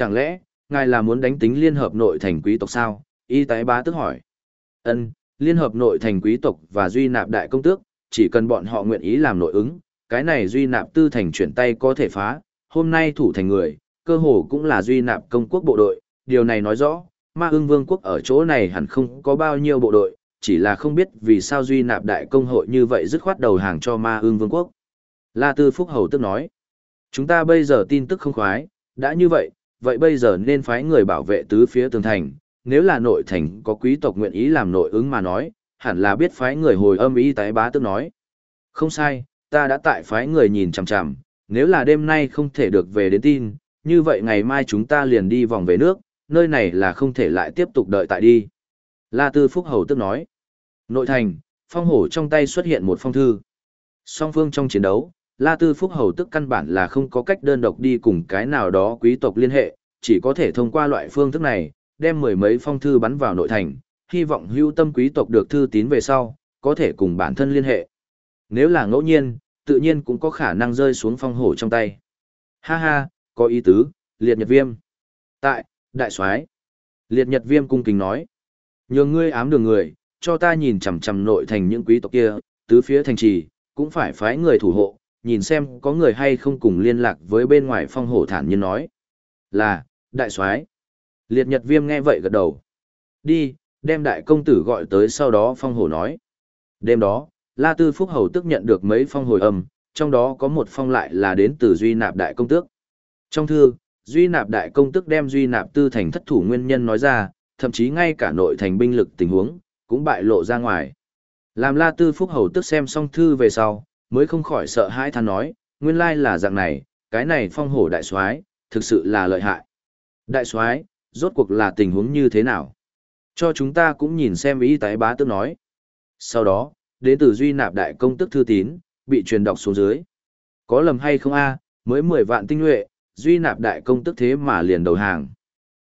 Chẳng lẽ, ngài là muốn đánh tính liên hợp nội thành quý tộc sao? Y tái bá tức hỏi. Ân, liên hợp nội thành quý tộc và duy nạp đại công tước, chỉ cần bọn họ nguyện ý làm nội ứng, cái này duy nạp tư thành chuyển tay có thể phá, hôm nay thủ thành người, cơ hồ cũng là duy nạp công quốc bộ đội, điều này nói rõ, ma ương vương quốc ở chỗ này hẳn không có bao nhiêu bộ đội, chỉ là không biết vì sao duy nạp đại công hội như vậy dứt khoát đầu hàng cho ma ương vương quốc. La Tư Phúc Hầu tức nói, chúng ta bây giờ tin tức không khoái, đã như vậy, vậy bây giờ nên phái người bảo vệ tứ phía tường thành, nếu là nội thành có quý tộc nguyện ý làm nội ứng mà nói, hẳn là biết phái người hồi âm ý tái bá tức nói. Không sai, ta đã tại phái người nhìn chằm chằm, nếu là đêm nay không thể được về đến tin, như vậy ngày mai chúng ta liền đi vòng về nước, nơi này là không thể lại tiếp tục đợi tại đi. La Tư Phúc Hầu tức nói. Nội thành, phong hổ trong tay xuất hiện một phong thư. Song phương trong chiến đấu, La Tư Phúc Hầu tức căn bản là không có cách đơn độc đi cùng cái nào đó quý tộc liên hệ, chỉ có thể thông qua loại phương thức này, đem mười mấy phong thư bắn vào nội thành, hy vọng hưu tâm quý tộc được thư tín về sau, có thể cùng bản thân liên hệ. Nếu là ngẫu nhiên, tự nhiên cũng có khả năng rơi xuống phong hổ trong tay. Ha ha, có ý tứ, liệt nhật viêm. Tại, đại soái Liệt nhật viêm cung kính nói. Nhường ngươi ám đường người, cho ta nhìn chằm chằm nội thành những quý tộc kia, tứ phía thành trì, cũng phải phái người thủ hộ, nhìn xem có người hay không cùng liên lạc với bên ngoài phong hổ thản nhiên nói. Là, đại soái Liệt nhật viêm nghe vậy gật đầu. Đi, đem đại công tử gọi tới sau đó phong hổ nói. Đêm đó, La Tư Phúc Hầu tức nhận được mấy phong hồi âm, trong đó có một phong lại là đến từ Duy Nạp Đại Công Tước. Trong thư, Duy Nạp Đại Công Tước đem Duy Nạp Tư thành thất thủ nguyên nhân nói ra, thậm chí ngay cả nội thành binh lực tình huống, cũng bại lộ ra ngoài. Làm La Tư Phúc Hầu tức xem xong thư về sau, mới không khỏi sợ hãi than nói, nguyên lai là dạng này, cái này phong hổ đại soái thực sự là lợi hại. Đại soái rốt cuộc là tình huống như thế nào? Cho chúng ta cũng nhìn xem ý tái bá tức nói. Sau đó, đến từ duy nạp đại công tức thư tín, bị truyền đọc xuống dưới. Có lầm hay không a mới 10 vạn tinh nhuệ, duy nạp đại công tức thế mà liền đầu hàng.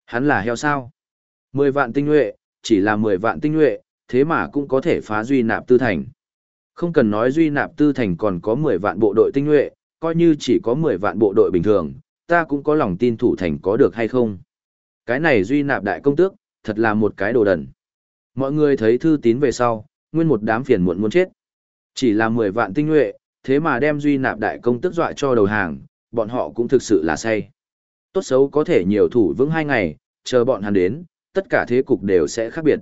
Hắn là heo sao? 10 vạn tinh nhuệ, chỉ là 10 vạn tinh nhuệ, thế mà cũng có thể phá duy nạp tư thành. Không cần nói duy nạp tư thành còn có 10 vạn bộ đội tinh nhuệ, coi như chỉ có 10 vạn bộ đội bình thường, ta cũng có lòng tin thủ thành có được hay không. Cái này duy nạp đại công tước, thật là một cái đồ đần. Mọi người thấy thư tín về sau, nguyên một đám phiền muộn muốn chết. Chỉ là 10 vạn tinh nhuệ, thế mà đem duy nạp đại công Tước dọa cho đầu hàng, bọn họ cũng thực sự là say. Tốt xấu có thể nhiều thủ vững hai ngày, chờ bọn hắn đến, tất cả thế cục đều sẽ khác biệt.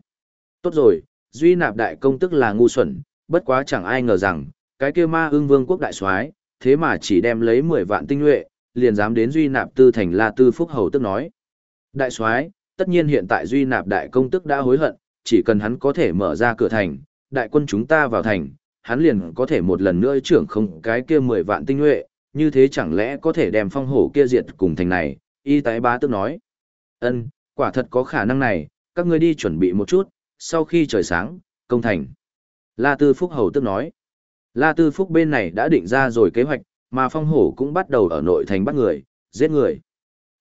Tốt rồi, duy nạp đại công tức là ngu xuẩn, bất quá chẳng ai ngờ rằng, cái kia ma ưng vương quốc đại soái thế mà chỉ đem lấy 10 vạn tinh nhuệ, liền dám đến duy nạp tư thành la tư phúc hầu tức nói. Đại soái tất nhiên hiện tại duy nạp đại công tức đã hối hận, chỉ cần hắn có thể mở ra cửa thành, đại quân chúng ta vào thành, hắn liền có thể một lần nữa trưởng không cái kia 10 vạn tinh nhuệ, như thế chẳng lẽ có thể đem phong hổ kia diệt cùng thành này, y tái bá tức nói. ân quả thật có khả năng này, các ngươi đi chuẩn bị một chút, sau khi trời sáng, công thành. La Tư Phúc hầu tức nói. La Tư Phúc bên này đã định ra rồi kế hoạch, mà phong hổ cũng bắt đầu ở nội thành bắt người, giết người.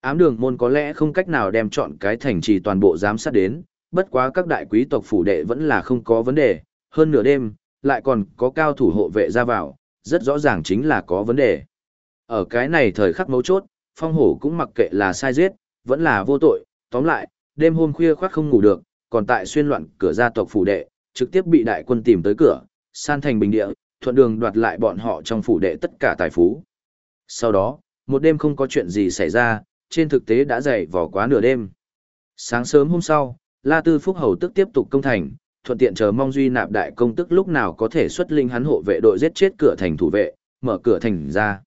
Ám đường môn có lẽ không cách nào đem chọn cái thành trì toàn bộ giám sát đến, bất quá các đại quý tộc phủ đệ vẫn là không có vấn đề, hơn nửa đêm, lại còn có cao thủ hộ vệ ra vào, rất rõ ràng chính là có vấn đề. Ở cái này thời khắc mấu chốt, phong hổ cũng mặc kệ là sai giết, vẫn là vô tội, tóm lại, đêm hôm khuya khoác không ngủ được, còn tại xuyên loạn cửa gia tộc phủ đệ, trực tiếp bị đại quân tìm tới cửa, san thành bình địa, thuận đường đoạt lại bọn họ trong phủ đệ tất cả tài phú. Sau đó, một đêm không có chuyện gì xảy ra, trên thực tế đã dậy vò quá nửa đêm. Sáng sớm hôm sau, La Tư Phúc Hầu tức tiếp tục công thành, thuận tiện chờ mong duy nạp đại công tức lúc nào có thể xuất linh hắn hộ vệ đội giết chết cửa thành thủ vệ, mở cửa thành ra.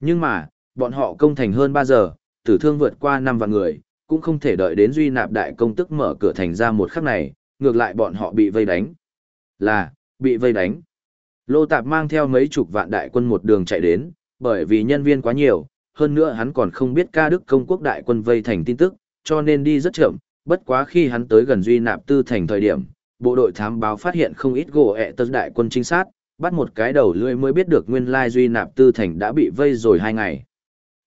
Nhưng mà, bọn họ công thành hơn 3 giờ, tử thương vượt qua 5 vạn người, cũng không thể đợi đến duy nạp đại công tức mở cửa thành ra một khắc này, ngược lại bọn họ bị vây đánh. Là, bị vây đánh. Lô Tạp mang theo mấy chục vạn đại quân một đường chạy đến, bởi vì nhân viên quá nhiều, hơn nữa hắn còn không biết ca đức công quốc đại quân vây thành tin tức, cho nên đi rất chậm, bất quá khi hắn tới gần duy nạp tư thành thời điểm, bộ đội thám báo phát hiện không ít gỗ ẹ tơ đại quân trinh sát, bắt một cái đầu lưỡi mới biết được nguyên lai duy nạp tư thành đã bị vây rồi hai ngày.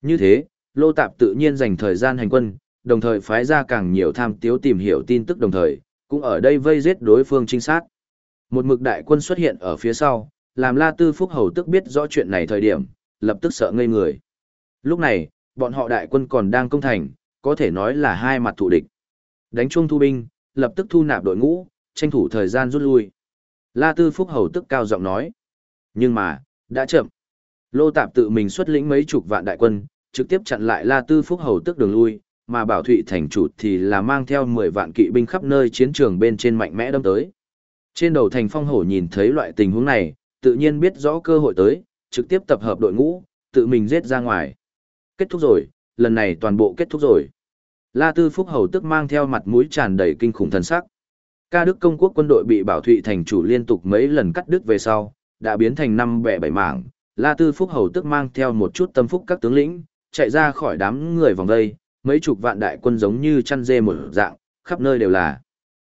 Như thế, Lô Tạp tự nhiên dành thời gian hành quân, đồng thời phái ra càng nhiều tham tiếu tìm hiểu tin tức đồng thời, cũng ở đây vây giết đối phương trinh sát. Một mực đại quân xuất hiện ở phía sau, làm La Tư Phúc Hầu tức biết rõ chuyện này thời điểm, lập tức sợ ngây người. Lúc này, bọn họ đại quân còn đang công thành, có thể nói là hai mặt thù địch. Đánh chuông thu binh, lập tức thu nạp đội ngũ, tranh thủ thời gian rút lui. La Tư Phúc hầu tức cao giọng nói. Nhưng mà, đã chậm. Lô Tạp tự mình xuất lĩnh mấy chục vạn đại quân, trực tiếp chặn lại La Tư Phúc hầu tức đường lui, mà Bảo Thụy thành chủ thì là mang theo 10 vạn kỵ binh khắp nơi chiến trường bên trên mạnh mẽ đâm tới. Trên đầu thành phong hổ nhìn thấy loại tình huống này, tự nhiên biết rõ cơ hội tới, trực tiếp tập hợp đội ngũ, tự mình giết ra ngoài. Kết thúc rồi, lần này toàn bộ kết thúc rồi. La Tư Phúc hầu tức mang theo mặt mũi tràn đầy kinh khủng thần sắc. Ca Đức công quốc quân đội bị Bảo Thụy thành chủ liên tục mấy lần cắt đứt về sau, đã biến thành năm bẻ bảy mảng. La Tư Phúc hầu tức mang theo một chút tâm phúc các tướng lĩnh, chạy ra khỏi đám người vòng đây, mấy chục vạn đại quân giống như chăn dê một dạng, khắp nơi đều là.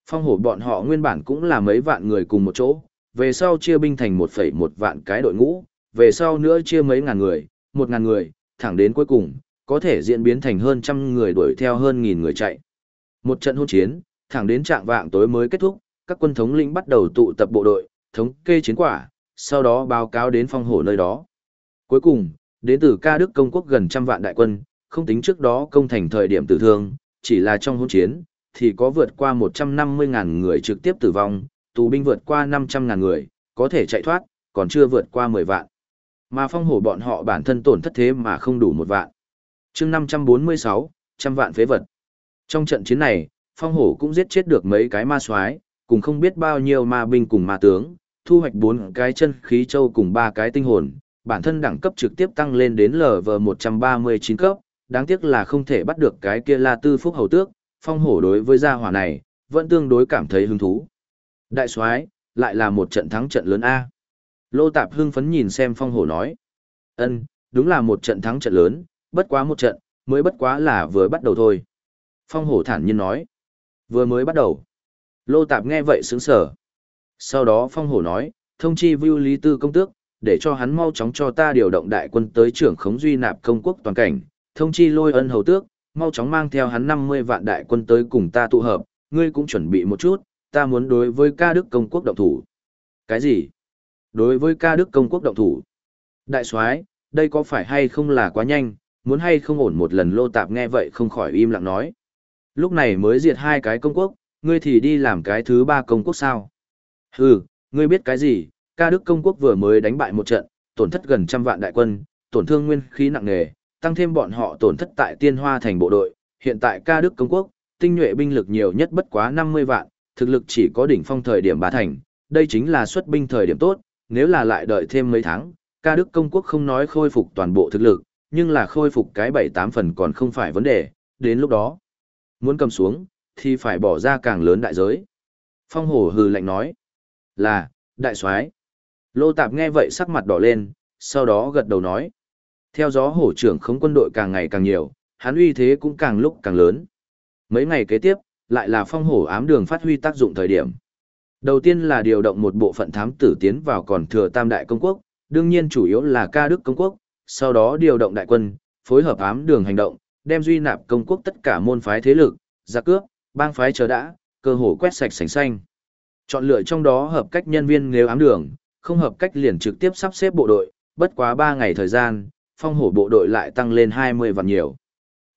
Phong hổ bọn họ nguyên bản cũng là mấy vạn người cùng một chỗ, về sau chia binh thành 1,1 vạn cái đội ngũ, về sau nữa chia mấy ngàn người, một ngàn người, thẳng đến cuối cùng, có thể diễn biến thành hơn trăm người đuổi theo hơn nghìn người chạy. Một trận hôn chiến, thẳng đến trạng vạng tối mới kết thúc, các quân thống lĩnh bắt đầu tụ tập bộ đội, thống kê chiến quả, sau đó báo cáo đến phong hổ nơi đó. Cuối cùng, đến từ ca Đức công quốc gần trăm vạn đại quân, không tính trước đó công thành thời điểm tử thương, chỉ là trong hôn chiến, thì có vượt qua 150.000 người trực tiếp tử vong, tù binh vượt qua 500.000 người, có thể chạy thoát, còn chưa vượt qua 10 vạn. Mà phong hổ bọn họ bản thân tổn thất thế mà không đủ một vạn. chương 546, trăm vạn phế vật. Trong trận chiến này, phong hổ cũng giết chết được mấy cái ma soái cùng không biết bao nhiêu ma binh cùng ma tướng, thu hoạch bốn cái chân khí châu cùng ba cái tinh hồn, bản thân đẳng cấp trực tiếp tăng lên đến LV139 cấp, đáng tiếc là không thể bắt được cái kia La Tư Phúc hầu tước, phong hổ đối với gia hỏa này, vẫn tương đối cảm thấy hứng thú. Đại soái lại là một trận thắng trận lớn A. Lô Tạp hưng phấn nhìn xem phong hổ nói. ân đúng là một trận thắng trận lớn, bất quá một trận, mới bất quá là vừa bắt đầu thôi. Phong hổ thản nhiên nói. Vừa mới bắt đầu. Lô Tạp nghe vậy sững sở. Sau đó phong hổ nói, thông chi Vu lý tư công tước, để cho hắn mau chóng cho ta điều động đại quân tới trưởng khống duy nạp công quốc toàn cảnh, thông chi lôi ân hầu tước, mau chóng mang theo hắn 50 vạn đại quân tới cùng ta tụ hợp, ngươi cũng chuẩn bị một chút, ta muốn đối với ca đức công quốc động thủ. Cái gì? Đối với ca đức công quốc động thủ. Đại soái, đây có phải hay không là quá nhanh, muốn hay không ổn một lần lô tạp nghe vậy không khỏi im lặng nói. Lúc này mới diệt hai cái công quốc, ngươi thì đi làm cái thứ ba công quốc sao? Hừ, ngươi biết cái gì, ca đức công quốc vừa mới đánh bại một trận, tổn thất gần trăm vạn đại quân, tổn thương nguyên khí nặng nề, tăng thêm bọn họ tổn thất tại tiên hoa thành bộ đội, hiện tại ca đức công quốc, tinh nhuệ binh lực nhiều nhất bất quá 50 vạn, thực lực chỉ có đỉnh phong thời điểm bà thành, đây chính là xuất binh thời điểm tốt, nếu là lại đợi thêm mấy tháng, ca đức công quốc không nói khôi phục toàn bộ thực lực, nhưng là khôi phục cái 7-8 phần còn không phải vấn đề, đến lúc đó, muốn cầm xuống, thì phải bỏ ra càng lớn đại giới. Phong hổ hừ lạnh nói, là, đại soái. Lô Tạp nghe vậy sắc mặt đỏ lên, sau đó gật đầu nói, theo gió hổ trưởng không quân đội càng ngày càng nhiều, hắn uy thế cũng càng lúc càng lớn. Mấy ngày kế tiếp, lại là phong hổ ám đường phát huy tác dụng thời điểm. Đầu tiên là điều động một bộ phận thám tử tiến vào còn thừa tam đại công quốc, đương nhiên chủ yếu là ca đức công quốc, sau đó điều động đại quân, phối hợp ám đường hành động, đem duy nạp công quốc tất cả môn phái thế lực, giặc cướp, bang phái chờ đã, cơ hồ quét sạch sành xanh. Chọn lựa trong đó hợp cách nhân viên nếu ám đường, không hợp cách liền trực tiếp sắp xếp bộ đội, bất quá 3 ngày thời gian, phong hổ bộ đội lại tăng lên 20 vạn nhiều.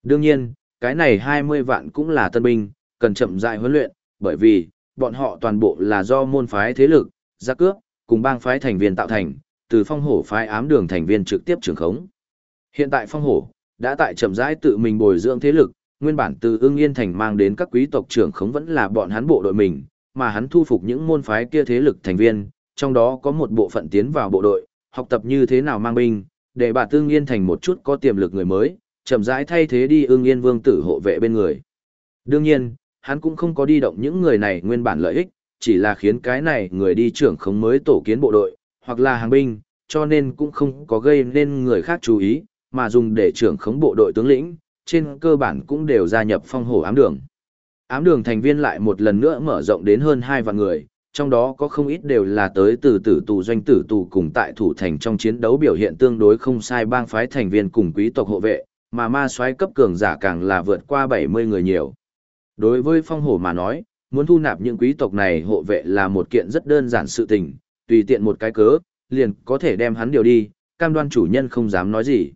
Đương nhiên, cái này 20 vạn cũng là tân binh, cần chậm rãi huấn luyện, bởi vì, bọn họ toàn bộ là do môn phái thế lực, gia cướp, cùng bang phái thành viên tạo thành, từ phong hổ phái ám đường thành viên trực tiếp trưởng khống. Hiện tại phong hổ, đã tại chậm rãi tự mình bồi dưỡng thế lực, nguyên bản từ ương yên thành mang đến các quý tộc trưởng khống vẫn là bọn hắn bộ đội mình, mà hắn thu phục những môn phái kia thế lực thành viên, trong đó có một bộ phận tiến vào bộ đội, học tập như thế nào mang binh, để bà Tương Yên thành một chút có tiềm lực người mới, chậm rãi thay thế đi ương yên vương tử hộ vệ bên người. Đương nhiên, hắn cũng không có đi động những người này nguyên bản lợi ích, chỉ là khiến cái này người đi trưởng không mới tổ kiến bộ đội, hoặc là hàng binh, cho nên cũng không có gây nên người khác chú ý, mà dùng để trưởng khống bộ đội tướng lĩnh, trên cơ bản cũng đều gia nhập phong hổ ám đường. Ám đường thành viên lại một lần nữa mở rộng đến hơn 2 vạn người, trong đó có không ít đều là tới từ tử tù doanh tử tù cùng tại thủ thành trong chiến đấu biểu hiện tương đối không sai bang phái thành viên cùng quý tộc hộ vệ, mà ma soái cấp cường giả càng là vượt qua 70 người nhiều. Đối với phong hổ mà nói, muốn thu nạp những quý tộc này hộ vệ là một kiện rất đơn giản sự tình, tùy tiện một cái cớ, liền có thể đem hắn điều đi, cam đoan chủ nhân không dám nói gì.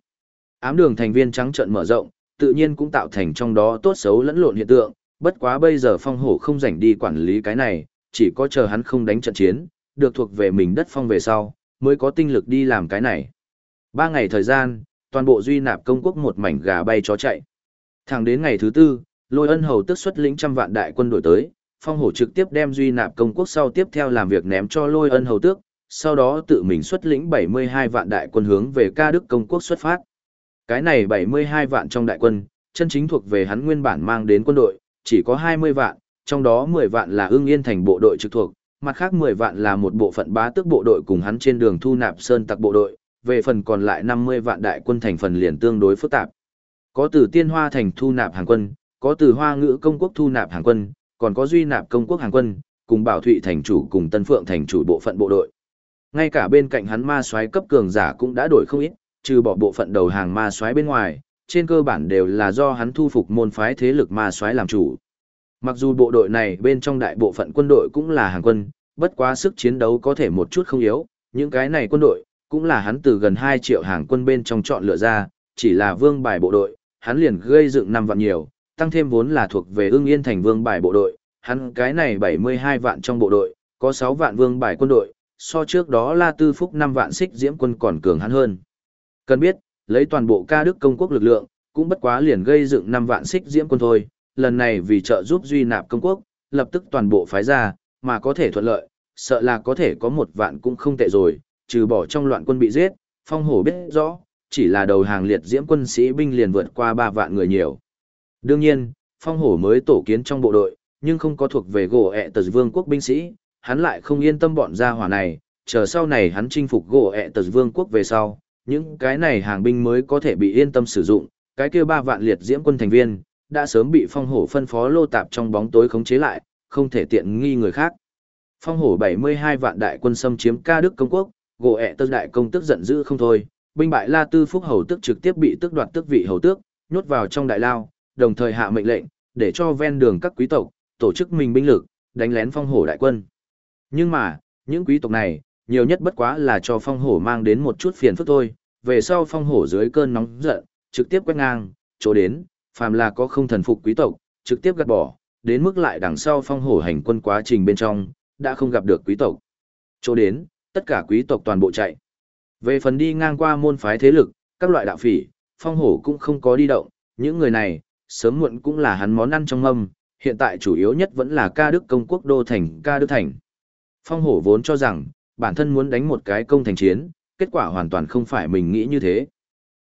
Ám đường thành viên trắng trận mở rộng, tự nhiên cũng tạo thành trong đó tốt xấu lẫn lộn hiện tượng, bất quá bây giờ phong hổ không rảnh đi quản lý cái này, chỉ có chờ hắn không đánh trận chiến, được thuộc về mình đất phong về sau, mới có tinh lực đi làm cái này. Ba ngày thời gian, toàn bộ duy nạp công quốc một mảnh gà bay chó chạy. Thẳng đến ngày thứ tư, lôi ân hầu tức xuất lĩnh trăm vạn đại quân đổi tới, phong hổ trực tiếp đem duy nạp công quốc sau tiếp theo làm việc ném cho lôi ân hầu tước, sau đó tự mình xuất lĩnh 72 vạn đại quân hướng về ca đức công quốc xuất phát. Cái này 72 vạn trong đại quân, chân chính thuộc về hắn nguyên bản mang đến quân đội, chỉ có 20 vạn, trong đó 10 vạn là ưng yên thành bộ đội trực thuộc, mặt khác 10 vạn là một bộ phận bá tước bộ đội cùng hắn trên đường thu nạp sơn tặc bộ đội, về phần còn lại 50 vạn đại quân thành phần liền tương đối phức tạp. Có từ tiên hoa thành thu nạp hàng quân, có từ hoa ngữ công quốc thu nạp hàng quân, còn có duy nạp công quốc hàng quân, cùng bảo thụy thành chủ cùng tân phượng thành chủ bộ phận bộ đội. Ngay cả bên cạnh hắn ma soái cấp cường giả cũng đã đổi không ít, trừ bỏ bộ phận đầu hàng ma soái bên ngoài, trên cơ bản đều là do hắn thu phục môn phái thế lực ma soái làm chủ. Mặc dù bộ đội này bên trong đại bộ phận quân đội cũng là hàng quân, bất quá sức chiến đấu có thể một chút không yếu, những cái này quân đội, cũng là hắn từ gần 2 triệu hàng quân bên trong chọn lựa ra, chỉ là vương bài bộ đội, hắn liền gây dựng năm vạn nhiều, tăng thêm vốn là thuộc về ưng yên thành vương bài bộ đội, hắn cái này 72 vạn trong bộ đội, có 6 vạn vương bài quân đội, so trước đó là Tư Phúc 5 vạn xích diễm quân còn cường hắn hơn. Cần biết, lấy toàn bộ ca đức công quốc lực lượng, cũng bất quá liền gây dựng 5 vạn xích diễm quân thôi, lần này vì trợ giúp duy nạp công quốc, lập tức toàn bộ phái ra, mà có thể thuận lợi, sợ là có thể có một vạn cũng không tệ rồi, trừ bỏ trong loạn quân bị giết, phong hổ biết rõ, chỉ là đầu hàng liệt diễm quân sĩ binh liền vượt qua 3 vạn người nhiều. Đương nhiên, phong hổ mới tổ kiến trong bộ đội, nhưng không có thuộc về gỗ ẹ tờ vương quốc binh sĩ, hắn lại không yên tâm bọn gia hỏa này, chờ sau này hắn chinh phục gỗ ẹ tờ vương quốc về sau, những cái này hàng binh mới có thể bị yên tâm sử dụng, cái kia ba vạn liệt diễm quân thành viên, đã sớm bị phong hổ phân phó lô tạp trong bóng tối khống chế lại, không thể tiện nghi người khác. Phong hổ 72 vạn đại quân xâm chiếm ca đức công quốc, gỗ ẹ tơ đại công tức giận dữ không thôi, binh bại la tư phúc hầu tức trực tiếp bị tước đoạt tước vị hầu tước, nhốt vào trong đại lao, đồng thời hạ mệnh lệnh, để cho ven đường các quý tộc, tổ chức mình binh lực, đánh lén phong hổ đại quân. Nhưng mà, những quý tộc này, nhiều nhất bất quá là cho phong hổ mang đến một chút phiền phức thôi, về sau phong hổ dưới cơn nóng giận, trực tiếp quét ngang, chỗ đến, phàm là có không thần phục quý tộc, trực tiếp gạt bỏ, đến mức lại đằng sau phong hổ hành quân quá trình bên trong, đã không gặp được quý tộc. Chỗ đến, tất cả quý tộc toàn bộ chạy. Về phần đi ngang qua môn phái thế lực, các loại đạo phỉ, phong hổ cũng không có đi động, những người này, sớm muộn cũng là hắn món ăn trong mâm, hiện tại chủ yếu nhất vẫn là ca đức công quốc đô thành ca đức thành. Phong hổ vốn cho rằng, bản thân muốn đánh một cái công thành chiến, kết quả hoàn toàn không phải mình nghĩ như thế.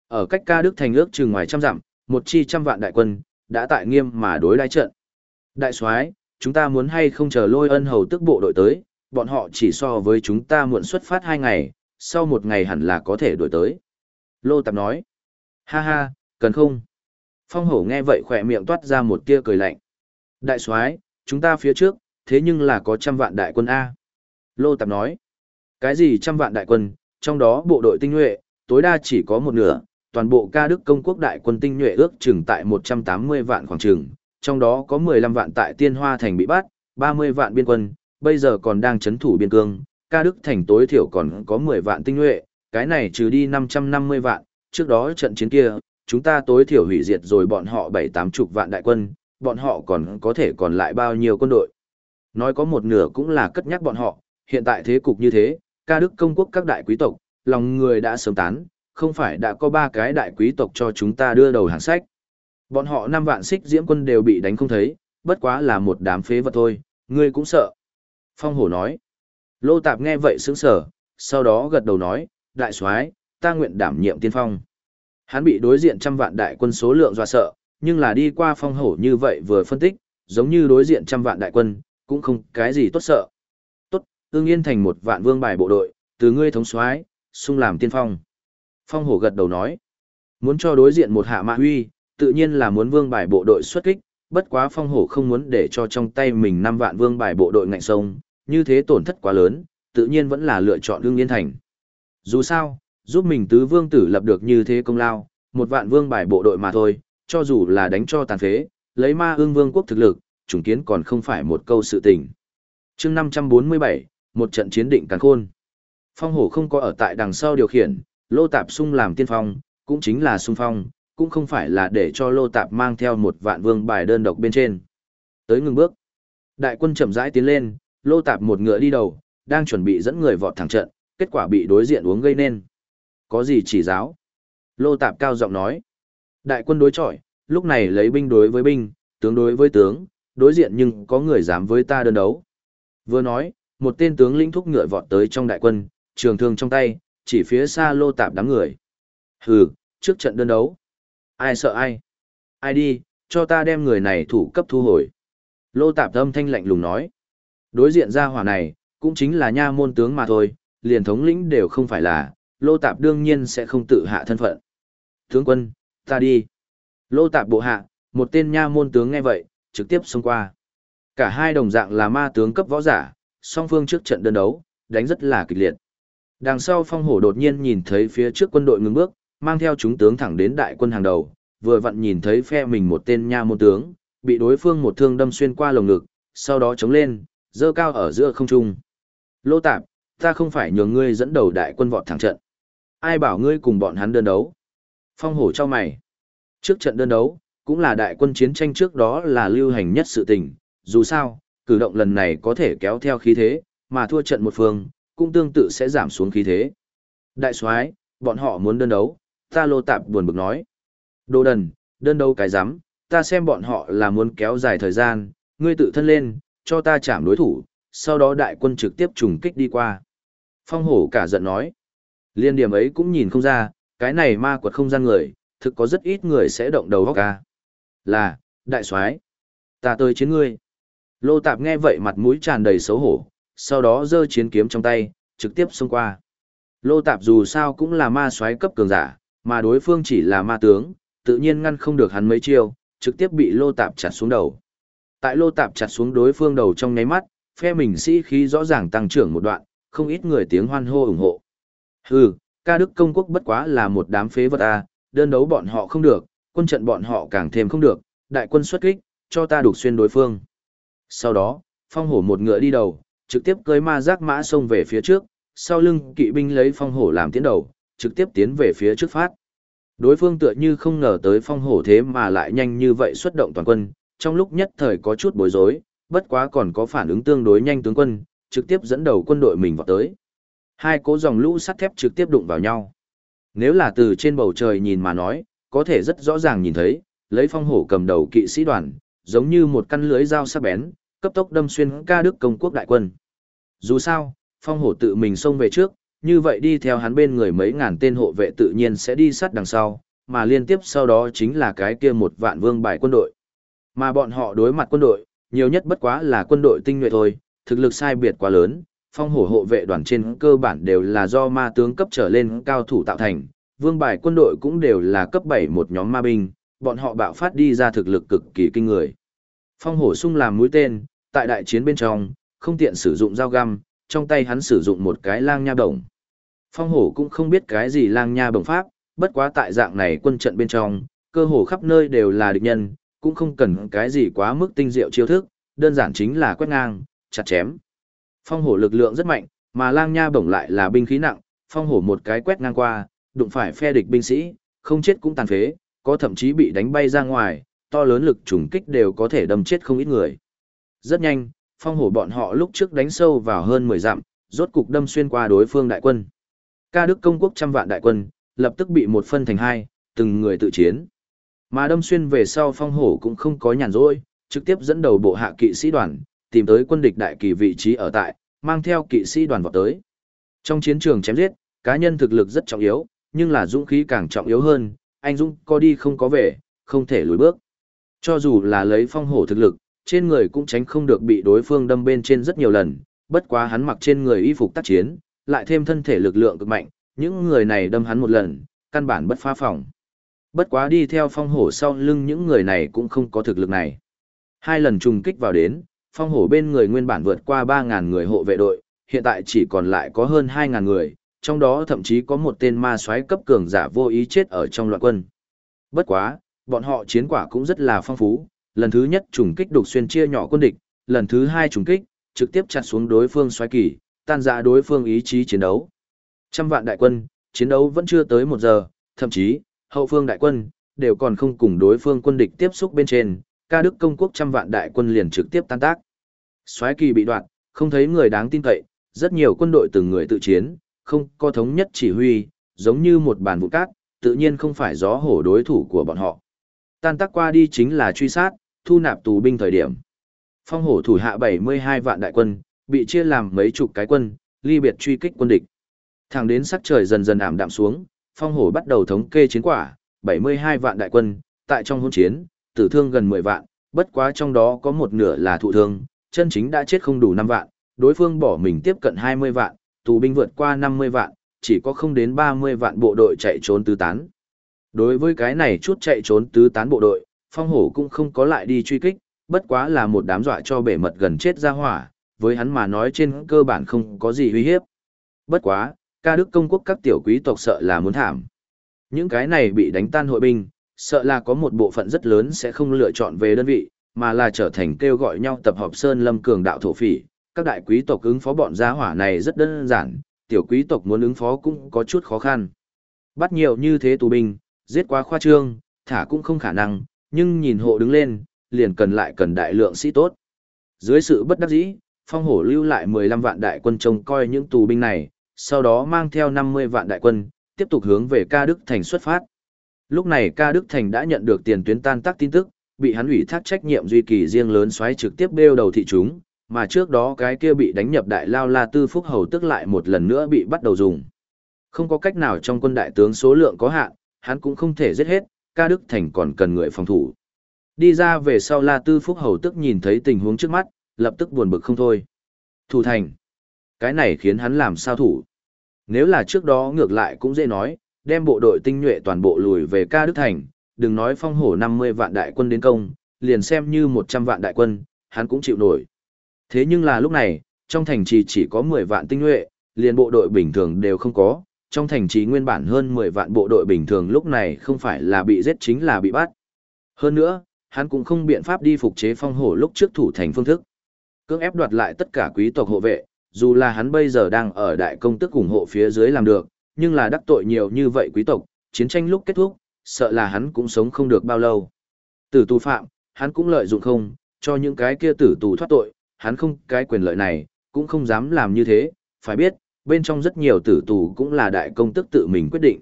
Ở cách ca đức thành ước chừng ngoài trăm dặm, một chi trăm vạn đại quân, đã tại nghiêm mà đối đai trận. Đại soái, chúng ta muốn hay không chờ lôi ân hầu tức bộ đội tới, bọn họ chỉ so với chúng ta muộn xuất phát hai ngày, sau một ngày hẳn là có thể đuổi tới. Lô Tạp nói, ha ha, cần không? Phong hổ nghe vậy khỏe miệng toát ra một tia cười lạnh. Đại soái, chúng ta phía trước, thế nhưng là có trăm vạn đại quân A. Lô Tạp nói, cái gì trăm vạn đại quân, trong đó bộ đội tinh nhuệ, tối đa chỉ có một nửa, toàn bộ ca đức công quốc đại quân tinh nhuệ ước chừng tại 180 vạn khoảng chừng, trong đó có 15 vạn tại tiên hoa thành bị bắt, 30 vạn biên quân, bây giờ còn đang chấn thủ biên cương, ca đức thành tối thiểu còn có 10 vạn tinh nhuệ, cái này trừ đi 550 vạn, trước đó trận chiến kia, chúng ta tối thiểu hủy diệt rồi bọn họ 7-8 chục vạn đại quân, bọn họ còn có thể còn lại bao nhiêu quân đội. Nói có một nửa cũng là cất nhắc bọn họ, hiện tại thế cục như thế, ca đức công quốc các đại quý tộc, lòng người đã sớm tán, không phải đã có ba cái đại quý tộc cho chúng ta đưa đầu hàng sách. Bọn họ năm vạn xích diễm quân đều bị đánh không thấy, bất quá là một đám phế vật thôi, ngươi cũng sợ. Phong hổ nói. Lô tạp nghe vậy sững sở, sau đó gật đầu nói, đại soái, ta nguyện đảm nhiệm tiên phong. Hắn bị đối diện trăm vạn đại quân số lượng dọa sợ, nhưng là đi qua phong hổ như vậy vừa phân tích, giống như đối diện trăm vạn đại quân, cũng không cái gì tốt sợ. Tốt, ương yên thành một vạn vương bài bộ đội, từ ngươi thống soái, sung làm tiên phong. Phong hổ gật đầu nói, muốn cho đối diện một hạ mạ huy, tự nhiên là muốn vương bài bộ đội xuất kích, bất quá phong hổ không muốn để cho trong tay mình năm vạn vương bài bộ đội ngạnh sông, như thế tổn thất quá lớn, tự nhiên vẫn là lựa chọn ương yên thành. Dù sao, giúp mình tứ vương tử lập được như thế công lao, một vạn vương bài bộ đội mà thôi, cho dù là đánh cho tàn phế, lấy ma ương vương quốc thực lực, chủng kiến còn không phải một câu sự tình. chương 547, một trận chiến định càng khôn. Phong hổ không có ở tại đằng sau điều khiển, lô tạp sung làm tiên phong, cũng chính là sung phong, cũng không phải là để cho lô tạp mang theo một vạn vương bài đơn độc bên trên. Tới ngừng bước. Đại quân chậm rãi tiến lên, lô tạp một ngựa đi đầu, đang chuẩn bị dẫn người vọt thẳng trận, kết quả bị đối diện uống gây nên. Có gì chỉ giáo? Lô tạp cao giọng nói. Đại quân đối chọi, lúc này lấy binh đối với binh, tướng đối với tướng, đối diện nhưng có người dám với ta đơn đấu. Vừa nói, một tên tướng lĩnh thúc ngựa vọt tới trong đại quân, trường thương trong tay, chỉ phía xa lô tạp đám người. Hừ, trước trận đơn đấu. Ai sợ ai? Ai đi, cho ta đem người này thủ cấp thu hồi. Lô tạp âm thanh lạnh lùng nói. Đối diện ra hỏa này, cũng chính là nha môn tướng mà thôi, liền thống lĩnh đều không phải là, lô tạp đương nhiên sẽ không tự hạ thân phận. Tướng quân, ta đi. Lô tạp bộ hạ, một tên nha môn tướng nghe vậy, trực tiếp xông qua. Cả hai đồng dạng là ma tướng cấp võ giả, song phương trước trận đơn đấu, đánh rất là kịch liệt. Đằng sau phong hổ đột nhiên nhìn thấy phía trước quân đội ngừng bước, mang theo chúng tướng thẳng đến đại quân hàng đầu, vừa vặn nhìn thấy phe mình một tên nha môn tướng, bị đối phương một thương đâm xuyên qua lồng ngực, sau đó chống lên, dơ cao ở giữa không trung. Lô tạp, ta không phải nhường ngươi dẫn đầu đại quân vọt thẳng trận. Ai bảo ngươi cùng bọn hắn đơn đấu? Phong hổ cho mày. Trước trận đơn đấu, cũng là đại quân chiến tranh trước đó là lưu hành nhất sự tình, dù sao, cử động lần này có thể kéo theo khí thế, mà thua trận một phương, cũng tương tự sẽ giảm xuống khí thế. Đại soái, bọn họ muốn đơn đấu, ta lô tạp buồn bực nói. Đồ đần, đơn đấu cái rắm ta xem bọn họ là muốn kéo dài thời gian, ngươi tự thân lên, cho ta chạm đối thủ, sau đó đại quân trực tiếp trùng kích đi qua. Phong hổ cả giận nói. Liên điểm ấy cũng nhìn không ra, cái này ma quật không gian người, thực có rất ít người sẽ động đầu góc ca. Là, đại soái ta tới chiến ngươi. Lô tạp nghe vậy mặt mũi tràn đầy xấu hổ, sau đó giơ chiến kiếm trong tay, trực tiếp xông qua. Lô tạp dù sao cũng là ma soái cấp cường giả, mà đối phương chỉ là ma tướng, tự nhiên ngăn không được hắn mấy chiêu, trực tiếp bị lô tạp chặt xuống đầu. Tại lô tạp chặt xuống đối phương đầu trong nháy mắt, phe mình sĩ khí rõ ràng tăng trưởng một đoạn, không ít người tiếng hoan hô ủng hộ. Hừ, ca đức công quốc bất quá là một đám phế vật a, đơn đấu bọn họ không được, quân trận bọn họ càng thêm không được, đại quân xuất kích, cho ta đục xuyên đối phương. Sau đó, phong hổ một ngựa đi đầu, trực tiếp cưới ma giác mã xông về phía trước, sau lưng kỵ binh lấy phong hổ làm tiến đầu, trực tiếp tiến về phía trước phát. Đối phương tựa như không ngờ tới phong hổ thế mà lại nhanh như vậy xuất động toàn quân, trong lúc nhất thời có chút bối rối, bất quá còn có phản ứng tương đối nhanh tướng quân, trực tiếp dẫn đầu quân đội mình vào tới. Hai cố dòng lũ sắt thép trực tiếp đụng vào nhau. Nếu là từ trên bầu trời nhìn mà nói, có thể rất rõ ràng nhìn thấy, lấy phong hổ cầm đầu kỵ sĩ đoàn, giống như một căn lưới dao sắc bén, cấp tốc đâm xuyên ca đức công quốc đại quân. Dù sao, phong hổ tự mình xông về trước, như vậy đi theo hắn bên người mấy ngàn tên hộ vệ tự nhiên sẽ đi sát đằng sau, mà liên tiếp sau đó chính là cái kia một vạn vương bài quân đội. Mà bọn họ đối mặt quân đội, nhiều nhất bất quá là quân đội tinh nhuệ thôi, thực lực sai biệt quá lớn, phong hổ hộ vệ đoàn trên cơ bản đều là do ma tướng cấp trở lên cao thủ tạo thành, vương bài quân đội cũng đều là cấp 7 một nhóm ma binh, bọn họ bạo phát đi ra thực lực cực kỳ kinh người. Phong hổ sung làm mũi tên, tại đại chiến bên trong, không tiện sử dụng dao găm, trong tay hắn sử dụng một cái lang nha đồng. Phong hổ cũng không biết cái gì lang nha bồng pháp, bất quá tại dạng này quân trận bên trong, cơ hồ khắp nơi đều là địch nhân, cũng không cần cái gì quá mức tinh diệu chiêu thức, đơn giản chính là quét ngang, chặt chém. Phong hổ lực lượng rất mạnh, mà lang nha bổng lại là binh khí nặng, phong hổ một cái quét ngang qua, đụng phải phe địch binh sĩ, không chết cũng tàn phế, có thậm chí bị đánh bay ra ngoài, to lớn lực trùng kích đều có thể đâm chết không ít người. Rất nhanh, phong hổ bọn họ lúc trước đánh sâu vào hơn 10 dặm, rốt cục đâm xuyên qua đối phương đại quân. Ca Đức công quốc trăm vạn đại quân, lập tức bị một phân thành hai, từng người tự chiến. Mà đâm xuyên về sau phong hổ cũng không có nhàn rỗi, trực tiếp dẫn đầu bộ hạ kỵ sĩ đoàn, tìm tới quân địch đại kỳ vị trí ở tại, mang theo kỵ sĩ đoàn vào tới. Trong chiến trường chém giết, cá nhân thực lực rất trọng yếu, nhưng là dũng khí càng trọng yếu hơn, anh dũng có đi không có về, không thể lùi bước. Cho dù là lấy phong hổ thực lực, trên người cũng tránh không được bị đối phương đâm bên trên rất nhiều lần, bất quá hắn mặc trên người y phục tác chiến, lại thêm thân thể lực lượng cực mạnh, những người này đâm hắn một lần, căn bản bất phá phòng. Bất quá đi theo phong hổ sau lưng những người này cũng không có thực lực này. Hai lần trùng kích vào đến, phong hổ bên người nguyên bản vượt qua 3.000 người hộ vệ đội, hiện tại chỉ còn lại có hơn 2.000 người, trong đó thậm chí có một tên ma soái cấp cường giả vô ý chết ở trong loạn quân. Bất quá, bọn họ chiến quả cũng rất là phong phú, lần thứ nhất trùng kích đục xuyên chia nhỏ quân địch, lần thứ hai trùng kích, trực tiếp chặt xuống đối phương xoáy kỳ, tan rã đối phương ý chí chiến đấu. Trăm vạn đại quân, chiến đấu vẫn chưa tới một giờ, thậm chí, hậu phương đại quân, đều còn không cùng đối phương quân địch tiếp xúc bên trên, ca đức công quốc trăm vạn đại quân liền trực tiếp tan tác. xoáy kỳ bị đoạn, không thấy người đáng tin cậy, rất nhiều quân đội từng người tự chiến, không có thống nhất chỉ huy, giống như một bàn vụ cát, tự nhiên không phải gió hổ đối thủ của bọn họ. Tan tác qua đi chính là truy sát, thu nạp tù binh thời điểm. Phong hổ thủ hạ 72 vạn đại quân, bị chia làm mấy chục cái quân, ly biệt truy kích quân địch. Thẳng đến sắc trời dần dần ảm đạm xuống, phong hổ bắt đầu thống kê chiến quả, 72 vạn đại quân, tại trong hôn chiến, tử thương gần 10 vạn, bất quá trong đó có một nửa là thụ thương, chân chính đã chết không đủ 5 vạn, đối phương bỏ mình tiếp cận 20 vạn, tù binh vượt qua 50 vạn, chỉ có không đến 30 vạn bộ đội chạy trốn tứ tán. Đối với cái này chút chạy trốn tứ tán bộ đội, phong hổ cũng không có lại đi truy kích, bất quá là một đám dọa cho bể mật gần chết ra hỏa, với hắn mà nói trên cơ bản không có gì uy hiếp. Bất quá, ca đức công quốc các tiểu quý tộc sợ là muốn thảm. Những cái này bị đánh tan hội binh, sợ là có một bộ phận rất lớn sẽ không lựa chọn về đơn vị, mà là trở thành kêu gọi nhau tập hợp Sơn Lâm Cường đạo thổ phỉ. Các đại quý tộc ứng phó bọn gia hỏa này rất đơn giản, tiểu quý tộc muốn ứng phó cũng có chút khó khăn. Bắt nhiều như thế tù binh, giết quá khoa trương, thả cũng không khả năng, nhưng nhìn hộ đứng lên, liền cần lại cần đại lượng sĩ tốt. Dưới sự bất đắc dĩ, phong hổ lưu lại 15 vạn đại quân trông coi những tù binh này, sau đó mang theo 50 vạn đại quân, tiếp tục hướng về ca Đức Thành xuất phát. Lúc này ca Đức Thành đã nhận được tiền tuyến tan tác tin tức, bị hắn ủy thác trách nhiệm duy kỳ riêng lớn xoáy trực tiếp đeo đầu thị chúng, mà trước đó cái kia bị đánh nhập đại lao la tư phúc hầu tức lại một lần nữa bị bắt đầu dùng. Không có cách nào trong quân đại tướng số lượng có hạn, hắn cũng không thể giết hết, ca Đức Thành còn cần người phòng thủ. Đi ra về sau la tư phúc hầu tức nhìn thấy tình huống trước mắt, lập tức buồn bực không thôi. Thủ thành. Cái này khiến hắn làm sao thủ. Nếu là trước đó ngược lại cũng dễ nói, đem bộ đội tinh nhuệ toàn bộ lùi về ca Đức Thành, đừng nói phong hổ 50 vạn đại quân đến công, liền xem như 100 vạn đại quân, hắn cũng chịu nổi. Thế nhưng là lúc này, trong thành trì chỉ có 10 vạn tinh nhuệ, liền bộ đội bình thường đều không có, trong thành trì nguyên bản hơn 10 vạn bộ đội bình thường lúc này không phải là bị giết chính là bị bắt. Hơn nữa, hắn cũng không biện pháp đi phục chế phong hổ lúc trước thủ thành phương thức. Cưỡng ép đoạt lại tất cả quý tộc hộ vệ, dù là hắn bây giờ đang ở đại công tức ủng hộ phía dưới làm được, nhưng là đắc tội nhiều như vậy quý tộc, chiến tranh lúc kết thúc, sợ là hắn cũng sống không được bao lâu. Tử tù phạm, hắn cũng lợi dụng không, cho những cái kia tử tù thoát tội, hắn không cái quyền lợi này, cũng không dám làm như thế, phải biết, bên trong rất nhiều tử tù cũng là đại công tức tự mình quyết định.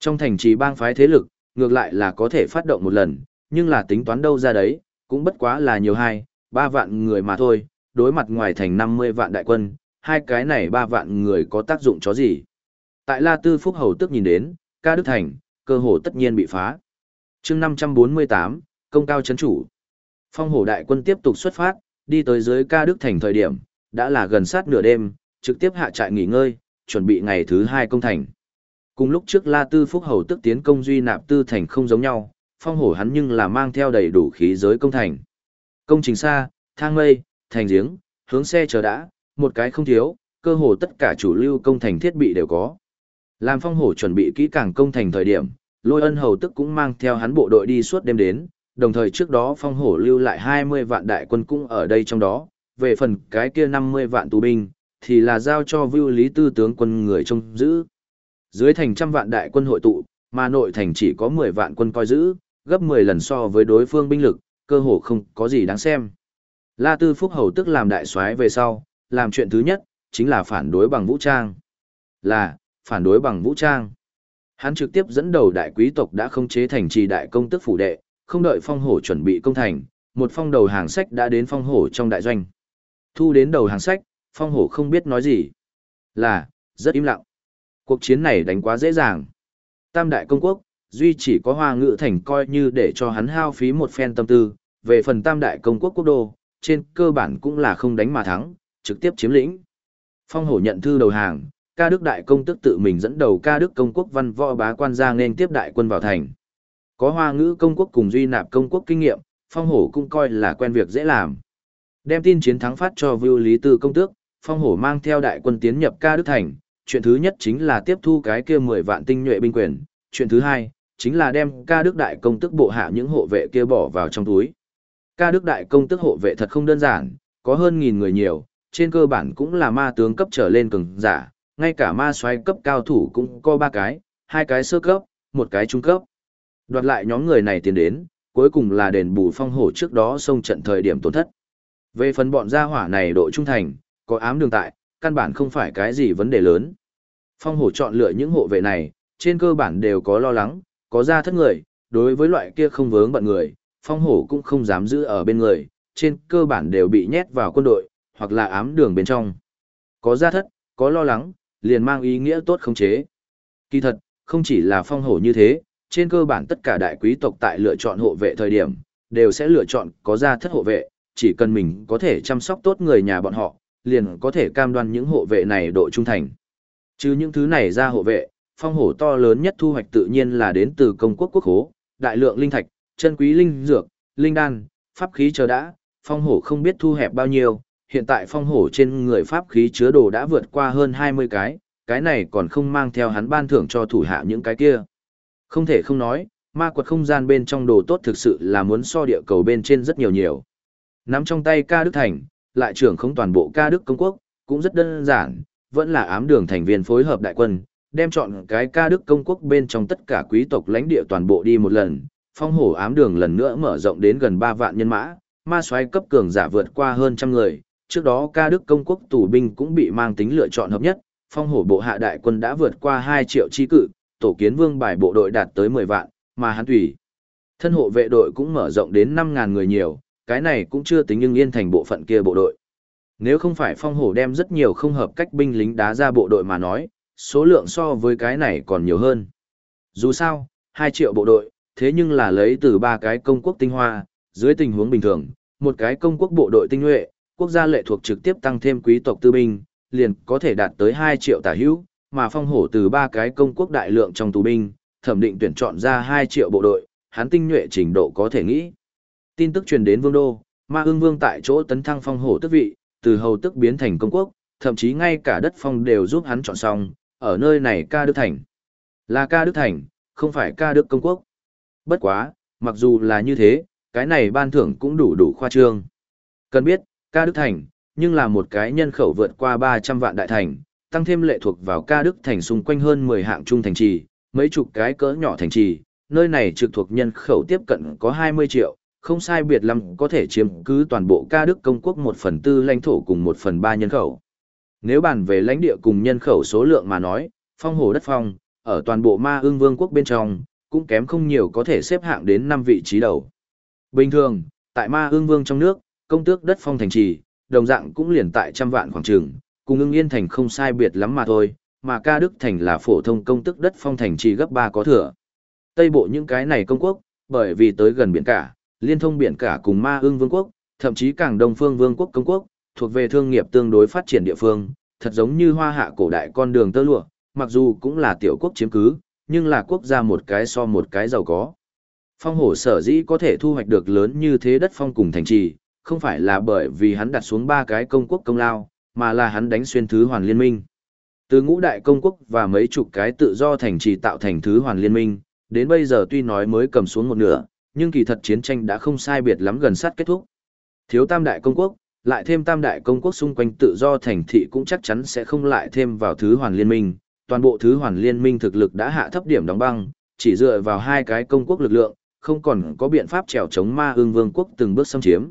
Trong thành trì bang phái thế lực, ngược lại là có thể phát động một lần, nhưng là tính toán đâu ra đấy, cũng bất quá là nhiều hai, ba vạn người mà thôi, đối mặt ngoài thành 50 vạn đại quân, hai cái này ba vạn người có tác dụng chó gì. Tại La Tư Phúc Hầu tức nhìn đến, ca Đức Thành, cơ hồ tất nhiên bị phá. chương 548, công cao chấn chủ. Phong hổ đại quân tiếp tục xuất phát, đi tới dưới ca Đức Thành thời điểm, đã là gần sát nửa đêm, trực tiếp hạ trại nghỉ ngơi, chuẩn bị ngày thứ hai công thành. Cùng lúc trước La Tư Phúc Hầu tức tiến công duy nạp tư thành không giống nhau, phong hổ hắn nhưng là mang theo đầy đủ khí giới công thành. Công trình xa, thang mây, thành giếng, hướng xe chờ đã, một cái không thiếu, cơ hồ tất cả chủ lưu công thành thiết bị đều có. Làm phong hổ chuẩn bị kỹ càng công thành thời điểm, lôi ân hầu tức cũng mang theo hắn bộ đội đi suốt đêm đến, đồng thời trước đó phong hổ lưu lại 20 vạn đại quân cũng ở đây trong đó, về phần cái kia 50 vạn tù binh, thì là giao cho vưu lý tư tướng quân người trông giữ. Dưới thành trăm vạn đại quân hội tụ, mà nội thành chỉ có 10 vạn quân coi giữ, gấp 10 lần so với đối phương binh lực, cơ hồ không có gì đáng xem. La Tư Phúc Hầu tức làm đại soái về sau, làm chuyện thứ nhất, chính là phản đối bằng vũ trang. Là, phản đối bằng vũ trang. Hắn trực tiếp dẫn đầu đại quý tộc đã không chế thành trì đại công tức phủ đệ, không đợi phong hổ chuẩn bị công thành, một phong đầu hàng sách đã đến phong hổ trong đại doanh. Thu đến đầu hàng sách, phong hổ không biết nói gì. Là, rất im lặng. Cuộc chiến này đánh quá dễ dàng. Tam đại công quốc, duy chỉ có hoa ngự thành coi như để cho hắn hao phí một phen tâm tư, về phần tam đại công quốc quốc đô, trên cơ bản cũng là không đánh mà thắng, trực tiếp chiếm lĩnh. Phong hổ nhận thư đầu hàng, ca đức đại công tức tự mình dẫn đầu ca đức công quốc văn võ bá quan ra nên tiếp đại quân vào thành. Có hoa ngữ công quốc cùng duy nạp công quốc kinh nghiệm, phong hổ cũng coi là quen việc dễ làm. Đem tin chiến thắng phát cho vưu lý tư công tước, phong hổ mang theo đại quân tiến nhập ca đức thành, chuyện thứ nhất chính là tiếp thu cái kia 10 vạn tinh nhuệ binh quyền, chuyện thứ hai, chính là đem ca đức đại công tức bộ hạ những hộ vệ kia bỏ vào trong túi. Ca đức đại công tức hộ vệ thật không đơn giản, có hơn nghìn người nhiều, trên cơ bản cũng là ma tướng cấp trở lên cường giả, ngay cả ma xoay cấp cao thủ cũng có ba cái, hai cái sơ cấp, một cái trung cấp. Đoạt lại nhóm người này tiến đến, cuối cùng là đền bù phong hổ trước đó xông trận thời điểm tổn thất. Về phần bọn gia hỏa này độ trung thành, có ám đường tại, căn bản không phải cái gì vấn đề lớn. Phong hổ chọn lựa những hộ vệ này, trên cơ bản đều có lo lắng, có ra thất người, đối với loại kia không vướng bận người, phong hổ cũng không dám giữ ở bên người, trên cơ bản đều bị nhét vào quân đội, hoặc là ám đường bên trong. Có ra thất, có lo lắng, liền mang ý nghĩa tốt không chế. Kỳ thật, không chỉ là phong hổ như thế, trên cơ bản tất cả đại quý tộc tại lựa chọn hộ vệ thời điểm, đều sẽ lựa chọn có ra thất hộ vệ, chỉ cần mình có thể chăm sóc tốt người nhà bọn họ, liền có thể cam đoan những hộ vệ này độ trung thành. Chứ những thứ này ra hộ vệ, phong hổ to lớn nhất thu hoạch tự nhiên là đến từ công quốc quốc hố, đại lượng linh thạch, chân quý linh dược, linh đan, pháp khí chờ đã, phong hổ không biết thu hẹp bao nhiêu, hiện tại phong hổ trên người pháp khí chứa đồ đã vượt qua hơn 20 cái, cái này còn không mang theo hắn ban thưởng cho thủ hạ những cái kia. Không thể không nói, ma quật không gian bên trong đồ tốt thực sự là muốn so địa cầu bên trên rất nhiều nhiều. Nắm trong tay ca đức thành, lại trưởng không toàn bộ ca đức công quốc, cũng rất đơn giản, vẫn là ám đường thành viên phối hợp đại quân, đem chọn cái ca đức công quốc bên trong tất cả quý tộc lãnh địa toàn bộ đi một lần, phong hổ ám đường lần nữa mở rộng đến gần 3 vạn nhân mã, ma xoáy cấp cường giả vượt qua hơn trăm người, trước đó ca đức công quốc tù binh cũng bị mang tính lựa chọn hợp nhất, phong hổ bộ hạ đại quân đã vượt qua 2 triệu chi cự, tổ kiến vương bài bộ đội đạt tới 10 vạn, mà hắn tùy. Thân hộ vệ đội cũng mở rộng đến 5.000 người nhiều, cái này cũng chưa tính nhưng yên thành bộ phận kia bộ đội. Nếu không phải phong hổ đem rất nhiều không hợp cách binh lính đá ra bộ đội mà nói, số lượng so với cái này còn nhiều hơn. Dù sao, 2 triệu bộ đội, thế nhưng là lấy từ ba cái công quốc tinh hoa, dưới tình huống bình thường, một cái công quốc bộ đội tinh nhuệ, quốc gia lệ thuộc trực tiếp tăng thêm quý tộc tư binh, liền có thể đạt tới 2 triệu tả hữu, mà phong hổ từ ba cái công quốc đại lượng trong tù binh, thẩm định tuyển chọn ra 2 triệu bộ đội, hắn tinh nhuệ trình độ có thể nghĩ. Tin tức truyền đến vương đô, ma ương vương tại chỗ tấn thăng phong hổ tước vị, từ hầu tức biến thành công quốc, thậm chí ngay cả đất phong đều giúp hắn chọn xong, ở nơi này ca đức thành. Là ca đức thành, không phải ca đức công quốc. Bất quá, mặc dù là như thế, cái này ban thưởng cũng đủ đủ khoa trương. Cần biết, ca đức thành, nhưng là một cái nhân khẩu vượt qua 300 vạn đại thành, tăng thêm lệ thuộc vào ca đức thành xung quanh hơn 10 hạng trung thành trì, mấy chục cái cỡ nhỏ thành trì, nơi này trực thuộc nhân khẩu tiếp cận có 20 triệu, không sai biệt lắm có thể chiếm cứ toàn bộ ca đức công quốc một phần tư lãnh thổ cùng một phần ba nhân khẩu. Nếu bàn về lãnh địa cùng nhân khẩu số lượng mà nói, phong hồ đất phong, ở toàn bộ ma ương vương quốc bên trong, cũng kém không nhiều có thể xếp hạng đến năm vị trí đầu. Bình thường, tại ma ương vương trong nước, công tước đất phong thành trì, đồng dạng cũng liền tại trăm vạn khoảng trường, cùng ưng yên thành không sai biệt lắm mà thôi, mà ca đức thành là phổ thông công tước đất phong thành trì gấp 3 có thừa. Tây bộ những cái này công quốc, bởi vì tới gần biển cả, liên thông biển cả cùng ma ương vương quốc, thậm chí càng đông phương vương quốc công quốc, thuộc về thương nghiệp tương đối phát triển địa phương, thật giống như hoa hạ cổ đại con đường tơ lụa, mặc dù cũng là tiểu quốc chiếm cứ, nhưng là quốc gia một cái so một cái giàu có. Phong hổ sở dĩ có thể thu hoạch được lớn như thế đất phong cùng thành trì, không phải là bởi vì hắn đặt xuống ba cái công quốc công lao, mà là hắn đánh xuyên thứ hoàn liên minh. Từ ngũ đại công quốc và mấy chục cái tự do thành trì tạo thành thứ hoàn liên minh, đến bây giờ tuy nói mới cầm xuống một nửa, nhưng kỳ thật chiến tranh đã không sai biệt lắm gần sát kết thúc. Thiếu tam đại công quốc, lại thêm tam đại công quốc xung quanh tự do thành thị cũng chắc chắn sẽ không lại thêm vào thứ hoàn liên minh. Toàn bộ thứ hoàn liên minh thực lực đã hạ thấp điểm đóng băng, chỉ dựa vào hai cái công quốc lực lượng, không còn có biện pháp trèo chống ma ương vương quốc từng bước xâm chiếm.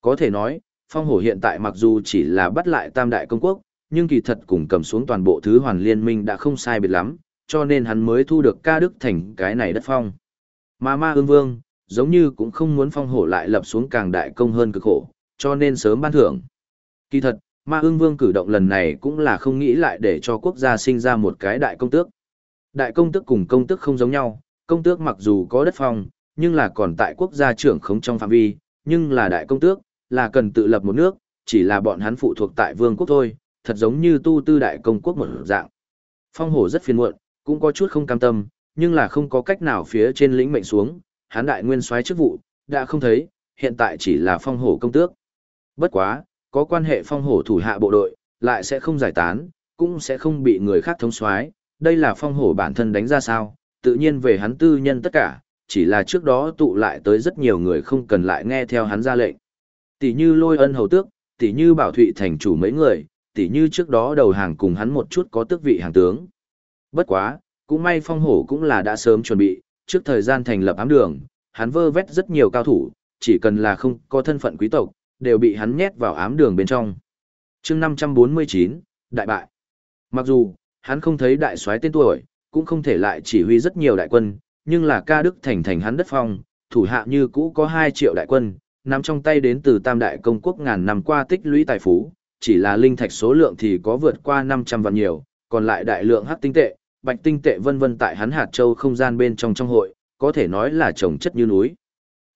Có thể nói, phong hổ hiện tại mặc dù chỉ là bắt lại tam đại công quốc, nhưng kỳ thật cùng cầm xuống toàn bộ thứ hoàn liên minh đã không sai biệt lắm, cho nên hắn mới thu được ca đức thành cái này đất phong. Mà ma ương vương, giống như cũng không muốn phong hổ lại lập xuống càng đại công hơn cực khổ, cho nên sớm ban thưởng. Kỳ thật, ma ương vương cử động lần này cũng là không nghĩ lại để cho quốc gia sinh ra một cái đại công tước. Đại công tước cùng công tước không giống nhau, công tước mặc dù có đất phong, nhưng là còn tại quốc gia trưởng không trong phạm vi, nhưng là đại công tước, là cần tự lập một nước, chỉ là bọn hắn phụ thuộc tại vương quốc thôi, thật giống như tu tư đại công quốc một dạng. Phong hổ rất phiền muộn, cũng có chút không cam tâm, nhưng là không có cách nào phía trên lĩnh mệnh xuống, Hán đại nguyên soái chức vụ, đã không thấy, hiện tại chỉ là phong hổ công tước. Bất quá, có quan hệ phong hổ thủ hạ bộ đội, lại sẽ không giải tán, cũng sẽ không bị người khác thống soái đây là phong hổ bản thân đánh ra sao, tự nhiên về hắn tư nhân tất cả, chỉ là trước đó tụ lại tới rất nhiều người không cần lại nghe theo hắn ra lệnh. Tỷ như lôi ân hầu tước, tỷ như bảo thụy thành chủ mấy người, tỷ như trước đó đầu hàng cùng hắn một chút có tước vị hàng tướng. Bất quá, cũng may phong hổ cũng là đã sớm chuẩn bị, trước thời gian thành lập ám đường, hắn vơ vét rất nhiều cao thủ, chỉ cần là không có thân phận quý tộc, đều bị hắn nhét vào ám đường bên trong. chương 549, Đại bại. Mặc dù, hắn không thấy đại soái tên tuổi, cũng không thể lại chỉ huy rất nhiều đại quân, nhưng là ca đức thành thành hắn đất phong, thủ hạ như cũ có 2 triệu đại quân, nằm trong tay đến từ tam đại công quốc ngàn năm qua tích lũy tài phú, chỉ là linh thạch số lượng thì có vượt qua 500 vạn nhiều, còn lại đại lượng hắc tinh tệ, bạch tinh tệ vân vân tại hắn hạt châu không gian bên trong trong hội, có thể nói là trồng chất như núi.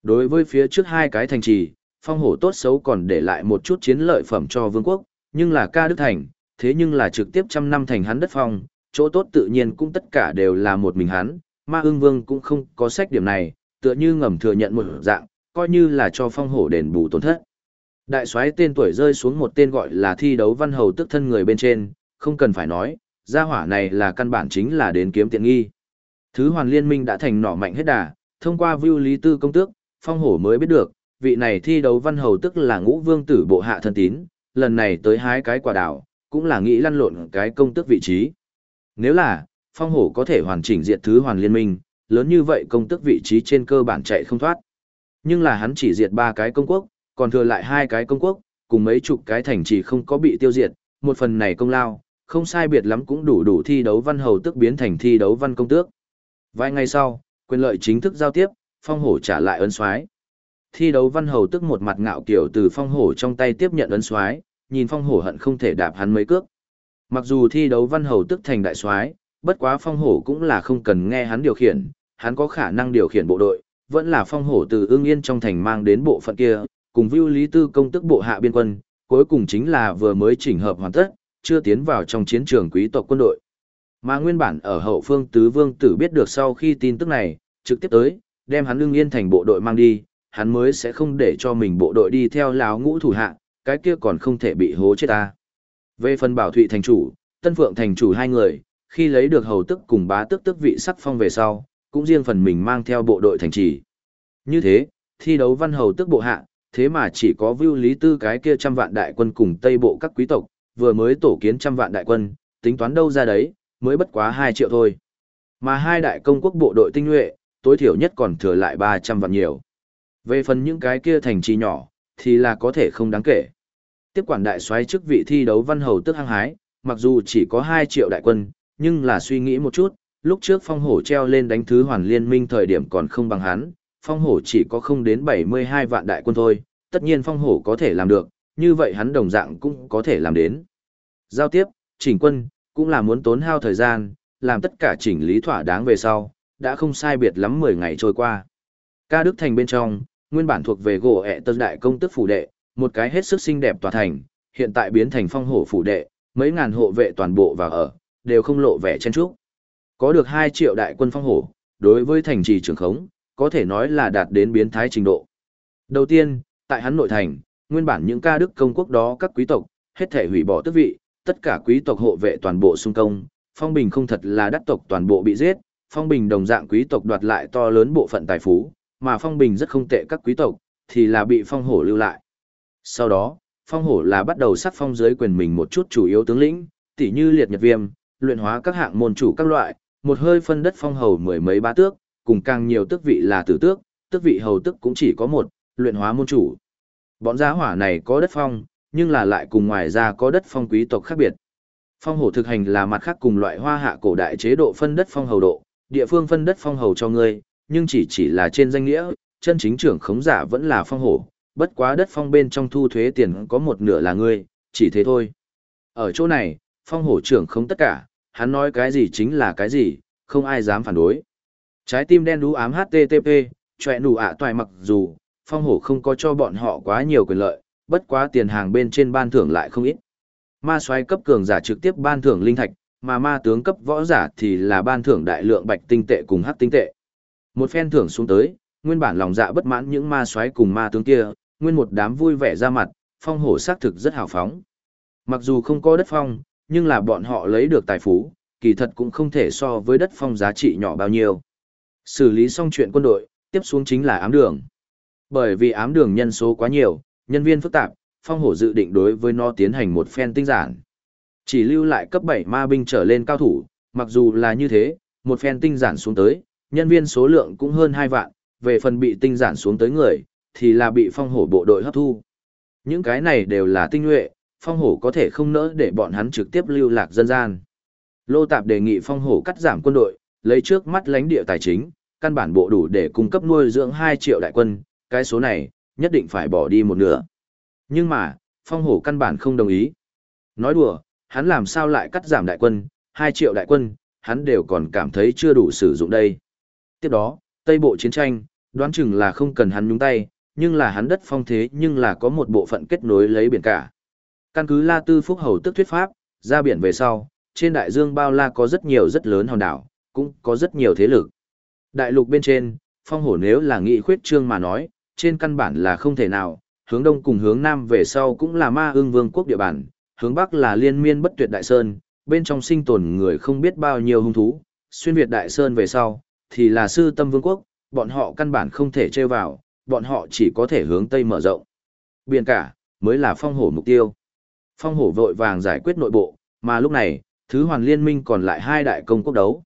Đối với phía trước hai cái thành trì, phong hổ tốt xấu còn để lại một chút chiến lợi phẩm cho vương quốc, nhưng là ca đức thành, thế nhưng là trực tiếp trăm năm thành hắn đất phong, chỗ tốt tự nhiên cũng tất cả đều là một mình hắn, ma ương vương cũng không có sách điểm này, tựa như ngầm thừa nhận một dạng, coi như là cho phong hổ đền bù tổn thất. Đại soái tên tuổi rơi xuống một tên gọi là thi đấu văn hầu tức thân người bên trên, không cần phải nói, gia hỏa này là căn bản chính là đến kiếm tiện nghi. Thứ hoàn liên minh đã thành nỏ mạnh hết đà, thông qua view lý tư công tước, phong hổ mới biết được, vị này thi đấu văn hầu tức là ngũ vương tử bộ hạ thân tín, lần này tới hái cái quả đảo, cũng là nghĩ lăn lộn cái công tước vị trí. Nếu là, phong hổ có thể hoàn chỉnh diệt thứ hoàn liên minh, lớn như vậy công tước vị trí trên cơ bản chạy không thoát. Nhưng là hắn chỉ diệt ba cái công quốc, còn thừa lại hai cái công quốc, cùng mấy chục cái thành trì không có bị tiêu diệt, một phần này công lao, không sai biệt lắm cũng đủ đủ thi đấu văn hầu tức biến thành thi đấu văn công tước. Vài ngày sau, quyền lợi chính thức giao tiếp, phong hổ trả lại ấn soái. Thi đấu văn hầu tức một mặt ngạo kiểu từ phong hổ trong tay tiếp nhận ấn soái, nhìn phong hổ hận không thể đạp hắn mấy cước. Mặc dù thi đấu văn hầu tức thành đại soái, bất quá phong hổ cũng là không cần nghe hắn điều khiển, hắn có khả năng điều khiển bộ đội, vẫn là phong hổ từ ương yên trong thành mang đến bộ phận kia, cùng vưu lý tư công tức bộ hạ biên quân, cuối cùng chính là vừa mới chỉnh hợp hoàn tất, chưa tiến vào trong chiến trường quý tộc quân đội. Mà nguyên bản ở hậu phương tứ vương tử biết được sau khi tin tức này, trực tiếp tới, đem hắn lương yên thành bộ đội mang đi, hắn mới sẽ không để cho mình bộ đội đi theo láo ngũ thủ hạ, cái kia còn không thể bị hố chết ta. Về phần bảo thụy thành chủ, tân phượng thành chủ hai người, khi lấy được hầu tức cùng bá tức tức vị sắc phong về sau, cũng riêng phần mình mang theo bộ đội thành trì. Như thế, thi đấu văn hầu tức bộ hạ, thế mà chỉ có vưu lý tư cái kia trăm vạn đại quân cùng tây bộ các quý tộc, vừa mới tổ kiến trăm vạn đại quân, tính toán đâu ra đấy, mới bất quá 2 triệu thôi. Mà hai đại công quốc bộ đội tinh nhuệ, tối thiểu nhất còn thừa lại 300 vạn nhiều. Về phần những cái kia thành trì nhỏ, thì là có thể không đáng kể. Tiếp quản đại soái chức vị thi đấu văn hầu tức hăng hái, mặc dù chỉ có 2 triệu đại quân, nhưng là suy nghĩ một chút, lúc trước phong hổ treo lên đánh thứ hoàn liên minh thời điểm còn không bằng hắn, phong hổ chỉ có không đến 72 vạn đại quân thôi, tất nhiên phong hổ có thể làm được, như vậy hắn đồng dạng cũng có thể làm đến. Giao tiếp, chỉnh quân, cũng là muốn tốn hao thời gian, làm tất cả chỉnh lý thỏa đáng về sau, đã không sai biệt lắm 10 ngày trôi qua. Ca Đức Thành bên trong, nguyên bản thuộc về gỗ ẹ tân đại công tức phủ đệ, một cái hết sức xinh đẹp tòa thành, hiện tại biến thành phong hổ phủ đệ, mấy ngàn hộ vệ toàn bộ vào ở, đều không lộ vẻ chen trúc. Có được 2 triệu đại quân phong hổ, đối với thành trì trường khống, có thể nói là đạt đến biến thái trình độ. Đầu tiên, tại hắn nội thành, nguyên bản những ca đức công quốc đó các quý tộc, hết thể hủy bỏ tước vị, tất cả quý tộc hộ vệ toàn bộ xung công, phong bình không thật là đắc tộc toàn bộ bị giết, phong bình đồng dạng quý tộc đoạt lại to lớn bộ phận tài phú, mà phong bình rất không tệ các quý tộc, thì là bị phong hổ lưu lại. Sau đó, phong hổ là bắt đầu sắc phong dưới quyền mình một chút chủ yếu tướng lĩnh, tỉ như liệt nhật viêm, luyện hóa các hạng môn chủ các loại, một hơi phân đất phong hầu mười mấy ba tước, cùng càng nhiều tước vị là tử tước, tước vị hầu tức cũng chỉ có một, luyện hóa môn chủ. Bọn giá hỏa này có đất phong, nhưng là lại cùng ngoài ra có đất phong quý tộc khác biệt. Phong hổ thực hành là mặt khác cùng loại hoa hạ cổ đại chế độ phân đất phong hầu độ, địa phương phân đất phong hầu cho ngươi, nhưng chỉ chỉ là trên danh nghĩa, chân chính trưởng khống giả vẫn là phong hổ, bất quá đất phong bên trong thu thuế tiền có một nửa là ngươi, chỉ thế thôi. Ở chỗ này, phong hổ trưởng không tất cả, hắn nói cái gì chính là cái gì, không ai dám phản đối. Trái tim đen đú ám HTTP, chòe nụ ạ toài mặc dù, phong hổ không có cho bọn họ quá nhiều quyền lợi, bất quá tiền hàng bên trên ban thưởng lại không ít. Ma xoáy cấp cường giả trực tiếp ban thưởng linh thạch, mà ma tướng cấp võ giả thì là ban thưởng đại lượng bạch tinh tệ cùng hắc tinh tệ. Một phen thưởng xuống tới, nguyên bản lòng dạ bất mãn những ma xoáy cùng ma tướng kia, nguyên một đám vui vẻ ra mặt, phong hổ xác thực rất hào phóng. Mặc dù không có đất phong, nhưng là bọn họ lấy được tài phú, kỳ thật cũng không thể so với đất phong giá trị nhỏ bao nhiêu. Xử lý xong chuyện quân đội, tiếp xuống chính là ám đường. Bởi vì ám đường nhân số quá nhiều, nhân viên phức tạp, phong hổ dự định đối với nó tiến hành một phen tinh giản. Chỉ lưu lại cấp 7 ma binh trở lên cao thủ, mặc dù là như thế, một phen tinh giản xuống tới, nhân viên số lượng cũng hơn 2 vạn, về phần bị tinh giản xuống tới người, thì là bị phong hổ bộ đội hấp thu. Những cái này đều là tinh nhuệ, phong hổ có thể không nỡ để bọn hắn trực tiếp lưu lạc dân gian. Lô Tạp đề nghị phong hổ cắt giảm quân đội, lấy trước mắt lãnh địa tài chính, căn bản bộ đủ để cung cấp nuôi dưỡng 2 triệu đại quân, cái số này, nhất định phải bỏ đi một nửa. Nhưng mà, phong hổ căn bản không đồng ý. Nói đùa, hắn làm sao lại cắt giảm đại quân, 2 triệu đại quân, hắn đều còn cảm thấy chưa đủ sử dụng đây. Tiếp đó, Tây Bộ chiến tranh, đoán chừng là không cần hắn nhúng tay, nhưng là hắn đất phong thế nhưng là có một bộ phận kết nối lấy biển cả. Căn cứ La Tư Phúc Hầu tức thuyết pháp, ra biển về sau, trên đại dương bao la có rất nhiều rất lớn hòn đảo, cũng có rất nhiều thế lực. Đại lục bên trên, phong hổ nếu là nghị khuyết trương mà nói, trên căn bản là không thể nào, hướng đông cùng hướng nam về sau cũng là ma ương vương quốc địa bàn, hướng bắc là liên miên bất tuyệt đại sơn, bên trong sinh tồn người không biết bao nhiêu hung thú, xuyên Việt đại sơn về sau, thì là sư tâm vương quốc, bọn họ căn bản không thể trêu vào, bọn họ chỉ có thể hướng tây mở rộng. Biển cả, mới là phong hổ mục tiêu. Phong hổ vội vàng giải quyết nội bộ, mà lúc này, thứ hoàn liên minh còn lại hai đại công quốc đấu.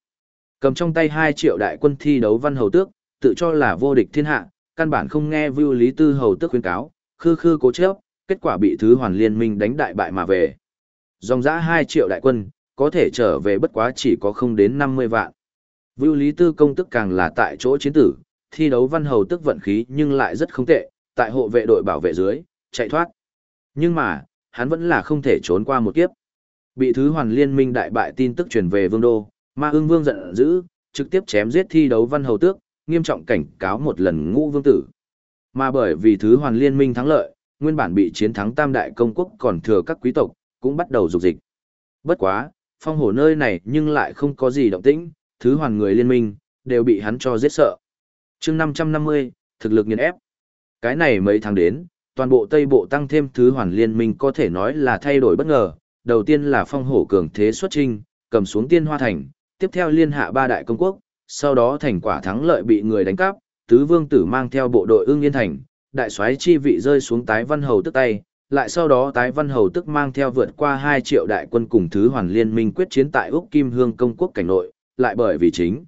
Cầm trong tay 2 triệu đại quân thi đấu văn hầu tước, tự cho là vô địch thiên hạ, căn bản không nghe Vưu Lý Tư hầu tước khuyên cáo, khư khư cố chấp, kết quả bị thứ hoàn liên minh đánh đại bại mà về. Dòng dã 2 triệu đại quân, có thể trở về bất quá chỉ có không đến 50 vạn. Vưu Lý Tư công tức càng là tại chỗ chiến tử, thi đấu văn hầu tức vận khí nhưng lại rất không tệ, tại hộ vệ đội bảo vệ dưới, chạy thoát. Nhưng mà, hắn vẫn là không thể trốn qua một kiếp. Bị thứ hoàn liên minh đại bại tin tức truyền về vương đô, ma Ưng vương giận dữ, trực tiếp chém giết thi đấu văn hầu tước, nghiêm trọng cảnh cáo một lần ngũ vương tử. Mà bởi vì thứ hoàn liên minh thắng lợi, nguyên bản bị chiến thắng tam đại công quốc còn thừa các quý tộc, cũng bắt đầu dục dịch. Bất quá, phong hổ nơi này nhưng lại không có gì động tĩnh, thứ hoàn người liên minh, đều bị hắn cho giết sợ. chương 550, thực lực nghiền ép. Cái này mấy tháng đến, toàn bộ Tây Bộ tăng thêm thứ hoàn liên minh có thể nói là thay đổi bất ngờ. Đầu tiên là phong hổ cường thế xuất trinh, cầm xuống tiên hoa thành, tiếp theo liên hạ ba đại công quốc, sau đó thành quả thắng lợi bị người đánh cắp, tứ vương tử mang theo bộ đội ưng yên thành, đại soái chi vị rơi xuống tái văn hầu tức tay, lại sau đó tái văn hầu tức mang theo vượt qua 2 triệu đại quân cùng thứ hoàn liên minh quyết chiến tại Úc Kim Hương công quốc cảnh nội, lại bởi vì chính.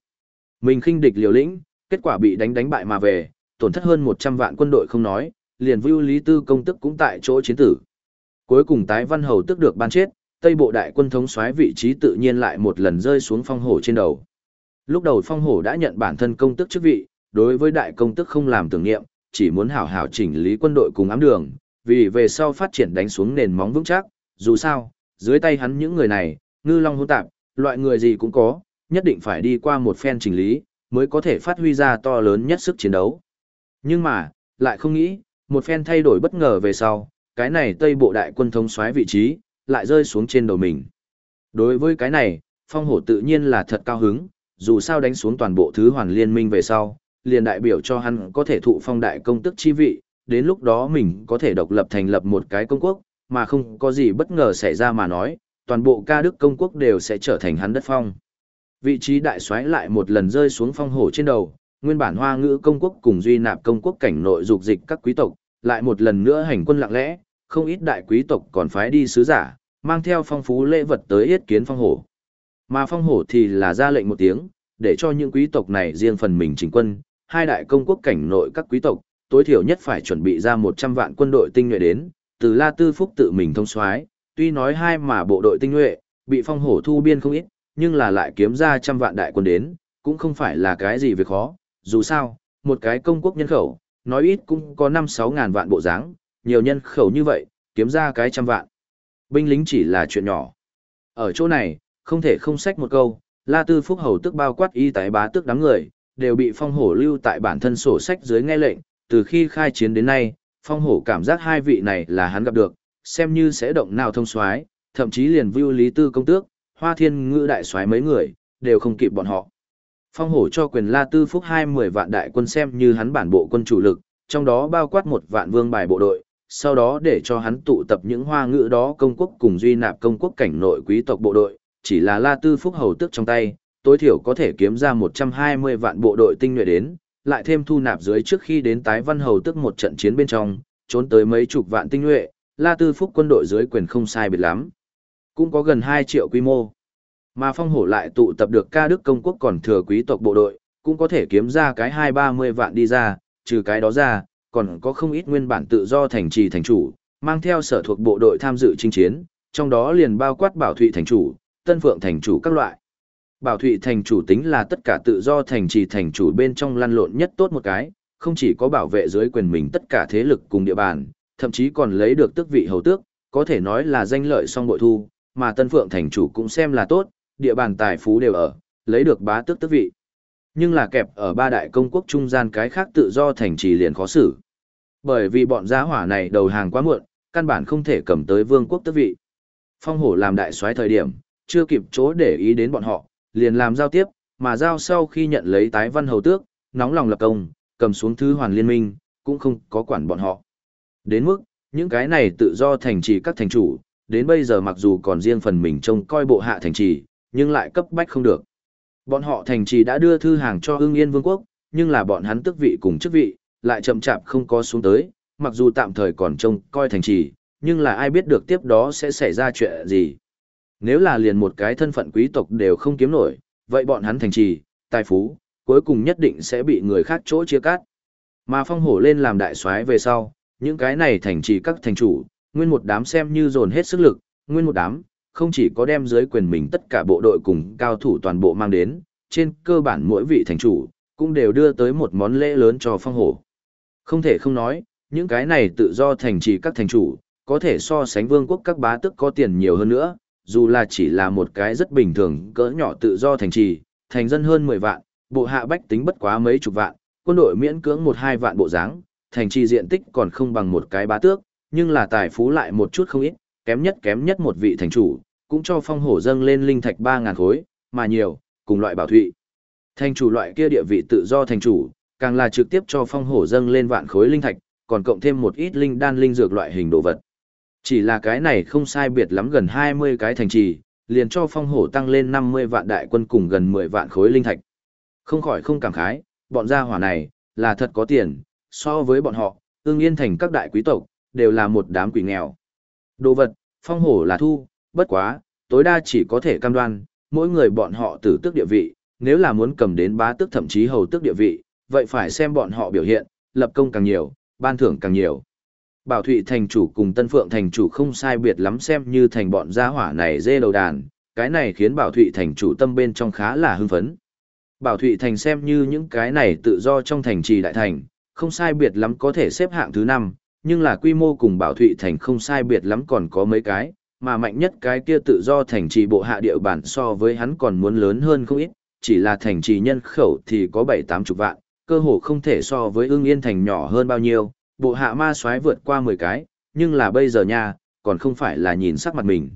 Mình khinh địch liều lĩnh, kết quả bị đánh đánh bại mà về, tổn thất hơn 100 vạn quân đội không nói, liền vưu lý tư công tức cũng tại chỗ chiến tử. Cuối cùng tái văn hầu tức được ban chết, Tây bộ đại quân thống soái vị trí tự nhiên lại một lần rơi xuống phong hổ trên đầu. Lúc đầu phong hổ đã nhận bản thân công tức chức vị, đối với đại công tức không làm tưởng niệm, chỉ muốn hảo hảo chỉnh lý quân đội cùng ám đường, vì về sau phát triển đánh xuống nền móng vững chắc, dù sao, dưới tay hắn những người này, ngư long hỗn tạp, loại người gì cũng có, nhất định phải đi qua một phen chỉnh lý, mới có thể phát huy ra to lớn nhất sức chiến đấu. Nhưng mà, lại không nghĩ, một phen thay đổi bất ngờ về sau, cái này Tây Bộ đại quân thống soái vị trí, lại rơi xuống trên đầu mình. Đối với cái này, phong hổ tự nhiên là thật cao hứng, dù sao đánh xuống toàn bộ thứ hoàn liên minh về sau, liền đại biểu cho hắn có thể thụ phong đại công tức chi vị, đến lúc đó mình có thể độc lập thành lập một cái công quốc, mà không có gì bất ngờ xảy ra mà nói, toàn bộ ca đức công quốc đều sẽ trở thành hắn đất phong. Vị trí đại soái lại một lần rơi xuống phong hổ trên đầu, nguyên bản hoa ngữ công quốc cùng duy nạp công quốc cảnh nội dục dịch các quý tộc, lại một lần nữa hành quân lặng lẽ, không ít đại quý tộc còn phái đi sứ giả, mang theo phong phú lễ vật tới yết kiến phong hổ. Mà phong hổ thì là ra lệnh một tiếng, để cho những quý tộc này riêng phần mình chỉnh quân, hai đại công quốc cảnh nội các quý tộc, tối thiểu nhất phải chuẩn bị ra 100 vạn quân đội tinh nhuệ đến, từ La Tư Phúc tự mình thông soái, tuy nói hai mà bộ đội tinh nhuệ, bị phong hổ thu biên không ít, nhưng là lại kiếm ra trăm vạn đại quân đến, cũng không phải là cái gì việc khó, dù sao, một cái công quốc nhân khẩu, nói ít cũng có 5-6 ngàn vạn bộ dáng, nhiều nhân khẩu như vậy, kiếm ra cái trăm vạn. Binh lính chỉ là chuyện nhỏ. Ở chỗ này, không thể không sách một câu, La Tư Phúc Hầu tức bao quát y tái bá tức đám người, đều bị phong hổ lưu tại bản thân sổ sách dưới nghe lệnh, từ khi khai chiến đến nay, phong hổ cảm giác hai vị này là hắn gặp được, xem như sẽ động nào thông soái, thậm chí liền vưu lý tư công tước, hoa thiên ngữ đại soái mấy người, đều không kịp bọn họ. Phong hổ cho quyền La Tư Phúc hai mười vạn đại quân xem như hắn bản bộ quân chủ lực, trong đó bao quát một vạn vương bài bộ đội, sau đó để cho hắn tụ tập những hoa ngữ đó công quốc cùng duy nạp công quốc cảnh nội quý tộc bộ đội, chỉ là La Tư Phúc hầu tức trong tay, tối thiểu có thể kiếm ra 120 vạn bộ đội tinh nhuệ đến, lại thêm thu nạp dưới trước khi đến tái văn hầu tức một trận chiến bên trong, trốn tới mấy chục vạn tinh nhuệ, La Tư Phúc quân đội dưới quyền không sai biệt lắm. Cũng có gần 2 triệu quy mô. Mà phong hổ lại tụ tập được ca đức công quốc còn thừa quý tộc bộ đội, cũng có thể kiếm ra cái hai ba mươi vạn đi ra, trừ cái đó ra, còn có không ít nguyên bản tự do thành trì thành chủ, mang theo sở thuộc bộ đội tham dự chinh chiến, trong đó liền bao quát Bảo Thụy thành chủ, Tân Phượng thành chủ các loại. Bảo Thụy thành chủ tính là tất cả tự do thành trì thành chủ bên trong lăn lộn nhất tốt một cái, không chỉ có bảo vệ dưới quyền mình tất cả thế lực cùng địa bàn, thậm chí còn lấy được tước vị hầu tước, có thể nói là danh lợi song bội thu, mà Tân Phượng thành chủ cũng xem là tốt, địa bàn tài phú đều ở, lấy được bá tước tước vị. Nhưng là kẹp ở ba đại công quốc trung gian cái khác tự do thành trì liền khó xử. Bởi vì bọn giá hỏa này đầu hàng quá muộn, căn bản không thể cầm tới vương quốc tước vị. Phong hổ làm đại soái thời điểm, chưa kịp chỗ để ý đến bọn họ, liền làm giao tiếp, mà giao sau khi nhận lấy tái văn hầu tước, nóng lòng lập công, cầm xuống thứ hoàn liên minh, cũng không có quản bọn họ. Đến mức, những cái này tự do thành trì các thành chủ, đến bây giờ mặc dù còn riêng phần mình trông coi bộ hạ thành trì, nhưng lại cấp bách không được. Bọn họ thành trì đã đưa thư hàng cho ưng yên vương quốc, nhưng là bọn hắn tước vị cùng chức vị, lại chậm chạp không có xuống tới, mặc dù tạm thời còn trông coi thành trì, nhưng là ai biết được tiếp đó sẽ xảy ra chuyện gì. Nếu là liền một cái thân phận quý tộc đều không kiếm nổi, vậy bọn hắn thành trì, tài phú, cuối cùng nhất định sẽ bị người khác chỗ chia cắt. Mà phong hổ lên làm đại soái về sau, những cái này thành trì các thành chủ, nguyên một đám xem như dồn hết sức lực, nguyên một đám, không chỉ có đem dưới quyền mình tất cả bộ đội cùng cao thủ toàn bộ mang đến, trên cơ bản mỗi vị thành chủ, cũng đều đưa tới một món lễ lớn cho phong hổ. Không thể không nói, những cái này tự do thành trì các thành chủ, có thể so sánh vương quốc các bá tức có tiền nhiều hơn nữa, dù là chỉ là một cái rất bình thường cỡ nhỏ tự do thành trì, thành dân hơn 10 vạn, bộ hạ bách tính bất quá mấy chục vạn, quân đội miễn cưỡng một hai vạn bộ dáng, thành trì diện tích còn không bằng một cái bá tước, nhưng là tài phú lại một chút không ít, kém nhất kém nhất một vị thành chủ, cũng cho phong hổ dâng lên linh thạch 3.000 khối, mà nhiều, cùng loại bảo thụy. Thành chủ loại kia địa vị tự do thành chủ, càng là trực tiếp cho phong hổ dâng lên vạn khối linh thạch, còn cộng thêm một ít linh đan linh dược loại hình đồ vật. Chỉ là cái này không sai biệt lắm gần 20 cái thành trì, liền cho phong hổ tăng lên 50 vạn đại quân cùng gần 10 vạn khối linh thạch. Không khỏi không cảm khái, bọn gia hỏa này, là thật có tiền, so với bọn họ, ương yên thành các đại quý tộc, đều là một đám quỷ nghèo. Đồ vật, phong hổ là thu, bất quá, tối đa chỉ có thể cam đoan, mỗi người bọn họ tử tước địa vị, nếu là muốn cầm đến bá tước thậm chí hầu tước địa vị, vậy phải xem bọn họ biểu hiện, lập công càng nhiều, ban thưởng càng nhiều. Bảo Thụy thành chủ cùng Tân Phượng thành chủ không sai biệt lắm xem như thành bọn gia hỏa này dê đầu đàn, cái này khiến Bảo Thụy thành chủ tâm bên trong khá là hưng phấn. Bảo Thụy thành xem như những cái này tự do trong thành trì đại thành, không sai biệt lắm có thể xếp hạng thứ 5, nhưng là quy mô cùng Bảo Thụy thành không sai biệt lắm còn có mấy cái, mà mạnh nhất cái kia tự do thành trì bộ hạ địa bản so với hắn còn muốn lớn hơn không ít, chỉ là thành trì nhân khẩu thì có 7-8 chục vạn, cơ hồ không thể so với ưng yên thành nhỏ hơn bao nhiêu, bộ hạ ma soái vượt qua 10 cái, nhưng là bây giờ nha, còn không phải là nhìn sắc mặt mình.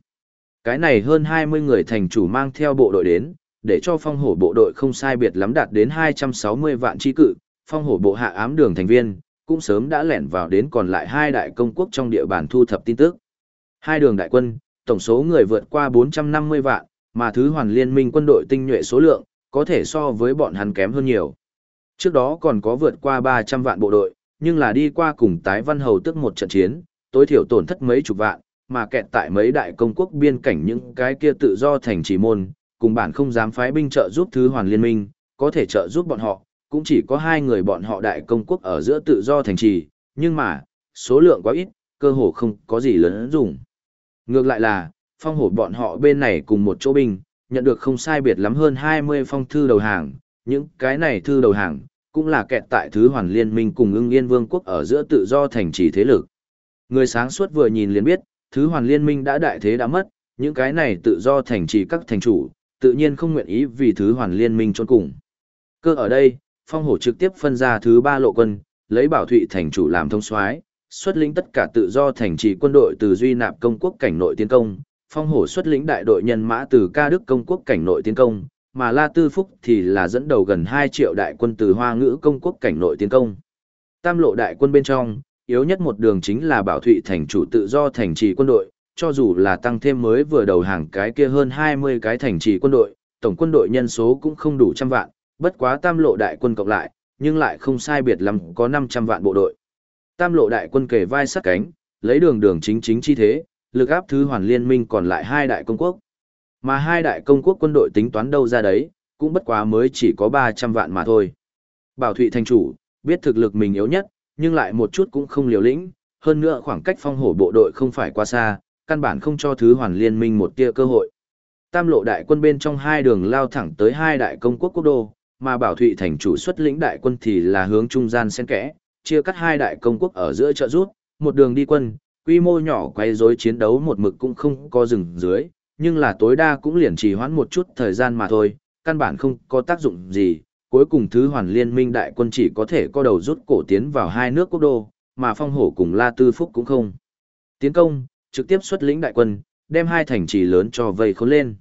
Cái này hơn 20 người thành chủ mang theo bộ đội đến, để cho phong hổ bộ đội không sai biệt lắm đạt đến 260 vạn chi cự, phong hổ bộ hạ ám đường thành viên, cũng sớm đã lẻn vào đến còn lại hai đại công quốc trong địa bàn thu thập tin tức. Hai đường đại quân, tổng số người vượt qua 450 vạn, mà thứ hoàn liên minh quân đội tinh nhuệ số lượng, có thể so với bọn hắn kém hơn nhiều. Trước đó còn có vượt qua 300 vạn bộ đội, nhưng là đi qua cùng tái văn hầu tức một trận chiến, tối thiểu tổn thất mấy chục vạn, mà kẹt tại mấy đại công quốc biên cảnh những cái kia tự do thành trì môn, cùng bản không dám phái binh trợ giúp thứ hoàn liên minh, có thể trợ giúp bọn họ, cũng chỉ có hai người bọn họ đại công quốc ở giữa tự do thành trì, nhưng mà, số lượng quá ít, cơ hồ không có gì lớn dùng. Ngược lại là, phong hổ bọn họ bên này cùng một chỗ binh, nhận được không sai biệt lắm hơn 20 phong thư đầu hàng, những cái này thư đầu hàng, cũng là kẹt tại thứ hoàn liên minh cùng ưng yên vương quốc ở giữa tự do thành trì thế lực. Người sáng suốt vừa nhìn liền biết, thứ hoàn liên minh đã đại thế đã mất, những cái này tự do thành trì các thành chủ, tự nhiên không nguyện ý vì thứ hoàn liên minh trốn cùng. Cơ ở đây, phong hổ trực tiếp phân ra thứ ba lộ quân, lấy bảo thụy thành chủ làm thông soái xuất lĩnh tất cả tự do thành trì quân đội từ duy nạp công quốc cảnh nội tiến công, phong hổ xuất lĩnh đại đội nhân mã từ ca đức công quốc cảnh nội tiến công, mà La Tư Phúc thì là dẫn đầu gần 2 triệu đại quân từ hoa ngữ công quốc cảnh nội tiến công. Tam lộ đại quân bên trong, yếu nhất một đường chính là bảo thụy thành chủ tự do thành trì quân đội, cho dù là tăng thêm mới vừa đầu hàng cái kia hơn 20 cái thành trì quân đội, tổng quân đội nhân số cũng không đủ trăm vạn, bất quá tam lộ đại quân cộng lại, nhưng lại không sai biệt lắm có 500 vạn bộ đội. Tam lộ đại quân kề vai sát cánh, lấy đường đường chính chính chi thế, lực áp thứ hoàn liên minh còn lại hai đại công quốc. Mà hai đại công quốc quân đội tính toán đâu ra đấy, cũng bất quá mới chỉ có 300 vạn mà thôi. Bảo Thụy thành chủ, biết thực lực mình yếu nhất, nhưng lại một chút cũng không liều lĩnh, hơn nữa khoảng cách phong hổ bộ đội không phải quá xa, căn bản không cho thứ hoàn liên minh một tia cơ hội. Tam lộ đại quân bên trong hai đường lao thẳng tới hai đại công quốc quốc đô, mà Bảo Thụy thành chủ xuất lĩnh đại quân thì là hướng trung gian xen kẽ, chia cắt hai đại công quốc ở giữa trợ rút, một đường đi quân, quy mô nhỏ quay rối chiến đấu một mực cũng không có dừng dưới, nhưng là tối đa cũng liền trì hoãn một chút thời gian mà thôi, căn bản không có tác dụng gì, cuối cùng thứ hoàn liên minh đại quân chỉ có thể co đầu rút cổ tiến vào hai nước quốc đô, mà phong hổ cùng La Tư Phúc cũng không. Tiến công, trực tiếp xuất lĩnh đại quân, đem hai thành trì lớn cho vây khốn lên.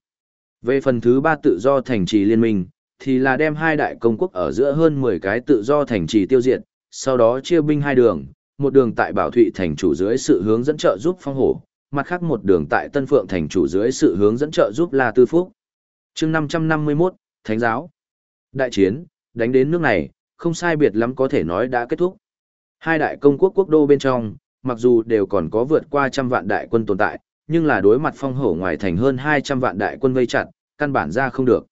Về phần thứ ba tự do thành trì liên minh, thì là đem hai đại công quốc ở giữa hơn 10 cái tự do thành trì tiêu diệt, sau đó chia binh hai đường, một đường tại Bảo Thụy thành chủ dưới sự hướng dẫn trợ giúp phong hổ, mặt khác một đường tại Tân Phượng thành chủ dưới sự hướng dẫn trợ giúp La Tư Phúc. chương 551, Thánh giáo. Đại chiến, đánh đến nước này, không sai biệt lắm có thể nói đã kết thúc. Hai đại công quốc quốc đô bên trong, mặc dù đều còn có vượt qua trăm vạn đại quân tồn tại, nhưng là đối mặt phong hổ ngoài thành hơn 200 vạn đại quân vây chặt, căn bản ra không được.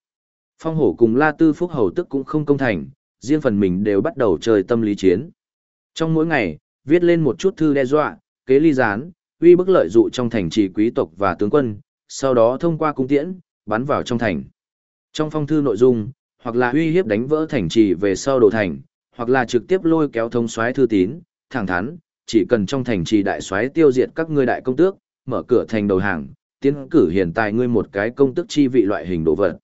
Phong hổ cùng La Tư Phúc hầu tức cũng không công thành, riêng phần mình đều bắt đầu chơi tâm lý chiến. Trong mỗi ngày, viết lên một chút thư đe dọa, kế ly gián, uy bức lợi dụ trong thành trì quý tộc và tướng quân, sau đó thông qua cung tiễn, bắn vào trong thành. Trong phong thư nội dung, hoặc là uy hiếp đánh vỡ thành trì về sau đồ thành, hoặc là trực tiếp lôi kéo thông soái thư tín, thẳng thắn, chỉ cần trong thành trì đại soái tiêu diệt các ngươi đại công tước, mở cửa thành đầu hàng, tiến cử hiện tại ngươi một cái công tước chi vị loại hình đồ vật.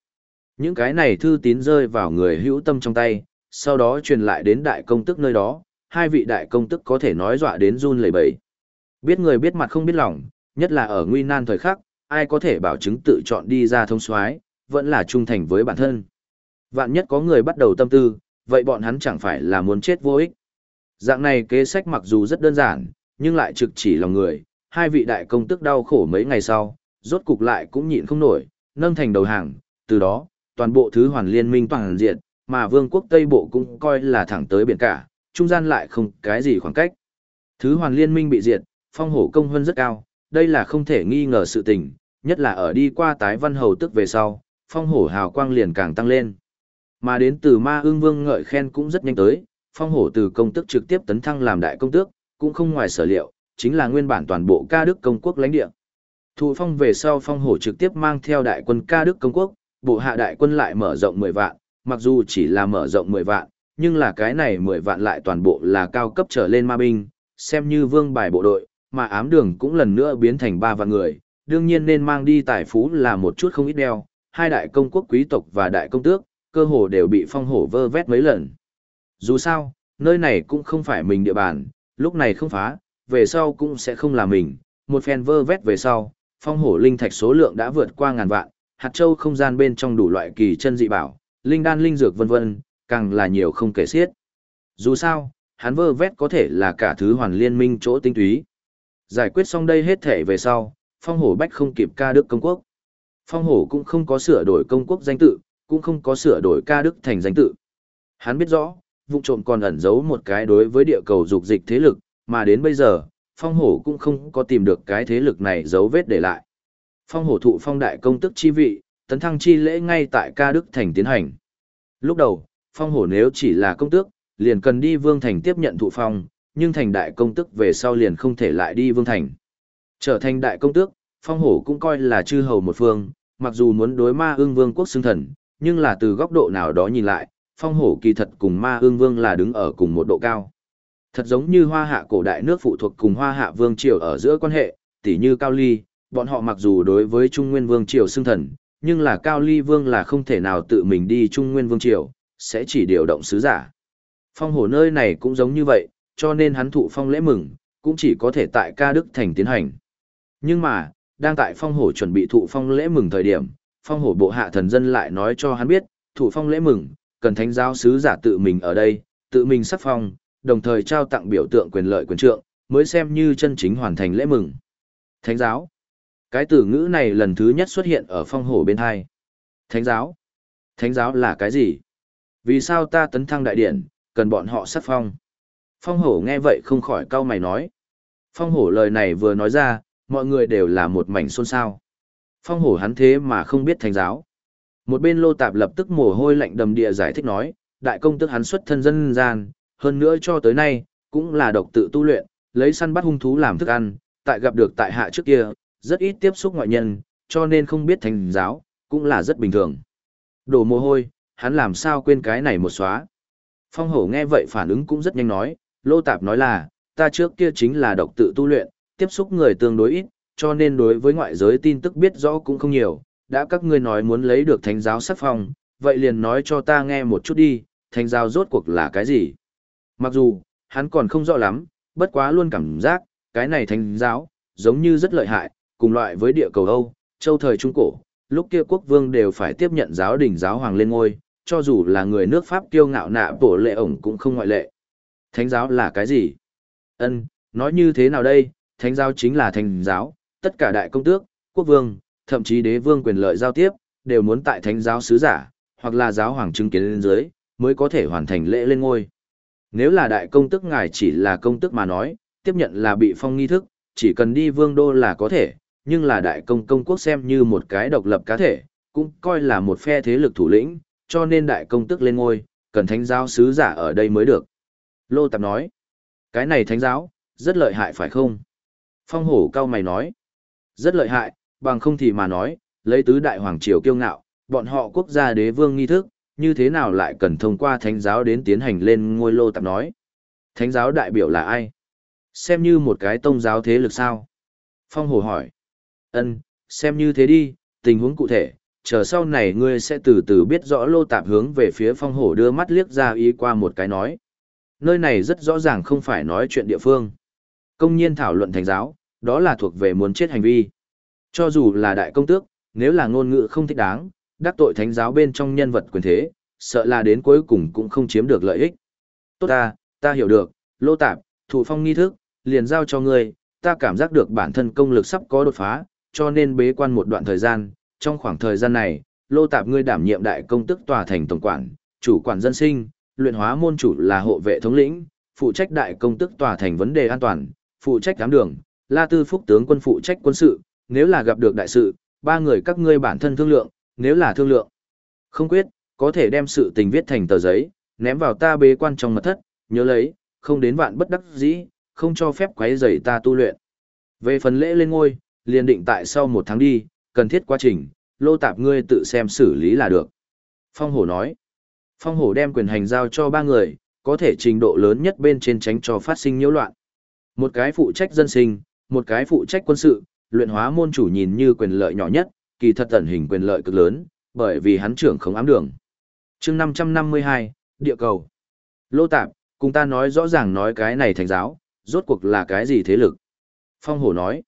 Những cái này thư tín rơi vào người hữu tâm trong tay, sau đó truyền lại đến đại công tước nơi đó, hai vị đại công tước có thể nói dọa đến run lẩy bẩy. Biết người biết mặt không biết lòng, nhất là ở nguy nan thời khắc, ai có thể bảo chứng tự chọn đi ra thông soái, vẫn là trung thành với bản thân. Vạn nhất có người bắt đầu tâm tư, vậy bọn hắn chẳng phải là muốn chết vô ích. Dạng này kế sách mặc dù rất đơn giản, nhưng lại trực chỉ lòng người, hai vị đại công tức đau khổ mấy ngày sau, rốt cục lại cũng nhịn không nổi, nâng thành đầu hàng, từ đó, toàn bộ thứ hoàn liên minh toàn diện, mà vương quốc Tây Bộ cũng coi là thẳng tới biển cả, trung gian lại không cái gì khoảng cách. Thứ hoàn liên minh bị diệt, phong hổ công hơn rất cao, đây là không thể nghi ngờ sự tình, nhất là ở đi qua tái văn hầu tức về sau, phong hổ hào quang liền càng tăng lên. Mà đến từ ma ương vương ngợi khen cũng rất nhanh tới, phong hổ từ công tức trực tiếp tấn thăng làm đại công tước, cũng không ngoài sở liệu, chính là nguyên bản toàn bộ ca đức công quốc lãnh địa. Thụ phong về sau phong hổ trực tiếp mang theo đại quân ca đức công quốc, bộ hạ đại quân lại mở rộng 10 vạn, mặc dù chỉ là mở rộng 10 vạn, nhưng là cái này 10 vạn lại toàn bộ là cao cấp trở lên ma binh, xem như vương bài bộ đội, mà ám đường cũng lần nữa biến thành ba vạn người, đương nhiên nên mang đi tài phú là một chút không ít đeo, hai đại công quốc quý tộc và đại công tước, cơ hồ đều bị phong hổ vơ vét mấy lần. Dù sao, nơi này cũng không phải mình địa bàn, lúc này không phá, về sau cũng sẽ không là mình, một phen vơ vét về sau, phong hổ linh thạch số lượng đã vượt qua ngàn vạn, hạt châu không gian bên trong đủ loại kỳ chân dị bảo, linh đan linh dược vân vân, càng là nhiều không kể xiết. Dù sao, hắn vơ vét có thể là cả thứ hoàn liên minh chỗ tinh túy. Giải quyết xong đây hết thể về sau, phong hổ bách không kịp ca đức công quốc. Phong hổ cũng không có sửa đổi công quốc danh tự, cũng không có sửa đổi ca đức thành danh tự. Hắn biết rõ, vụ trộm còn ẩn giấu một cái đối với địa cầu dục dịch thế lực, mà đến bây giờ, phong hổ cũng không có tìm được cái thế lực này dấu vết để lại. Phong hổ thụ phong đại công tức chi vị, tấn thăng chi lễ ngay tại ca đức thành tiến hành. Lúc đầu, phong hổ nếu chỉ là công tước, liền cần đi vương thành tiếp nhận thụ phong, nhưng thành đại công tức về sau liền không thể lại đi vương thành. Trở thành đại công tước, phong hổ cũng coi là chư hầu một phương, mặc dù muốn đối ma ương vương quốc xưng thần, nhưng là từ góc độ nào đó nhìn lại, phong hổ kỳ thật cùng ma ương vương là đứng ở cùng một độ cao. Thật giống như hoa hạ cổ đại nước phụ thuộc cùng hoa hạ vương triều ở giữa quan hệ, tỉ như Cao Ly, bọn họ mặc dù đối với Trung Nguyên vương triều xưng thần, nhưng là Cao Ly vương là không thể nào tự mình đi Trung Nguyên vương triều, sẽ chỉ điều động sứ giả. Phong hổ nơi này cũng giống như vậy, cho nên hắn thụ phong lễ mừng, cũng chỉ có thể tại ca đức thành tiến hành. Nhưng mà, đang tại phong hổ chuẩn bị thụ phong lễ mừng thời điểm, phong hổ bộ hạ thần dân lại nói cho hắn biết, thụ phong lễ mừng, cần thánh giáo sứ giả tự mình ở đây, tự mình sắc phong, đồng thời trao tặng biểu tượng quyền lợi quyền trượng, mới xem như chân chính hoàn thành lễ mừng. Thánh giáo. Cái từ ngữ này lần thứ nhất xuất hiện ở phong hổ bên hai. Thánh giáo. Thánh giáo là cái gì? Vì sao ta tấn thăng đại điện, cần bọn họ sắc phong? Phong hổ nghe vậy không khỏi cau mày nói. Phong hổ lời này vừa nói ra, mọi người đều là một mảnh xôn xao. Phong hổ hắn thế mà không biết thánh giáo. Một bên lô tạp lập tức mồ hôi lạnh đầm địa giải thích nói, đại công tức hắn xuất thân dân gian, hơn nữa cho tới nay, cũng là độc tự tu luyện, lấy săn bắt hung thú làm thức ăn, tại gặp được tại hạ trước kia, rất ít tiếp xúc ngoại nhân, cho nên không biết thành giáo, cũng là rất bình thường. Đổ mồ hôi, hắn làm sao quên cái này một xóa. Phong hổ nghe vậy phản ứng cũng rất nhanh nói, lô tạp nói là, ta trước kia chính là độc tự tu luyện, tiếp xúc người tương đối ít, cho nên đối với ngoại giới tin tức biết rõ cũng không nhiều, đã các ngươi nói muốn lấy được thánh giáo sắc phong, vậy liền nói cho ta nghe một chút đi, thánh giáo rốt cuộc là cái gì? Mặc dù, hắn còn không rõ lắm, bất quá luôn cảm giác, cái này thánh giáo, giống như rất lợi hại, cùng loại với địa cầu Âu, châu thời Trung Cổ, lúc kia quốc vương đều phải tiếp nhận giáo đình giáo hoàng lên ngôi, cho dù là người nước Pháp kiêu ngạo nạ bổ lệ ổng cũng không ngoại lệ. Thánh giáo là cái gì? Ân, nói như thế nào đây? Thánh giáo chính là thánh giáo, tất cả đại công tước, quốc vương, thậm chí đế vương quyền lợi giao tiếp, đều muốn tại thánh giáo sứ giả, hoặc là giáo hoàng chứng kiến lên dưới, mới có thể hoàn thành lễ lên ngôi. Nếu là đại công tước ngài chỉ là công tước mà nói, tiếp nhận là bị phong nghi thức, chỉ cần đi vương đô là có thể, nhưng là đại công công quốc xem như một cái độc lập cá thể, cũng coi là một phe thế lực thủ lĩnh, cho nên đại công tước lên ngôi, cần thánh giáo sứ giả ở đây mới được. Lô Tạp nói, cái này thánh giáo, rất lợi hại phải không? Phong hổ cao mày nói, rất lợi hại, bằng không thì mà nói, lấy tứ đại hoàng triều kiêu ngạo, bọn họ quốc gia đế vương nghi thức, như thế nào lại cần thông qua thánh giáo đến tiến hành lên ngôi Lô Tạp nói. Thánh giáo đại biểu là ai? Xem như một cái tông giáo thế lực sao? Phong hổ hỏi, ân xem như thế đi, tình huống cụ thể, chờ sau này ngươi sẽ từ từ biết rõ lô tạp hướng về phía phong hổ đưa mắt liếc ra ý qua một cái nói. Nơi này rất rõ ràng không phải nói chuyện địa phương. Công nhiên thảo luận thành giáo, đó là thuộc về muốn chết hành vi. Cho dù là đại công tước, nếu là ngôn ngữ không thích đáng, đắc tội thánh giáo bên trong nhân vật quyền thế, sợ là đến cuối cùng cũng không chiếm được lợi ích. Tốt ta, ta hiểu được, lô tạp, thủ phong nghi thức, liền giao cho ngươi, ta cảm giác được bản thân công lực sắp có đột phá, cho nên bế quan một đoạn thời gian, trong khoảng thời gian này, lô tạp ngươi đảm nhiệm đại công tức tòa thành tổng quản, chủ quản dân sinh, luyện hóa môn chủ là hộ vệ thống lĩnh, phụ trách đại công tức tòa thành vấn đề an toàn, phụ trách giám đường, La Tư Phúc tướng quân phụ trách quân sự, nếu là gặp được đại sự, ba người các ngươi bản thân thương lượng, nếu là thương lượng. Không quyết, có thể đem sự tình viết thành tờ giấy, ném vào ta bế quan trong mật thất, nhớ lấy, không đến vạn bất đắc dĩ, không cho phép quấy rầy ta tu luyện. Về phần lễ lên ngôi, liền định tại sau một tháng đi, cần thiết quá trình, lô tạp ngươi tự xem xử lý là được. Phong hổ nói, phong hổ đem quyền hành giao cho ba người, có thể trình độ lớn nhất bên trên tránh cho phát sinh nhiễu loạn. Một cái phụ trách dân sinh, một cái phụ trách quân sự, luyện hóa môn chủ nhìn như quyền lợi nhỏ nhất, kỳ thật tẩn hình quyền lợi cực lớn, bởi vì hắn trưởng không ám đường. chương 552, địa cầu. Lô tạp, cùng ta nói rõ ràng nói cái này thành giáo, rốt cuộc là cái gì thế lực. Phong hổ nói,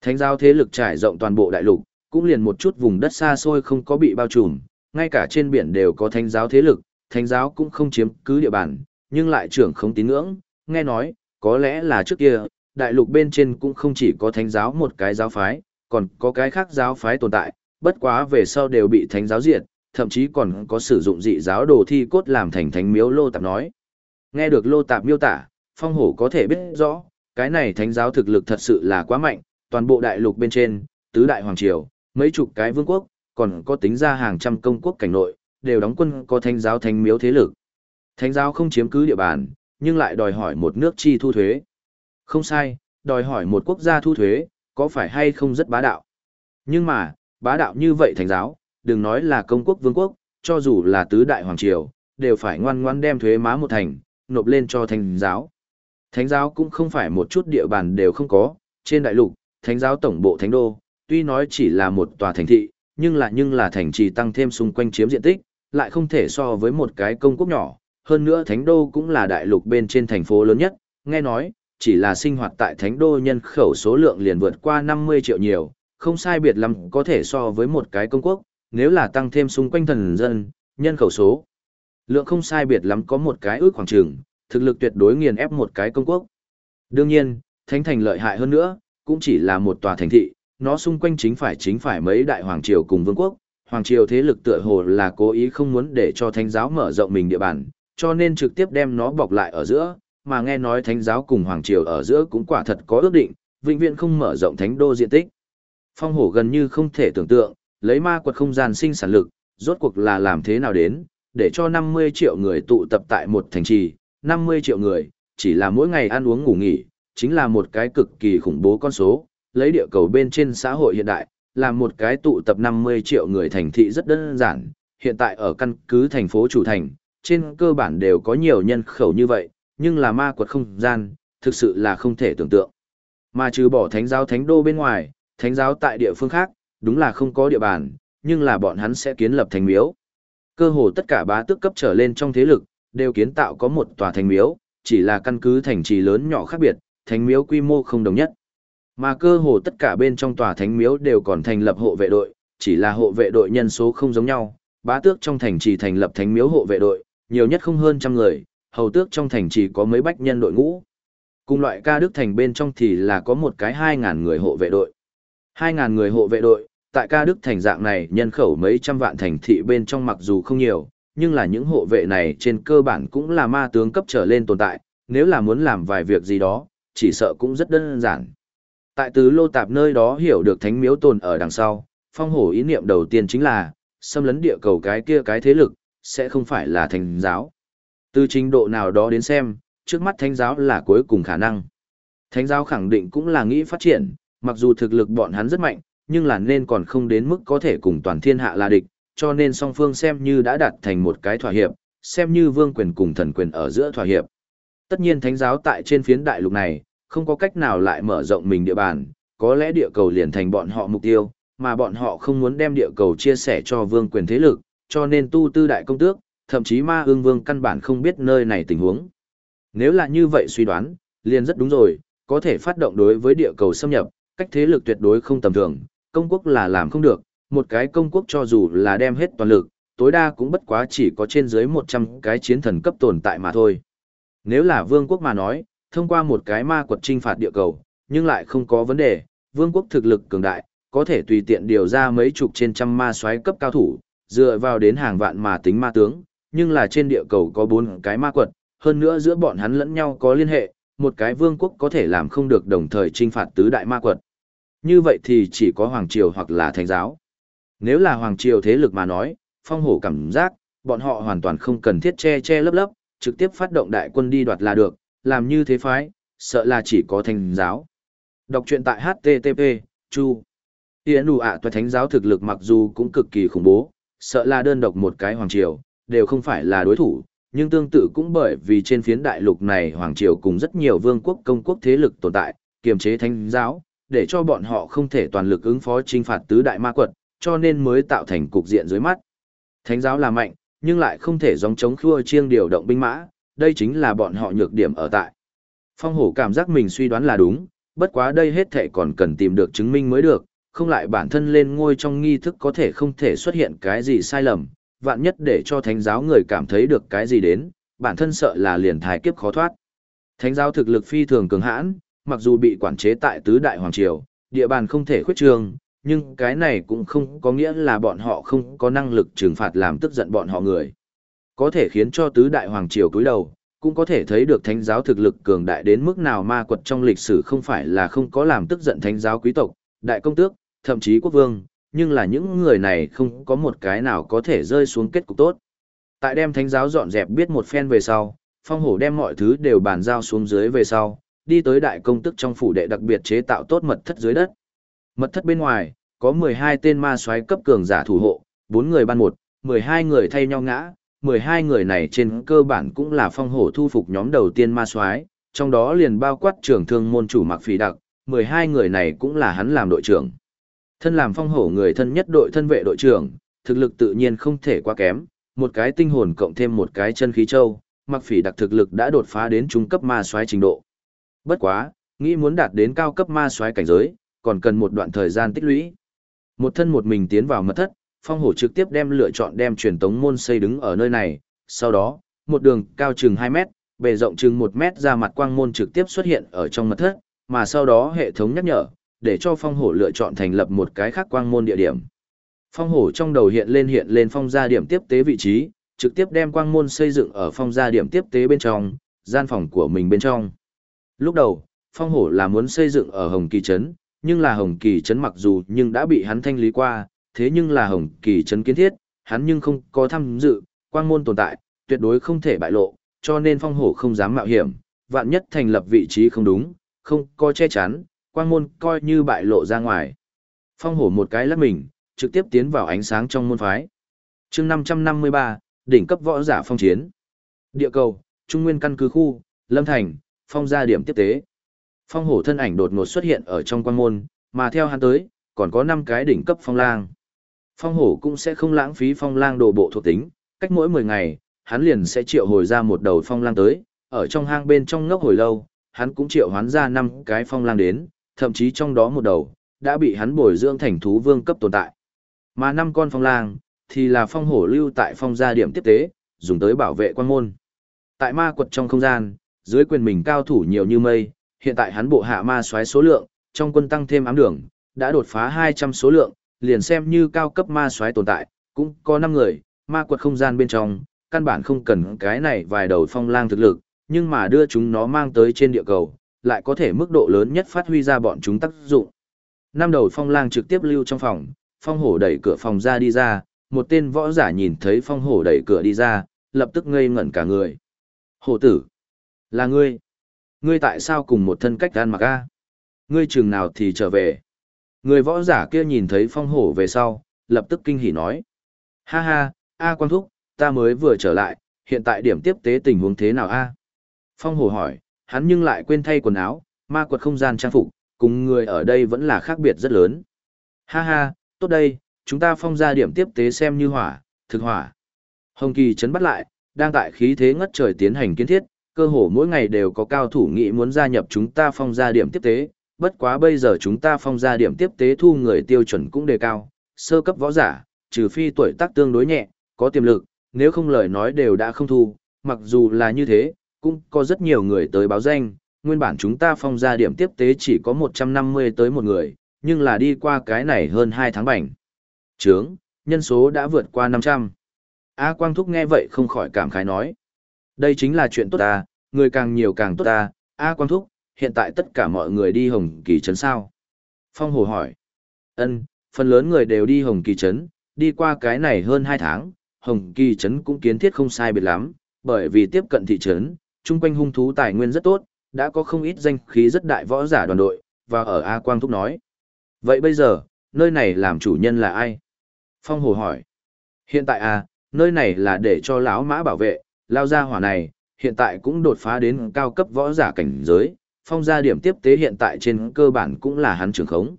Thánh giáo thế lực trải rộng toàn bộ đại lục, cũng liền một chút vùng đất xa xôi không có bị bao trùm, ngay cả trên biển đều có thánh giáo thế lực, thánh giáo cũng không chiếm cứ địa bàn, nhưng lại trưởng không tín ngưỡng, nghe nói, có lẽ là trước kia, đại lục bên trên cũng không chỉ có thánh giáo một cái giáo phái, còn có cái khác giáo phái tồn tại, bất quá về sau đều bị thánh giáo diệt, thậm chí còn có sử dụng dị giáo đồ thi cốt làm thành thánh miếu lô tạp nói. Nghe được lô tạp miêu tả, phong hổ có thể biết rõ, cái này thánh giáo thực lực thật sự là quá mạnh, toàn bộ đại lục bên trên, tứ đại hoàng triều, mấy chục cái vương quốc, còn có tính ra hàng trăm công quốc cảnh nội, đều đóng quân có thánh giáo thánh miếu thế lực. Thánh giáo không chiếm cứ địa bàn, nhưng lại đòi hỏi một nước chi thu thuế. Không sai, đòi hỏi một quốc gia thu thuế, có phải hay không rất bá đạo. Nhưng mà, bá đạo như vậy thánh giáo, đừng nói là công quốc vương quốc, cho dù là tứ đại hoàng triều, đều phải ngoan ngoan đem thuế má một thành, nộp lên cho thánh giáo. Thánh giáo cũng không phải một chút địa bàn đều không có, trên đại lục, thánh giáo tổng bộ thánh đô, tuy nói chỉ là một tòa thành thị, nhưng là nhưng là thành trì tăng thêm xung quanh chiếm diện tích, lại không thể so với một cái công quốc nhỏ. Hơn nữa thánh đô cũng là đại lục bên trên thành phố lớn nhất, nghe nói, chỉ là sinh hoạt tại thánh đô nhân khẩu số lượng liền vượt qua 50 triệu nhiều, không sai biệt lắm có thể so với một cái công quốc, nếu là tăng thêm xung quanh thần dân, nhân khẩu số. Lượng không sai biệt lắm có một cái ước khoảng trường, thực lực tuyệt đối nghiền ép một cái công quốc. Đương nhiên, thánh thành lợi hại hơn nữa, cũng chỉ là một tòa thành thị, nó xung quanh chính phải chính phải mấy đại hoàng triều cùng vương quốc, hoàng triều thế lực tựa hồ là cố ý không muốn để cho thánh giáo mở rộng mình địa bàn, cho nên trực tiếp đem nó bọc lại ở giữa, mà nghe nói thánh giáo cùng hoàng triều ở giữa cũng quả thật có ước định, vĩnh viễn không mở rộng thánh đô diện tích. Phong hổ gần như không thể tưởng tượng, lấy ma quật không gian sinh sản lực, rốt cuộc là làm thế nào đến, để cho 50 triệu người tụ tập tại một thành trì, 50 triệu người, chỉ là mỗi ngày ăn uống ngủ nghỉ, chính là một cái cực kỳ khủng bố con số, lấy địa cầu bên trên xã hội hiện đại, làm một cái tụ tập 50 triệu người thành thị rất đơn giản, hiện tại ở căn cứ thành phố chủ thành, trên cơ bản đều có nhiều nhân khẩu như vậy, nhưng là ma quật không gian, thực sự là không thể tưởng tượng. Mà trừ bỏ thánh giáo thánh đô bên ngoài, thánh giáo tại địa phương khác, đúng là không có địa bàn, nhưng là bọn hắn sẽ kiến lập thành miếu. Cơ hồ tất cả bá tước cấp trở lên trong thế lực, đều kiến tạo có một tòa thành miếu, chỉ là căn cứ thành trì lớn nhỏ khác biệt, thành miếu quy mô không đồng nhất. Mà cơ hồ tất cả bên trong tòa thánh miếu đều còn thành lập hộ vệ đội, chỉ là hộ vệ đội nhân số không giống nhau, bá tước trong thành trì thành lập thánh miếu hộ vệ đội, nhiều nhất không hơn trăm người, hầu tước trong thành trì có mấy bách nhân đội ngũ. Cùng loại ca đức thành bên trong thì là có một cái 2.000 người hộ vệ đội. 2.000 người hộ vệ đội, tại ca đức thành dạng này nhân khẩu mấy trăm vạn thành thị bên trong mặc dù không nhiều, nhưng là những hộ vệ này trên cơ bản cũng là ma tướng cấp trở lên tồn tại, nếu là muốn làm vài việc gì đó, chỉ sợ cũng rất đơn giản. Tại tứ lô tạp nơi đó hiểu được thánh miếu tồn ở đằng sau, phong hổ ý niệm đầu tiên chính là, xâm lấn địa cầu cái kia cái thế lực, sẽ không phải là thánh giáo. Từ trình độ nào đó đến xem, trước mắt thánh giáo là cuối cùng khả năng. Thánh giáo khẳng định cũng là nghĩ phát triển, mặc dù thực lực bọn hắn rất mạnh, nhưng là nên còn không đến mức có thể cùng toàn thiên hạ là địch, cho nên song phương xem như đã đạt thành một cái thỏa hiệp, xem như vương quyền cùng thần quyền ở giữa thỏa hiệp. Tất nhiên thánh giáo tại trên phiến đại lục này, không có cách nào lại mở rộng mình địa bàn, có lẽ địa cầu liền thành bọn họ mục tiêu, mà bọn họ không muốn đem địa cầu chia sẻ cho vương quyền thế lực, cho nên tu tư đại công tước, thậm chí ma ương vương căn bản không biết nơi này tình huống. Nếu là như vậy suy đoán, liền rất đúng rồi, có thể phát động đối với địa cầu xâm nhập, cách thế lực tuyệt đối không tầm thường, công quốc là làm không được, một cái công quốc cho dù là đem hết toàn lực, tối đa cũng bất quá chỉ có trên dưới 100 cái chiến thần cấp tồn tại mà thôi. Nếu là vương quốc mà nói, thông qua một cái ma quật trinh phạt địa cầu, nhưng lại không có vấn đề, vương quốc thực lực cường đại, có thể tùy tiện điều ra mấy chục trên trăm ma soái cấp cao thủ, dựa vào đến hàng vạn mà tính ma tướng, nhưng là trên địa cầu có bốn cái ma quật, hơn nữa giữa bọn hắn lẫn nhau có liên hệ, một cái vương quốc có thể làm không được đồng thời trinh phạt tứ đại ma quật. Như vậy thì chỉ có Hoàng Triều hoặc là Thánh giáo. Nếu là Hoàng Triều thế lực mà nói, phong hổ cảm giác, bọn họ hoàn toàn không cần thiết che che lấp lấp, trực tiếp phát động đại quân đi đoạt là được, làm như thế phái, sợ là chỉ có Thánh giáo. Đọc truyện tại HTTP, Chu. Yến đủ ạ à Thánh giáo thực lực mặc dù cũng cực kỳ khủng bố, sợ là đơn độc một cái Hoàng Triều, đều không phải là đối thủ, nhưng tương tự cũng bởi vì trên phiến đại lục này Hoàng Triều cùng rất nhiều vương quốc công quốc thế lực tồn tại, kiềm chế thánh giáo, để cho bọn họ không thể toàn lực ứng phó trinh phạt tứ đại ma quật, cho nên mới tạo thành cục diện dưới mắt. Thánh giáo là mạnh, nhưng lại không thể dòng chống khua chiêng điều động binh mã, đây chính là bọn họ nhược điểm ở tại. Phong hổ cảm giác mình suy đoán là đúng, bất quá đây hết thể còn cần tìm được chứng minh mới được, không lại bản thân lên ngôi trong nghi thức có thể không thể xuất hiện cái gì sai lầm, vạn nhất để cho thánh giáo người cảm thấy được cái gì đến, bản thân sợ là liền thái kiếp khó thoát. Thánh giáo thực lực phi thường cường hãn, mặc dù bị quản chế tại tứ đại hoàng triều, địa bàn không thể khuyết trương, nhưng cái này cũng không có nghĩa là bọn họ không có năng lực trừng phạt làm tức giận bọn họ người. Có thể khiến cho tứ đại hoàng triều cúi đầu, cũng có thể thấy được thánh giáo thực lực cường đại đến mức nào ma quật trong lịch sử không phải là không có làm tức giận thánh giáo quý tộc, đại công tước, thậm chí quốc vương, nhưng là những người này không có một cái nào có thể rơi xuống kết cục tốt. Tại đem thánh giáo dọn dẹp biết một phen về sau, phong hổ đem mọi thứ đều bàn giao xuống dưới về sau, đi tới đại công tức trong phủ đệ đặc biệt chế tạo tốt mật thất dưới đất. Mật thất bên ngoài, có 12 tên ma soái cấp cường giả thủ hộ, 4 người ban một, 12 người thay nhau ngã, 12 người này trên cơ bản cũng là phong hổ thu phục nhóm đầu tiên ma soái, trong đó liền bao quát trưởng thương môn chủ Mặc Phỉ Đặc, 12 người này cũng là hắn làm đội trưởng. Thân làm phong hổ người thân nhất đội thân vệ đội trưởng, thực lực tự nhiên không thể quá kém, một cái tinh hồn cộng thêm một cái chân khí châu, Mặc Phỉ Đặc thực lực đã đột phá đến trung cấp ma soái trình độ. Bất quá, nghĩ muốn đạt đến cao cấp ma soái cảnh giới, còn cần một đoạn thời gian tích lũy. Một thân một mình tiến vào mật thất, phong hổ trực tiếp đem lựa chọn đem truyền tống môn xây đứng ở nơi này, sau đó, một đường cao chừng 2 mét, bề rộng chừng 1 mét ra mặt quang môn trực tiếp xuất hiện ở trong mật thất, mà sau đó hệ thống nhắc nhở, để cho phong hổ lựa chọn thành lập một cái khác quang môn địa điểm. Phong hổ trong đầu hiện lên hiện lên phong gia điểm tiếp tế vị trí, trực tiếp đem quang môn xây dựng ở phong gia điểm tiếp tế bên trong, gian phòng của mình bên trong. Lúc đầu, phong hổ là muốn xây dựng ở Hồng Kỳ Trấn, nhưng là Hồng Kỳ Trấn mặc dù nhưng đã bị hắn thanh lý qua, thế nhưng là Hồng Kỳ Trấn kiến thiết, hắn nhưng không có tham dự, quang môn tồn tại, tuyệt đối không thể bại lộ, cho nên phong hổ không dám mạo hiểm, vạn nhất thành lập vị trí không đúng, không có che chắn, quang môn coi như bại lộ ra ngoài. Phong hổ một cái lắc mình, trực tiếp tiến vào ánh sáng trong môn phái. chương 553, đỉnh cấp võ giả phong chiến. Địa cầu, Trung Nguyên căn cứ khu, Lâm Thành, phong gia điểm tiếp tế. Phong hổ thân ảnh đột ngột xuất hiện ở trong quan môn, mà theo hắn tới, còn có 5 cái đỉnh cấp phong lang. Phong hổ cũng sẽ không lãng phí phong lang đồ bộ thuộc tính, cách mỗi 10 ngày, hắn liền sẽ triệu hồi ra một đầu phong lang tới, ở trong hang bên trong ngốc hồi lâu, hắn cũng triệu hoán ra 5 cái phong lang đến, thậm chí trong đó một đầu, đã bị hắn bồi dưỡng thành thú vương cấp tồn tại. Mà năm con phong lang, thì là phong hổ lưu tại phong gia điểm tiếp tế, dùng tới bảo vệ quan môn. Tại ma quật trong không gian, dưới quyền mình cao thủ nhiều như mây, hiện tại hắn bộ hạ ma xoáy số lượng, trong quân tăng thêm ám đường, đã đột phá 200 số lượng, liền xem như cao cấp ma xoáy tồn tại, cũng có 5 người, ma quật không gian bên trong, căn bản không cần cái này vài đầu phong lang thực lực, nhưng mà đưa chúng nó mang tới trên địa cầu, lại có thể mức độ lớn nhất phát huy ra bọn chúng tác dụng. Năm đầu phong lang trực tiếp lưu trong phòng, phong hổ đẩy cửa phòng ra đi ra, một tên võ giả nhìn thấy phong hổ đẩy cửa đi ra, lập tức ngây ngẩn cả người. Hổ tử, là ngươi. Ngươi tại sao cùng một thân cách gan mặc a? Ngươi chừng nào thì trở về. Người võ giả kia nhìn thấy phong hổ về sau, lập tức kinh hỉ nói. Ha ha, A Quang Thúc, ta mới vừa trở lại, hiện tại điểm tiếp tế tình huống thế nào a? Phong hổ hỏi, hắn nhưng lại quên thay quần áo, ma quật không gian trang phục, cùng người ở đây vẫn là khác biệt rất lớn. Ha ha, tốt đây, chúng ta phong ra điểm tiếp tế xem như hỏa, thực hỏa. Hồng Kỳ chấn bắt lại, đang tại khí thế ngất trời tiến hành kiến thiết, cơ hồ mỗi ngày đều có cao thủ nghị muốn gia nhập chúng ta phong ra điểm tiếp tế, bất quá bây giờ chúng ta phong ra điểm tiếp tế thu người tiêu chuẩn cũng đề cao, sơ cấp võ giả, trừ phi tuổi tác tương đối nhẹ, có tiềm lực, nếu không lời nói đều đã không thu, mặc dù là như thế, cũng có rất nhiều người tới báo danh, nguyên bản chúng ta phong ra điểm tiếp tế chỉ có 150 tới một người, nhưng là đi qua cái này hơn 2 tháng bảnh. Trướng, nhân số đã vượt qua 500. A Quang Thúc nghe vậy không khỏi cảm khái nói. Đây chính là chuyện tốt ta, người càng nhiều càng tốt ta, A Quang Thúc, hiện tại tất cả mọi người đi Hồng Kỳ Trấn sao? Phong Hồ hỏi. Ân, phần lớn người đều đi Hồng Kỳ Trấn, đi qua cái này hơn 2 tháng, Hồng Kỳ Trấn cũng kiến thiết không sai biệt lắm, bởi vì tiếp cận thị trấn, chung quanh hung thú tài nguyên rất tốt, đã có không ít danh khí rất đại võ giả đoàn đội, và ở A Quang Thúc nói. Vậy bây giờ, nơi này làm chủ nhân là ai? Phong Hồ hỏi. Hiện tại à, nơi này là để cho lão mã bảo vệ, lao ra hỏa này, hiện tại cũng đột phá đến cao cấp võ giả cảnh giới, phong gia điểm tiếp tế hiện tại trên cơ bản cũng là hắn trưởng khống.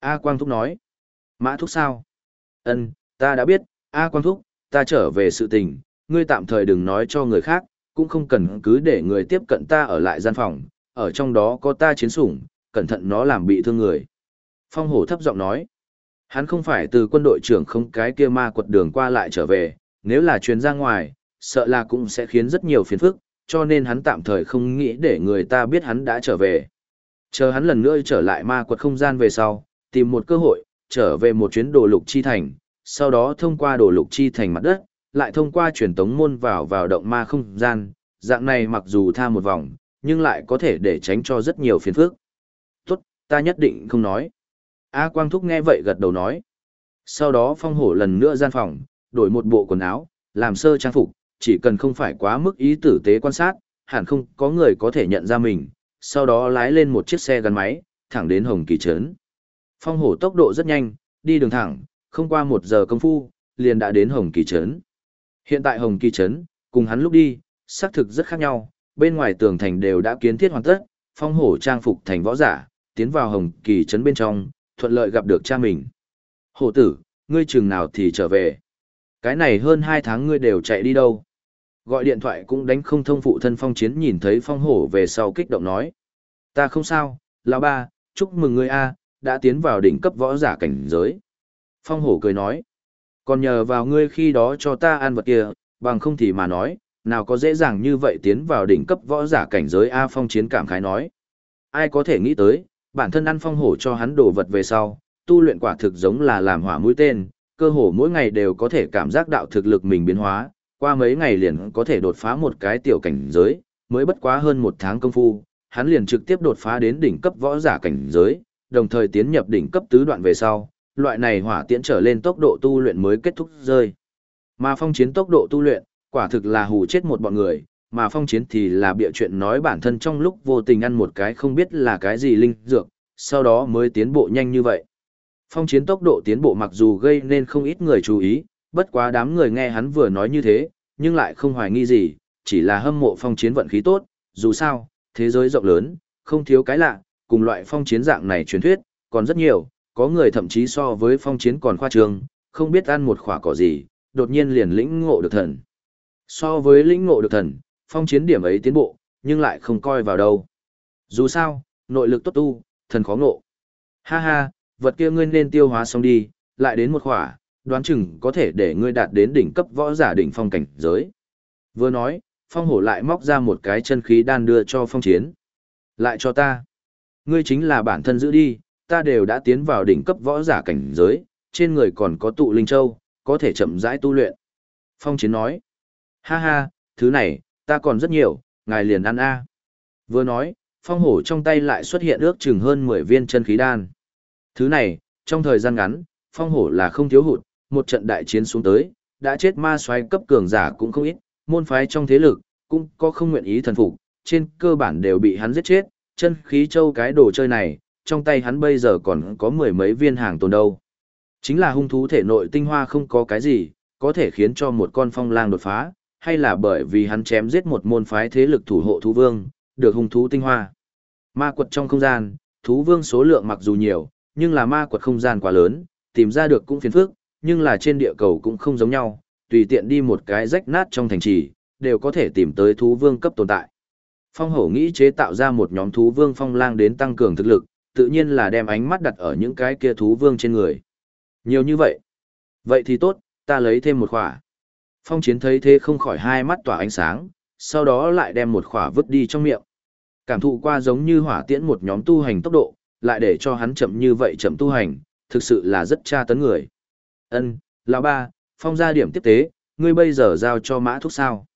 A Quang Thúc nói. Mã Thúc sao? Ân, ta đã biết, A Quang Thúc, ta trở về sự tình, ngươi tạm thời đừng nói cho người khác, cũng không cần cứ để người tiếp cận ta ở lại gian phòng, ở trong đó có ta chiến sủng, cẩn thận nó làm bị thương người. Phong hổ thấp giọng nói, hắn không phải từ quân đội trưởng không cái kia ma quật đường qua lại trở về, nếu là chuyến ra ngoài, sợ là cũng sẽ khiến rất nhiều phiền phức, cho nên hắn tạm thời không nghĩ để người ta biết hắn đã trở về. Chờ hắn lần nữa trở lại ma quật không gian về sau, tìm một cơ hội, trở về một chuyến đồ lục chi thành, sau đó thông qua đồ lục chi thành mặt đất, lại thông qua truyền tống môn vào vào động ma không gian, dạng này mặc dù tha một vòng, nhưng lại có thể để tránh cho rất nhiều phiền phức. Tốt, ta nhất định không nói. A Quang Thúc nghe vậy gật đầu nói. Sau đó phong hổ lần nữa gian phòng, đổi một bộ quần áo, làm sơ trang phục, chỉ cần không phải quá mức ý tử tế quan sát, hẳn không có người có thể nhận ra mình, sau đó lái lên một chiếc xe gắn máy, thẳng đến Hồng Kỳ Trấn. Phong hổ tốc độ rất nhanh, đi đường thẳng, không qua một giờ công phu, liền đã đến Hồng Kỳ Trấn. Hiện tại Hồng Kỳ Trấn, cùng hắn lúc đi, xác thực rất khác nhau, bên ngoài tường thành đều đã kiến thiết hoàn tất, phong hổ trang phục thành võ giả, tiến vào Hồng Kỳ Trấn bên trong, thuận lợi gặp được cha mình. Hổ tử, ngươi chừng nào thì trở về. Cái này hơn hai tháng ngươi đều chạy đi đâu. Gọi điện thoại cũng đánh không thông phụ thân phong chiến nhìn thấy phong hổ về sau kích động nói. Ta không sao, lão ba, chúc mừng ngươi a, đã tiến vào đỉnh cấp võ giả cảnh giới. Phong hổ cười nói. Còn nhờ vào ngươi khi đó cho ta ăn vật kia, bằng không thì mà nói, nào có dễ dàng như vậy tiến vào đỉnh cấp võ giả cảnh giới A phong chiến cảm khái nói. Ai có thể nghĩ tới, bản thân ăn phong hổ cho hắn đồ vật về sau, tu luyện quả thực giống là làm hỏa mũi tên, cơ hồ mỗi ngày đều có thể cảm giác đạo thực lực mình biến hóa, qua mấy ngày liền có thể đột phá một cái tiểu cảnh giới, mới bất quá hơn một tháng công phu, hắn liền trực tiếp đột phá đến đỉnh cấp võ giả cảnh giới, đồng thời tiến nhập đỉnh cấp tứ đoạn về sau, loại này hỏa tiễn trở lên tốc độ tu luyện mới kết thúc rơi. Mà phong chiến tốc độ tu luyện, quả thực là hù chết một bọn người, mà phong chiến thì là bịa chuyện nói bản thân trong lúc vô tình ăn một cái không biết là cái gì linh dược, sau đó mới tiến bộ nhanh như vậy. Phong chiến tốc độ tiến bộ mặc dù gây nên không ít người chú ý, bất quá đám người nghe hắn vừa nói như thế, nhưng lại không hoài nghi gì, chỉ là hâm mộ phong chiến vận khí tốt, dù sao, thế giới rộng lớn, không thiếu cái lạ, cùng loại phong chiến dạng này truyền thuyết, còn rất nhiều, có người thậm chí so với phong chiến còn khoa trương, không biết ăn một khỏa cỏ gì, đột nhiên liền lĩnh ngộ được thần. So với lĩnh ngộ được thần, phong chiến điểm ấy tiến bộ, nhưng lại không coi vào đâu. Dù sao, nội lực tốt tu, thần khó ngộ. Ha ha, vật kia ngươi nên tiêu hóa xong đi, lại đến một khỏa, đoán chừng có thể để ngươi đạt đến đỉnh cấp võ giả đỉnh phong cảnh giới. Vừa nói, phong hổ lại móc ra một cái chân khí đan đưa cho phong chiến. Lại cho ta. Ngươi chính là bản thân giữ đi, ta đều đã tiến vào đỉnh cấp võ giả cảnh giới, trên người còn có tụ linh châu, có thể chậm rãi tu luyện. Phong chiến nói. Ha ha, thứ này, ta còn rất nhiều, ngài liền ăn a. Vừa nói, phong hổ trong tay lại xuất hiện ước chừng hơn 10 viên chân khí đan. Thứ này, trong thời gian ngắn, phong hổ là không thiếu hụt, một trận đại chiến xuống tới, đã chết ma xoáy cấp cường giả cũng không ít, môn phái trong thế lực, cũng có không nguyện ý thần phục, trên cơ bản đều bị hắn giết chết, chân khí châu cái đồ chơi này, trong tay hắn bây giờ còn có mười mấy viên hàng tồn đâu. Chính là hung thú thể nội tinh hoa không có cái gì, có thể khiến cho một con phong lang đột phá, hay là bởi vì hắn chém giết một môn phái thế lực thủ hộ thú vương, được hung thú tinh hoa. Ma quật trong không gian, thú vương số lượng mặc dù nhiều, nhưng là ma quật không gian quá lớn, tìm ra được cũng phiền phức, nhưng là trên địa cầu cũng không giống nhau, tùy tiện đi một cái rách nát trong thành trì, đều có thể tìm tới thú vương cấp tồn tại. Phong hổ nghĩ chế tạo ra một nhóm thú vương phong lang đến tăng cường thực lực, tự nhiên là đem ánh mắt đặt ở những cái kia thú vương trên người. Nhiều như vậy. Vậy thì tốt, ta lấy thêm một khỏa. Phong chiến thấy thế không khỏi hai mắt tỏa ánh sáng, sau đó lại đem một khỏa vứt đi trong miệng. Cảm thụ qua giống như hỏa tiễn một nhóm tu hành tốc độ, lại để cho hắn chậm như vậy chậm tu hành, thực sự là rất tra tấn người. Ân, lão ba, phong ra điểm tiếp tế, ngươi bây giờ giao cho mã thúc sao?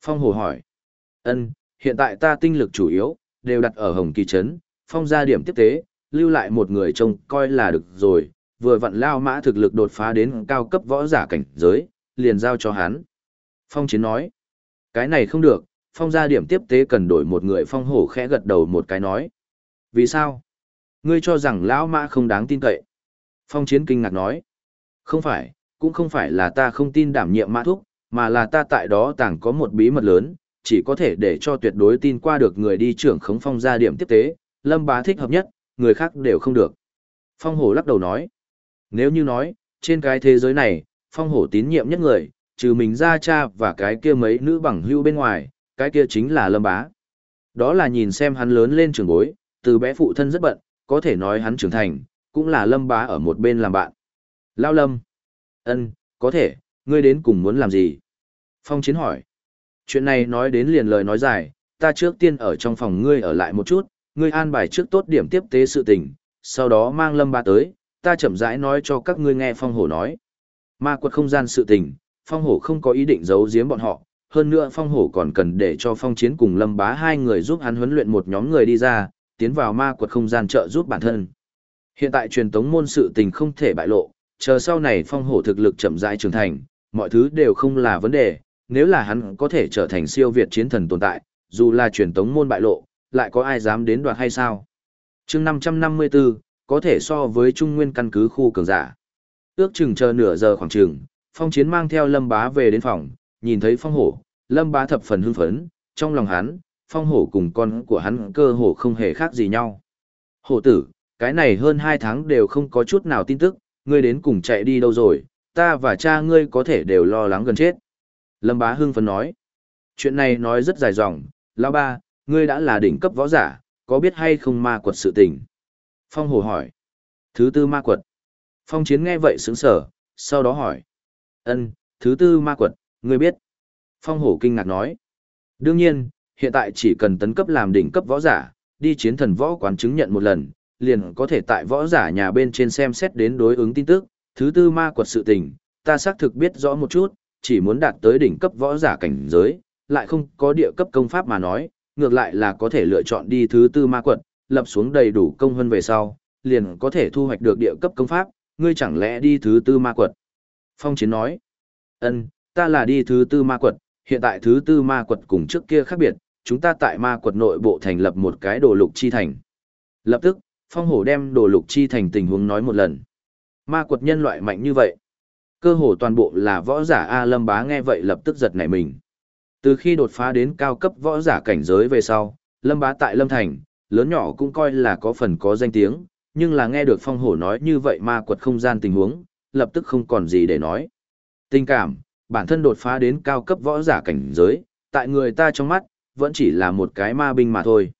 Phong hồ hỏi. Ân, hiện tại ta tinh lực chủ yếu, đều đặt ở Hồng Kỳ Trấn, phong ra điểm tiếp tế, lưu lại một người trông coi là được rồi, vừa vặn lao mã thực lực đột phá đến cao cấp võ giả cảnh giới, liền giao cho hắn. Phong chiến nói, cái này không được, phong ra điểm tiếp tế cần đổi một người phong hổ khẽ gật đầu một cái nói. Vì sao? Ngươi cho rằng lão mã không đáng tin cậy. Phong chiến kinh ngạc nói, không phải, cũng không phải là ta không tin đảm nhiệm mã thúc, mà là ta tại đó tàng có một bí mật lớn, chỉ có thể để cho tuyệt đối tin qua được người đi trưởng khống phong ra điểm tiếp tế, lâm bá thích hợp nhất, người khác đều không được. Phong hổ lắc đầu nói, nếu như nói, trên cái thế giới này, phong hổ tín nhiệm nhất người, trừ mình ra cha và cái kia mấy nữ bằng hưu bên ngoài, cái kia chính là lâm bá. Đó là nhìn xem hắn lớn lên trường bối, từ bé phụ thân rất bận, có thể nói hắn trưởng thành, cũng là lâm bá ở một bên làm bạn. Lao lâm. ân có thể, ngươi đến cùng muốn làm gì? Phong chiến hỏi. Chuyện này nói đến liền lời nói dài, ta trước tiên ở trong phòng ngươi ở lại một chút, ngươi an bài trước tốt điểm tiếp tế sự tình, sau đó mang lâm ba tới, ta chậm rãi nói cho các ngươi nghe phong hổ nói. Ma quật không gian sự tình, phong hổ không có ý định giấu giếm bọn họ, hơn nữa phong hổ còn cần để cho phong chiến cùng lâm bá hai người giúp hắn huấn luyện một nhóm người đi ra, tiến vào ma quật không gian trợ giúp bản thân. Hiện tại truyền tống môn sự tình không thể bại lộ, chờ sau này phong hổ thực lực chậm rãi trưởng thành, mọi thứ đều không là vấn đề, nếu là hắn có thể trở thành siêu việt chiến thần tồn tại, dù là truyền tống môn bại lộ, lại có ai dám đến đoạt hay sao? chương 554, có thể so với trung nguyên căn cứ khu cường giả. Ước chừng chờ nửa giờ khoảng chừng, phong chiến mang theo lâm bá về đến phòng, nhìn thấy phong hổ, lâm bá thập phần hưng phấn, trong lòng hắn, phong hổ cùng con của hắn cơ hồ không hề khác gì nhau. Hổ tử, cái này hơn 2 tháng đều không có chút nào tin tức, ngươi đến cùng chạy đi đâu rồi, ta và cha ngươi có thể đều lo lắng gần chết. Lâm bá hưng phấn nói, chuyện này nói rất dài dòng, lão ba, ngươi đã là đỉnh cấp võ giả, có biết hay không ma quật sự tình? Phong hồ hỏi. Thứ tư ma quật. Phong chiến nghe vậy sững sở, sau đó hỏi. ân thứ tư ma quật, ngươi biết. Phong hổ kinh ngạc nói. Đương nhiên, hiện tại chỉ cần tấn cấp làm đỉnh cấp võ giả, đi chiến thần võ quán chứng nhận một lần, liền có thể tại võ giả nhà bên trên xem xét đến đối ứng tin tức. Thứ tư ma quật sự tình, ta xác thực biết rõ một chút, chỉ muốn đạt tới đỉnh cấp võ giả cảnh giới, lại không có địa cấp công pháp mà nói, ngược lại là có thể lựa chọn đi thứ tư ma quật, lập xuống đầy đủ công hơn về sau, liền có thể thu hoạch được địa cấp công pháp, ngươi chẳng lẽ đi thứ tư ma quật. Phong Chiến nói, ân, ta là đi thứ tư ma quật, hiện tại thứ tư ma quật cùng trước kia khác biệt, chúng ta tại ma quật nội bộ thành lập một cái đồ lục chi thành. Lập tức, phong hổ đem đồ lục chi thành tình huống nói một lần. Ma quật nhân loại mạnh như vậy. Cơ hồ toàn bộ là võ giả A Lâm Bá nghe vậy lập tức giật nảy mình. Từ khi đột phá đến cao cấp võ giả cảnh giới về sau, Lâm Bá tại Lâm Thành, lớn nhỏ cũng coi là có phần có danh tiếng, nhưng là nghe được phong hổ nói như vậy ma quật không gian tình huống, lập tức không còn gì để nói. Tình cảm, bản thân đột phá đến cao cấp võ giả cảnh giới, tại người ta trong mắt, vẫn chỉ là một cái ma binh mà thôi.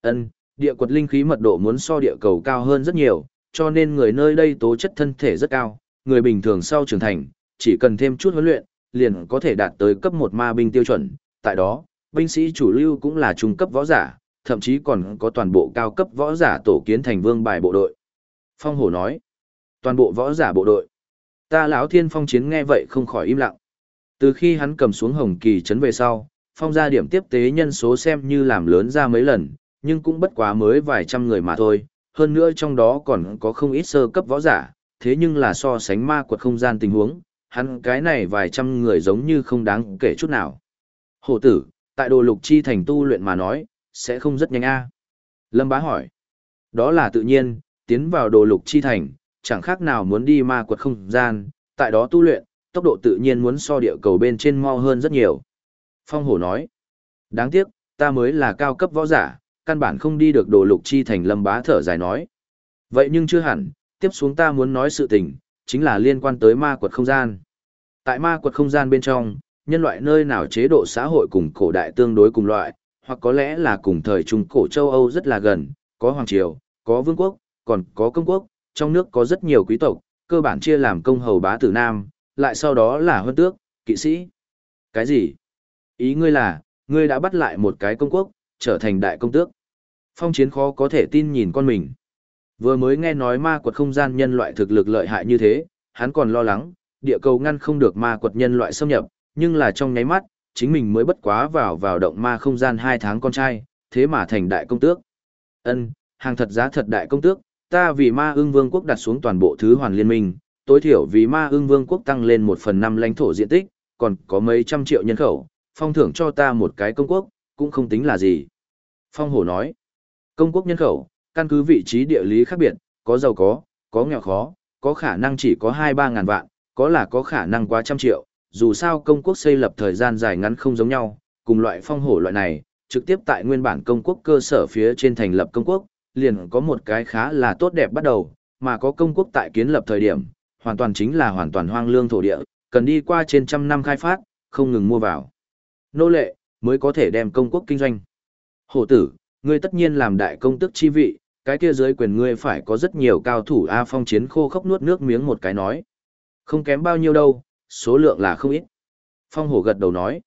Ân, địa quật linh khí mật độ muốn so địa cầu cao hơn rất nhiều, cho nên người nơi đây tố chất thân thể rất cao, người bình thường sau trưởng thành, chỉ cần thêm chút huấn luyện, liền có thể đạt tới cấp một ma binh tiêu chuẩn. Tại đó, binh sĩ chủ lưu cũng là trung cấp võ giả, thậm chí còn có toàn bộ cao cấp võ giả tổ kiến thành vương bài bộ đội. Phong Hổ nói, toàn bộ võ giả bộ đội. Ta lão thiên phong chiến nghe vậy không khỏi im lặng. Từ khi hắn cầm xuống hồng kỳ trấn về sau, phong gia điểm tiếp tế nhân số xem như làm lớn ra mấy lần, nhưng cũng bất quá mới vài trăm người mà thôi, hơn nữa trong đó còn có không ít sơ cấp võ giả, thế nhưng là so sánh ma quật không gian tình huống, hắn cái này vài trăm người giống như không đáng kể chút nào. Hổ tử, tại đồ lục chi thành tu luyện mà nói, sẽ không rất nhanh a Lâm bá hỏi. Đó là tự nhiên, tiến vào đồ lục chi thành, chẳng khác nào muốn đi ma quật không gian, tại đó tu luyện, tốc độ tự nhiên muốn so địa cầu bên trên mau hơn rất nhiều. Phong hổ nói. Đáng tiếc, ta mới là cao cấp võ giả, căn bản không đi được đồ lục chi thành lâm bá thở dài nói. Vậy nhưng chưa hẳn, tiếp xuống ta muốn nói sự tình, chính là liên quan tới ma quật không gian. Tại ma quật không gian bên trong, nhân loại nơi nào chế độ xã hội cùng cổ đại tương đối cùng loại, hoặc có lẽ là cùng thời trung cổ châu Âu rất là gần, có hoàng triều, có vương quốc, còn có công quốc, trong nước có rất nhiều quý tộc, cơ bản chia làm công hầu bá tử nam, lại sau đó là huân tước, kỵ sĩ. Cái gì? Ý ngươi là, ngươi đã bắt lại một cái công quốc, trở thành đại công tước. Phong chiến khó có thể tin nhìn con mình. Vừa mới nghe nói ma quật không gian nhân loại thực lực lợi hại như thế, hắn còn lo lắng, địa cầu ngăn không được ma quật nhân loại xâm nhập, nhưng là trong nháy mắt, chính mình mới bất quá vào vào động ma không gian hai tháng con trai, thế mà thành đại công tước. Ân, hàng thật giá thật đại công tước, ta vì ma ưng vương quốc đặt xuống toàn bộ thứ hoàn liên minh, tối thiểu vì ma ưng vương quốc tăng lên một phần năm lãnh thổ diện tích, còn có mấy trăm triệu nhân khẩu, phong thưởng cho ta một cái công quốc, cũng không tính là gì. Phong hổ nói, công quốc nhân khẩu, căn cứ vị trí địa lý khác biệt, có giàu có, có nghèo khó, có khả năng chỉ có 2-3 ngàn vạn, có là có khả năng quá trăm triệu, dù sao công quốc xây lập thời gian dài ngắn không giống nhau, cùng loại phong hổ loại này, trực tiếp tại nguyên bản công quốc cơ sở phía trên thành lập công quốc, liền có một cái khá là tốt đẹp bắt đầu, mà có công quốc tại kiến lập thời điểm, hoàn toàn chính là hoàn toàn hoang lương thổ địa, cần đi qua trên trăm năm khai phát, không ngừng mua vào. Nô lệ, mới có thể đem công quốc kinh doanh. Hổ tử, ngươi tất nhiên làm đại công tức chi vị, cái kia dưới quyền ngươi phải có rất nhiều cao thủ A phong chiến khô khốc nuốt nước miếng một cái nói. Không kém bao nhiêu đâu, số lượng là không ít. Phong hổ gật đầu nói.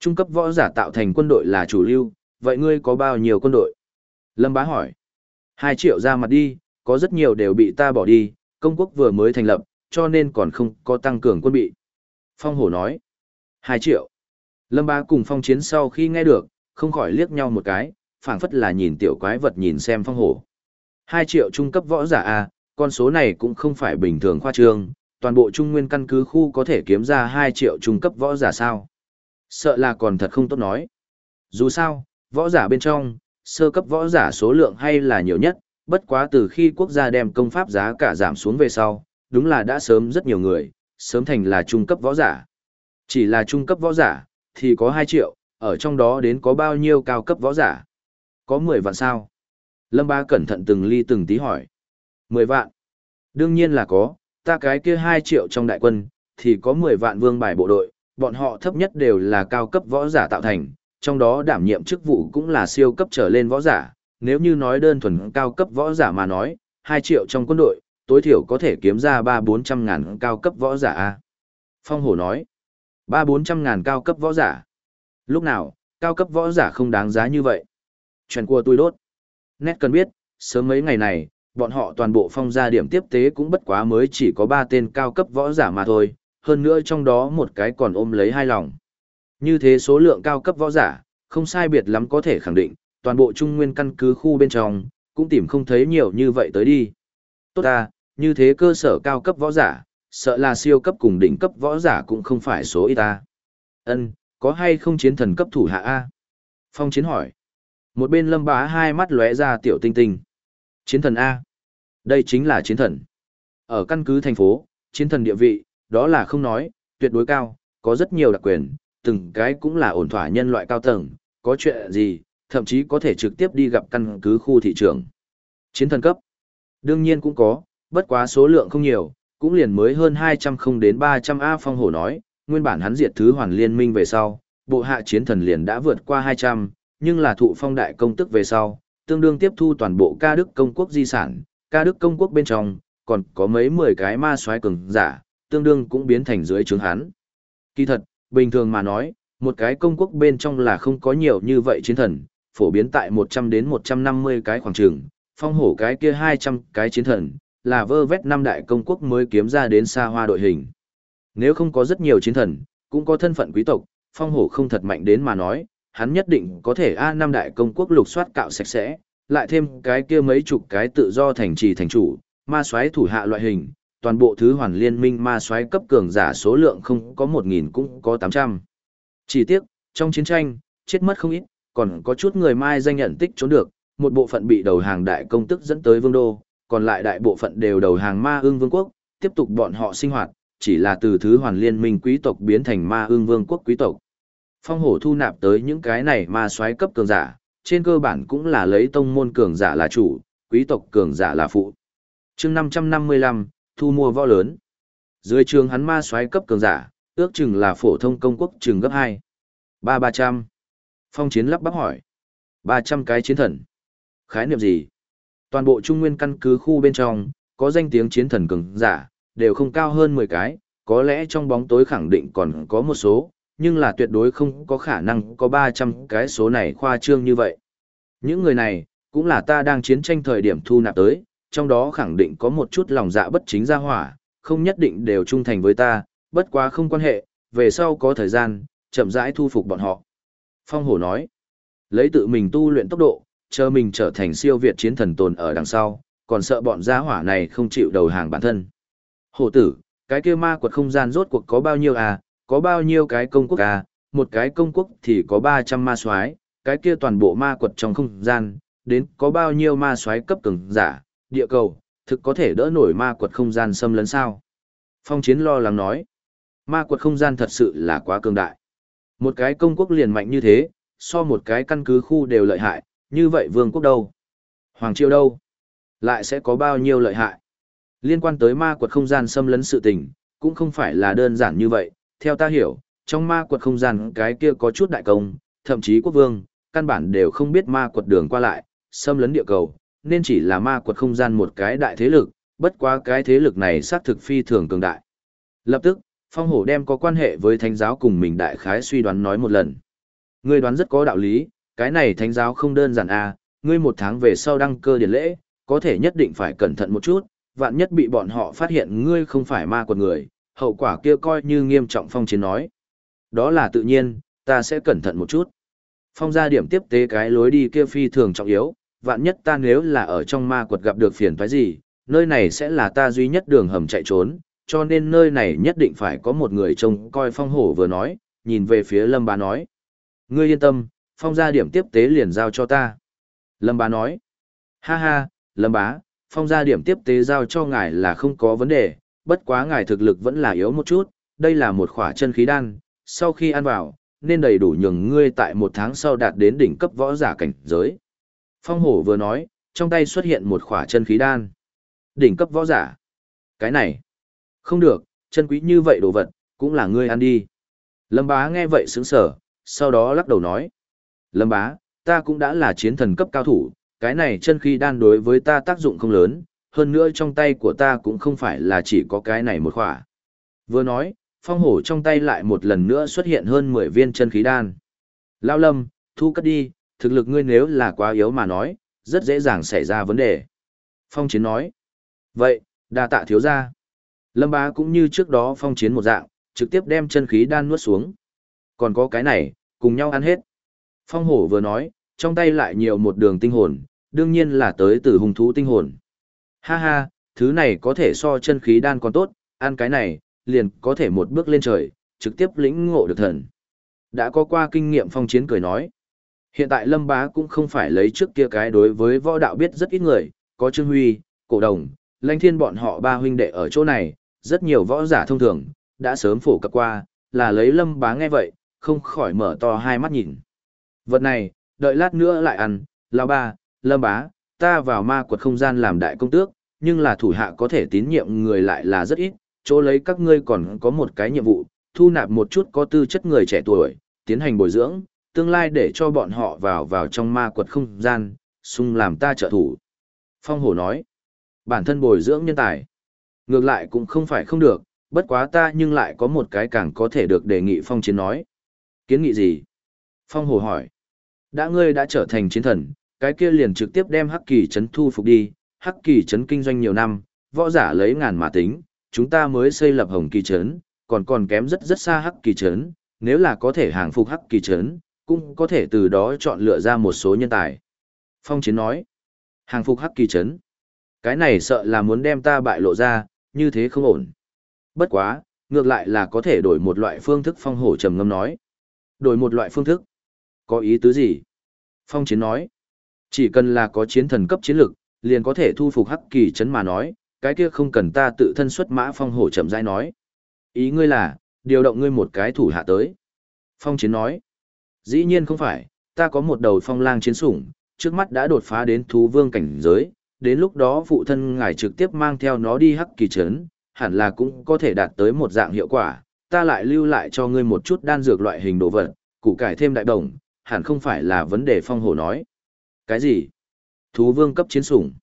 Trung cấp võ giả tạo thành quân đội là chủ lưu, vậy ngươi có bao nhiêu quân đội? Lâm bá hỏi. Hai triệu ra mặt đi, có rất nhiều đều bị ta bỏ đi, công quốc vừa mới thành lập, cho nên còn không có tăng cường quân bị. Phong hổ nói. Hai triệu. Lâm bá cùng phong chiến sau khi nghe được, không khỏi liếc nhau một cái, phảng phất là nhìn tiểu quái vật nhìn xem phong hổ. Hai triệu trung cấp võ giả A, con số này cũng không phải bình thường khoa trương, toàn bộ trung nguyên căn cứ khu có thể kiếm ra 2 triệu trung cấp võ giả sao. Sợ là còn thật không tốt nói. Dù sao, võ giả bên trong, sơ cấp võ giả số lượng hay là nhiều nhất, bất quá từ khi quốc gia đem công pháp giá cả giảm xuống về sau, đúng là đã sớm rất nhiều người, sớm thành là trung cấp võ giả. Chỉ là trung cấp võ giả, thì có 2 triệu, ở trong đó đến có bao nhiêu cao cấp võ giả? Có 10 vạn sao? Lâm Ba cẩn thận từng ly từng tí hỏi. 10 vạn? Đương nhiên là có, ta cái kia 2 triệu trong đại quân, thì có 10 vạn vương bài bộ đội, bọn họ thấp nhất đều là cao cấp võ giả tạo thành, trong đó đảm nhiệm chức vụ cũng là siêu cấp trở lên võ giả, nếu như nói đơn thuần cao cấp võ giả mà nói, 2 triệu trong quân đội, tối thiểu có thể kiếm ra 3-400 ngàn cao cấp võ giả A. Phong Hổ nói, 3-400 ngàn cao cấp võ giả. Lúc nào, cao cấp võ giả không đáng giá như vậy. Chuyện của tôi đốt. Nét cần biết, sớm mấy ngày này, bọn họ toàn bộ phong gia điểm tiếp tế cũng bất quá mới chỉ có 3 tên cao cấp võ giả mà thôi, hơn nữa trong đó một cái còn ôm lấy hai lòng. Như thế số lượng cao cấp võ giả, không sai biệt lắm có thể khẳng định, toàn bộ trung nguyên căn cứ khu bên trong, cũng tìm không thấy nhiều như vậy tới đi. Tốt ta, như thế cơ sở cao cấp võ giả, sợ là siêu cấp cùng đỉnh cấp võ giả cũng không phải số ít ta. Ân, có hay không chiến thần cấp thủ hạ A? Phong chiến hỏi. Một bên lâm bá hai mắt lóe ra tiểu tinh tinh. Chiến thần A. Đây chính là chiến thần. Ở căn cứ thành phố, chiến thần địa vị, đó là không nói, tuyệt đối cao, có rất nhiều đặc quyền, từng cái cũng là ổn thỏa nhân loại cao tầng, có chuyện gì, thậm chí có thể trực tiếp đi gặp căn cứ khu thị trường. Chiến thần cấp. Đương nhiên cũng có, bất quá số lượng không nhiều, cũng liền mới hơn 200 không đến 300 A Phong Hổ nói, nguyên bản hắn diệt thứ hoàn liên minh về sau, bộ hạ chiến thần liền đã vượt qua 200, nhưng là thụ phong đại công tức về sau, tương đương tiếp thu toàn bộ ca đức công quốc di sản, ca đức công quốc bên trong, còn có mấy mười cái ma soái cường giả, tương đương cũng biến thành dưới trướng hắn. Kỳ thật, bình thường mà nói, một cái công quốc bên trong là không có nhiều như vậy chiến thần, phổ biến tại 100 đến 150 cái khoảng trường, phong hổ cái kia 200 cái chiến thần, là vơ vét năm đại công quốc mới kiếm ra đến xa hoa đội hình. Nếu không có rất nhiều chiến thần, cũng có thân phận quý tộc, phong hổ không thật mạnh đến mà nói, hắn nhất định có thể A năm đại công quốc lục soát cạo sạch sẽ, lại thêm cái kia mấy chục cái tự do thành trì thành chủ, ma soái thủ hạ loại hình, toàn bộ thứ hoàn liên minh ma soái cấp cường giả số lượng không có 1.000 cũng có 800. Chỉ tiếc, trong chiến tranh, chết mất không ít, còn có chút người mai danh nhận tích trốn được, một bộ phận bị đầu hàng đại công tức dẫn tới vương đô, còn lại đại bộ phận đều đầu hàng ma ương vương quốc, tiếp tục bọn họ sinh hoạt, chỉ là từ thứ hoàn liên minh quý tộc biến thành ma ương vương quốc quý tộc. Phong hổ thu nạp tới những cái này ma soái cấp cường giả, trên cơ bản cũng là lấy tông môn cường giả là chủ, quý tộc cường giả là phụ. chương 555, thu mua võ lớn. Dưới trường hắn ma soái cấp cường giả, ước chừng là phổ thông công quốc chừng gấp 2. Ba ba trăm. Phong chiến lắp bắp hỏi. 300 cái chiến thần. Khái niệm gì? Toàn bộ trung nguyên căn cứ khu bên trong, có danh tiếng chiến thần cường giả, đều không cao hơn 10 cái, có lẽ trong bóng tối khẳng định còn có một số, nhưng là tuyệt đối không có khả năng có 300 cái số này khoa trương như vậy. Những người này, cũng là ta đang chiến tranh thời điểm thu nạp tới, trong đó khẳng định có một chút lòng dạ bất chính ra hỏa, không nhất định đều trung thành với ta, bất quá không quan hệ, về sau có thời gian, chậm rãi thu phục bọn họ. Phong hổ nói, lấy tự mình tu luyện tốc độ, chờ mình trở thành siêu việt chiến thần tồn ở đằng sau, còn sợ bọn gia hỏa này không chịu đầu hàng bản thân. Hổ tử, cái kia ma quật không gian rốt cuộc có bao nhiêu à, có bao nhiêu cái công quốc à, một cái công quốc thì có 300 ma soái, cái kia toàn bộ ma quật trong không gian, đến có bao nhiêu ma soái cấp cường giả, địa cầu, thực có thể đỡ nổi ma quật không gian xâm lấn sao? Phong chiến lo lắng nói, ma quật không gian thật sự là quá cường đại. Một cái công quốc liền mạnh như thế, so một cái căn cứ khu đều lợi hại, như vậy vương quốc đâu? Hoàng triều đâu? Lại sẽ có bao nhiêu lợi hại? Liên quan tới ma quật không gian xâm lấn sự tình, cũng không phải là đơn giản như vậy, theo ta hiểu, trong ma quật không gian cái kia có chút đại công, thậm chí quốc vương, căn bản đều không biết ma quật đường qua lại, xâm lấn địa cầu, nên chỉ là ma quật không gian một cái đại thế lực, bất quá cái thế lực này xác thực phi thường cường đại. Lập tức, Phong Hổ đem có quan hệ với thánh giáo cùng mình đại khái suy đoán nói một lần. Ngươi đoán rất có đạo lý, cái này thánh giáo không đơn giản à, ngươi một tháng về sau đăng cơ điển lễ, có thể nhất định phải cẩn thận một chút, vạn nhất bị bọn họ phát hiện ngươi không phải ma quật người, hậu quả kia coi như nghiêm trọng phong chiến nói. Đó là tự nhiên, ta sẽ cẩn thận một chút. Phong ra điểm tiếp tế cái lối đi kia phi thường trọng yếu, vạn nhất ta nếu là ở trong ma quật gặp được phiền toái gì, nơi này sẽ là ta duy nhất đường hầm chạy trốn, cho nên nơi này nhất định phải có một người trông coi phong hổ vừa nói, nhìn về phía lâm bá nói. Ngươi yên tâm, phong ra điểm tiếp tế liền giao cho ta. Lâm bá nói. Ha ha, lâm bá, phong ra điểm tiếp tế giao cho ngài là không có vấn đề, bất quá ngài thực lực vẫn là yếu một chút, đây là một khỏa chân khí đan, sau khi ăn vào, nên đầy đủ nhường ngươi tại một tháng sau đạt đến đỉnh cấp võ giả cảnh giới. Phong hổ vừa nói, trong tay xuất hiện một khỏa chân khí đan. Đỉnh cấp võ giả. Cái này. Không được, chân quý như vậy đồ vật, cũng là ngươi ăn đi. Lâm bá nghe vậy sướng sở, sau đó lắc đầu nói. Lâm bá, ta cũng đã là chiến thần cấp cao thủ, cái này chân khí đan đối với ta tác dụng không lớn, hơn nữa trong tay của ta cũng không phải là chỉ có cái này một khỏa. Vừa nói, phong hổ trong tay lại một lần nữa xuất hiện hơn 10 viên chân khí đan. Lao lâm, thu cất đi, thực lực ngươi nếu là quá yếu mà nói, rất dễ dàng xảy ra vấn đề. Phong chiến nói. Vậy, đa tạ thiếu ra. Lâm bá cũng như trước đó phong chiến một dạng, trực tiếp đem chân khí đan nuốt xuống. Còn có cái này, cùng nhau ăn hết. Phong hổ vừa nói, trong tay lại nhiều một đường tinh hồn, đương nhiên là tới từ hung thú tinh hồn. Ha ha, thứ này có thể so chân khí đan còn tốt, ăn cái này, liền có thể một bước lên trời, trực tiếp lĩnh ngộ được thần. Đã có qua kinh nghiệm phong chiến cười nói. Hiện tại Lâm Bá cũng không phải lấy trước kia cái đối với võ đạo biết rất ít người, có Trương Huy, Cổ Đồng, Lanh Thiên bọn họ ba huynh đệ ở chỗ này, rất nhiều võ giả thông thường, đã sớm phổ cập qua, là lấy Lâm Bá nghe vậy, không khỏi mở to hai mắt nhìn. Vật này, đợi lát nữa lại ăn, lão ba, Lâm Bá, ta vào ma quật không gian làm đại công tước, nhưng là thủ hạ có thể tín nhiệm người lại là rất ít, chỗ lấy các ngươi còn có một cái nhiệm vụ, thu nạp một chút có tư chất người trẻ tuổi, tiến hành bồi dưỡng, tương lai để cho bọn họ vào vào trong ma quật không gian, xung làm ta trợ thủ. Phong hổ nói, bản thân bồi dưỡng nhân tài, ngược lại cũng không phải không được, bất quá ta nhưng lại có một cái càng có thể được đề nghị phong chiến nói. Kiến nghị gì? Phong hổ hỏi, đã ngươi đã trở thành chiến thần, cái kia liền trực tiếp đem hắc kỳ trấn thu phục đi, hắc kỳ trấn kinh doanh nhiều năm, võ giả lấy ngàn mà tính, chúng ta mới xây lập hồng kỳ trấn, còn còn kém rất rất xa hắc kỳ trấn, nếu là có thể hàng phục hắc kỳ trấn, cũng có thể từ đó chọn lựa ra một số nhân tài. Phong chiến nói, hàng phục hắc kỳ trấn, cái này sợ là muốn đem ta bại lộ ra, như thế không ổn. Bất quá, ngược lại là có thể đổi một loại phương thức phong hổ trầm ngâm nói. Đổi một loại phương thức? Có ý tứ gì? Phong chiến nói, chỉ cần là có chiến thần cấp chiến lực, liền có thể thu phục hắc kỳ trấn mà nói, cái kia không cần ta tự thân xuất mã phong hổ chậm rãi nói. Ý ngươi là, điều động ngươi một cái thủ hạ tới. Phong chiến nói, dĩ nhiên không phải, ta có một đầu phong lang chiến sủng, trước mắt đã đột phá đến thú vương cảnh giới, đến lúc đó phụ thân ngài trực tiếp mang theo nó đi hắc kỳ trấn, hẳn là cũng có thể đạt tới một dạng hiệu quả, ta lại lưu lại cho ngươi một chút đan dược loại hình đồ vật, củ cải thêm đại đồng, hẳn không phải là vấn đề phong hổ nói. Cái gì? Thú vương cấp chiến sủng.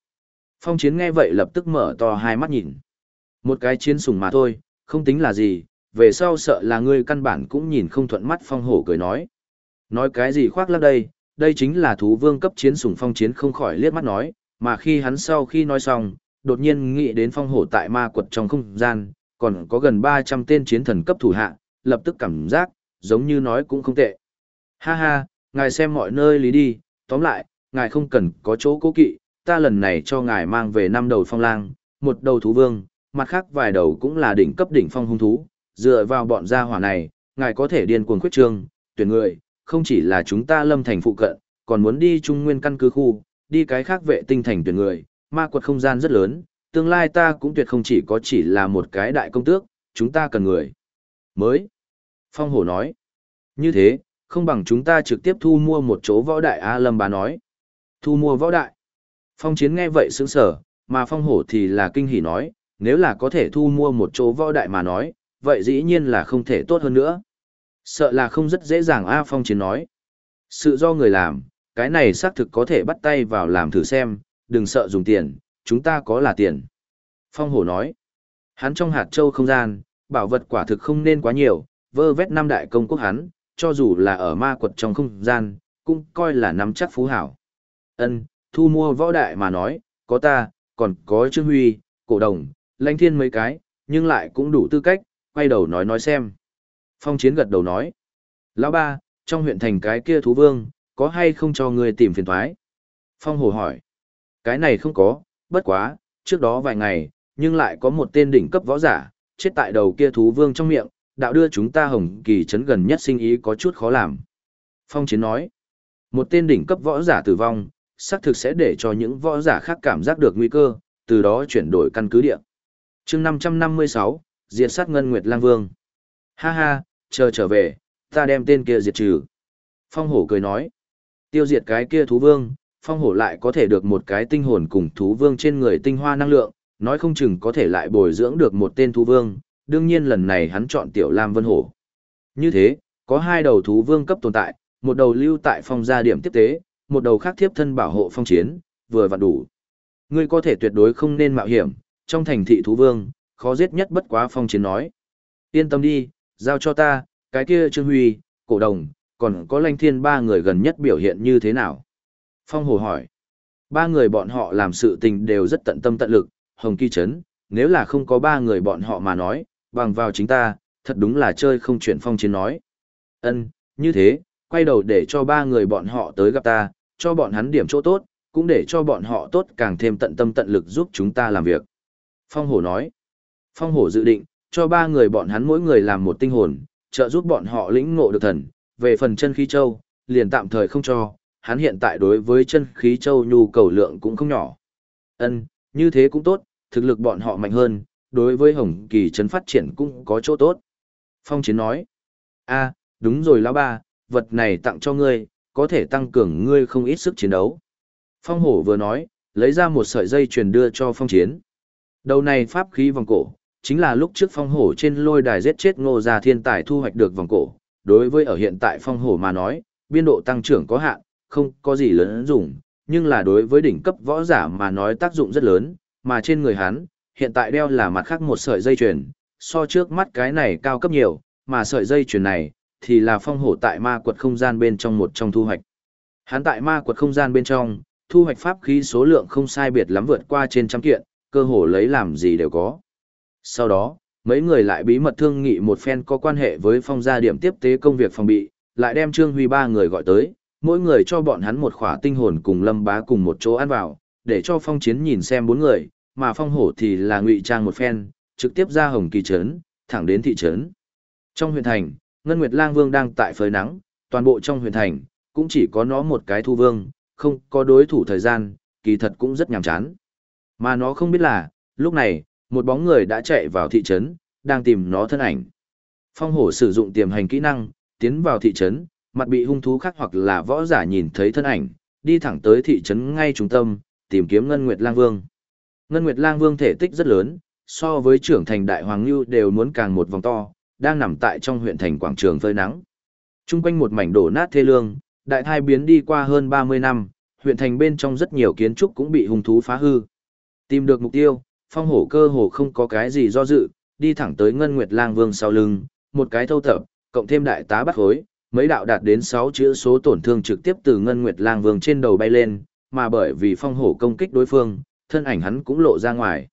Phong chiến nghe vậy lập tức mở to hai mắt nhìn. Một cái chiến sủng mà thôi, không tính là gì, về sau sợ là ngươi căn bản cũng nhìn không thuận mắt phong hổ cười nói. Nói cái gì khoác lắc đây, đây chính là thú vương cấp chiến sủng phong chiến không khỏi liếc mắt nói, mà khi hắn sau khi nói xong, đột nhiên nghĩ đến phong hổ tại ma quật trong không gian, còn có gần 300 tên chiến thần cấp thủ hạ, lập tức cảm giác, giống như nói cũng không tệ. Ha ha, ngài xem mọi nơi lý đi, tóm lại, ngài không cần có chỗ cố kỵ, ta lần này cho ngài mang về năm đầu phong lang, một đầu thú vương, mặt khác vài đầu cũng là đỉnh cấp đỉnh phong hung thú, dựa vào bọn gia hỏa này, ngài có thể điên cuồng khuyết trương, tuyển người, không chỉ là chúng ta lâm thành phụ cận, còn muốn đi trung nguyên căn cứ khu, đi cái khác vệ tinh thành tuyển người, ma quật không gian rất lớn, tương lai ta cũng tuyệt không chỉ có chỉ là một cái đại công tước, chúng ta cần người. Mới. Phong hổ nói. Như thế, không bằng chúng ta trực tiếp thu mua một chỗ võ đại A Lâm bà nói. Thu mua võ đại. Phong chiến nghe vậy sững sở, mà phong hổ thì là kinh hỉ nói, nếu là có thể thu mua một chỗ võ đại mà nói, vậy dĩ nhiên là không thể tốt hơn nữa. Sợ là không rất dễ dàng A phong chiến nói. Sự do người làm, cái này xác thực có thể bắt tay vào làm thử xem, đừng sợ dùng tiền, chúng ta có là tiền. Phong hổ nói, hắn trong hạt châu không gian, bảo vật quả thực không nên quá nhiều, vơ vét năm đại công quốc hắn, cho dù là ở ma quật trong không gian, cũng coi là nắm chắc phú hảo. Ân, thu mua võ đại mà nói, có ta, còn có Trương Huy, cổ đồng, lãnh thiên mấy cái, nhưng lại cũng đủ tư cách, quay đầu nói nói xem. Phong chiến gật đầu nói, lão ba, trong huyện thành cái kia thú vương, có hay không cho người tìm phiền thoái? Phong hồ hỏi, cái này không có, bất quá, trước đó vài ngày, nhưng lại có một tên đỉnh cấp võ giả, chết tại đầu kia thú vương trong miệng, đạo đưa chúng ta hồng kỳ trấn gần nhất sinh ý có chút khó làm. Phong chiến nói, một tên đỉnh cấp võ giả tử vong, xác thực sẽ để cho những võ giả khác cảm giác được nguy cơ, từ đó chuyển đổi căn cứ địa. chương 556, diệt sát Ngân Nguyệt Lang Vương. Ha ha, chờ trở về, ta đem tên kia diệt trừ. Phong hổ cười nói, tiêu diệt cái kia thú vương, phong hổ lại có thể được một cái tinh hồn cùng thú vương trên người tinh hoa năng lượng, nói không chừng có thể lại bồi dưỡng được một tên thú vương, đương nhiên lần này hắn chọn tiểu lam vân hổ. Như thế, có hai đầu thú vương cấp tồn tại, một đầu lưu tại phong gia điểm tiếp tế, một đầu khác thiếp thân bảo hộ phong chiến, vừa vặn đủ. Ngươi có thể tuyệt đối không nên mạo hiểm, trong thành thị thú vương, khó giết nhất bất quá phong chiến nói. Yên tâm đi, giao cho ta, cái kia Trương Huy, cổ đồng, còn có lanh thiên ba người gần nhất biểu hiện như thế nào? Phong hồ hỏi. Ba người bọn họ làm sự tình đều rất tận tâm tận lực, hồng kỳ chấn, nếu là không có ba người bọn họ mà nói, bằng vào chính ta, thật đúng là chơi không chuyển phong chiến nói. Ân, như thế, quay đầu để cho ba người bọn họ tới gặp ta, cho bọn hắn điểm chỗ tốt, cũng để cho bọn họ tốt càng thêm tận tâm tận lực giúp chúng ta làm việc. Phong hổ nói, Phong hổ dự định, cho ba người bọn hắn mỗi người làm một tinh hồn, trợ giúp bọn họ lĩnh ngộ được thần, về phần chân khí châu, liền tạm thời không cho, hắn hiện tại đối với chân khí châu nhu cầu lượng cũng không nhỏ. Ân, như thế cũng tốt, thực lực bọn họ mạnh hơn, đối với Hồng Kỳ trấn phát triển cũng có chỗ tốt. Phong Chiến nói, a, đúng rồi lão ba, vật này tặng cho ngươi, có thể tăng cường ngươi không ít sức chiến đấu. Phong Hổ vừa nói, lấy ra một sợi dây truyền đưa cho Phong Chiến. Đầu này pháp khí vòng cổ, chính là lúc trước Phong Hổ trên lôi đài giết chết ngô gia thiên tài thu hoạch được vòng cổ. Đối với ở hiện tại Phong Hổ mà nói, biên độ tăng trưởng có hạn, không có gì lớn dùng, nhưng là đối với đỉnh cấp võ giả mà nói tác dụng rất lớn, mà trên người hắn, hiện tại đeo là mặt khác một sợi dây chuyền, so trước mắt cái này cao cấp nhiều, mà sợi dây chuyền này, thì là phong hổ tại ma quật không gian bên trong một trong thu hoạch. Hắn tại ma quật không gian bên trong, thu hoạch pháp khí số lượng không sai biệt lắm vượt qua trên trăm kiện, cơ hồ lấy làm gì đều có. Sau đó, mấy người lại bí mật thương nghị một phen có quan hệ với phong gia điểm tiếp tế công việc phòng bị, lại đem Trương Huy ba người gọi tới, mỗi người cho bọn hắn một khỏa tinh hồn cùng lâm bá cùng một chỗ ăn vào, để cho phong chiến nhìn xem bốn người, mà phong hổ thì là ngụy trang một phen, trực tiếp ra hồng kỳ trấn, thẳng đến thị trấn. Trong huyện thành, Ngân Nguyệt Lang Vương đang tại phơi nắng, toàn bộ trong huyền thành, cũng chỉ có nó một cái thu vương, không có đối thủ thời gian, kỳ thật cũng rất nhàm chán. Mà nó không biết là, lúc này, một bóng người đã chạy vào thị trấn, đang tìm nó thân ảnh. Phong hổ sử dụng tiềm hành kỹ năng, tiến vào thị trấn, mặt bị hung thú khác hoặc là võ giả nhìn thấy thân ảnh, đi thẳng tới thị trấn ngay trung tâm, tìm kiếm Ngân Nguyệt Lang Vương. Ngân Nguyệt Lang Vương thể tích rất lớn, so với trưởng thành đại hoàng lưu đều muốn càng một vòng to, đang nằm tại trong huyện thành quảng trường phơi nắng. Trung quanh một mảnh đổ nát thê lương, đại thai biến đi qua hơn 30 năm, huyện thành bên trong rất nhiều kiến trúc cũng bị hung thú phá hư. Tìm được mục tiêu, phong hổ cơ hồ không có cái gì do dự, đi thẳng tới Ngân Nguyệt Lang Vương sau lưng, một cái thâu tập, cộng thêm đại tá bắt hối, mấy đạo đạt đến 6 chữ số tổn thương trực tiếp từ Ngân Nguyệt Lang Vương trên đầu bay lên, mà bởi vì phong hổ công kích đối phương, thân ảnh hắn cũng lộ ra ngoài.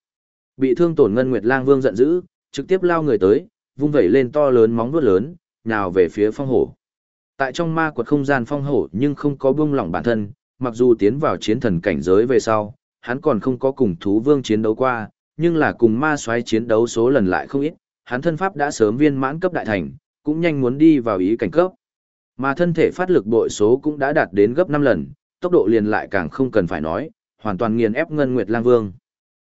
Bị thương tổn Ngân Nguyệt Lang Vương giận dữ, trực tiếp lao người tới, vung vẩy lên to lớn móng vuốt lớn, nhào về phía phong hổ. Tại trong ma quật không gian phong hổ nhưng không có buông lỏng bản thân, mặc dù tiến vào chiến thần cảnh giới về sau, hắn còn không có cùng thú vương chiến đấu qua, nhưng là cùng ma soái chiến đấu số lần lại không ít, hắn thân pháp đã sớm viên mãn cấp đại thành, cũng nhanh muốn đi vào ý cảnh cấp. Mà thân thể phát lực bội số cũng đã đạt đến gấp 5 lần, tốc độ liền lại càng không cần phải nói, hoàn toàn nghiền ép Ngân Nguyệt Lang Vương.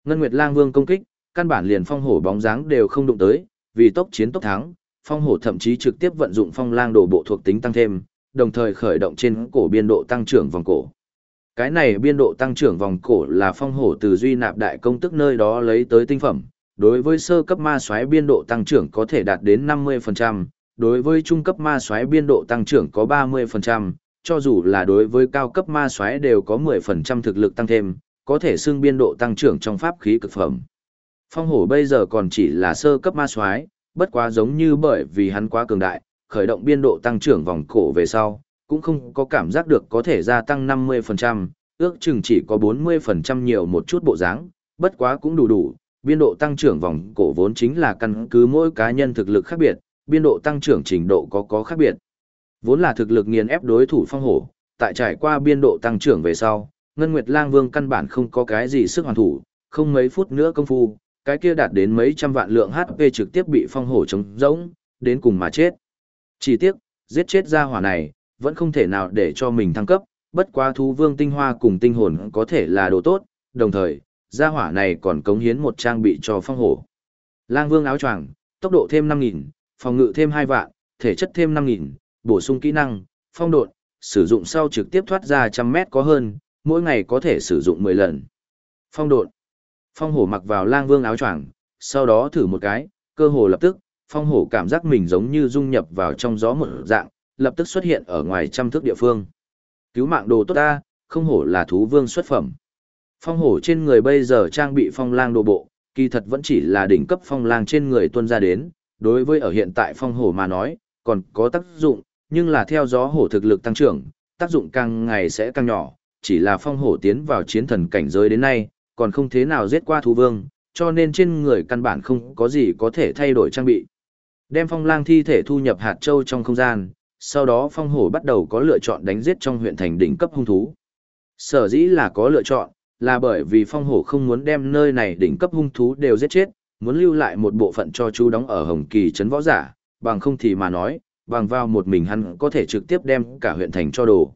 Ngân Nguyệt Lang Vương công kích, căn bản liền phong hổ bóng dáng đều không đụng tới, vì tốc chiến tốc thắng, phong hổ thậm chí trực tiếp vận dụng phong lang đồ bộ thuộc tính tăng thêm, đồng thời khởi động trên cổ biên độ tăng trưởng vòng cổ. Cái này biên độ tăng trưởng vòng cổ là phong hổ từ duy nạp đại công tức nơi đó lấy tới tinh phẩm, đối với sơ cấp ma xoáy biên độ tăng trưởng có thể đạt đến 50%, đối với trung cấp ma xoáy biên độ tăng trưởng có 30%, cho dù là đối với cao cấp ma xoáy đều có 10% thực lực tăng thêm, có thể xưng biên độ tăng trưởng trong pháp khí cực phẩm. Phong hổ bây giờ còn chỉ là sơ cấp ma soái, bất quá giống như bởi vì hắn quá cường đại, khởi động biên độ tăng trưởng vòng cổ về sau, cũng không có cảm giác được có thể gia tăng 50%, ước chừng chỉ có 40% nhiều một chút bộ dáng, bất quá cũng đủ đủ, biên độ tăng trưởng vòng cổ vốn chính là căn cứ mỗi cá nhân thực lực khác biệt, biên độ tăng trưởng trình độ có có khác biệt. Vốn là thực lực nghiền ép đối thủ phong hổ, tại trải qua biên độ tăng trưởng về sau, Ngân Nguyệt Lang Vương căn bản không có cái gì sức hoàn thủ, không mấy phút nữa công phu, cái kia đạt đến mấy trăm vạn lượng HP trực tiếp bị phong hổ chống rỗng, đến cùng mà chết. Chỉ tiếc, giết chết ra hỏa này, vẫn không thể nào để cho mình thăng cấp, bất quá thú vương tinh hoa cùng tinh hồn có thể là đồ tốt, đồng thời, gia hỏa này còn cống hiến một trang bị cho phong hổ. Lang vương áo choàng, tốc độ thêm 5.000, phòng ngự thêm 2 vạn, thể chất thêm 5.000, bổ sung kỹ năng, phong độn, sử dụng sau trực tiếp thoát ra trăm mét có hơn, mỗi ngày có thể sử dụng 10 lần. Phong độn. Phong hổ mặc vào lang vương áo choàng, sau đó thử một cái, cơ hồ lập tức, phong hổ cảm giác mình giống như dung nhập vào trong gió một dạng, lập tức xuất hiện ở ngoài trăm thước địa phương. Cứu mạng đồ tốt ta, không hổ là thú vương xuất phẩm. Phong hổ trên người bây giờ trang bị phong lang đồ bộ, kỳ thật vẫn chỉ là đỉnh cấp phong lang trên người tuân ra đến, đối với ở hiện tại phong hổ mà nói, còn có tác dụng, nhưng là theo gió hổ thực lực tăng trưởng, tác dụng càng ngày sẽ càng nhỏ, chỉ là phong hổ tiến vào chiến thần cảnh giới đến nay, còn không thế nào giết qua thú vương, cho nên trên người căn bản không có gì có thể thay đổi trang bị. Đem phong lang thi thể thu nhập hạt châu trong không gian, sau đó phong hổ bắt đầu có lựa chọn đánh giết trong huyện thành đỉnh cấp hung thú. Sở dĩ là có lựa chọn, là bởi vì phong hổ không muốn đem nơi này đỉnh cấp hung thú đều giết chết, muốn lưu lại một bộ phận cho chú đóng ở Hồng Kỳ trấn võ giả, bằng không thì mà nói, bằng vào một mình hắn có thể trực tiếp đem cả huyện thành cho đồ.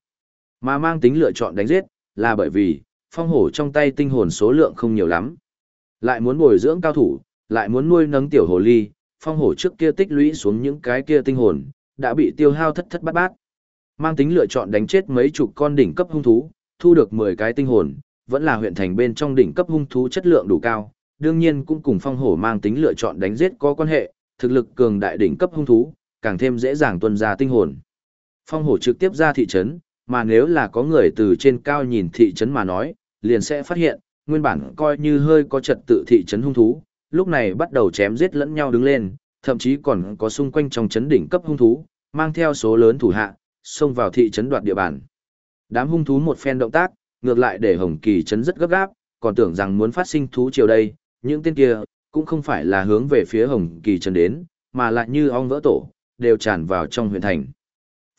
Mà mang tính lựa chọn đánh giết, là bởi vì, phong hổ trong tay tinh hồn số lượng không nhiều lắm. Lại muốn bồi dưỡng cao thủ, lại muốn nuôi nấng tiểu hồ ly, phong hổ trước kia tích lũy xuống những cái kia tinh hồn, đã bị tiêu hao thất thất bát bát. Mang tính lựa chọn đánh chết mấy chục con đỉnh cấp hung thú, thu được 10 cái tinh hồn, vẫn là huyện thành bên trong đỉnh cấp hung thú chất lượng đủ cao, đương nhiên cũng cùng phong hổ mang tính lựa chọn đánh giết có quan hệ, thực lực cường đại đỉnh cấp hung thú, càng thêm dễ dàng tuân ra tinh hồn. Phong hổ trực tiếp ra thị trấn, mà nếu là có người từ trên cao nhìn thị trấn mà nói, liền sẽ phát hiện, nguyên bản coi như hơi có trật tự thị trấn hung thú, lúc này bắt đầu chém giết lẫn nhau đứng lên, thậm chí còn có xung quanh trong trấn đỉnh cấp hung thú, mang theo số lớn thủ hạ, xông vào thị trấn đoạt địa bàn. Đám hung thú một phen động tác, ngược lại để Hồng Kỳ trấn rất gấp gáp, còn tưởng rằng muốn phát sinh thú chiều đây, những tên kia cũng không phải là hướng về phía Hồng Kỳ trấn đến, mà lại như ong vỡ tổ, đều tràn vào trong huyện thành.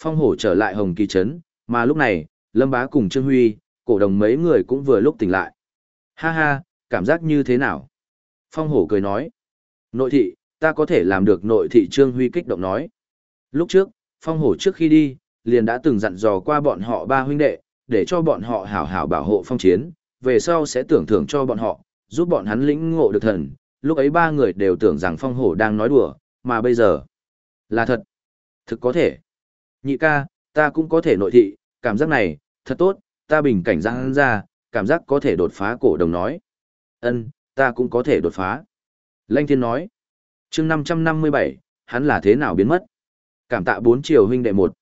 Phong hổ trở lại Hồng Kỳ trấn, mà lúc này, Lâm Bá cùng Trương Huy, cổ đồng mấy người cũng vừa lúc tỉnh lại. Ha ha, cảm giác như thế nào? Phong hổ cười nói. Nội thị, ta có thể làm được nội thị Trương Huy kích động nói. Lúc trước, phong hổ trước khi đi, liền đã từng dặn dò qua bọn họ ba huynh đệ, để cho bọn họ hảo hảo bảo hộ phong chiến, về sau sẽ tưởng thưởng cho bọn họ, giúp bọn hắn lĩnh ngộ được thần. Lúc ấy ba người đều tưởng rằng phong hổ đang nói đùa, mà bây giờ là thật. Thực có thể. Nhị ca, ta cũng có thể nội thị, cảm giác này, thật tốt, ta bình cảnh răng ra, cảm giác có thể đột phá cổ đồng nói. Ân, ta cũng có thể đột phá. Lanh Thiên nói. chương 557, hắn là thế nào biến mất? Cảm tạ bốn triều huynh đệ một.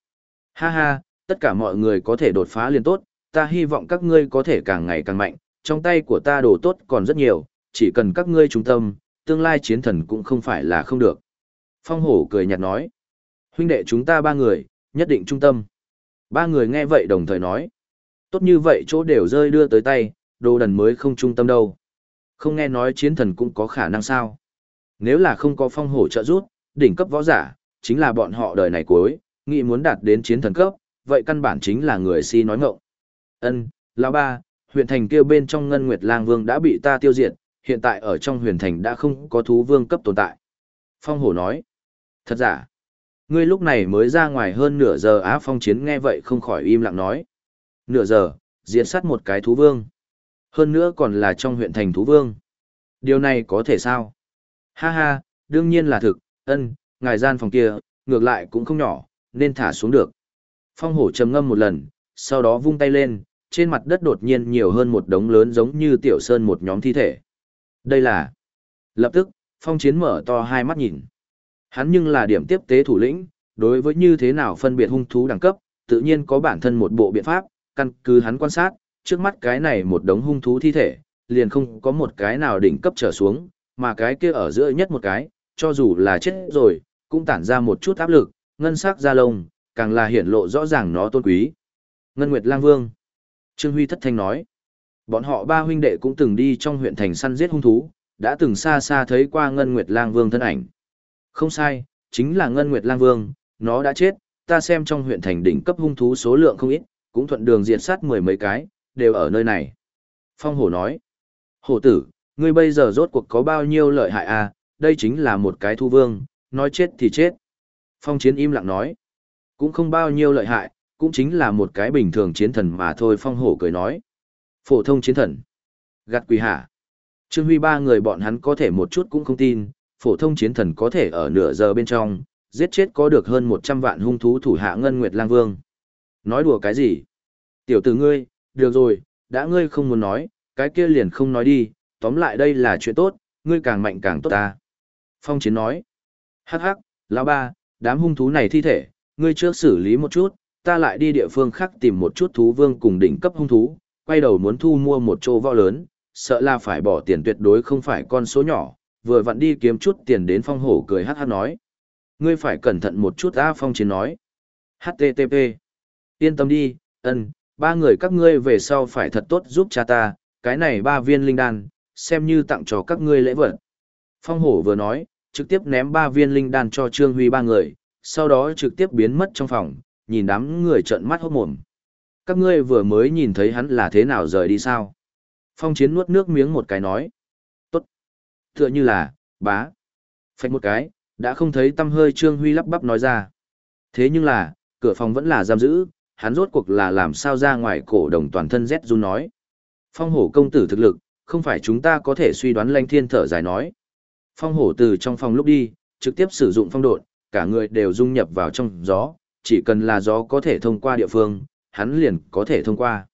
Ha ha, tất cả mọi người có thể đột phá liền tốt, ta hy vọng các ngươi có thể càng ngày càng mạnh, trong tay của ta đồ tốt còn rất nhiều, chỉ cần các ngươi trung tâm, tương lai chiến thần cũng không phải là không được. Phong hổ cười nhạt nói. Huynh đệ chúng ta ba người, nhất định trung tâm. Ba người nghe vậy đồng thời nói. Tốt như vậy chỗ đều rơi đưa tới tay, đồ đần mới không trung tâm đâu. Không nghe nói chiến thần cũng có khả năng sao. Nếu là không có phong hổ trợ rút, đỉnh cấp võ giả, chính là bọn họ đời này cuối, nghĩ muốn đạt đến chiến thần cấp, vậy căn bản chính là người si nói ngọng. Ân, lão ba, huyện thành kia bên trong Ngân Nguyệt Lang Vương đã bị ta tiêu diệt, hiện tại ở trong huyền thành đã không có thú vương cấp tồn tại. Phong hổ nói, thật giả, ngươi lúc này mới ra ngoài hơn nửa giờ Á Phong chiến nghe vậy không khỏi im lặng nói. Nửa giờ, diễn sát một cái thú vương. Hơn nữa còn là trong huyện thành thú vương. Điều này có thể sao? Ha ha, đương nhiên là thực, ân, ngài gian phòng kia, ngược lại cũng không nhỏ, nên thả xuống được. Phong hổ trầm ngâm một lần, sau đó vung tay lên, trên mặt đất đột nhiên nhiều hơn một đống lớn giống như tiểu sơn một nhóm thi thể. Đây là... Lập tức, phong chiến mở to hai mắt nhìn. Hắn nhưng là điểm tiếp tế thủ lĩnh, đối với như thế nào phân biệt hung thú đẳng cấp, tự nhiên có bản thân một bộ biện pháp, căn cứ hắn quan sát, trước mắt cái này một đống hung thú thi thể, liền không có một cái nào đỉnh cấp trở xuống, mà cái kia ở giữa nhất một cái, cho dù là chết rồi, cũng tản ra một chút áp lực, ngân sắc da lông, càng là hiển lộ rõ ràng nó tôn quý. Ngân Nguyệt Lang Vương. Trương Huy thất thanh nói. Bọn họ ba huynh đệ cũng từng đi trong huyện thành săn giết hung thú, đã từng xa xa thấy qua Ngân Nguyệt Lang Vương thân ảnh. Không sai, chính là Ngân Nguyệt Lang Vương, nó đã chết, ta xem trong huyện thành đỉnh cấp hung thú số lượng không ít, cũng thuận đường diệt sát mười mấy cái, đều ở nơi này. Phong hổ nói, hổ tử, ngươi bây giờ rốt cuộc có bao nhiêu lợi hại à, đây chính là một cái thu vương, nói chết thì chết. Phong chiến im lặng nói, cũng không bao nhiêu lợi hại, cũng chính là một cái bình thường chiến thần mà thôi phong hổ cười nói. Phổ thông chiến thần. Gạt quỳ hả. Trương Huy ba người bọn hắn có thể một chút cũng không tin, phổ thông chiến thần có thể ở nửa giờ bên trong, giết chết có được hơn 100 vạn hung thú thủ hạ Ngân Nguyệt Lang Vương. Nói đùa cái gì? Tiểu tử ngươi, được rồi, đã ngươi không muốn nói, cái kia liền không nói đi, tóm lại đây là chuyện tốt, ngươi càng mạnh càng tốt ta. Phong chiến nói, hắc hắc, lão ba, đám hung thú này thi thể, ngươi trước xử lý một chút, ta lại đi địa phương khác tìm một chút thú vương cùng đỉnh cấp hung thú, quay đầu muốn thu mua một chỗ võ lớn, sợ là phải bỏ tiền tuyệt đối không phải con số nhỏ, vừa vặn đi kiếm chút tiền đến phong hổ cười hát hát nói. Ngươi phải cẩn thận một chút A Phong Chiến nói. HTTP. Yên tâm đi, ân, ba người các ngươi về sau phải thật tốt giúp cha ta, cái này ba viên linh đan, xem như tặng cho các ngươi lễ vật. Phong hổ vừa nói, trực tiếp ném ba viên linh đan cho Trương Huy ba người, sau đó trực tiếp biến mất trong phòng, nhìn đám người trợn mắt hốt mồm. Các ngươi vừa mới nhìn thấy hắn là thế nào rời đi sao? Phong chiến nuốt nước miếng một cái nói. Tựa như là, bá. Phách một cái, đã không thấy tâm hơi Trương Huy lắp bắp nói ra. Thế nhưng là, cửa phòng vẫn là giam giữ, hắn rốt cuộc là làm sao ra ngoài cổ đồng toàn thân rét run nói. Phong hổ công tử thực lực, không phải chúng ta có thể suy đoán lanh thiên thở dài nói. Phong hổ từ trong phòng lúc đi, trực tiếp sử dụng phong độn, cả người đều dung nhập vào trong gió, chỉ cần là gió có thể thông qua địa phương, hắn liền có thể thông qua.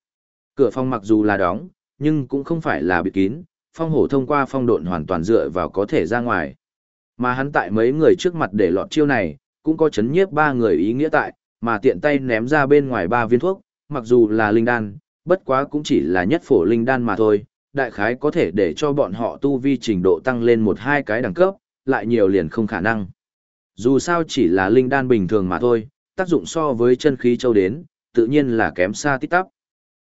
Cửa phòng mặc dù là đóng, nhưng cũng không phải là bịt kín, phong hổ thông qua phong độn hoàn toàn dựa vào có thể ra ngoài. Mà hắn tại mấy người trước mặt để lọt chiêu này, cũng có chấn nhiếp ba người ý nghĩa tại, mà tiện tay ném ra bên ngoài ba viên thuốc, mặc dù là linh đan, bất quá cũng chỉ là nhất phổ linh đan mà thôi, đại khái có thể để cho bọn họ tu vi trình độ tăng lên một hai cái đẳng cấp, lại nhiều liền không khả năng. Dù sao chỉ là linh đan bình thường mà thôi, tác dụng so với chân khí châu đến, tự nhiên là kém xa tít tắp.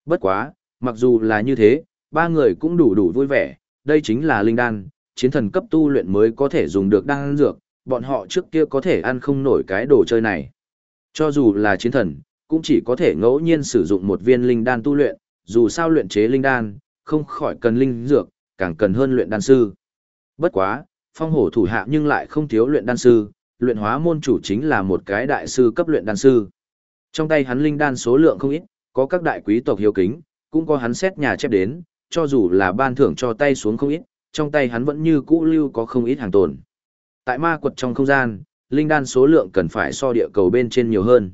Bất quá, mặc dù là như thế, ba người cũng đủ đủ vui vẻ, đây chính là linh đan, chiến thần cấp tu luyện mới có thể dùng được đan dược, bọn họ trước kia có thể ăn không nổi cái đồ chơi này. Cho dù là chiến thần, cũng chỉ có thể ngẫu nhiên sử dụng một viên linh đan tu luyện, dù sao luyện chế linh đan, không khỏi cần linh dược, càng cần hơn luyện đan sư. Bất quá, phong hổ thủ hạ nhưng lại không thiếu luyện đan sư, luyện hóa môn chủ chính là một cái đại sư cấp luyện đan sư. Trong tay hắn linh đan số lượng không ít, có các đại quý tộc hiếu kính, cũng có hắn xét nhà chép đến, cho dù là ban thưởng cho tay xuống không ít, trong tay hắn vẫn như cũ lưu có không ít hàng tồn. Tại ma quật trong không gian, linh đan số lượng cần phải so địa cầu bên trên nhiều hơn.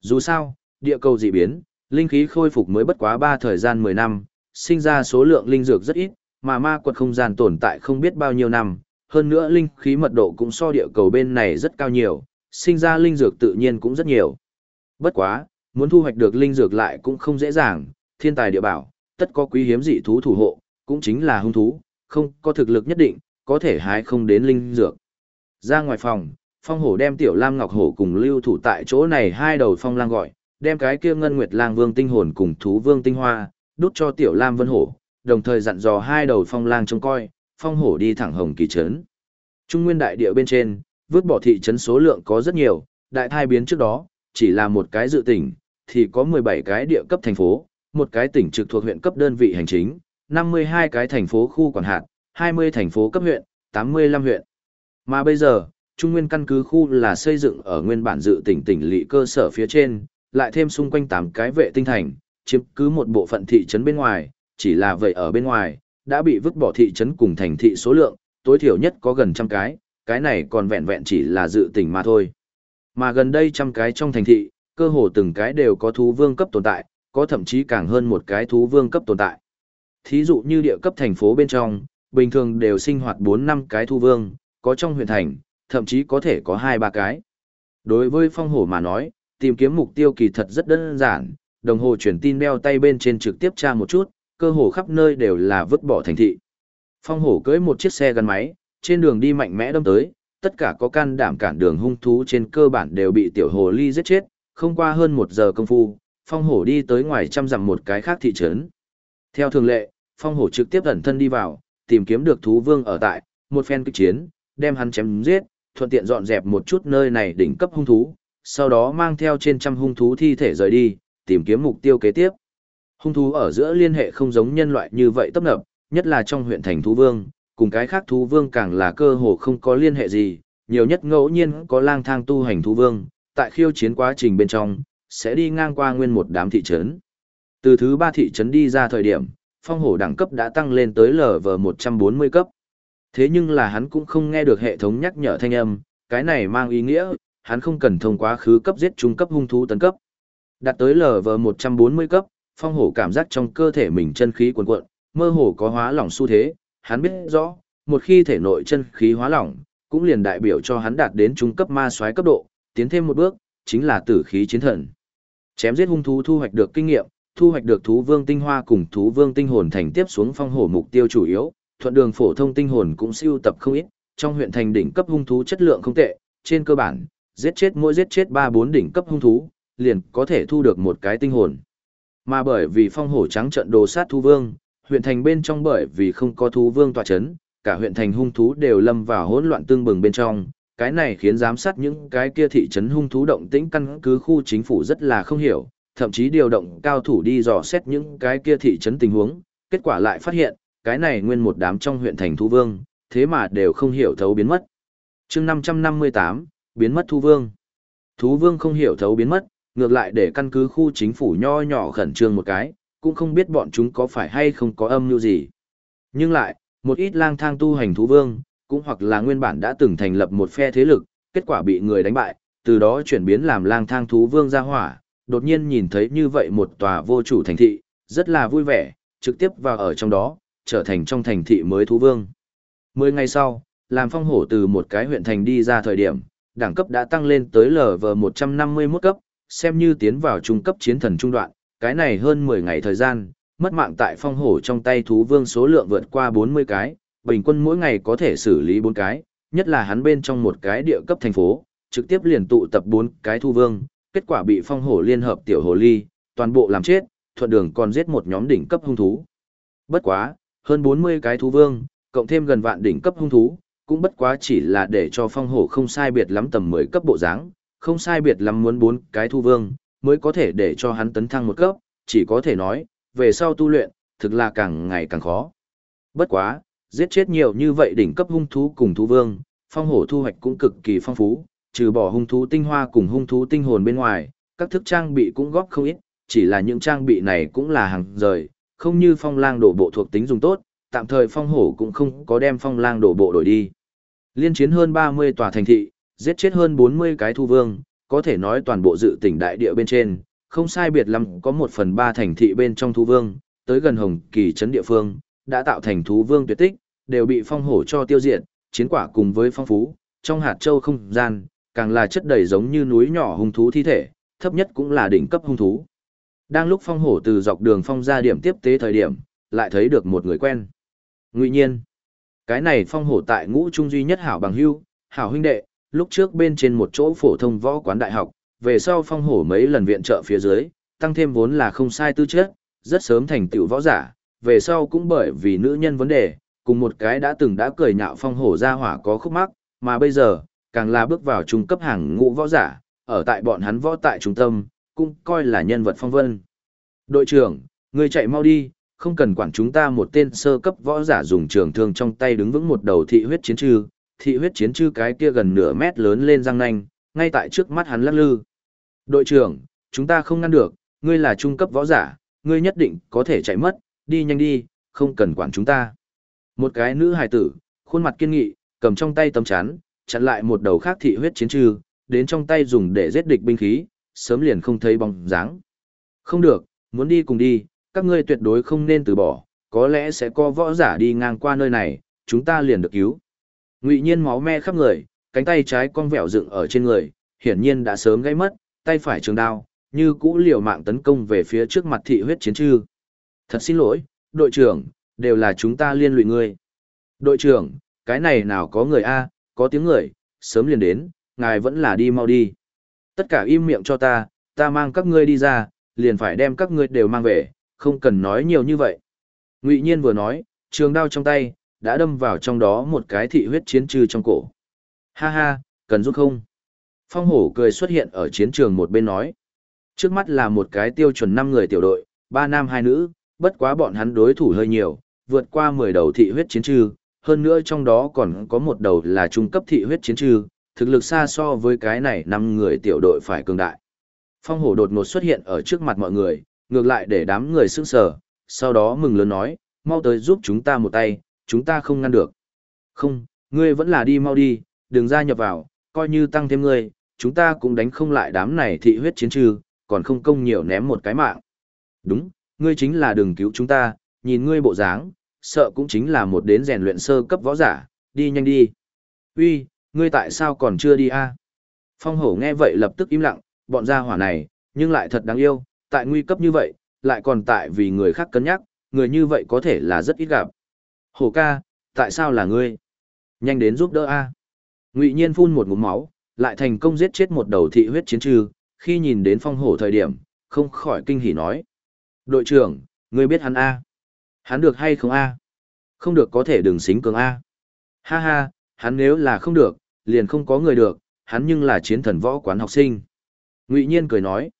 Dù sao, địa cầu dị biến, linh khí khôi phục mới bất quá 3 thời gian 10 năm, sinh ra số lượng linh dược rất ít, mà ma quật không gian tồn tại không biết bao nhiêu năm, hơn nữa linh khí mật độ cũng so địa cầu bên này rất cao nhiều, sinh ra linh dược tự nhiên cũng rất nhiều. Bất quá, muốn thu hoạch được linh dược lại cũng không dễ dàng, thiên tài địa bảo, tất có quý hiếm dị thú thủ hộ, cũng chính là hung thú, không có thực lực nhất định, có thể hái không đến linh dược. Ra ngoài phòng, phong hổ đem tiểu lam ngọc hổ cùng lưu thủ tại chỗ này hai đầu phong lang gọi, đem cái kia ngân nguyệt lang vương tinh hồn cùng thú vương tinh hoa, đút cho tiểu lam vân hổ, đồng thời dặn dò hai đầu phong lang trông coi, phong hổ đi thẳng hồng kỳ trấn. Trung nguyên đại địa bên trên, vứt bỏ thị trấn số lượng có rất nhiều, đại thai biến trước đó, chỉ là một cái dự tỉnh, thì có 17 cái địa cấp thành phố, một cái tỉnh trực thuộc huyện cấp đơn vị hành chính, 52 cái thành phố khu quản hạt, 20 thành phố cấp huyện, 85 huyện. Mà bây giờ, Trung Nguyên căn cứ khu là xây dựng ở nguyên bản dự tỉnh tỉnh lỵ cơ sở phía trên, lại thêm xung quanh 8 cái vệ tinh thành, chiếm cứ một bộ phận thị trấn bên ngoài, chỉ là vậy ở bên ngoài, đã bị vứt bỏ thị trấn cùng thành thị số lượng, tối thiểu nhất có gần trăm cái, cái này còn vẹn vẹn chỉ là dự tỉnh mà thôi. Mà gần đây trăm cái trong thành thị, cơ hồ từng cái đều có thú vương cấp tồn tại, có thậm chí càng hơn một cái thú vương cấp tồn tại. Thí dụ như địa cấp thành phố bên trong, bình thường đều sinh hoạt 4 năm cái thú vương, có trong huyện thành, thậm chí có thể có 2-3 cái. Đối với phong hổ mà nói, tìm kiếm mục tiêu kỳ thật rất đơn giản, đồng hồ truyền tin đeo tay bên trên trực tiếp tra một chút, cơ hồ khắp nơi đều là vứt bỏ thành thị. Phong hổ cưỡi một chiếc xe gắn máy, trên đường đi mạnh mẽ đâm tới, tất cả có can đảm cản đường hung thú trên cơ bản đều bị tiểu hồ ly giết chết, không qua hơn một giờ công phu, phong hổ đi tới ngoài trăm dặm một cái khác thị trấn. Theo thường lệ, phong hổ trực tiếp ẩn thân đi vào, tìm kiếm được thú vương ở tại, một phen kích chiến, đem hắn chém giết, thuận tiện dọn dẹp một chút nơi này đỉnh cấp hung thú, sau đó mang theo trên trăm hung thú thi thể rời đi, tìm kiếm mục tiêu kế tiếp. Hung thú ở giữa liên hệ không giống nhân loại như vậy tấp nập, nhất là trong huyện thành thú vương, cùng cái khác thú vương càng là cơ hồ không có liên hệ gì, nhiều nhất ngẫu nhiên có lang thang tu hành thú vương, tại khiêu chiến quá trình bên trong, sẽ đi ngang qua nguyên một đám thị trấn. Từ thứ ba thị trấn đi ra thời điểm, phong hổ đẳng cấp đã tăng lên tới LV140 cấp. Thế nhưng là hắn cũng không nghe được hệ thống nhắc nhở thanh âm, cái này mang ý nghĩa, hắn không cần thông quá khứ cấp giết trung cấp hung thú tấn cấp. Đạt tới LV140 cấp, phong hổ cảm giác trong cơ thể mình chân khí cuồn cuộn, mơ hồ có hóa lỏng xu thế, hắn biết rõ, một khi thể nội chân khí hóa lỏng, cũng liền đại biểu cho hắn đạt đến trung cấp ma soái cấp độ, tiến thêm một bước, chính là tử khí chiến thần. Chém giết hung thú thu hoạch được kinh nghiệm, thu hoạch được thú vương tinh hoa cùng thú vương tinh hồn thành tiếp xuống phong hổ mục tiêu chủ yếu, thuận đường phổ thông tinh hồn cũng siêu tập không ít, trong huyện thành đỉnh cấp hung thú chất lượng không tệ, trên cơ bản, giết chết mỗi giết chết 3-4 đỉnh cấp hung thú, liền có thể thu được một cái tinh hồn. Mà bởi vì phong hổ trắng trận đồ sát thú vương, huyện thành bên trong bởi vì không có thú vương tọa chấn, cả huyện thành hung thú đều lâm vào hỗn loạn tương bừng bên trong, cái này khiến giám sát những cái kia thị trấn hung thú động tĩnh căn cứ khu chính phủ rất là không hiểu, thậm chí điều động cao thủ đi dò xét những cái kia thị trấn tình huống, kết quả lại phát hiện, cái này nguyên một đám trong huyện thành thú vương, thế mà đều không hiểu thấu biến mất. chương 558, biến mất thú vương. Thú vương không hiểu thấu biến mất, ngược lại để căn cứ khu chính phủ nho nhỏ khẩn trương một cái, cũng không biết bọn chúng có phải hay không có âm mưu gì. Nhưng lại, một ít lang thang tu hành thú vương, cũng hoặc là nguyên bản đã từng thành lập một phe thế lực, kết quả bị người đánh bại, từ đó chuyển biến làm lang thang thú vương ra hỏa, đột nhiên nhìn thấy như vậy một tòa vô chủ thành thị, rất là vui vẻ, trực tiếp vào ở trong đó, trở thành trong thành thị mới thú vương. Mười ngày sau, làm phong hổ từ một cái huyện thành đi ra thời điểm, đẳng cấp đã tăng lên tới LV151 cấp, xem như tiến vào trung cấp chiến thần trung đoạn, cái này hơn 10 ngày thời gian, mất mạng tại phong hổ trong tay thú vương số lượng vượt qua 40 cái, bình quân mỗi ngày có thể xử lý 4 cái, nhất là hắn bên trong một cái địa cấp thành phố, trực tiếp liền tụ tập 4 cái thu vương, kết quả bị phong hổ liên hợp tiểu hồ ly, toàn bộ làm chết, thuận đường còn giết một nhóm đỉnh cấp hung thú. Bất quá, hơn 40 cái thú vương, cộng thêm gần vạn đỉnh cấp hung thú, cũng bất quá chỉ là để cho phong hổ không sai biệt lắm tầm 10 cấp bộ dáng, không sai biệt lắm muốn 4 cái thu vương, mới có thể để cho hắn tấn thăng một cấp, chỉ có thể nói, về sau tu luyện, thực là càng ngày càng khó. Bất quá, giết chết nhiều như vậy đỉnh cấp hung thú cùng thú vương, phong hổ thu hoạch cũng cực kỳ phong phú, trừ bỏ hung thú tinh hoa cùng hung thú tinh hồn bên ngoài, các thức trang bị cũng góp không ít, chỉ là những trang bị này cũng là hàng rời, không như phong lang đổ bộ thuộc tính dùng tốt, tạm thời phong hổ cũng không có đem phong lang đổ bộ đổi đi. Liên chiến hơn 30 tòa thành thị, giết chết hơn 40 cái thu vương, có thể nói toàn bộ dự tỉnh đại địa bên trên, không sai biệt lắm có một phần ba thành thị bên trong thu vương, tới gần hồng kỳ trấn địa phương, đã tạo thành thú vương tuyệt tích, đều bị phong hổ cho tiêu diệt, chiến quả cùng với phong phú, trong hạt châu không gian, càng là chất đầy giống như núi nhỏ hung thú thi thể, thấp nhất cũng là đỉnh cấp hung thú. Đang lúc phong hổ từ dọc đường phong ra điểm tiếp tế thời điểm, lại thấy được một người quen. Ngụy nhiên, cái này phong hổ tại ngũ trung duy nhất hảo bằng hưu, hảo huynh đệ, lúc trước bên trên một chỗ phổ thông võ quán đại học, về sau phong hổ mấy lần viện trợ phía dưới, tăng thêm vốn là không sai tư chất, rất sớm thành tựu võ giả, về sau cũng bởi vì nữ nhân vấn đề, cùng một cái đã từng đã cười nhạo phong hổ ra hỏa có khúc mắc, mà bây giờ, càng là bước vào trung cấp hàng ngũ võ giả, ở tại bọn hắn võ tại trung tâm, cũng coi là nhân vật phong vân. Đội trưởng, người chạy mau đi, không cần quản chúng ta một tên sơ cấp võ giả dùng trường thương trong tay đứng vững một đầu thị huyết chiến trư, thị huyết chiến trư cái kia gần nửa mét lớn lên răng nanh, ngay tại trước mắt hắn lắc lư. Đội trưởng, chúng ta không ngăn được, ngươi là trung cấp võ giả, ngươi nhất định có thể chạy mất, đi nhanh đi, không cần quản chúng ta. Một cái nữ hài tử, khuôn mặt kiên nghị, cầm trong tay tấm chắn, chặn lại một đầu khác thị huyết chiến trư, đến trong tay dùng để giết địch binh khí, sớm liền không thấy bóng dáng. Không được, muốn đi cùng đi, các ngươi tuyệt đối không nên từ bỏ, có lẽ sẽ có võ giả đi ngang qua nơi này, chúng ta liền được cứu. Ngụy Nhiên máu me khắp người, cánh tay trái cong vẹo dựng ở trên người, hiển nhiên đã sớm gãy mất, tay phải trường đao, như cũ liều mạng tấn công về phía trước mặt thị huyết chiến trư. Thật xin lỗi, đội trưởng, đều là chúng ta liên lụy ngươi. Đội trưởng, cái này nào có người A, có tiếng người, sớm liền đến, ngài vẫn là đi mau đi. Tất cả im miệng cho ta, ta mang các ngươi đi ra, liền phải đem các ngươi đều mang về, không cần nói nhiều như vậy. Ngụy Nhiên vừa nói, trường đao trong tay, đã đâm vào trong đó một cái thị huyết chiến trừ trong cổ. Ha ha, cần giúp không? Phong hổ cười xuất hiện ở chiến trường một bên nói. Trước mắt là một cái tiêu chuẩn 5 người tiểu đội, 3 nam 2 nữ, bất quá bọn hắn đối thủ hơi nhiều, vượt qua 10 đầu thị huyết chiến trư, hơn nữa trong đó còn có một đầu là trung cấp thị huyết chiến trư, thực lực xa so với cái này 5 người tiểu đội phải cường đại. Phong hổ đột ngột xuất hiện ở trước mặt mọi người, ngược lại để đám người sững sờ, sau đó mừng lớn nói, mau tới giúp chúng ta một tay, chúng ta không ngăn được. Không, ngươi vẫn là đi mau đi, đừng ra nhập vào, coi như tăng thêm ngươi, chúng ta cũng đánh không lại đám này thị huyết chiến trừ, còn không công nhiều ném một cái mạng. Đúng, ngươi chính là đừng cứu chúng ta, nhìn ngươi bộ dáng, sợ cũng chính là một đến rèn luyện sơ cấp võ giả, đi nhanh đi. Uy, ngươi tại sao còn chưa đi a? Phong hổ nghe vậy lập tức im lặng, bọn gia hỏa này, nhưng lại thật đáng yêu, tại nguy cấp như vậy, lại còn tại vì người khác cân nhắc, người như vậy có thể là rất ít gặp. Hổ ca, tại sao là ngươi? Nhanh đến giúp đỡ a. Ngụy Nhiên phun một ngụm máu, lại thành công giết chết một đầu thị huyết chiến trừ, khi nhìn đến phong hổ thời điểm, không khỏi kinh hỉ nói. Đội trưởng, ngươi biết hắn A. Hắn được hay không A? Không được có thể đừng xính cường A. Ha ha, hắn nếu là không được, liền không có người được, hắn nhưng là chiến thần võ quán học sinh. Ngụy Nhiên cười nói.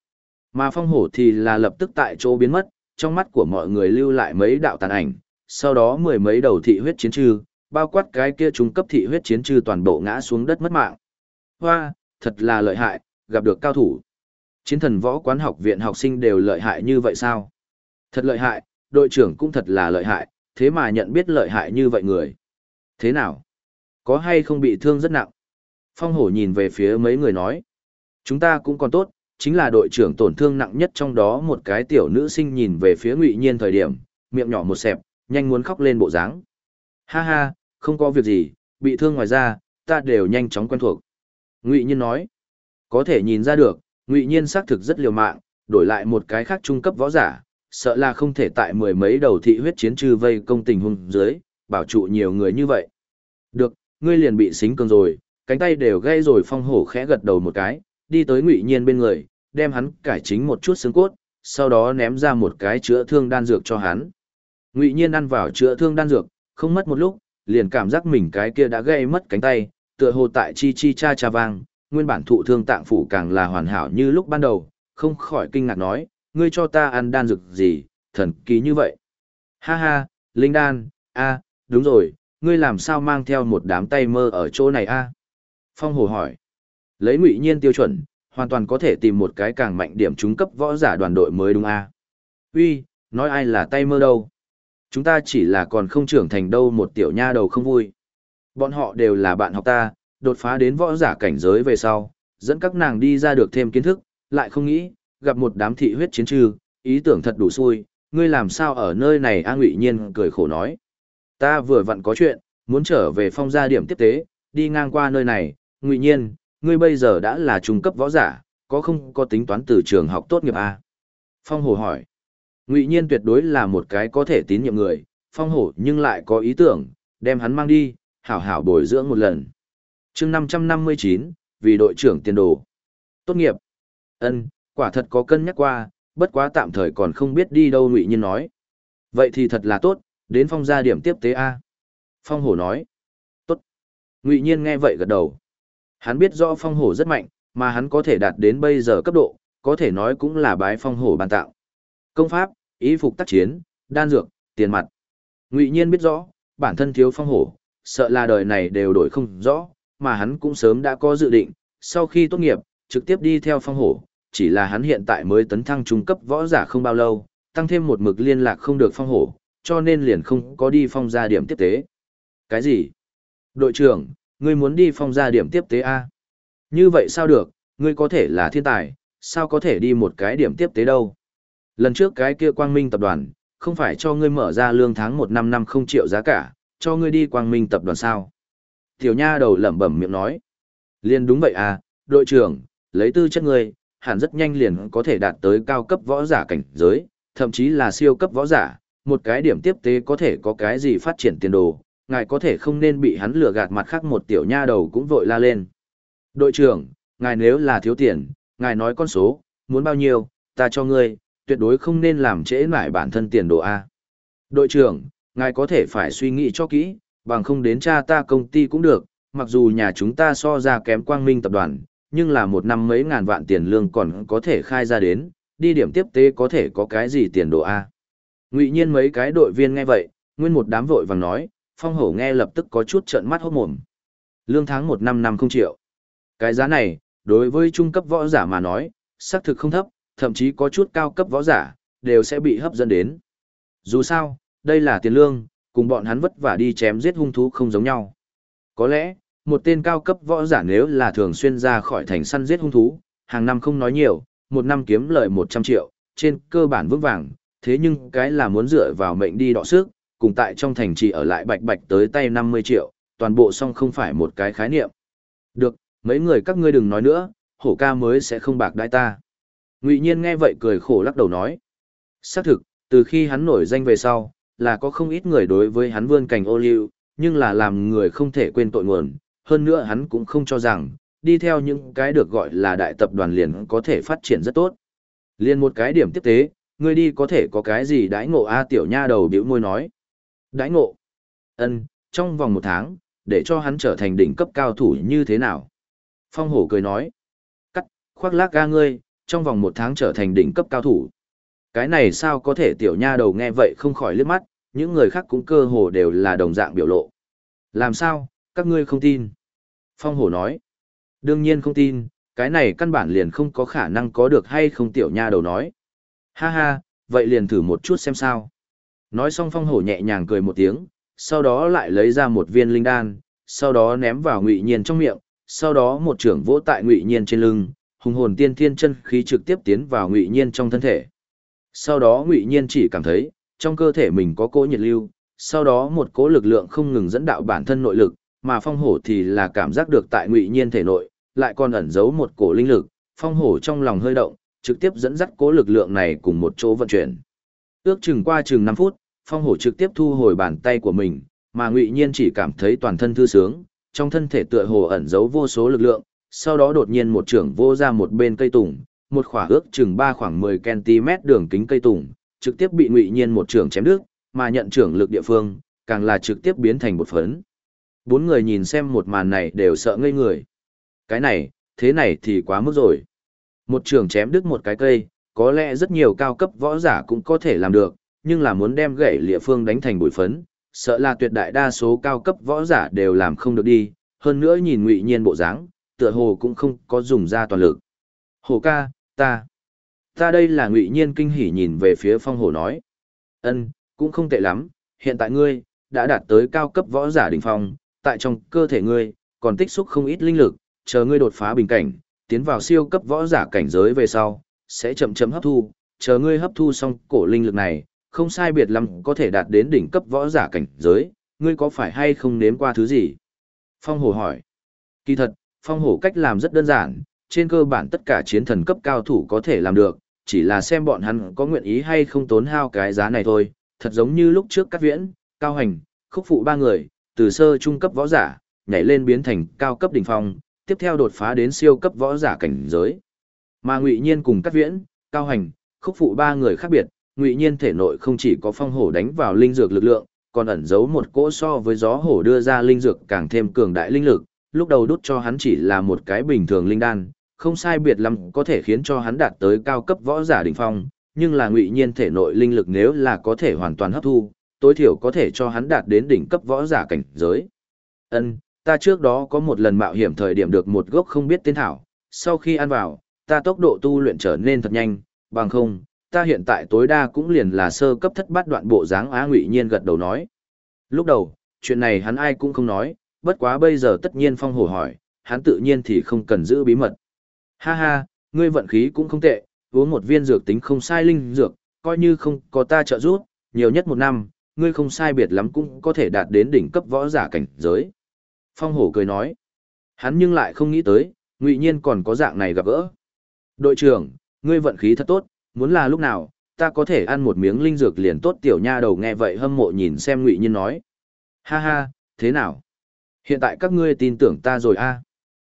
Mà phong hổ thì là lập tức tại chỗ biến mất, trong mắt của mọi người lưu lại mấy đạo tàn ảnh, sau đó mười mấy đầu thị huyết chiến trư, bao quát cái kia trung cấp thị huyết chiến trư toàn bộ ngã xuống đất mất mạng. Hoa, thật là lợi hại, gặp được cao thủ. Chiến thần võ quán học viện học sinh đều lợi hại như vậy sao? Thật lợi hại, đội trưởng cũng thật là lợi hại, thế mà nhận biết lợi hại như vậy người. Thế nào? Có hay không bị thương rất nặng? Phong hổ nhìn về phía mấy người nói. Chúng ta cũng còn tốt, chính là đội trưởng tổn thương nặng nhất trong đó một cái tiểu nữ sinh nhìn về phía ngụy nhiên thời điểm, miệng nhỏ một xẹp, nhanh muốn khóc lên bộ dáng. Ha ha, không có việc gì, bị thương ngoài ra, ta đều nhanh chóng quen thuộc. Ngụy nhiên nói. Có thể nhìn ra được, ngụy nhiên xác thực rất liều mạng, đổi lại một cái khác trung cấp võ giả, sợ là không thể tại mười mấy đầu thị huyết chiến trừ vây công tình hung dưới, bảo trụ nhiều người như vậy. Được, ngươi liền bị xính cường rồi, cánh tay đều gây rồi phong hổ khẽ gật đầu một cái, đi tới ngụy nhiên bên người, đem hắn cải chính một chút xương cốt, sau đó ném ra một cái chữa thương đan dược cho hắn. Ngụy nhiên ăn vào chữa thương đan dược, không mất một lúc, liền cảm giác mình cái kia đã gây mất cánh tay, tựa hồ tại chi chi cha cha vang, nguyên bản thụ thương tạng phủ càng là hoàn hảo như lúc ban đầu, không khỏi kinh ngạc nói, ngươi cho ta ăn đan dược gì, thần kỳ như vậy. Ha ha, linh đan, a, đúng rồi, ngươi làm sao mang theo một đám tay mơ ở chỗ này a? Phong hồ hỏi. Lấy ngụy nhiên tiêu chuẩn, hoàn toàn có thể tìm một cái càng mạnh điểm trung cấp võ giả đoàn đội mới đúng a. Uy, nói ai là tay mơ đâu? Chúng ta chỉ là còn không trưởng thành đâu một tiểu nha đầu không vui. Bọn họ đều là bạn học ta, đột phá đến võ giả cảnh giới về sau, dẫn các nàng đi ra được thêm kiến thức, lại không nghĩ, gặp một đám thị huyết chiến trừ, ý tưởng thật đủ xui, ngươi làm sao ở nơi này A Ngụy Nhiên cười khổ nói. Ta vừa vặn có chuyện, muốn trở về phong gia điểm tiếp tế, đi ngang qua nơi này, Ngụy Nhiên, ngươi bây giờ đã là trung cấp võ giả, có không có tính toán từ trường học tốt nghiệp A? Phong hồ hỏi. Ngụy Nhiên tuyệt đối là một cái có thể tín nhiệm người, Phong hồ nhưng lại có ý tưởng, đem hắn mang đi, hảo hảo bồi dưỡng một lần. chương 559, vì đội trưởng tiền đồ. Tốt nghiệp. ân quả thật có cân nhắc qua, bất quá tạm thời còn không biết đi đâu ngụy nhiên nói. Vậy thì thật là tốt, đến phong gia điểm tiếp tế A. Phong hổ nói. Tốt. Ngụy nhiên nghe vậy gật đầu. Hắn biết rõ phong hổ rất mạnh, mà hắn có thể đạt đến bây giờ cấp độ, có thể nói cũng là bái phong hổ ban tạo. Công pháp, ý phục tác chiến, đan dược, tiền mặt. Ngụy nhiên biết rõ, bản thân thiếu phong hổ, sợ là đời này đều đổi không rõ, mà hắn cũng sớm đã có dự định, sau khi tốt nghiệp, trực tiếp đi theo phong hổ, chỉ là hắn hiện tại mới tấn thăng trung cấp võ giả không bao lâu, tăng thêm một mực liên lạc không được phong hổ, cho nên liền không có đi phong gia điểm tiếp tế. Cái gì? Đội trưởng, ngươi muốn đi phong gia điểm tiếp tế A? Như vậy sao được, ngươi có thể là thiên tài, sao có thể đi một cái điểm tiếp tế đâu? Lần trước cái kia quang minh tập đoàn, không phải cho ngươi mở ra lương tháng một năm năm không triệu giá cả, cho ngươi đi quang minh tập đoàn sao? Tiểu nha đầu lẩm bẩm miệng nói. Liên đúng vậy à, đội trưởng, lấy tư chất ngươi, hẳn rất nhanh liền có thể đạt tới cao cấp võ giả cảnh giới, thậm chí là siêu cấp võ giả, một cái điểm tiếp tế có thể có cái gì phát triển tiền đồ, ngài có thể không nên bị hắn lừa gạt mặt khác một tiểu nha đầu cũng vội la lên. Đội trưởng, ngài nếu là thiếu tiền, ngài nói con số, muốn bao nhiêu, ta cho ngươi, tuyệt đối không nên làm trễ nải bản thân tiền đồ A. Đội trưởng, ngài có thể phải suy nghĩ cho kỹ, bằng không đến cha ta công ty cũng được, mặc dù nhà chúng ta so ra kém quang minh tập đoàn, nhưng là một năm mấy ngàn vạn tiền lương còn có thể khai ra đến, đi điểm tiếp tế có thể có cái gì tiền đồ A. Ngụy nhiên mấy cái đội viên nghe vậy, nguyên một đám vội vàng nói, phong hổ nghe lập tức có chút trợn mắt hốt mồm. Lương tháng một năm năm không triệu. Cái giá này, đối với trung cấp võ giả mà nói, xác thực không thấp, thậm chí có chút cao cấp võ giả, đều sẽ bị hấp dẫn đến. Dù sao, đây là tiền lương, cùng bọn hắn vất vả đi chém giết hung thú không giống nhau. Có lẽ, một tên cao cấp võ giả nếu là thường xuyên ra khỏi thành săn giết hung thú, hàng năm không nói nhiều, một năm kiếm lợi 100 triệu, trên cơ bản vững vàng, thế nhưng cái là muốn dựa vào mệnh đi đọ sức, cùng tại trong thành trì ở lại bạch bạch tới tay 50 triệu, toàn bộ song không phải một cái khái niệm. Được, mấy người các ngươi đừng nói nữa, hổ ca mới sẽ không bạc đãi ta. Ngụy Nhiên nghe vậy cười khổ lắc đầu nói. Xác thực, từ khi hắn nổi danh về sau, là có không ít người đối với hắn vươn cảnh ô liu, nhưng là làm người không thể quên tội nguồn, hơn nữa hắn cũng không cho rằng, đi theo những cái được gọi là đại tập đoàn liền có thể phát triển rất tốt. Liên một cái điểm tiếp tế, ngươi đi có thể có cái gì đãi ngộ A tiểu nha đầu biểu môi nói. Đãi ngộ? ân trong vòng một tháng, để cho hắn trở thành đỉnh cấp cao thủ như thế nào? Phong hổ cười nói. Cắt, khoác lác ga ngươi, trong vòng một tháng trở thành đỉnh cấp cao thủ. Cái này sao có thể tiểu nha đầu nghe vậy không khỏi liếc mắt, những người khác cũng cơ hồ đều là đồng dạng biểu lộ. Làm sao, các ngươi không tin? Phong hổ nói. Đương nhiên không tin, cái này căn bản liền không có khả năng có được hay không tiểu nha đầu nói. Ha ha, vậy liền thử một chút xem sao. Nói xong phong hổ nhẹ nhàng cười một tiếng, sau đó lại lấy ra một viên linh đan, sau đó ném vào ngụy nhiên trong miệng, sau đó một trưởng vỗ tại ngụy nhiên trên lưng, hùng hồn tiên thiên chân khí trực tiếp tiến vào ngụy nhiên trong thân thể. Sau đó ngụy nhiên chỉ cảm thấy, trong cơ thể mình có cỗ nhiệt lưu, sau đó một cỗ lực lượng không ngừng dẫn đạo bản thân nội lực, mà phong hổ thì là cảm giác được tại ngụy nhiên thể nội, lại còn ẩn giấu một cổ linh lực, phong hổ trong lòng hơi động, trực tiếp dẫn dắt cố lực lượng này cùng một chỗ vận chuyển. Ước chừng qua chừng 5 phút, phong hổ trực tiếp thu hồi bàn tay của mình, mà ngụy nhiên chỉ cảm thấy toàn thân thư sướng, trong thân thể tựa hồ ẩn giấu vô số lực lượng, sau đó đột nhiên một trưởng vô ra một bên cây tùng, một khỏa ước chừng ba khoảng 10 cm đường kính cây tùng, trực tiếp bị ngụy nhiên một trưởng chém đứt, mà nhận trưởng lực địa phương, càng là trực tiếp biến thành một phấn. Bốn người nhìn xem một màn này đều sợ ngây người. Cái này, thế này thì quá mức rồi. Một trường chém đứt một cái cây, có lẽ rất nhiều cao cấp võ giả cũng có thể làm được, nhưng là muốn đem gậy lịa phương đánh thành bụi phấn, sợ là tuyệt đại đa số cao cấp võ giả đều làm không được đi, hơn nữa nhìn ngụy nhiên bộ dáng, tựa hồ cũng không có dùng ra toàn lực. Hồ ca, ta, ta đây là ngụy nhiên kinh hỉ nhìn về phía phong hồ nói. ân cũng không tệ lắm, hiện tại ngươi, đã đạt tới cao cấp võ giả đỉnh phong, tại trong cơ thể ngươi, còn tích xúc không ít linh lực, chờ ngươi đột phá bình cảnh, tiến vào siêu cấp võ giả cảnh giới về sau, sẽ chậm chậm hấp thu, chờ ngươi hấp thu xong cổ linh lực này, không sai biệt lắm có thể đạt đến đỉnh cấp võ giả cảnh giới, ngươi có phải hay không nếm qua thứ gì? Phong hổ hỏi. Kỳ thật, phong hổ cách làm rất đơn giản, trên cơ bản tất cả chiến thần cấp cao thủ có thể làm được, chỉ là xem bọn hắn có nguyện ý hay không tốn hao cái giá này thôi, thật giống như lúc trước cắt viễn, cao hành, khúc phụ ba người, từ sơ trung cấp võ giả, nhảy lên biến thành cao cấp đỉnh phong, tiếp theo đột phá đến siêu cấp võ giả cảnh giới. Mà Ngụy Nhiên cùng Cát Viễn, Cao Hành, Khúc Phụ ba người khác biệt, Ngụy Nhiên thể nội không chỉ có phong hổ đánh vào linh dược lực lượng, còn ẩn giấu một cỗ so với gió hổ đưa ra linh dược càng thêm cường đại linh lực, lúc đầu đút cho hắn chỉ là một cái bình thường linh đan, không sai biệt lắm có thể khiến cho hắn đạt tới cao cấp võ giả đỉnh phong, nhưng là Ngụy Nhiên thể nội linh lực nếu là có thể hoàn toàn hấp thu, tối thiểu có thể cho hắn đạt đến đỉnh cấp võ giả cảnh giới. Ân, ta trước đó có một lần mạo hiểm thời điểm được một gốc không biết tên thảo, sau khi ăn vào, ta tốc độ tu luyện trở nên thật nhanh, bằng không, ta hiện tại tối đa cũng liền là sơ cấp thất bát đoạn bộ dáng Á Ngụy Nhiên gật đầu nói. Lúc đầu, chuyện này hắn ai cũng không nói, bất quá bây giờ tất nhiên phong hổ hỏi, hắn tự nhiên thì không cần giữ bí mật. Ha ha, ngươi vận khí cũng không tệ, uống một viên dược tính không sai linh dược, coi như không có ta trợ giúp, nhiều nhất một năm, ngươi không sai biệt lắm cũng có thể đạt đến đỉnh cấp võ giả cảnh giới. Phong hổ cười nói. Hắn nhưng lại không nghĩ tới, ngụy nhiên còn có dạng này gặp gỡ. Đội trưởng, ngươi vận khí thật tốt, muốn là lúc nào, ta có thể ăn một miếng linh dược liền tốt tiểu nha đầu nghe vậy hâm mộ nhìn xem ngụy nhiên nói. Ha ha, thế nào? Hiện tại các ngươi tin tưởng ta rồi a? À?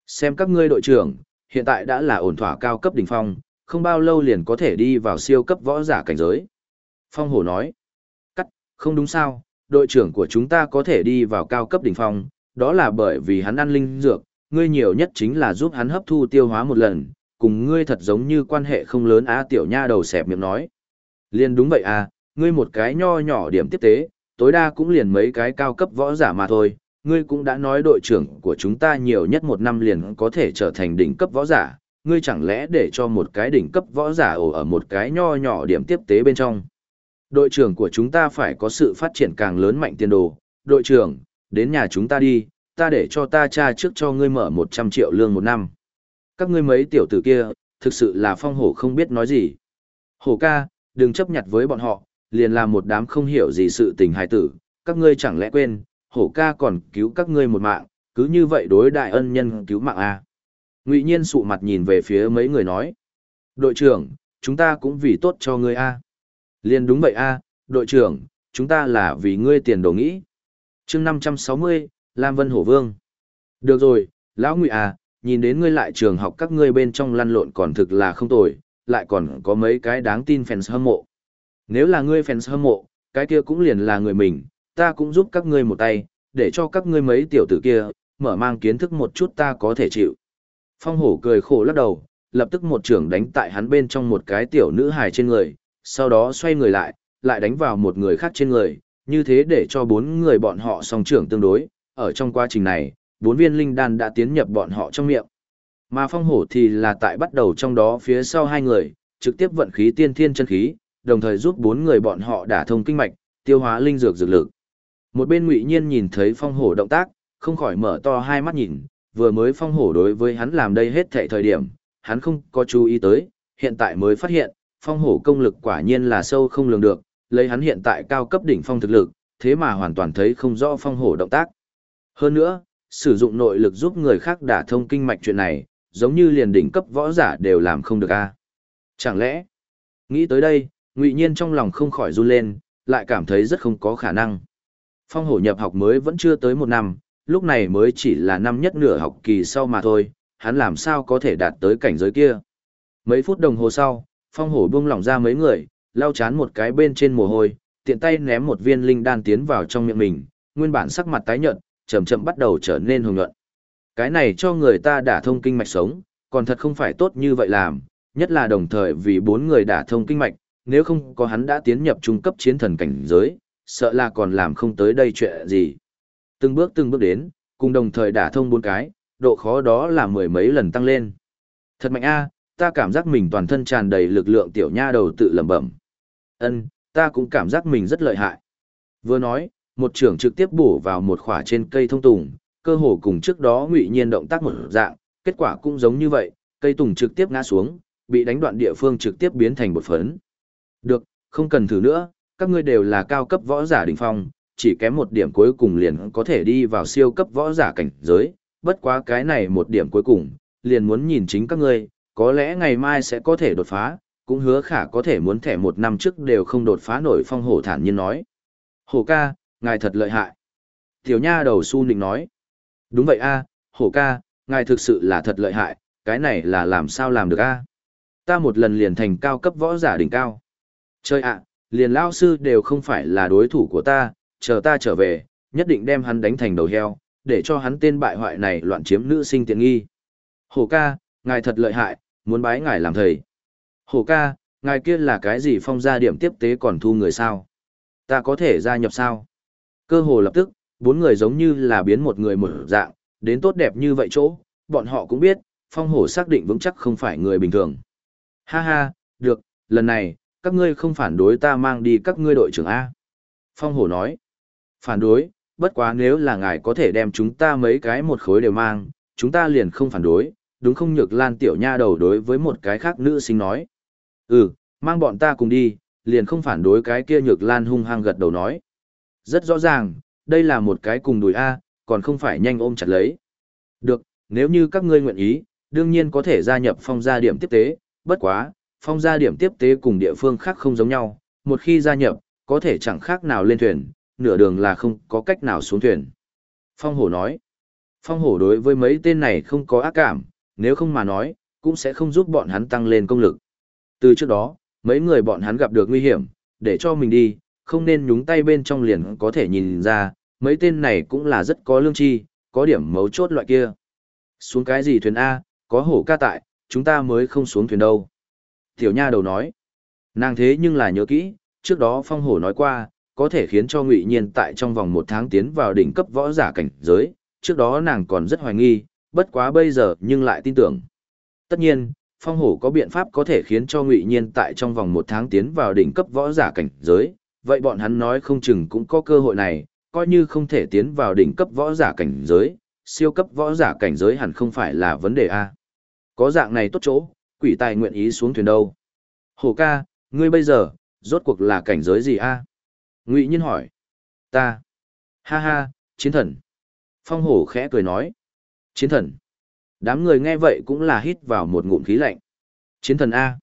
Xem các ngươi đội trưởng, hiện tại đã là ổn thỏa cao cấp đỉnh phong, không bao lâu liền có thể đi vào siêu cấp võ giả cảnh giới. Phong hổ nói. Không đúng sao, đội trưởng của chúng ta có thể đi vào cao cấp đỉnh phong, đó là bởi vì hắn ăn linh dược, ngươi nhiều nhất chính là giúp hắn hấp thu tiêu hóa một lần, cùng ngươi thật giống như quan hệ không lớn á tiểu nha đầu xẹp miệng nói. Liên đúng vậy à, ngươi một cái nho nhỏ điểm tiếp tế, tối đa cũng liền mấy cái cao cấp võ giả mà thôi, ngươi cũng đã nói đội trưởng của chúng ta nhiều nhất một năm liền có thể trở thành đỉnh cấp võ giả, ngươi chẳng lẽ để cho một cái đỉnh cấp võ giả ổ ở một cái nho nhỏ điểm tiếp tế bên trong. Đội trưởng của chúng ta phải có sự phát triển càng lớn mạnh tiền đồ, đội trưởng, đến nhà chúng ta đi, ta để cho ta cha trước cho ngươi mở 100 triệu lương một năm. Các ngươi mấy tiểu tử kia, thực sự là phong hổ không biết nói gì. Hổ ca, đừng chấp nhặt với bọn họ, liền là một đám không hiểu gì sự tình hài tử, các ngươi chẳng lẽ quên, hổ ca còn cứu các ngươi một mạng, cứ như vậy đối đại ân nhân cứu mạng à. Ngụy nhiên sụ mặt nhìn về phía mấy người nói. Đội trưởng, chúng ta cũng vì tốt cho ngươi a. À. Liên đúng vậy a, đội trưởng, chúng ta là vì ngươi tiền đồ nghĩ. Chương năm trăm sáu mươi lam vân hổ vương. Được rồi lão ngụy à nhìn đến ngươi lại trường học các ngươi bên trong lăn lộn còn thực là không tồi lại còn có mấy cái đáng tin fans hâm mộ. Nếu là ngươi fans hâm mộ cái kia cũng liền là người mình ta cũng giúp các ngươi một tay để cho các ngươi mấy tiểu tử kia mở mang kiến thức một chút ta có thể chịu. Phong hổ cười khổ lắc đầu lập tức một trưởng đánh tại hắn bên trong một cái tiểu nữ hài trên người sau đó xoay người lại lại đánh vào một người khác trên người như thế để cho bốn người bọn họ song trưởng tương đối, ở trong quá trình này, bốn viên linh đan đã tiến nhập bọn họ trong miệng. Mà phong hổ thì là tại bắt đầu trong đó phía sau hai người, trực tiếp vận khí tiên thiên chân khí, đồng thời giúp bốn người bọn họ đả thông kinh mạch, tiêu hóa linh dược dược lực. Một bên Ngụy Nhiên nhìn thấy phong hổ động tác, không khỏi mở to hai mắt nhìn, vừa mới phong hổ đối với hắn làm đây hết thảy thời điểm, hắn không có chú ý tới, hiện tại mới phát hiện, phong hổ công lực quả nhiên là sâu không lường được, lấy hắn hiện tại cao cấp đỉnh phong thực lực, thế mà hoàn toàn thấy không rõ phong hổ động tác. Hơn nữa, sử dụng nội lực giúp người khác đả thông kinh mạch chuyện này, giống như liền đỉnh cấp võ giả đều làm không được a. Chẳng lẽ, nghĩ tới đây, ngụy nhiên trong lòng không khỏi run lên, lại cảm thấy rất không có khả năng. Phong hổ nhập học mới vẫn chưa tới một năm, lúc này mới chỉ là năm nhất nửa học kỳ sau mà thôi, hắn làm sao có thể đạt tới cảnh giới kia. Mấy phút đồng hồ sau, phong hổ buông lỏng ra mấy người, lau chán một cái bên trên mồ hôi, tiện tay ném một viên linh đan tiến vào trong miệng mình, nguyên bản sắc mặt tái nhợt, chậm chậm bắt đầu trở nên hồng nhuận. Cái này cho người ta đả thông kinh mạch sống, còn thật không phải tốt như vậy làm, nhất là đồng thời vì bốn người đả thông kinh mạch, nếu không có hắn đã tiến nhập trung cấp chiến thần cảnh giới, sợ là còn làm không tới đây chuyện gì. Từng bước từng bước đến, cùng đồng thời đả thông bốn cái, độ khó đó là mười mấy lần tăng lên. Thật mạnh a, ta cảm giác mình toàn thân tràn đầy lực lượng tiểu nha đầu tự lẩm bẩm. Ân, ta cũng cảm giác mình rất lợi hại. Vừa nói, một trưởng trực tiếp bổ vào một khỏa trên cây thông tùng, cơ hồ cùng trước đó ngụy nhiên động tác một dạng, kết quả cũng giống như vậy, cây tùng trực tiếp ngã xuống, bị đánh đoạn địa phương trực tiếp biến thành bột phấn. Được, không cần thử nữa, các ngươi đều là cao cấp võ giả đỉnh phong, chỉ kém một điểm cuối cùng liền có thể đi vào siêu cấp võ giả cảnh giới, bất quá cái này một điểm cuối cùng, liền muốn nhìn chính các ngươi, có lẽ ngày mai sẽ có thể đột phá, cũng hứa khả có thể muốn thẻ một năm trước đều không đột phá nổi phong hổ thản nhiên nói. Hổ ca, ngài thật lợi hại. Tiểu nha đầu su nịnh nói. Đúng vậy a, hổ ca, ngài thực sự là thật lợi hại, cái này là làm sao làm được a? Ta một lần liền thành cao cấp võ giả đỉnh cao. Chơi ạ, liền lao sư đều không phải là đối thủ của ta, chờ ta trở về, nhất định đem hắn đánh thành đầu heo, để cho hắn tên bại hoại này loạn chiếm nữ sinh tiện nghi. Hổ ca, ngài thật lợi hại, muốn bái ngài làm thầy. Hổ ca, ngài kia là cái gì phong gia điểm tiếp tế còn thu người sao? Ta có thể gia nhập sao? Cơ hồ lập tức, bốn người giống như là biến một người một dạng, đến tốt đẹp như vậy chỗ, bọn họ cũng biết, phong hổ xác định vững chắc không phải người bình thường. Ha ha, được, lần này, các ngươi không phản đối ta mang đi các ngươi đội trưởng A. Phong hổ nói, phản đối, bất quá nếu là ngài có thể đem chúng ta mấy cái một khối đều mang, chúng ta liền không phản đối, đúng không nhược lan tiểu nha đầu đối với một cái khác nữ sinh nói. Ừ, mang bọn ta cùng đi, liền không phản đối cái kia nhược lan hung hăng gật đầu nói. Rất rõ ràng, đây là một cái cùng đùi A, còn không phải nhanh ôm chặt lấy. Được, nếu như các ngươi nguyện ý, đương nhiên có thể gia nhập phong gia điểm tiếp tế, bất quá, phong gia điểm tiếp tế cùng địa phương khác không giống nhau, một khi gia nhập, có thể chẳng khác nào lên thuyền, nửa đường là không có cách nào xuống thuyền. Phong hổ nói, phong hổ đối với mấy tên này không có ác cảm, nếu không mà nói, cũng sẽ không giúp bọn hắn tăng lên công lực. Từ trước đó, mấy người bọn hắn gặp được nguy hiểm, để cho mình đi, không nên nhúng tay bên trong liền có thể nhìn ra, mấy tên này cũng là rất có lương tri, có điểm mấu chốt loại kia. Xuống cái gì thuyền A, có hổ ca tại, chúng ta mới không xuống thuyền đâu. Tiểu nha đầu nói, nàng thế nhưng là nhớ kỹ, trước đó phong hổ nói qua, có thể khiến cho ngụy nhiên tại trong vòng một tháng tiến vào đỉnh cấp võ giả cảnh giới, trước đó nàng còn rất hoài nghi, bất quá bây giờ nhưng lại tin tưởng. Tất nhiên, phong hổ có biện pháp có thể khiến cho ngụy nhiên tại trong vòng một tháng tiến vào đỉnh cấp võ giả cảnh giới, vậy bọn hắn nói không chừng cũng có cơ hội này, coi như không thể tiến vào đỉnh cấp võ giả cảnh giới, siêu cấp võ giả cảnh giới hẳn không phải là vấn đề A. Có dạng này tốt chỗ, quỷ tài nguyện ý xuống thuyền đâu. Hổ ca, ngươi bây giờ, rốt cuộc là cảnh giới gì A? Ngụy Nhiên hỏi. Ta. Ha ha, chiến thần. Phong hổ khẽ cười nói. Chiến thần. Đám người nghe vậy cũng là hít vào một ngụm khí lạnh. Chiến thần A.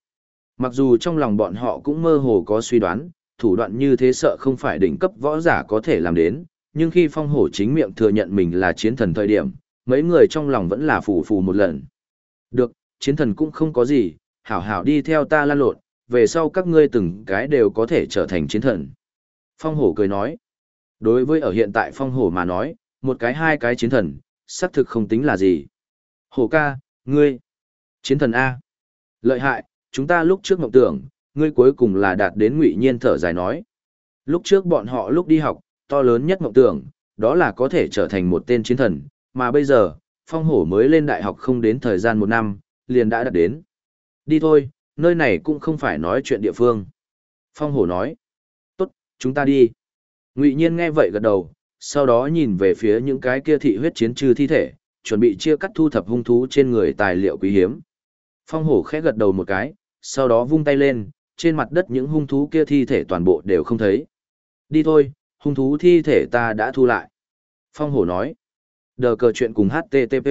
Mặc dù trong lòng bọn họ cũng mơ hồ có suy đoán, thủ đoạn như thế sợ không phải đỉnh cấp võ giả có thể làm đến, nhưng khi phong hổ chính miệng thừa nhận mình là chiến thần thời điểm, mấy người trong lòng vẫn là phù phù một lần. Được, chiến thần cũng không có gì, hảo hảo đi theo ta lan lộn, về sau các ngươi từng cái đều có thể trở thành chiến thần. Phong hổ cười nói, đối với ở hiện tại phong hổ mà nói, một cái hai cái chiến thần, xác thực không tính là gì. Hổ ca, ngươi, chiến thần A. Lợi hại, chúng ta lúc trước mộng tưởng, ngươi cuối cùng là đạt đến ngụy nhiên thở dài nói. Lúc trước bọn họ lúc đi học, to lớn nhất mộng tưởng, đó là có thể trở thành một tên chiến thần, mà bây giờ, phong hổ mới lên đại học không đến thời gian một năm, liền đã đạt đến. Đi thôi, nơi này cũng không phải nói chuyện địa phương. Phong hổ nói, tốt, chúng ta đi. Ngụy nhiên nghe vậy gật đầu, sau đó nhìn về phía những cái kia thị huyết chiến trừ thi thể, chuẩn bị chia cắt thu thập hung thú trên người tài liệu quý hiếm. Phong hổ khẽ gật đầu một cái, sau đó vung tay lên, trên mặt đất những hung thú kia thi thể toàn bộ đều không thấy. Đi thôi, hung thú thi thể ta đã thu lại. Phong hổ nói. Đờ cờ chuyện cùng HTTP.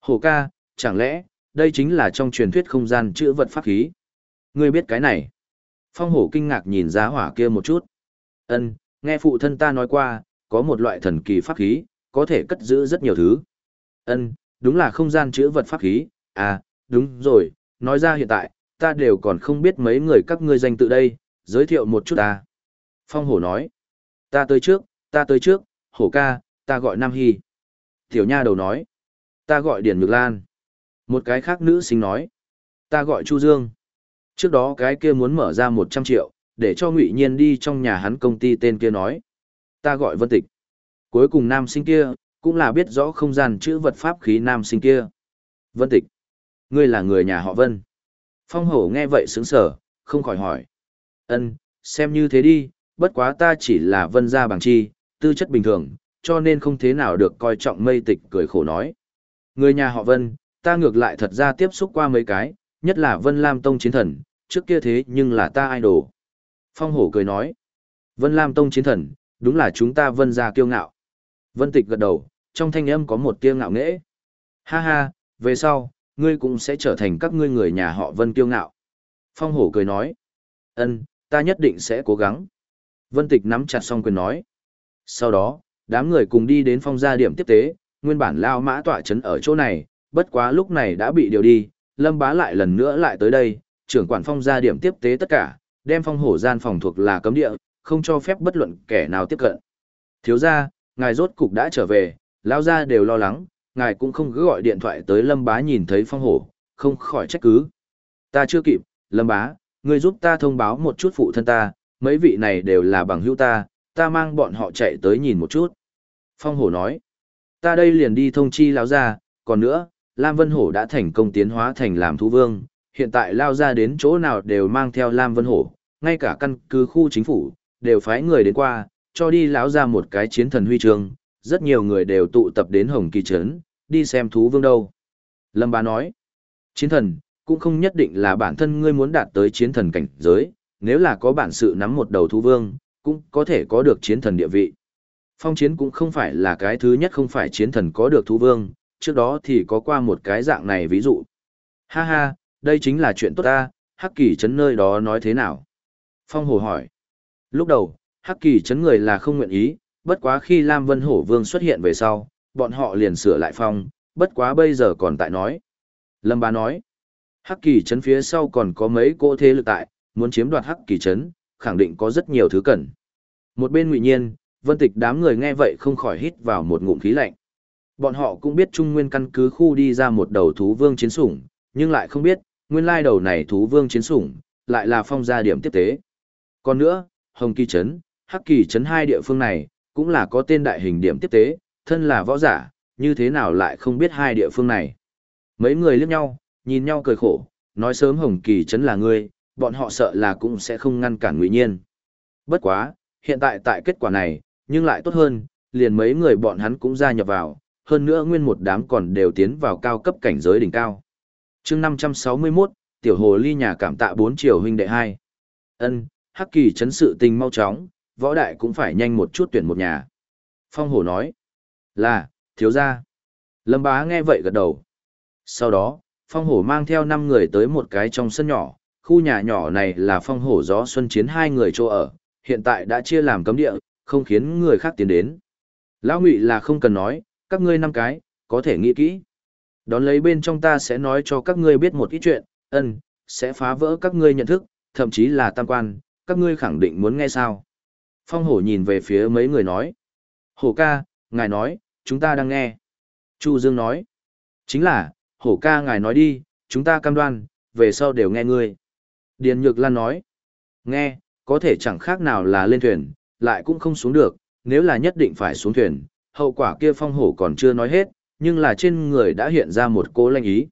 Hổ ca, chẳng lẽ, đây chính là trong truyền thuyết không gian chữa vật pháp khí. Ngươi biết cái này. Phong hổ kinh ngạc nhìn giá hỏa kia một chút. Ân, nghe phụ thân ta nói qua, có một loại thần kỳ pháp khí, có thể cất giữ rất nhiều thứ. Ân, đúng là không gian chứa vật pháp khí, à, đúng rồi, nói ra hiện tại, ta đều còn không biết mấy người các ngươi danh tự đây, giới thiệu một chút ta. Phong hổ nói, ta tới trước, ta tới trước, hổ ca, ta gọi Nam Hy. Tiểu nha đầu nói, ta gọi Điển Nhược Lan. Một cái khác nữ sinh nói, ta gọi Chu Dương. Trước đó cái kia muốn mở ra 100 triệu, để cho ngụy Nhiên đi trong nhà hắn công ty tên kia nói. Ta gọi Vân Tịch. Cuối cùng nam sinh kia, cũng là biết rõ không gian chữ vật pháp khí nam sinh kia. Vân Tịch. Ngươi là người nhà họ Vân. Phong hổ nghe vậy sướng sở, không khỏi hỏi. ân xem như thế đi, bất quá ta chỉ là Vân gia bằng chi, tư chất bình thường, cho nên không thế nào được coi trọng mây tịch cười khổ nói. Người nhà họ Vân, ta ngược lại thật ra tiếp xúc qua mấy cái, nhất là Vân Lam Tông chiến thần, trước kia thế nhưng là ta idol. Phong hổ cười nói. Vân Lam Tông chiến thần, đúng là chúng ta Vân gia kiêu ngạo. Vân tịch gật đầu, trong thanh âm có một tia ngạo nghễ. Ha ha, về sau, ngươi cũng sẽ trở thành các ngươi người nhà họ Vân kiêu ngạo. Phong hổ cười nói. Ân, ta nhất định sẽ cố gắng. Vân tịch nắm chặt song quyền nói. Sau đó, đám người cùng đi đến phong gia điểm tiếp tế, nguyên bản lao mã tọa chấn ở chỗ này, bất quá lúc này đã bị điều đi, lâm bá lại lần nữa lại tới đây, trưởng quản phong gia điểm tiếp tế tất cả, đem phong hổ gian phòng thuộc là cấm địa, không cho phép bất luận kẻ nào tiếp cận. Thiếu gia, ngài rốt cục đã trở về, lao gia đều lo lắng, ngài cũng không cứ gọi điện thoại tới lâm bá nhìn thấy phong hổ, không khỏi trách cứ. Ta chưa kịp, lâm bá, ngươi giúp ta thông báo một chút phụ thân ta, mấy vị này đều là bằng hữu ta, ta mang bọn họ chạy tới nhìn một chút. Phong hổ nói, ta đây liền đi thông chi lão gia, còn nữa, Lam Vân Hổ đã thành công tiến hóa thành làm thú vương, hiện tại lao ra đến chỗ nào đều mang theo Lam Vân Hổ, ngay cả căn cứ khu chính phủ, đều phái người đến qua, cho đi lão ra một cái chiến thần huy chương, rất nhiều người đều tụ tập đến Hồng Kỳ Trấn, đi xem thú vương đâu. Lâm Bá nói, chiến thần, cũng không nhất định là bản thân ngươi muốn đạt tới chiến thần cảnh giới, nếu là có bản sự nắm một đầu thú vương, cũng có thể có được chiến thần địa vị. Phong chiến cũng không phải là cái thứ nhất không phải chiến thần có được thú vương, trước đó thì có qua một cái dạng này ví dụ. Ha ha, đây chính là chuyện tốt ta, Hắc Kỳ chấn nơi đó nói thế nào? Phong hồ hỏi. Lúc đầu, Hắc Kỳ chấn người là không nguyện ý, bất quá khi Lam Vân Hổ Vương xuất hiện về sau, bọn họ liền sửa lại phong, bất quá bây giờ còn tại nói. Lâm Bá nói, Hắc Kỳ chấn phía sau còn có mấy cỗ thế lực tại, muốn chiếm đoạt Hắc Kỳ chấn, khẳng định có rất nhiều thứ cần. Một bên ngụy nhiên, Vân Tịch đám người nghe vậy không khỏi hít vào một ngụm khí lạnh. Bọn họ cũng biết Trung Nguyên căn cứ khu đi ra một đầu thú vương chiến sủng, nhưng lại không biết, nguyên lai đầu này thú vương chiến sủng, lại là phong gia điểm tiếp tế. Còn nữa, Hồng Kỳ Trấn, Hắc Kỳ Trấn hai địa phương này, cũng là có tên đại hình điểm tiếp tế, thân là võ giả, như thế nào lại không biết hai địa phương này. Mấy người liếc nhau, nhìn nhau cười khổ, nói sớm Hồng Kỳ Trấn là ngươi, bọn họ sợ là cũng sẽ không ngăn cản ngụy nhiên. Bất quá, hiện tại tại kết quả này, nhưng lại tốt hơn, liền mấy người bọn hắn cũng gia nhập vào, hơn nữa nguyên một đám còn đều tiến vào cao cấp cảnh giới đỉnh cao. chương 561, tiểu hồ ly nhà cảm tạ bốn triều huynh đệ hai ân hắc kỳ chấn sự tình mau chóng võ đại cũng phải nhanh một chút tuyển một nhà. Phong hổ nói là thiếu gia. Lâm bá nghe vậy gật đầu. Sau đó phong hổ mang theo năm người tới một cái trong sân nhỏ. Khu nhà nhỏ này là phong hổ gió xuân chiến hai người chỗ ở hiện tại đã chia làm cấm địa không khiến người khác tiến đến. Lão ngụy là không cần nói các ngươi năm cái có thể nghĩ kỹ. Đón lấy bên trong ta sẽ nói cho các ngươi biết một ít chuyện ân sẽ phá vỡ các ngươi nhận thức thậm chí là tam quan, các ngươi khẳng định muốn nghe sao. Phong hổ nhìn về phía mấy người nói. Hổ ca, ngài nói, chúng ta đang nghe. Chu Dương nói. Chính là, hổ ca ngài nói đi, chúng ta cam đoan, về sau đều nghe ngươi. Điền Nhược Lan nói. Nghe, có thể chẳng khác nào là lên thuyền, lại cũng không xuống được, nếu là nhất định phải xuống thuyền, hậu quả kia phong hổ còn chưa nói hết, nhưng là trên người đã hiện ra một cố lanh ý.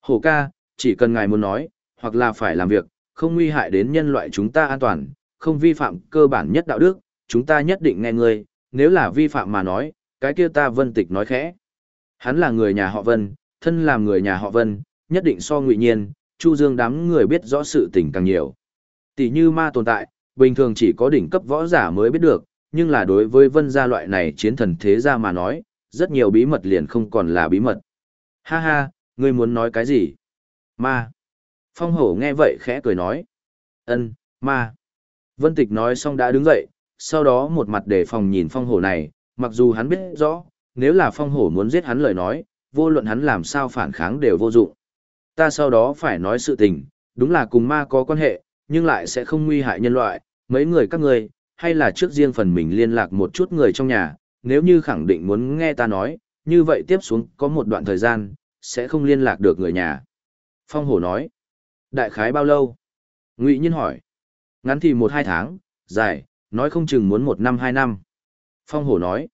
Hổ ca, chỉ cần ngài muốn nói, hoặc là phải làm việc, không nguy hại đến nhân loại chúng ta an toàn, không vi phạm cơ bản nhất đạo đức, chúng ta nhất định nghe ngươi, nếu là vi phạm mà nói, cái kia ta vân tịch nói khẽ. Hắn là người nhà họ vân, thân làm người nhà họ vân, nhất định so ngụy nhiên, chu dương đám người biết rõ sự tình càng nhiều. Tỷ như ma tồn tại, bình thường chỉ có đỉnh cấp võ giả mới biết được, nhưng là đối với vân gia loại này chiến thần thế gia mà nói, rất nhiều bí mật liền không còn là bí mật. Ha ha, ngươi muốn nói cái gì? Ma. Phong hổ nghe vậy khẽ cười nói. Ân, ma. Vân tịch nói xong đã đứng dậy, sau đó một mặt đề phòng nhìn phong hổ này, mặc dù hắn biết rõ, nếu là phong hổ muốn giết hắn lời nói, vô luận hắn làm sao phản kháng đều vô dụng. Ta sau đó phải nói sự tình, đúng là cùng ma có quan hệ, nhưng lại sẽ không nguy hại nhân loại, mấy người các ngươi, hay là trước riêng phần mình liên lạc một chút người trong nhà, nếu như khẳng định muốn nghe ta nói, như vậy tiếp xuống có một đoạn thời gian, sẽ không liên lạc được người nhà. Phong hổ nói, đại khái bao lâu? Ngụy Nhiên hỏi, ngắn thì một hai tháng, dài, nói không chừng muốn một năm hai năm. Phong hổ nói,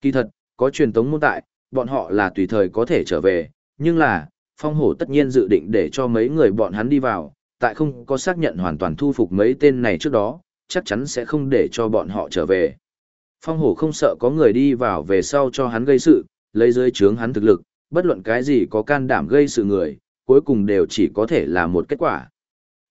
kỳ thật, có truyền tống môn tại, bọn họ là tùy thời có thể trở về, nhưng là, phong hổ tất nhiên dự định để cho mấy người bọn hắn đi vào, tại không có xác nhận hoàn toàn thu phục mấy tên này trước đó, chắc chắn sẽ không để cho bọn họ trở về. Phong hổ không sợ có người đi vào về sau cho hắn gây sự, lấy dưới trướng hắn thực lực, bất luận cái gì có can đảm gây sự người, cuối cùng đều chỉ có thể là một kết quả.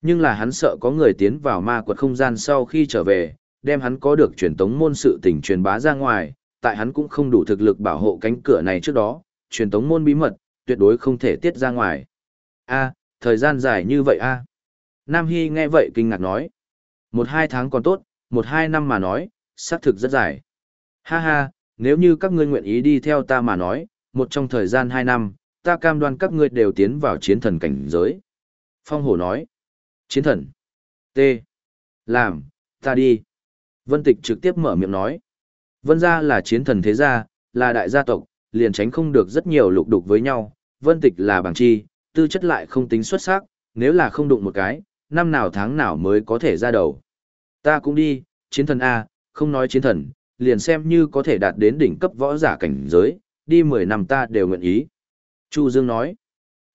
Nhưng là hắn sợ có người tiến vào ma quật không gian sau khi trở về, đem hắn có được truyền tống môn sự tình truyền bá ra ngoài, tại hắn cũng không đủ thực lực bảo hộ cánh cửa này trước đó, truyền tống môn bí mật, tuyệt đối không thể tiết ra ngoài. A, thời gian dài như vậy a. Nam Hy nghe vậy kinh ngạc nói. Một hai tháng còn tốt, một hai năm mà nói, xác thực rất dài. Ha ha, nếu như các ngươi nguyện ý đi theo ta mà nói, một trong thời gian hai năm, ta cam đoan các ngươi đều tiến vào chiến thần cảnh giới. Phong hổ nói. Chiến thần. T. Làm, ta đi. Vân Tịch trực tiếp mở miệng nói. Vân gia là chiến thần thế gia, là đại gia tộc, liền tránh không được rất nhiều lục đục với nhau. Vân Tịch là bằng chi, tư chất lại không tính xuất sắc, nếu là không đụng một cái, năm nào tháng nào mới có thể ra đầu. Ta cũng đi, chiến thần A, không nói chiến thần, liền xem như có thể đạt đến đỉnh cấp võ giả cảnh giới, đi 10 năm ta đều nguyện ý. Chu Dương nói,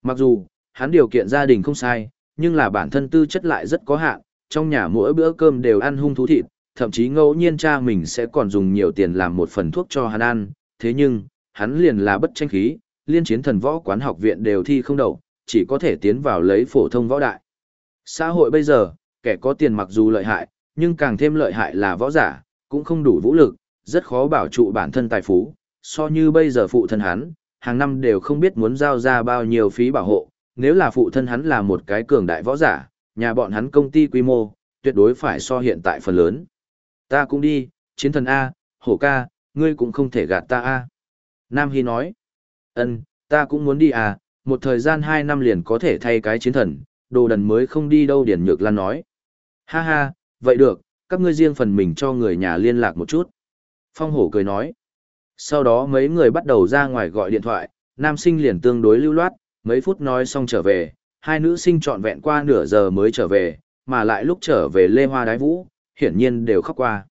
mặc dù, hắn điều kiện gia đình không sai, nhưng là bản thân tư chất lại rất có hạn, trong nhà mỗi bữa cơm đều ăn hung thú thịt, thậm chí ngẫu nhiên cha mình sẽ còn dùng nhiều tiền làm một phần thuốc cho hắn ăn, thế nhưng, hắn liền là bất tranh khí, liên chiến thần võ quán học viện đều thi không đậu, chỉ có thể tiến vào lấy phổ thông võ đại. Xã hội bây giờ, kẻ có tiền mặc dù lợi hại, nhưng càng thêm lợi hại là võ giả, cũng không đủ vũ lực, rất khó bảo trụ bản thân tài phú, so như bây giờ phụ thân hắn, hàng năm đều không biết muốn giao ra bao nhiêu phí bảo hộ, nếu là phụ thân hắn là một cái cường đại võ giả, nhà bọn hắn công ty quy mô, tuyệt đối phải so hiện tại phần lớn. Ta cũng đi, chiến thần A, hổ ca, ngươi cũng không thể gạt ta A. Nam Hy nói, ân, ta cũng muốn đi à, một thời gian hai năm liền có thể thay cái chiến thần, đồ đần mới không đi đâu Điển Nhược Lan nói. Ha ha, vậy được, các ngươi riêng phần mình cho người nhà liên lạc một chút. Phong hổ cười nói. Sau đó mấy người bắt đầu ra ngoài gọi điện thoại, nam sinh liền tương đối lưu loát, mấy phút nói xong trở về, hai nữ sinh trọn vẹn qua nửa giờ mới trở về, mà lại lúc trở về Lê Hoa Đái Vũ, hiển nhiên đều khóc qua.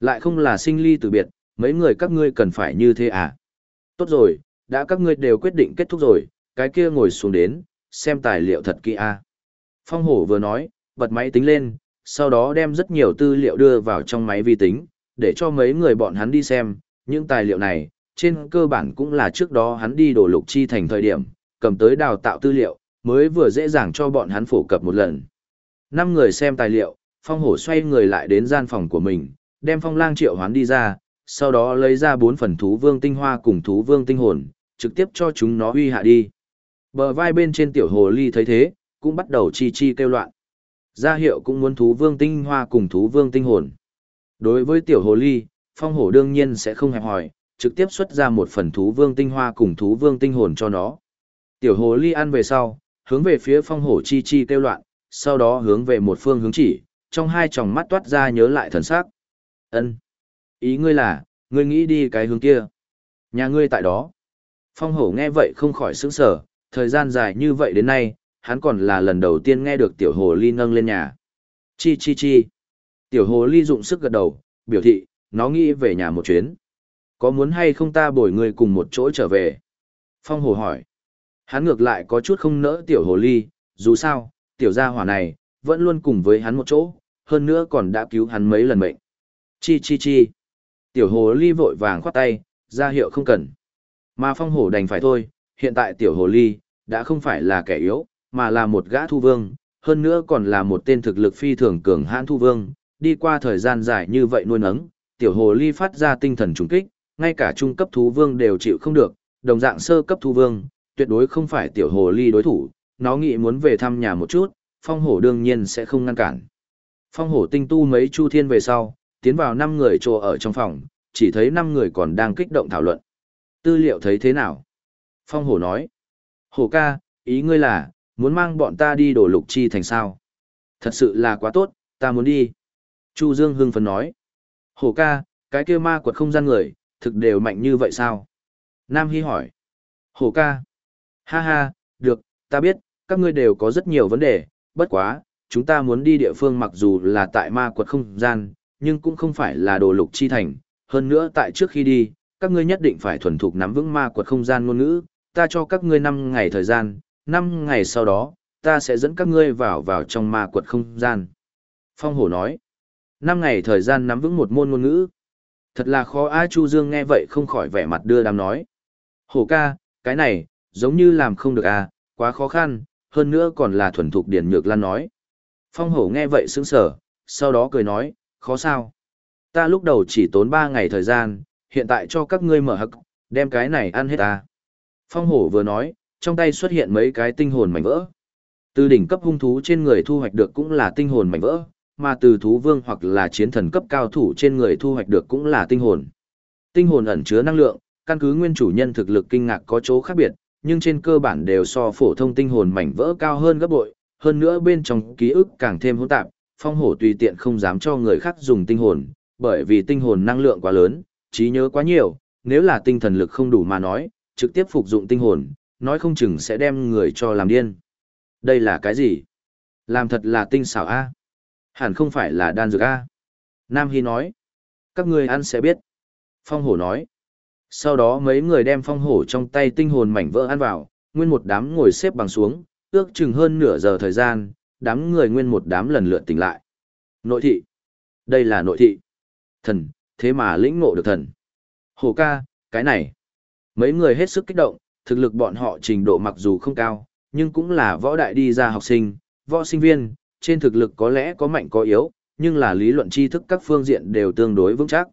Lại không là sinh ly từ biệt, mấy người các ngươi cần phải như thế à? Tốt rồi, đã các ngươi đều quyết định kết thúc rồi, cái kia ngồi xuống đến, xem tài liệu thật kỹ à. Phong hổ vừa nói, bật máy tính lên, sau đó đem rất nhiều tư liệu đưa vào trong máy vi tính, để cho mấy người bọn hắn đi xem, những tài liệu này, trên cơ bản cũng là trước đó hắn đi đổ lục chi thành thời điểm, cầm tới đào tạo tư liệu, mới vừa dễ dàng cho bọn hắn phổ cập một lần. Năm người xem tài liệu, phong hổ xoay người lại đến gian phòng của mình, đem phong lang triệu hoán đi ra, sau đó lấy ra bốn phần thú vương tinh hoa cùng thú vương tinh hồn, trực tiếp cho chúng nó huy hạ đi. Bờ vai bên trên tiểu hồ ly thấy thế, cũng bắt đầu chi chi kêu loạn. Gia hiệu cũng muốn thú vương tinh hoa cùng thú vương tinh hồn. Đối với tiểu hồ ly, phong hổ đương nhiên sẽ không hẹp hòi, trực tiếp xuất ra một phần thú vương tinh hoa cùng thú vương tinh hồn cho nó. Tiểu hồ ly ăn về sau, hướng về phía phong hổ chi chi kêu loạn, sau đó hướng về một phương hướng chỉ, trong hai tròng mắt toát ra nhớ lại thần sắc. Ân, Ý ngươi là, ngươi nghĩ đi cái hướng kia. Nhà ngươi tại đó. Phong hổ nghe vậy không khỏi sững sờ, thời gian dài như vậy đến nay, hắn còn là lần đầu tiên nghe được tiểu hồ ly nâng lên nhà. Chi chi chi. Tiểu hồ ly dụng sức gật đầu, biểu thị, nó nghĩ về nhà một chuyến. Có muốn hay không ta bồi người cùng một chỗ trở về? Phong hồ hỏi. Hắn ngược lại có chút không nỡ tiểu hồ ly, dù sao, tiểu gia hỏa này, vẫn luôn cùng với hắn một chỗ, hơn nữa còn đã cứu hắn mấy lần mệnh. Chi chi chi. Tiểu hồ ly vội vàng khoát tay, ra hiệu không cần. Mà phong hổ đành phải thôi, hiện tại tiểu hồ ly, đã không phải là kẻ yếu, mà là một gã thu vương, hơn nữa còn là một tên thực lực phi thường cường hãn thu vương, đi qua thời gian dài như vậy nuôi nấng, tiểu hồ ly phát ra tinh thần trùng kích, ngay cả trung cấp thú vương đều chịu không được, đồng dạng sơ cấp thu vương, tuyệt đối không phải tiểu hồ ly đối thủ, nó nghĩ muốn về thăm nhà một chút, phong hổ đương nhiên sẽ không ngăn cản. Phong hổ tinh tu mấy chu thiên về sau, tiến vào năm người trồ ở trong phòng, chỉ thấy năm người còn đang kích động thảo luận. Tư liệu thấy thế nào? Phong hổ nói. Hổ ca, ý ngươi là, muốn mang bọn ta đi đổ lục chi thành sao? Thật sự là quá tốt, ta muốn đi. Chu Dương hưng phấn nói. Hổ ca, cái kia ma quật không gian người, thực đều mạnh như vậy sao? Nam Hy hỏi. Hổ ca. Ha ha, được, ta biết, các ngươi đều có rất nhiều vấn đề, bất quá, chúng ta muốn đi địa phương mặc dù là tại ma quật không gian, nhưng cũng không phải là đồ lục chi thành. Hơn nữa tại trước khi đi, các ngươi nhất định phải thuần thục nắm vững ma quật không gian ngôn ngữ, ta cho các ngươi 5 ngày thời gian, 5 ngày sau đó, ta sẽ dẫn các ngươi vào vào trong ma quật không gian. Phong hổ nói, Năm ngày thời gian nắm vững một môn ngôn ngữ. Thật là khó A Chu Dương nghe vậy không khỏi vẻ mặt đưa đám nói. Hổ ca, cái này, giống như làm không được à, quá khó khăn, hơn nữa còn là thuần thục điển nhược lan nói. Phong hổ nghe vậy sững sờ, sau đó cười nói, khó sao. Ta lúc đầu chỉ tốn 3 ngày thời gian, hiện tại cho các ngươi mở hực đem cái này ăn hết ta. Phong hổ vừa nói, trong tay xuất hiện mấy cái tinh hồn mảnh vỡ. Từ đỉnh cấp hung thú trên người thu hoạch được cũng là tinh hồn mảnh vỡ, mà từ thú vương hoặc là chiến thần cấp cao thủ trên người thu hoạch được cũng là tinh hồn. Tinh hồn ẩn chứa năng lượng, căn cứ nguyên chủ nhân thực lực kinh ngạc có chỗ khác biệt, nhưng trên cơ bản đều so phổ thông tinh hồn mảnh vỡ cao hơn gấp bội, hơn nữa bên trong ký ức càng thêm hỗn tạp, phong hổ tùy tiện không dám cho người khác dùng tinh hồn, bởi vì tinh hồn năng lượng quá lớn, trí nhớ quá nhiều, nếu là tinh thần lực không đủ mà nói, trực tiếp phục dụng tinh hồn, nói không chừng sẽ đem người cho làm điên. Đây là cái gì? Làm thật là tinh xảo A. Hẳn không phải là đan dược A. Nam Hy nói. Các ngươi ăn sẽ biết. Phong hổ nói. Sau đó mấy người đem phong hổ trong tay tinh hồn mảnh vỡ ăn vào, nguyên một đám ngồi xếp bằng xuống, ước chừng hơn nửa giờ thời gian, đám người nguyên một đám lần lượt tỉnh lại. Nội thị. Đây là nội thị. Thần, thế mà lĩnh ngộ được thần. Hổ ca, cái này. Mấy người hết sức kích động, thực lực bọn họ trình độ mặc dù không cao, nhưng cũng là võ đại đi ra học sinh, võ sinh viên, trên thực lực có lẽ có mạnh có yếu, nhưng là lý luận tri thức các phương diện đều tương đối vững chắc.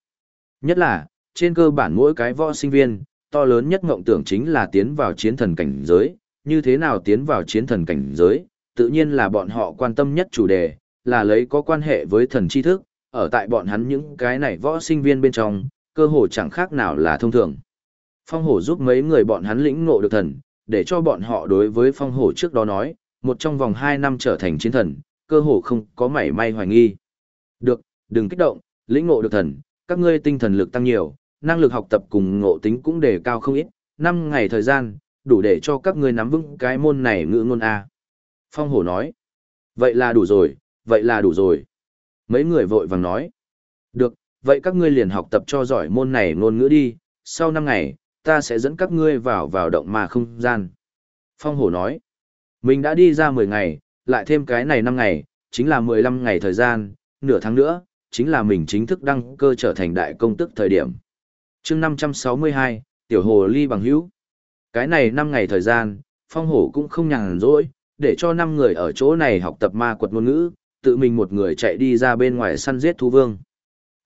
Nhất là, trên cơ bản mỗi cái võ sinh viên, to lớn nhất ngộng tưởng chính là tiến vào chiến thần cảnh giới, như thế nào tiến vào chiến thần cảnh giới, tự nhiên là bọn họ quan tâm nhất chủ đề, là lấy có quan hệ với thần tri thức, ở tại bọn hắn những cái này võ sinh viên bên trong, cơ hồ chẳng khác nào là thông thường. Phong hổ giúp mấy người bọn hắn lĩnh ngộ được thần, để cho bọn họ đối với phong hổ trước đó nói, một trong vòng 2 năm trở thành chiến thần, cơ hồ không có mảy may hoài nghi. Được, đừng kích động, lĩnh ngộ được thần, các ngươi tinh thần lực tăng nhiều, năng lực học tập cùng ngộ tính cũng đề cao không ít, 5 ngày thời gian, đủ để cho các ngươi nắm vững cái môn này ngữ ngôn A. Phong hổ nói, vậy là đủ rồi, vậy là đủ rồi. Mấy người vội vàng nói, được, vậy các ngươi liền học tập cho giỏi môn này ngôn ngữ đi, sau 5 ngày, ta sẽ dẫn các ngươi vào vào động mà không gian. Phong hổ nói, mình đã đi ra 10 ngày, lại thêm cái này 5 ngày, chính là 15 ngày thời gian, nửa tháng nữa, chính là mình chính thức đăng cơ trở thành đại công tức thời điểm. chương 562, Tiểu Hồ Ly bằng hữu. Cái này 5 ngày thời gian, Phong hổ cũng không nhàn rỗi, để cho 5 người ở chỗ này học tập ma quật ngôn ngữ, tự mình một người chạy đi ra bên ngoài săn giết thú vương.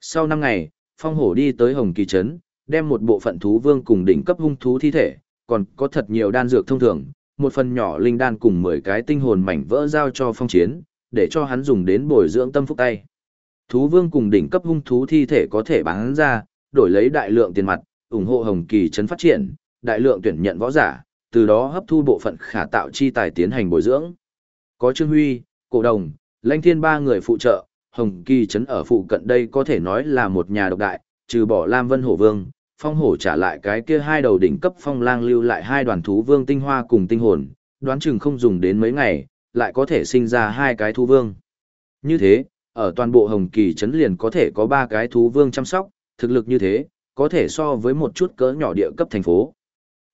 Sau 5 ngày, Phong hổ đi tới Hồng Kỳ Trấn, đem một bộ phận thú vương cùng đỉnh cấp hung thú thi thể, còn có thật nhiều đan dược thông thường, một phần nhỏ linh đan cùng 10 cái tinh hồn mảnh vỡ giao cho phong chiến, để cho hắn dùng đến bồi dưỡng tâm phúc tay. Thú vương cùng đỉnh cấp hung thú thi thể có thể bán ra, đổi lấy đại lượng tiền mặt, ủng hộ Hồng Kỳ trấn phát triển, đại lượng tuyển nhận võ giả, từ đó hấp thu bộ phận khả tạo chi tài tiến hành bồi dưỡng. Có Trương Huy, Cổ Đồng, Lãnh Thiên ba người phụ trợ, Hồng Kỳ trấn ở phụ cận đây có thể nói là một nhà độc đại, trừ bỏ Lam Vân Hổ Vương, phong hổ trả lại cái kia hai đầu đỉnh cấp phong lang lưu lại hai đoàn thú vương tinh hoa cùng tinh hồn, đoán chừng không dùng đến mấy ngày, lại có thể sinh ra hai cái thú vương. Như thế, ở toàn bộ hồng kỳ trấn liền có thể có ba cái thú vương chăm sóc, thực lực như thế, có thể so với một chút cỡ nhỏ địa cấp thành phố.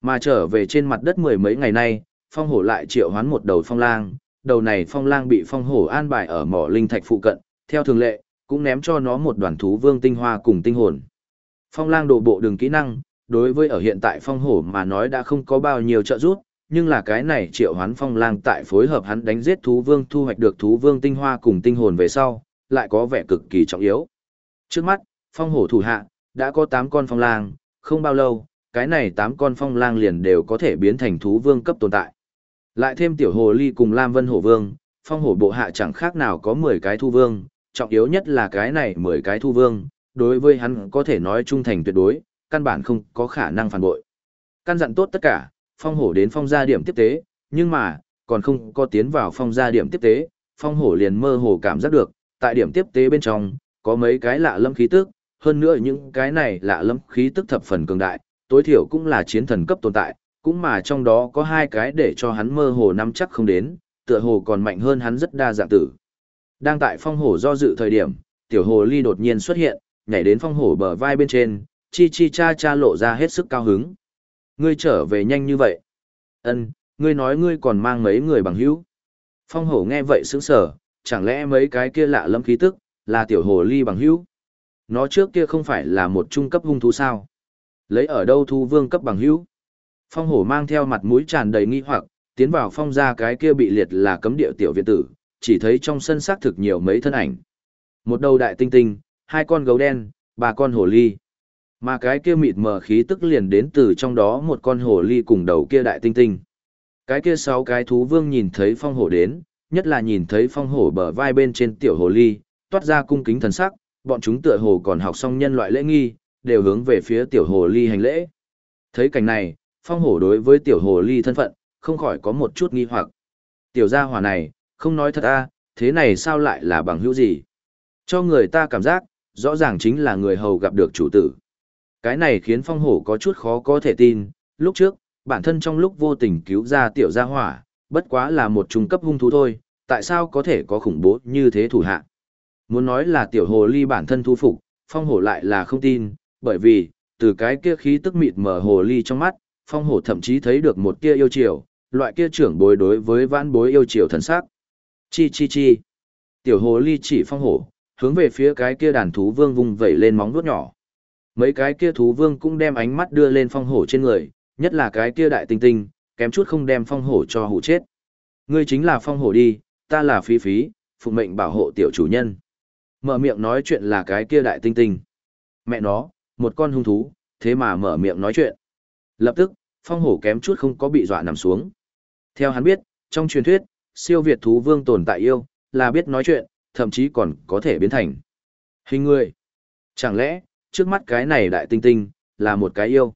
Mà trở về trên mặt đất mười mấy ngày nay, phong hổ lại triệu hoán một đầu phong lang, đầu này phong lang bị phong hổ an bài ở mỏ linh thạch phụ cận, theo thường lệ, cũng ném cho nó một đoàn thú vương tinh hoa cùng tinh hồn. Phong lang đổ bộ đường kỹ năng, đối với ở hiện tại phong hổ mà nói đã không có bao nhiêu trợ giúp, nhưng là cái này triệu hoán phong lang tại phối hợp hắn đánh giết thú vương thu hoạch được thú vương tinh hoa cùng tinh hồn về sau, lại có vẻ cực kỳ trọng yếu. Trước mắt, phong hổ thủ hạ, đã có 8 con phong lang, không bao lâu, cái này 8 con phong lang liền đều có thể biến thành thú vương cấp tồn tại. Lại thêm tiểu hồ ly cùng Lam Vân Hổ Vương, phong hổ bộ hạ chẳng khác nào có 10 cái thu vương, trọng yếu nhất là cái này 10 cái thu vương, đối với hắn có thể nói trung thành tuyệt đối, căn bản không có khả năng phản bội. Căn dặn tốt tất cả, phong hổ đến phong gia điểm tiếp tế, nhưng mà, còn không có tiến vào phong gia điểm tiếp tế, phong hổ liền mơ hồ cảm giác được, tại điểm tiếp tế bên trong, có mấy cái lạ lâm khí tức, hơn nữa những cái này lạ lâm khí tức thập phần cường đại, tối thiểu cũng là chiến thần cấp tồn tại, cũng mà trong đó có hai cái để cho hắn mơ hồ nắm chắc không đến, tựa hồ còn mạnh hơn hắn rất đa dạng tử. Đang tại phong hổ do dự thời điểm, tiểu hồ ly đột nhiên xuất hiện, nhảy đến phong hổ bờ vai bên trên, chi chi cha cha lộ ra hết sức cao hứng. Ngươi trở về nhanh như vậy. Ân, ngươi nói ngươi còn mang mấy người bằng hữu. Phong hổ nghe vậy sững sờ, chẳng lẽ mấy cái kia lạ lẫm khí tức, là tiểu hồ ly bằng hữu. Nó trước kia không phải là một trung cấp hung thú sao. Lấy ở đâu thu vương cấp bằng hữu. Phong hổ mang theo mặt mũi tràn đầy nghi hoặc, tiến vào phong ra cái kia bị liệt là cấm địa tiểu viện tử, chỉ thấy trong sân xác thực nhiều mấy thân ảnh. Một đầu đại tinh tinh, hai con gấu đen, ba con hồ ly. Mà cái kia mịt mờ khí tức liền đến từ trong đó một con hồ ly cùng đầu kia đại tinh tinh. Cái kia sáu cái thú vương nhìn thấy phong hổ đến, nhất là nhìn thấy phong hổ bờ vai bên trên tiểu hồ ly, toát ra cung kính thần sắc, bọn chúng tựa hồ còn học xong nhân loại lễ nghi, đều hướng về phía tiểu hồ ly hành lễ. Thấy cảnh này, phong hổ đối với tiểu hồ ly thân phận, không khỏi có một chút nghi hoặc. Tiểu gia hỏa này, không nói thật a, thế này sao lại là bằng hữu gì? Cho người ta cảm giác, rõ ràng chính là người hầu gặp được chủ tử. Cái này khiến phong hổ có chút khó có thể tin, lúc trước, bản thân trong lúc vô tình cứu ra tiểu gia hỏa, bất quá là một trung cấp hung thú thôi, tại sao có thể có khủng bố như thế thủ hạ? Muốn nói là tiểu hồ ly bản thân thu phục, phong hổ lại là không tin, bởi vì, từ cái kia khí tức mịt mờ hồ ly trong mắt, phong hổ thậm chí thấy được một kia yêu chiều, loại kia trưởng bối đối với vãn bối yêu chiều thần sắc. Chi chi chi. Tiểu hồ ly chỉ phong hổ, hướng về phía cái kia đàn thú vương vùng vẩy lên móng vuốt nhỏ. Mấy cái kia thú vương cũng đem ánh mắt đưa lên phong hổ trên người, nhất là cái kia đại tinh tinh, kém chút không đem phong hổ cho hủ chết. Ngươi chính là phong hổ đi, ta là phí phí, phụ mệnh bảo hộ tiểu chủ nhân. Mở miệng nói chuyện là cái kia đại tinh tinh. Mẹ nó, một con hung thú, thế mà mở miệng nói chuyện. Lập tức, phong hổ kém chút không có bị dọa nằm xuống. Theo hắn biết, trong truyền thuyết, siêu việt thú vương tồn tại yêu, là biết nói chuyện, thậm chí còn có thể biến thành hình người. Chẳng lẽ, trước mắt cái này đại tinh tinh, là một cái yêu?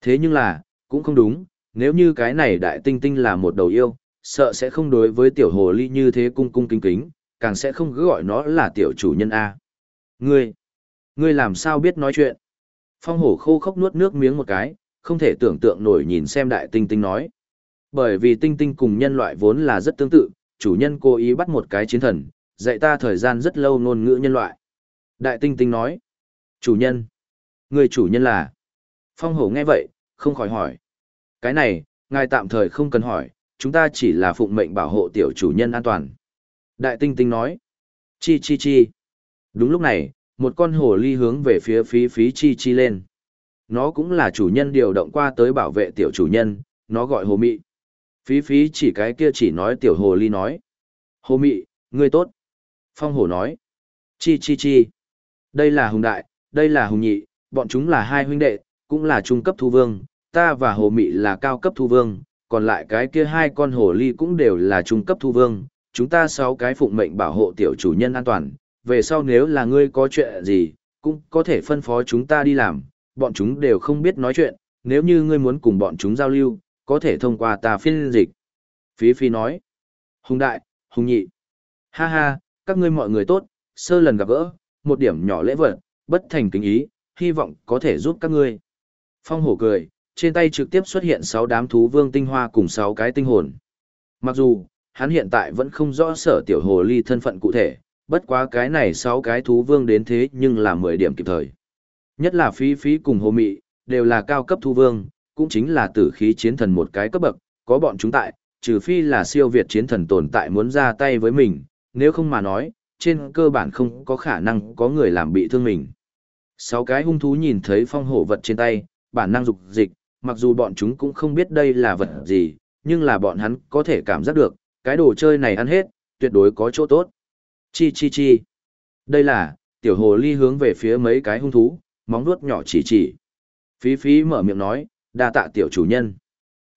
Thế nhưng là, cũng không đúng, nếu như cái này đại tinh tinh là một đầu yêu, sợ sẽ không đối với tiểu hồ ly như thế cung cung kính kính, càng sẽ không cứ gọi nó là tiểu chủ nhân A. Ngươi, ngươi làm sao biết nói chuyện? Phong hổ khô khốc nuốt nước miếng một cái, không thể tưởng tượng nổi nhìn xem đại tinh tinh nói. Bởi vì tinh tinh cùng nhân loại vốn là rất tương tự, chủ nhân cố ý bắt một cái chiến thần, dạy ta thời gian rất lâu ngôn ngữ nhân loại. Đại tinh tinh nói, chủ nhân, người chủ nhân là. Phong hổ nghe vậy, không khỏi hỏi. Cái này, ngài tạm thời không cần hỏi, chúng ta chỉ là phụng mệnh bảo hộ tiểu chủ nhân an toàn. Đại tinh tinh nói, chi chi chi. Đúng lúc này, một con hổ ly hướng về phía phí phí chi chi lên. Nó cũng là chủ nhân điều động qua tới bảo vệ tiểu chủ nhân, nó gọi hồ mị. Phí phí chỉ cái kia chỉ nói tiểu hồ ly nói. Hồ mị, ngươi tốt. Phong Hổ nói. Chi chi chi. Đây là hùng đại, đây là hùng nhị, bọn chúng là hai huynh đệ, cũng là trung cấp thu vương, ta và hồ mị là cao cấp thu vương, còn lại cái kia hai con hồ ly cũng đều là trung cấp thu vương, chúng ta sáu cái phụng mệnh bảo hộ tiểu chủ nhân an toàn, về sau nếu là ngươi có chuyện gì, cũng có thể phân phó chúng ta đi làm, bọn chúng đều không biết nói chuyện, nếu như ngươi muốn cùng bọn chúng giao lưu, có thể thông qua ta phiên dịch. Phí Phi nói, Hùng Đại, Hùng Nhị, ha ha, các ngươi mọi người tốt, sơ lần gặp gỡ, một điểm nhỏ lễ vật, bất thành kính ý, hy vọng có thể giúp các ngươi. Phong hổ cười, trên tay trực tiếp xuất hiện 6 đám thú vương tinh hoa cùng 6 cái tinh hồn. Mặc dù, hắn hiện tại vẫn không rõ sở tiểu hồ ly thân phận cụ thể, bất quá cái này 6 cái thú vương đến thế nhưng là 10 điểm kịp thời. Nhất là phí phí cùng hồ mị, đều là cao cấp thú vương, cũng chính là tử khí chiến thần một cái cấp bậc, có bọn chúng tại, trừ phi là siêu việt chiến thần tồn tại muốn ra tay với mình, nếu không mà nói, trên cơ bản không có khả năng có người làm bị thương mình. Sáu cái hung thú nhìn thấy phong hổ vật trên tay, bản năng dục dịch, mặc dù bọn chúng cũng không biết đây là vật gì, nhưng là bọn hắn có thể cảm giác được, cái đồ chơi này ăn hết, tuyệt đối có chỗ tốt. Chi chi chi. Đây là, tiểu hồ ly hướng về phía mấy cái hung thú, móng vuốt nhỏ chỉ chỉ. Phí phí mở miệng nói, đa tạ tiểu chủ nhân.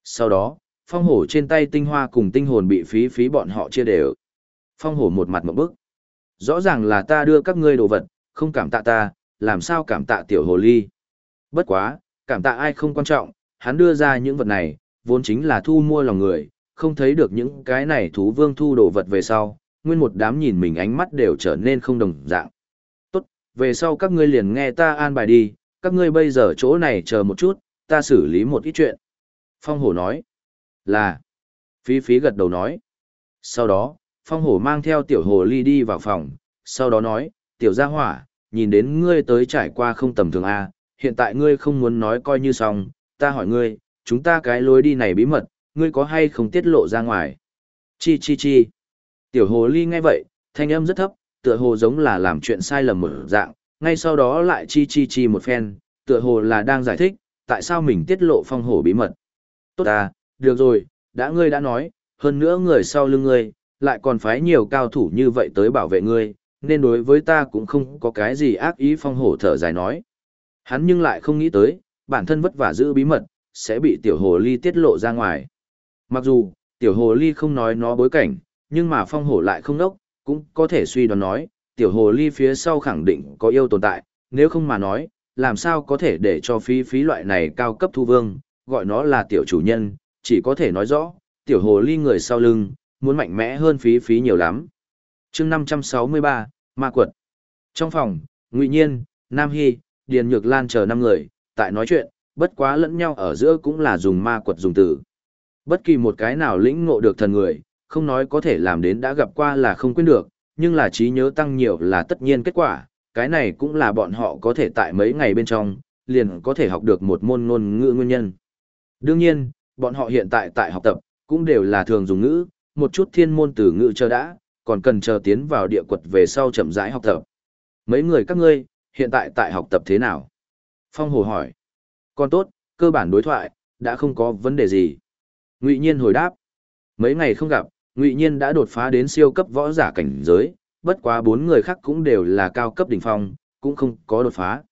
Sau đó, phong hổ trên tay tinh hoa cùng tinh hồn bị phí phí bọn họ chia đều. Phong hổ một mặt một bức. Rõ ràng là ta đưa các ngươi đồ vật, không cảm tạ ta, làm sao cảm tạ tiểu hồ ly. Bất quá, cảm tạ ai không quan trọng, hắn đưa ra những vật này, vốn chính là thu mua lòng người, không thấy được những cái này thú vương thu đồ vật về sau, nguyên một đám nhìn mình ánh mắt đều trở nên không đồng dạng. Tốt, về sau các ngươi liền nghe ta an bài đi, các ngươi bây giờ chỗ này chờ một chút, ta xử lý một ít chuyện. Phong hổ nói, là, phí phí gật đầu nói. Sau đó, phong hổ mang theo tiểu hồ ly đi vào phòng, sau đó nói, tiểu gia hỏa, nhìn đến ngươi tới trải qua không tầm thường A, hiện tại ngươi không muốn nói coi như xong, ta hỏi ngươi, chúng ta cái lối đi này bí mật, ngươi có hay không tiết lộ ra ngoài? Chi chi chi. Tiểu hồ ly nghe vậy, thanh âm rất thấp, tựa hồ giống là làm chuyện sai lầm một dạng, ngay sau đó lại chi chi chi một phen, tựa hồ là đang giải thích, tại sao mình tiết lộ phong hổ bí mật. Tốt à, được rồi, đã ngươi đã nói, hơn nữa người sau lưng ngươi, lại còn phái nhiều cao thủ như vậy tới bảo vệ ngươi, nên đối với ta cũng không có cái gì ác ý phong hổ thở dài nói. Hắn nhưng lại không nghĩ tới, bản thân vất vả giữ bí mật, sẽ bị tiểu hồ ly tiết lộ ra ngoài. Mặc dù, tiểu hồ ly không nói nó bối cảnh, nhưng mà phong hổ lại không nốc, cũng có thể suy đoán nói, tiểu hồ ly phía sau khẳng định có yêu tồn tại, nếu không mà nói, làm sao có thể để cho phí phí loại này cao cấp thu vương, gọi nó là tiểu chủ nhân, chỉ có thể nói rõ, tiểu hồ ly người sau lưng, muốn mạnh mẽ hơn phí phí nhiều lắm. chương 563, Ma Quật. Trong phòng, Ngụy Nhiên, Nam Hy, Điền Nhược Lan chờ năm người, tại nói chuyện, bất quá lẫn nhau ở giữa cũng là dùng ma quật dùng từ. Bất kỳ một cái nào lĩnh ngộ được thần người, không nói có thể làm đến đã gặp qua là không quên được, nhưng là trí nhớ tăng nhiều là tất nhiên kết quả, cái này cũng là bọn họ có thể tại mấy ngày bên trong, liền có thể học được một môn ngôn ngữ nguyên nhân. Đương nhiên, bọn họ hiện tại tại học tập, cũng đều là thường dùng ngữ, một chút thiên môn từ ngữ chờ đã, còn cần chờ tiến vào địa quật về sau chậm rãi học tập. Mấy người các ngươi, hiện tại tại học tập thế nào? Phong Hồ hỏi. Còn tốt, cơ bản đối thoại, đã không có vấn đề gì. Ngụy Nhiên hồi đáp. Mấy ngày không gặp, Ngụy Nhiên đã đột phá đến siêu cấp võ giả cảnh giới, bất quá bốn người khác cũng đều là cao cấp đỉnh phong, cũng không có đột phá.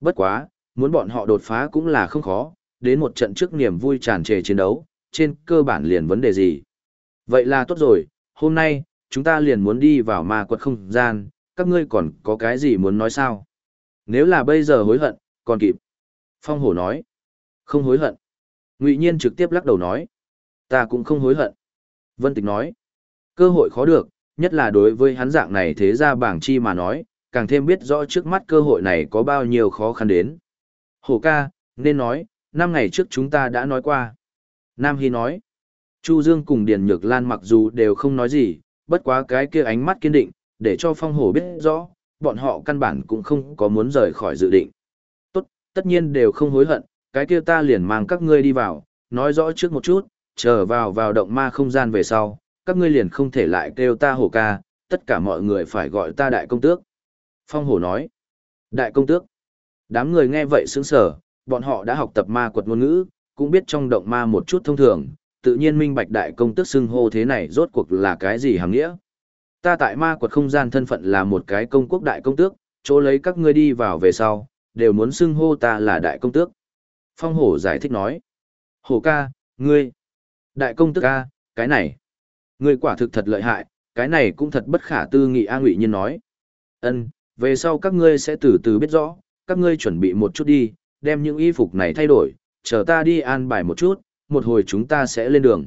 Bất quá, muốn bọn họ đột phá cũng là không khó, đến một trận trước niềm vui tràn trề chiến đấu, trên cơ bản liền vấn đề gì. Vậy là tốt rồi, hôm nay, chúng ta liền muốn đi vào ma quật không gian, các ngươi còn có cái gì muốn nói sao? Nếu là bây giờ hối hận, còn kịp. Phong hổ nói. Không hối hận. Ngụy Nhiên trực tiếp lắc đầu nói. Ta cũng không hối hận. Vân Tịch nói. Cơ hội khó được, nhất là đối với hắn dạng này thế ra bảng chi mà nói, càng thêm biết rõ trước mắt cơ hội này có bao nhiêu khó khăn đến. Hổ ca, nên nói, năm ngày trước chúng ta đã nói qua. Nam Hy nói. Chu Dương cùng Điền Nhược Lan mặc dù đều không nói gì, bất quá cái kia ánh mắt kiên định, để cho phong hổ biết rõ, bọn họ căn bản cũng không có muốn rời khỏi dự định. Tốt, tất nhiên đều không hối hận, cái kia ta liền mang các ngươi đi vào, nói rõ trước một chút, chờ vào vào động ma không gian về sau, các ngươi liền không thể lại kêu ta hổ ca, tất cả mọi người phải gọi ta đại công tước. Phong hổ nói, đại công tước. Đám người nghe vậy sững sở, bọn họ đã học tập ma quật ngôn ngữ, cũng biết trong động ma một chút thông thường, tự nhiên minh bạch đại công tước xưng hô thế này rốt cuộc là cái gì hàng nghĩa. Ta tại ma quật không gian thân phận là một cái công quốc đại công tước, chỗ lấy các ngươi đi vào về sau, đều muốn xưng hô ta là đại công tước. Phong hổ giải thích nói. Hổ ca, ngươi. Đại công tước ca, cái này. Ngươi quả thực thật lợi hại, cái này cũng thật bất khả tư nghị A Ngụy Nhiên nói. Ân, về sau các ngươi sẽ từ từ biết rõ, các ngươi chuẩn bị một chút đi, đem những y phục này thay đổi, chờ ta đi an bài một chút, một hồi chúng ta sẽ lên đường.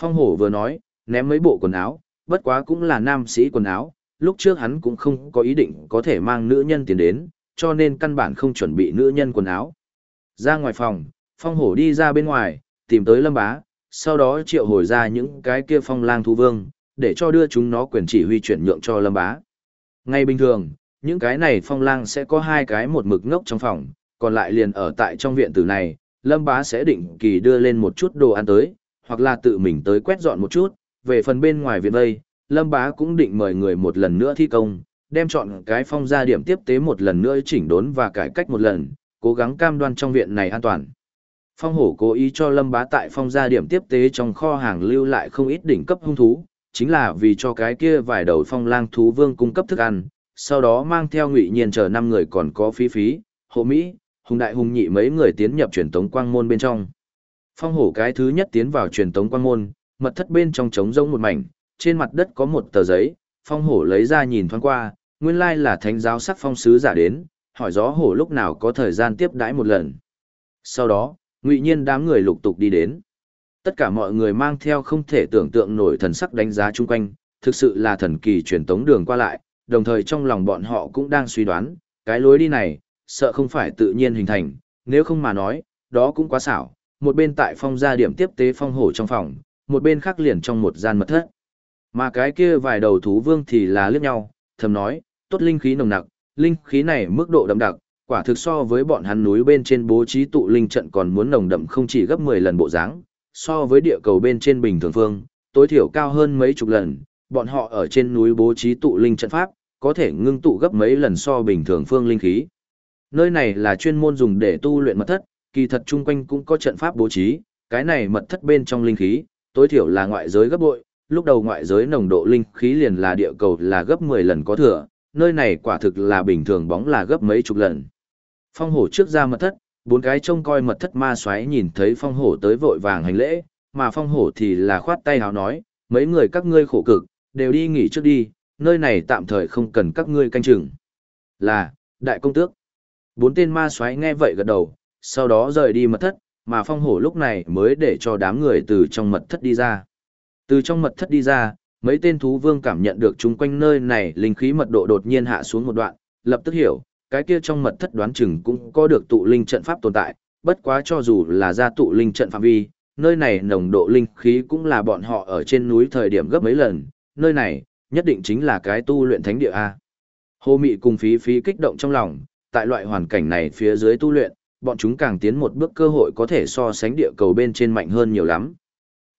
Phong hổ vừa nói, ném mấy bộ quần áo, bất quá cũng là nam sĩ quần áo, lúc trước hắn cũng không có ý định có thể mang nữ nhân tiền đến, cho nên căn bản không chuẩn bị nữ nhân quần áo. Ra ngoài phòng, phong hổ đi ra bên ngoài, tìm tới lâm bá, sau đó triệu hồi ra những cái kia phong lang thu vương, để cho đưa chúng nó quyền chỉ huy chuyển nhượng cho lâm bá. Ngay bình thường, những cái này phong lang sẽ có hai cái một mực ngốc trong phòng, còn lại liền ở tại trong viện tử này, Lâm Bá sẽ định kỳ đưa lên một chút đồ ăn tới, hoặc là tự mình tới quét dọn một chút, về phần bên ngoài viện đây, Lâm Bá cũng định mời người một lần nữa thi công, đem chọn cái phong gia điểm tiếp tế một lần nữa chỉnh đốn và cải cách một lần, cố gắng cam đoan trong viện này an toàn. Phong hổ cố ý cho Lâm Bá tại phong gia điểm tiếp tế trong kho hàng lưu lại không ít đỉnh cấp hung thú, chính là vì cho cái kia vài đầu phong lang thú vương cung cấp thức ăn, sau đó mang theo ngụy nhiên chờ năm người còn có phí phí, hộ Mỹ, hùng đại hùng nhị mấy người tiến nhập truyền tống quang môn bên trong. Phong hổ cái thứ nhất tiến vào truyền tống quang môn, mật thất bên trong trống rỗng một mảnh, trên mặt đất có một tờ giấy, phong hổ lấy ra nhìn thoáng qua, nguyên lai là thánh giáo sắc phong sứ giả đến, hỏi gió hổ lúc nào có thời gian tiếp đãi một lần. Sau đó, ngụy nhiên đám người lục tục đi đến. Tất cả mọi người mang theo không thể tưởng tượng nổi thần sắc đánh giá chung quanh, thực sự là thần kỳ truyền tống đường qua lại, đồng thời trong lòng bọn họ cũng đang suy đoán, cái lối đi này, sợ không phải tự nhiên hình thành, nếu không mà nói, đó cũng quá xảo, một bên tại phong gia điểm tiếp tế phong hổ trong phòng, một bên khác liền trong một gian mật thất. Mà cái kia vài đầu thú vương thì là liếc nhau, thầm nói, tốt linh khí nồng nặc, linh khí này mức độ đậm đặc, quả thực so với bọn hắn núi bên trên bố trí tụ linh trận còn muốn nồng đậm không chỉ gấp 10 lần bộ dáng, so với địa cầu bên trên bình thường phương, tối thiểu cao hơn mấy chục lần, bọn họ ở trên núi bố trí tụ linh trận pháp, có thể ngưng tụ gấp mấy lần so bình thường phương linh khí. Nơi này là chuyên môn dùng để tu luyện mật thất, kỳ thật chung quanh cũng có trận pháp bố trí, cái này mật thất bên trong linh khí, tối thiểu là ngoại giới gấp bội, lúc đầu ngoại giới nồng độ linh khí liền là địa cầu là gấp 10 lần có thừa, nơi này quả thực là bình thường bóng là gấp mấy chục lần. Phong hổ trước ra mật thất, bốn cái trông coi mật thất ma xoáy nhìn thấy phong hổ tới vội vàng hành lễ, mà phong hổ thì là khoát tay hào nói, mấy người các ngươi khổ cực, đều đi nghỉ trước đi, nơi này tạm thời không cần các ngươi canh chừng. Là, đại công tước. Bốn tên ma soái nghe vậy gật đầu, sau đó rời đi mật thất, mà phong hổ lúc này mới để cho đám người từ trong mật thất đi ra. Từ trong mật thất đi ra, mấy tên thú vương cảm nhận được chung quanh nơi này linh khí mật độ đột nhiên hạ xuống một đoạn, lập tức hiểu, cái kia trong mật thất đoán chừng cũng có được tụ linh trận pháp tồn tại, bất quá cho dù là ra tụ linh trận phạm vi, nơi này nồng độ linh khí cũng là bọn họ ở trên núi thời điểm gấp mấy lần, nơi này, nhất định chính là cái tu luyện thánh địa A. Hồ Mị cùng phí phí kích động trong lòng, tại loại hoàn cảnh này phía dưới tu luyện, bọn chúng càng tiến một bước cơ hội có thể so sánh địa cầu bên trên mạnh hơn nhiều lắm.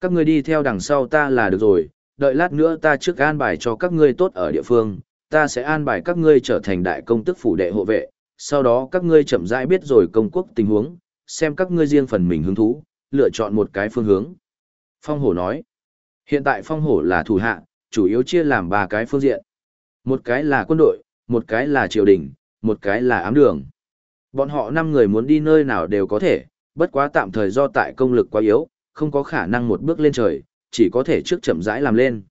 Các ngươi đi theo đằng sau ta là được rồi, đợi lát nữa ta trước an bài cho các ngươi tốt ở địa phương, ta sẽ an bài các ngươi trở thành đại công tức phủ đệ hộ vệ, sau đó các ngươi chậm rãi biết rồi công quốc tình huống, xem các ngươi riêng phần mình hứng thú, lựa chọn một cái phương hướng. Phong hổ nói, hiện tại phong hổ là thủ hạ, chủ yếu chia làm ba cái phương diện. Một cái là quân đội, một cái là triều đình, một cái là ám đường. Bọn họ năm người muốn đi nơi nào đều có thể, bất quá tạm thời do tại công lực quá yếu, không có khả năng một bước lên trời, chỉ có thể trước chậm rãi làm lên.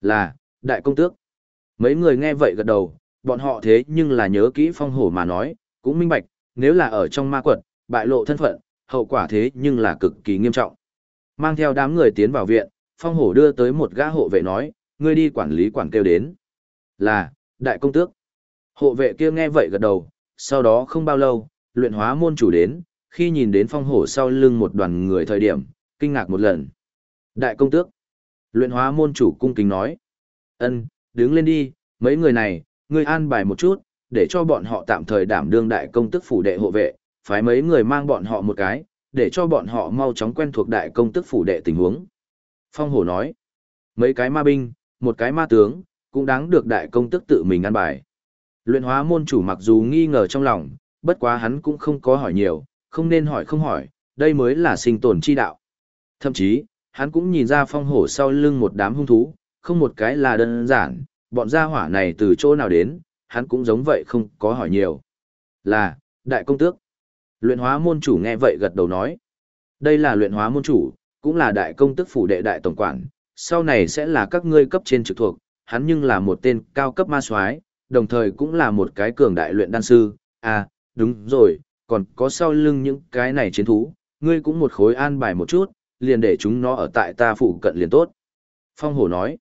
Là, đại công tước. Mấy người nghe vậy gật đầu, bọn họ thế nhưng là nhớ kỹ phong hổ mà nói, cũng minh bạch, nếu là ở trong ma quật, bại lộ thân phận, hậu quả thế nhưng là cực kỳ nghiêm trọng. Mang theo đám người tiến vào viện, phong hổ đưa tới một gã hộ vệ nói, ngươi đi quản lý quản kêu đến. Là, đại công tước. Hộ vệ kia nghe vậy gật đầu, sau đó không bao lâu, luyện hóa môn chủ đến, khi nhìn đến phong hổ sau lưng một đoàn người thời điểm, kinh ngạc một lần. Đại công tước. Luyện hóa môn chủ cung kính nói. ân đứng lên đi, mấy người này, ngươi an bài một chút, để cho bọn họ tạm thời đảm đương đại công tức phủ đệ hộ vệ, phái mấy người mang bọn họ một cái, để cho bọn họ mau chóng quen thuộc đại công tức phủ đệ tình huống. Phong hổ nói, mấy cái ma binh, một cái ma tướng, cũng đáng được đại công tức tự mình an bài. Luyện hóa môn chủ mặc dù nghi ngờ trong lòng, bất quá hắn cũng không có hỏi nhiều, không nên hỏi không hỏi, đây mới là sinh tồn chi đạo. Thậm chí, hắn cũng nhìn ra phong hổ sau lưng một đám hung thú, không một cái là đơn giản, bọn gia hỏa này từ chỗ nào đến, hắn cũng giống vậy không có hỏi nhiều. Là, đại công tước. Luyện hóa môn chủ nghe vậy gật đầu nói. Đây là luyện hóa môn chủ, cũng là đại công tước phủ đệ đại tổng quản, sau này sẽ là các ngươi cấp trên trực thuộc, hắn nhưng là một tên cao cấp ma soái, đồng thời cũng là một cái cường đại luyện đan sư. À, đúng rồi, còn có sau lưng những cái này chiến thú, ngươi cũng một khối an bài một chút, liền để chúng nó ở tại ta phụ cận liền tốt. Phong hổ nói.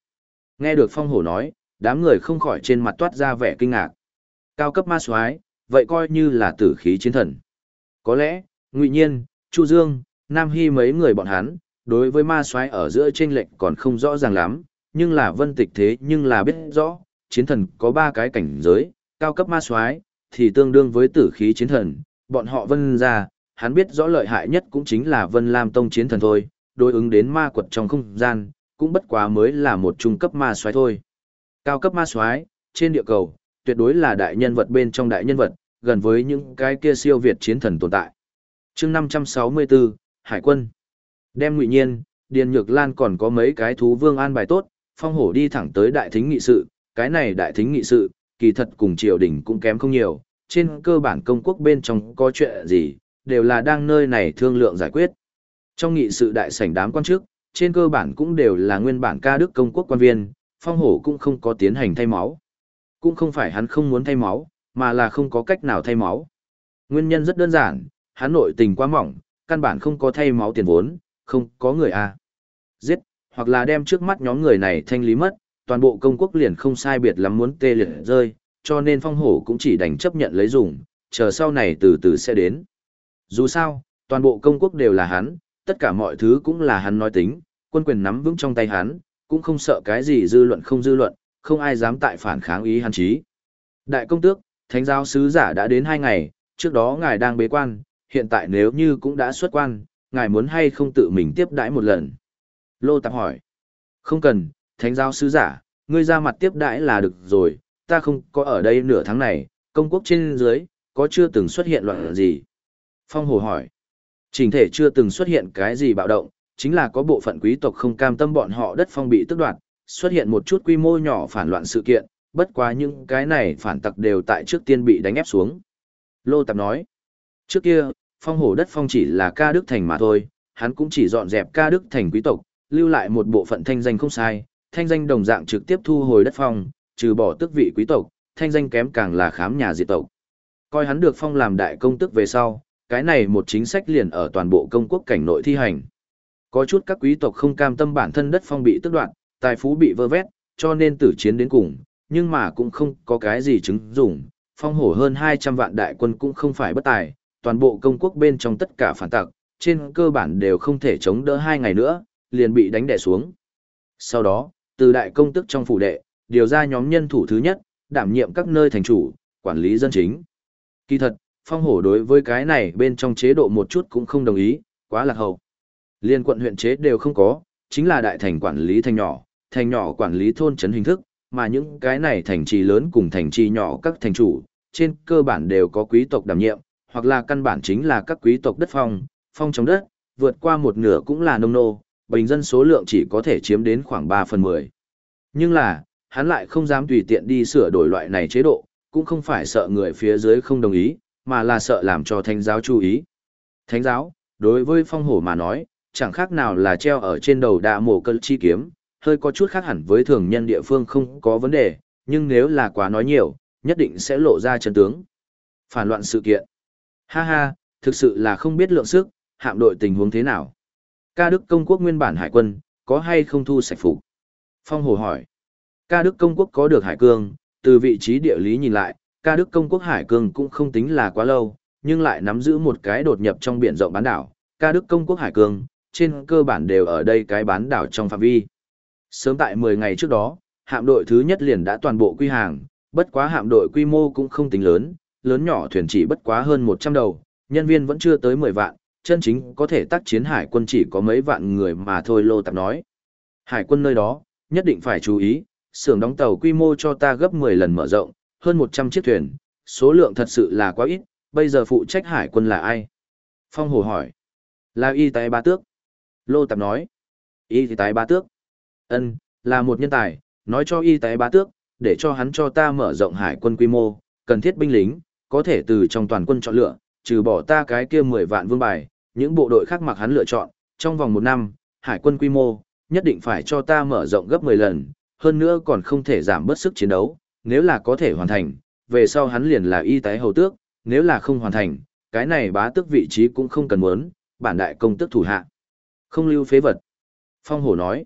Nghe được phong hổ nói, đám người không khỏi trên mặt toát ra vẻ kinh ngạc. Cao cấp ma soái, vậy coi như là tử khí chiến thần. Có lẽ, Ngụy Nhiên, Chu Dương, Nam Hy mấy người bọn hắn, đối với ma soái ở giữa chênh lệnh còn không rõ ràng lắm, nhưng là vân tịch thế nhưng là biết rõ, chiến thần có ba cái cảnh giới, Cao cấp ma soái thì tương đương với tử khí chiến thần, bọn họ vân ra, hắn biết rõ lợi hại nhất cũng chính là vân lam tông chiến thần thôi, đối ứng đến ma quật trong không gian, cũng bất quá mới là một trung cấp ma soái thôi. Cao cấp ma soái trên địa cầu, tuyệt đối là đại nhân vật bên trong đại nhân vật, gần với những cái kia siêu việt chiến thần tồn tại. chương 564, Hải quân. Đem ngụy nhiên, Điền Nhược Lan còn có mấy cái thú vương an bài tốt, phong hổ đi thẳng tới đại thính nghị sự, cái này đại thính nghị sự, kỳ thật cùng triều đình cũng kém không nhiều, trên cơ bản công quốc bên trong có chuyện gì, đều là đang nơi này thương lượng giải quyết. Trong nghị sự đại sảnh đám quan chức, trên cơ bản cũng đều là nguyên bản ca đức công quốc quan viên, phong hổ cũng không có tiến hành thay máu. Cũng không phải hắn không muốn thay máu, mà là không có cách nào thay máu. Nguyên nhân rất đơn giản, hắn nội tình quá mỏng, căn bản không có thay máu tiền vốn, không có người a Giết, hoặc là đem trước mắt nhóm người này thanh lý mất, toàn bộ công quốc liền không sai biệt lắm muốn tê liệt rơi, cho nên phong hổ cũng chỉ đành chấp nhận lấy dùng, chờ sau này từ từ sẽ đến. Dù sao, toàn bộ công quốc đều là hắn, tất cả mọi thứ cũng là hắn nói tính, quân quyền nắm vững trong tay hắn, cũng không sợ cái gì dư luận không dư luận, không ai dám tại phản kháng ý hắn chí. Đại công tước, thánh giáo sứ giả đã đến hai ngày, trước đó ngài đang bế quan, hiện tại nếu như cũng đã xuất quan, ngài muốn hay không tự mình tiếp đãi một lần. Lô Tạp hỏi. Không cần, thánh giáo sứ giả, ngươi ra mặt tiếp đãi là được rồi, ta không có ở đây nửa tháng này, công quốc trên dưới, có chưa từng xuất hiện loạn gì. Phong Hồ hỏi. Trình thể chưa từng xuất hiện cái gì bạo động, chính là có bộ phận quý tộc không cam tâm bọn họ đất phong bị tước đoạt, xuất hiện một chút quy mô nhỏ phản loạn sự kiện, bất quá những cái này phản tặc đều tại trước tiên bị đánh ép xuống. Lô Tạp nói, trước kia, phong hổ đất phong chỉ là ca đức thành mà thôi, hắn cũng chỉ dọn dẹp ca đức thành quý tộc, lưu lại một bộ phận thanh danh không sai, thanh danh đồng dạng trực tiếp thu hồi đất phong, trừ bỏ tước vị quý tộc, thanh danh kém càng là khám nhà diệt tộc. Coi hắn được phong làm đại công tước về sau, cái này một chính sách liền ở toàn bộ công quốc cảnh nội thi hành. Có chút các quý tộc không cam tâm bản thân đất phong bị tước đoạt, tài phú bị vơ vét, cho nên tử chiến đến cùng, nhưng mà cũng không có cái gì chứng dụng. Phong hổ hơn 200 vạn đại quân cũng không phải bất tài, toàn bộ công quốc bên trong tất cả phản tặc, trên cơ bản đều không thể chống đỡ hai ngày nữa, liền bị đánh đè xuống. Sau đó, từ đại công tức trong phủ đệ, điều ra nhóm nhân thủ thứ nhất, đảm nhiệm các nơi thành chủ, quản lý dân chính. Kỳ thật, phong hổ đối với cái này bên trong chế độ một chút cũng không đồng ý, quá lạc hậu. Liên quận huyện chế đều không có, chính là đại thành quản lý thành nhỏ, thành nhỏ quản lý thôn trấn hình thức, mà những cái này thành trì lớn cùng thành trì nhỏ các thành chủ, trên cơ bản đều có quý tộc đảm nhiệm, hoặc là căn bản chính là các quý tộc đất phong, phong chống đất, vượt qua một nửa cũng là nông nô, bình dân số lượng chỉ có thể chiếm đến khoảng 3 phần 10. Nhưng là, hắn lại không dám tùy tiện đi sửa đổi loại này chế độ, cũng không phải sợ người phía dưới không đồng ý, mà là sợ làm cho thánh giáo chú ý. Thánh giáo, đối với phong hổ mà nói, chẳng khác nào là treo ở trên đầu đạ mổ cân chi kiếm, hơi có chút khác hẳn với thường nhân địa phương không có vấn đề, nhưng nếu là quá nói nhiều, nhất định sẽ lộ ra chân tướng. Phản loạn sự kiện. Ha ha, thực sự là không biết lượng sức, hạm đội tình huống thế nào. Ca Đức Công Quốc nguyên bản hải quân, có hay không thu sạch phục? Phong Hồ hỏi. Ca Đức Công Quốc có được hải cương, từ vị trí địa lý nhìn lại, Ca Đức Công Quốc hải cương cũng không tính là quá lâu, nhưng lại nắm giữ một cái đột nhập trong biển rộng bán đảo. Ca Đức Công Quốc hải cương, trên cơ bản đều ở đây cái bán đảo trong phạm vi. Sớm tại 10 ngày trước đó, hạm đội thứ nhất liền đã toàn bộ quy hàng, bất quá hạm đội quy mô cũng không tính lớn, lớn nhỏ thuyền chỉ bất quá hơn 100 đầu, nhân viên vẫn chưa tới 10 vạn, chân chính có thể tác chiến hải quân chỉ có mấy vạn người mà thôi Lô Tạp nói. Hải quân nơi đó, nhất định phải chú ý, xưởng đóng tàu quy mô cho ta gấp 10 lần mở rộng, hơn 100 chiếc thuyền, số lượng thật sự là quá ít, bây giờ phụ trách hải quân là ai? Phong Hồ hỏi. Là y tái ba tước. Lô Tạp nói. Y tái ba tước. ân là một nhân tài, nói cho y tái ba tước, để cho hắn cho ta mở rộng hải quân quy mô, cần thiết binh lính, có thể từ trong toàn quân chọn lựa, trừ bỏ ta cái kia 10 vạn vương bài, những bộ đội khác mặc hắn lựa chọn, trong vòng một năm, hải quân quy mô, nhất định phải cho ta mở rộng gấp 10 lần, hơn nữa còn không thể giảm bớt sức chiến đấu, nếu là có thể hoàn thành, về sau hắn liền là y tái hầu tước, nếu là không hoàn thành, cái này bá tước vị trí cũng không cần muốn, bản đại công tước thủ hạ. Không lưu phế vật. Phong hổ nói,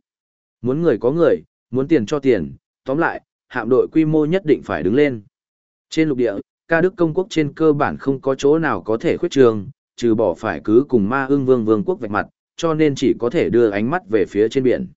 muốn người có người, muốn tiền cho tiền, tóm lại, hạm đội quy mô nhất định phải đứng lên. Trên lục địa, ca đức công quốc trên cơ bản không có chỗ nào có thể khuyết trường, trừ bỏ phải cứ cùng ma ương vương vương quốc vạch mặt, cho nên chỉ có thể đưa ánh mắt về phía trên biển.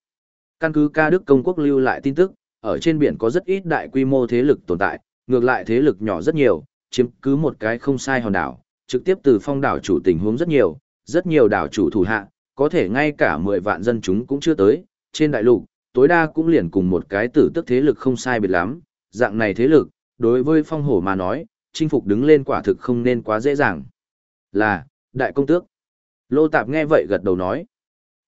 Căn cứ ca đức công quốc lưu lại tin tức, ở trên biển có rất ít đại quy mô thế lực tồn tại, Ngược lại thế lực nhỏ rất nhiều, chiếm cứ một cái không sai hòn đảo, trực tiếp từ phong đảo chủ tình huống rất nhiều, rất nhiều đảo chủ thủ hạ, có thể ngay cả 10 vạn dân chúng cũng chưa tới, trên đại lục, tối đa cũng liền cùng một cái tử tức thế lực không sai biệt lắm, dạng này thế lực, đối với phong hổ mà nói, chinh phục đứng lên quả thực không nên quá dễ dàng. Là, đại công tước. Lô Tạp nghe vậy gật đầu nói.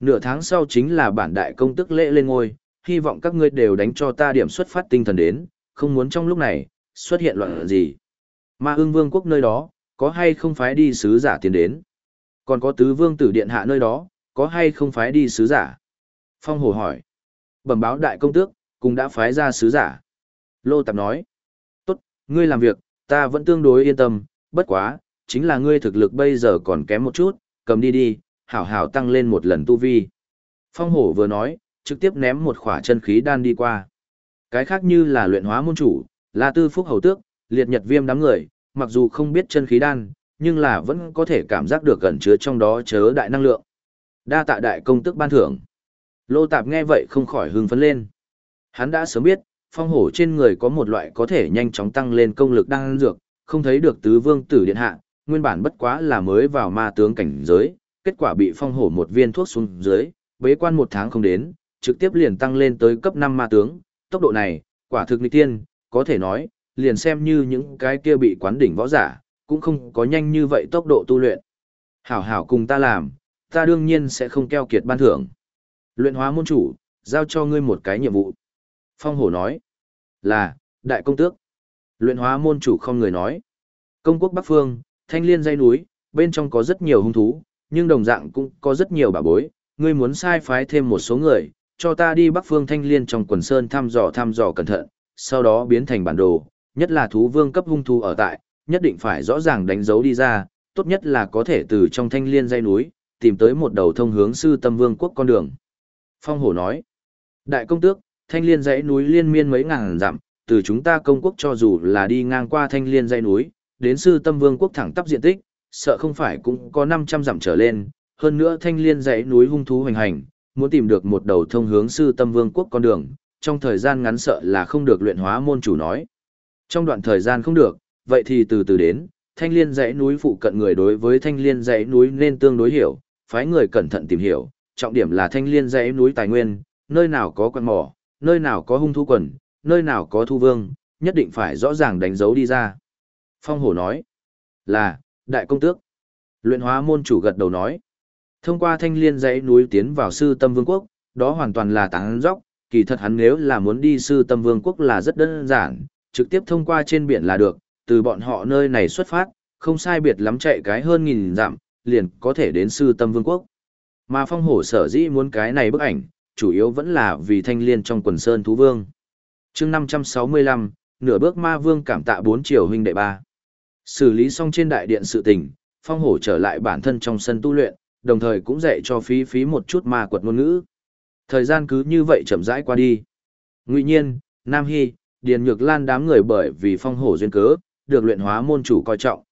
Nửa tháng sau chính là bản đại công tước lễ lên ngôi, hy vọng các ngươi đều đánh cho ta điểm xuất phát tinh thần đến, không muốn trong lúc này, xuất hiện loạn gì. Ma ương vương quốc nơi đó, có hay không phái đi sứ giả tiến đến? Còn có tứ vương tử điện hạ nơi đó, có hay không phái đi sứ giả? Phong hồ hỏi. Bẩm báo đại công tước, cũng đã phái ra sứ giả. Lô Tạp nói. Tốt, ngươi làm việc, ta vẫn tương đối yên tâm, bất quá, chính là ngươi thực lực bây giờ còn kém một chút, cầm đi đi, hảo hảo tăng lên một lần tu vi. Phong hổ vừa nói, trực tiếp ném một khỏa chân khí đan đi qua. Cái khác như là luyện hóa môn chủ, là tư phúc hầu tước, liệt nhật viêm đám người, mặc dù không biết chân khí đan, nhưng là vẫn có thể cảm giác được gần chứa trong đó chớ đại năng lượng. Đa tạ đại công tức ban thưởng. Lô Tạp nghe vậy không khỏi hưng phấn lên. Hắn đã sớm biết, phong hổ trên người có một loại có thể nhanh chóng tăng lên công lực đang dược, không thấy được tứ vương tử điện hạ, nguyên bản bất quá là mới vào ma tướng cảnh giới, kết quả bị phong hổ một viên thuốc xuống dưới, bế quan một tháng không đến, trực tiếp liền tăng lên tới cấp 5 ma tướng, tốc độ này, quả thực nghịch tiên, có thể nói, liền xem như những cái kia bị quán đỉnh võ giả, cũng không có nhanh như vậy tốc độ tu luyện. Hảo hảo cùng ta làm, ta đương nhiên sẽ không keo kiệt ban thưởng. Luyện hóa môn chủ, giao cho ngươi một cái nhiệm vụ. Phong hổ nói, là, đại công tước. Luyện hóa môn chủ không người nói. Công quốc Bắc Phương, thanh liên dây núi, bên trong có rất nhiều hung thú, nhưng đồng dạng cũng có rất nhiều bà bối. Ngươi muốn sai phái thêm một số người, cho ta đi Bắc Phương thanh liên trong quần sơn thăm dò thăm dò cẩn thận, sau đó biến thành bản đồ, nhất là thú vương cấp hung thú ở tại, nhất định phải rõ ràng đánh dấu đi ra, tốt nhất là có thể từ trong thanh liên dây núi, tìm tới một đầu thông hướng sư tâm vương quốc con đường. Phong hổ nói, đại công tước, thanh liên dãy núi liên miên mấy ngàn dặm, từ chúng ta công quốc cho dù là đi ngang qua thanh liên dãy núi, đến sư tâm vương quốc thẳng tắp diện tích, sợ không phải cũng có 500 dặm trở lên, hơn nữa thanh liên dãy núi hung thú hoành hành, muốn tìm được một đầu thông hướng sư tâm vương quốc con đường, trong thời gian ngắn sợ là không được luyện hóa môn chủ nói. Trong đoạn thời gian không được, vậy thì từ từ đến, thanh liên dãy núi phụ cận người đối với thanh liên dãy núi nên tương đối hiểu, phái người cẩn thận tìm hiểu, trọng điểm là thanh liên dãy núi tài nguyên, nơi nào có quan mỏ, nơi nào có hung thú quần, nơi nào có thu vương, nhất định phải rõ ràng đánh dấu đi ra. Phong hổ nói, là, đại công tước. Luyện hóa môn chủ gật đầu nói, thông qua thanh liên dãy núi tiến vào sư tâm vương quốc, đó hoàn toàn là tán dốc, kỳ thật hắn nếu là muốn đi sư tâm vương quốc là rất đơn giản, trực tiếp thông qua trên biển là được, từ bọn họ nơi này xuất phát, không sai biệt lắm chạy cái hơn nghìn dặm, liền có thể đến sư tâm vương quốc. Mà phong hổ sở dĩ muốn cái này bức ảnh, chủ yếu vẫn là vì thanh liên trong quần sơn thú vương. chương 565, nửa bước ma vương cảm tạ bốn triều huynh đệ ba. Xử lý xong trên đại điện sự tình, phong hổ trở lại bản thân trong sân tu luyện, đồng thời cũng dạy cho phí phí một chút ma quật ngôn ngữ. Thời gian cứ như vậy chậm rãi qua đi. Ngụy nhiên, Nam Hy, Điền Nhược Lan đám người bởi vì phong hổ duyên cớ, được luyện hóa môn chủ coi trọng.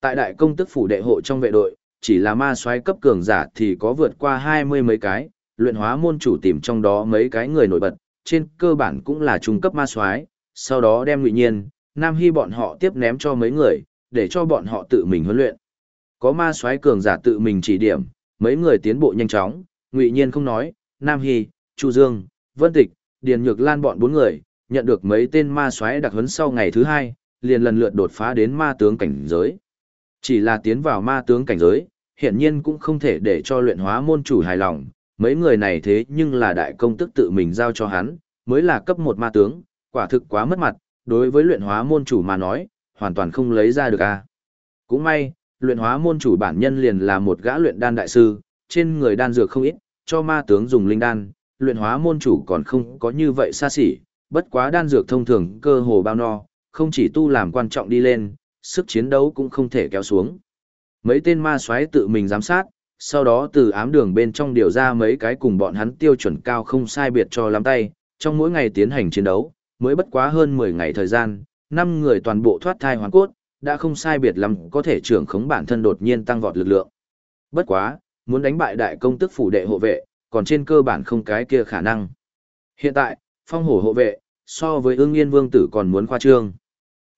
Tại đại công tức phủ đệ hộ trong vệ đội, chỉ là ma soái cấp cường giả thì có vượt qua hai mươi mấy cái, luyện hóa môn chủ tìm trong đó mấy cái người nổi bật, trên cơ bản cũng là trung cấp ma soái, sau đó đem Ngụy Nhiên, Nam Hy bọn họ tiếp ném cho mấy người, để cho bọn họ tự mình huấn luyện. Có ma soái cường giả tự mình chỉ điểm, mấy người tiến bộ nhanh chóng, Ngụy Nhiên không nói, Nam Hy, Chu Dương, Vân Tịch, Điền Nhược Lan bọn bốn người, nhận được mấy tên ma soái đặc huấn sau ngày thứ hai, liền lần lượt đột phá đến ma tướng cảnh giới. Chỉ là tiến vào ma tướng cảnh giới, hiện nhiên cũng không thể để cho luyện hóa môn chủ hài lòng, mấy người này thế nhưng là đại công tức tự mình giao cho hắn, mới là cấp một ma tướng, quả thực quá mất mặt, đối với luyện hóa môn chủ mà nói, hoàn toàn không lấy ra được a. Cũng may, luyện hóa môn chủ bản nhân liền là một gã luyện đan đại sư, trên người đan dược không ít, cho ma tướng dùng linh đan, luyện hóa môn chủ còn không có như vậy xa xỉ, bất quá đan dược thông thường cơ hồ bao no, không chỉ tu làm quan trọng đi lên, sức chiến đấu cũng không thể kéo xuống. Mấy tên ma soái tự mình giám sát, sau đó từ ám đường bên trong điều ra mấy cái cùng bọn hắn tiêu chuẩn cao không sai biệt cho lắm tay, trong mỗi ngày tiến hành chiến đấu, mới bất quá hơn 10 ngày thời gian, năm người toàn bộ thoát thai hoàn cốt, đã không sai biệt lắm có thể trưởng khống bản thân đột nhiên tăng vọt lực lượng. Bất quá, muốn đánh bại đại công tức phủ đệ hộ vệ, còn trên cơ bản không cái kia khả năng. Hiện tại, phong hổ hộ vệ, so với ương yên vương tử còn muốn khoa trương.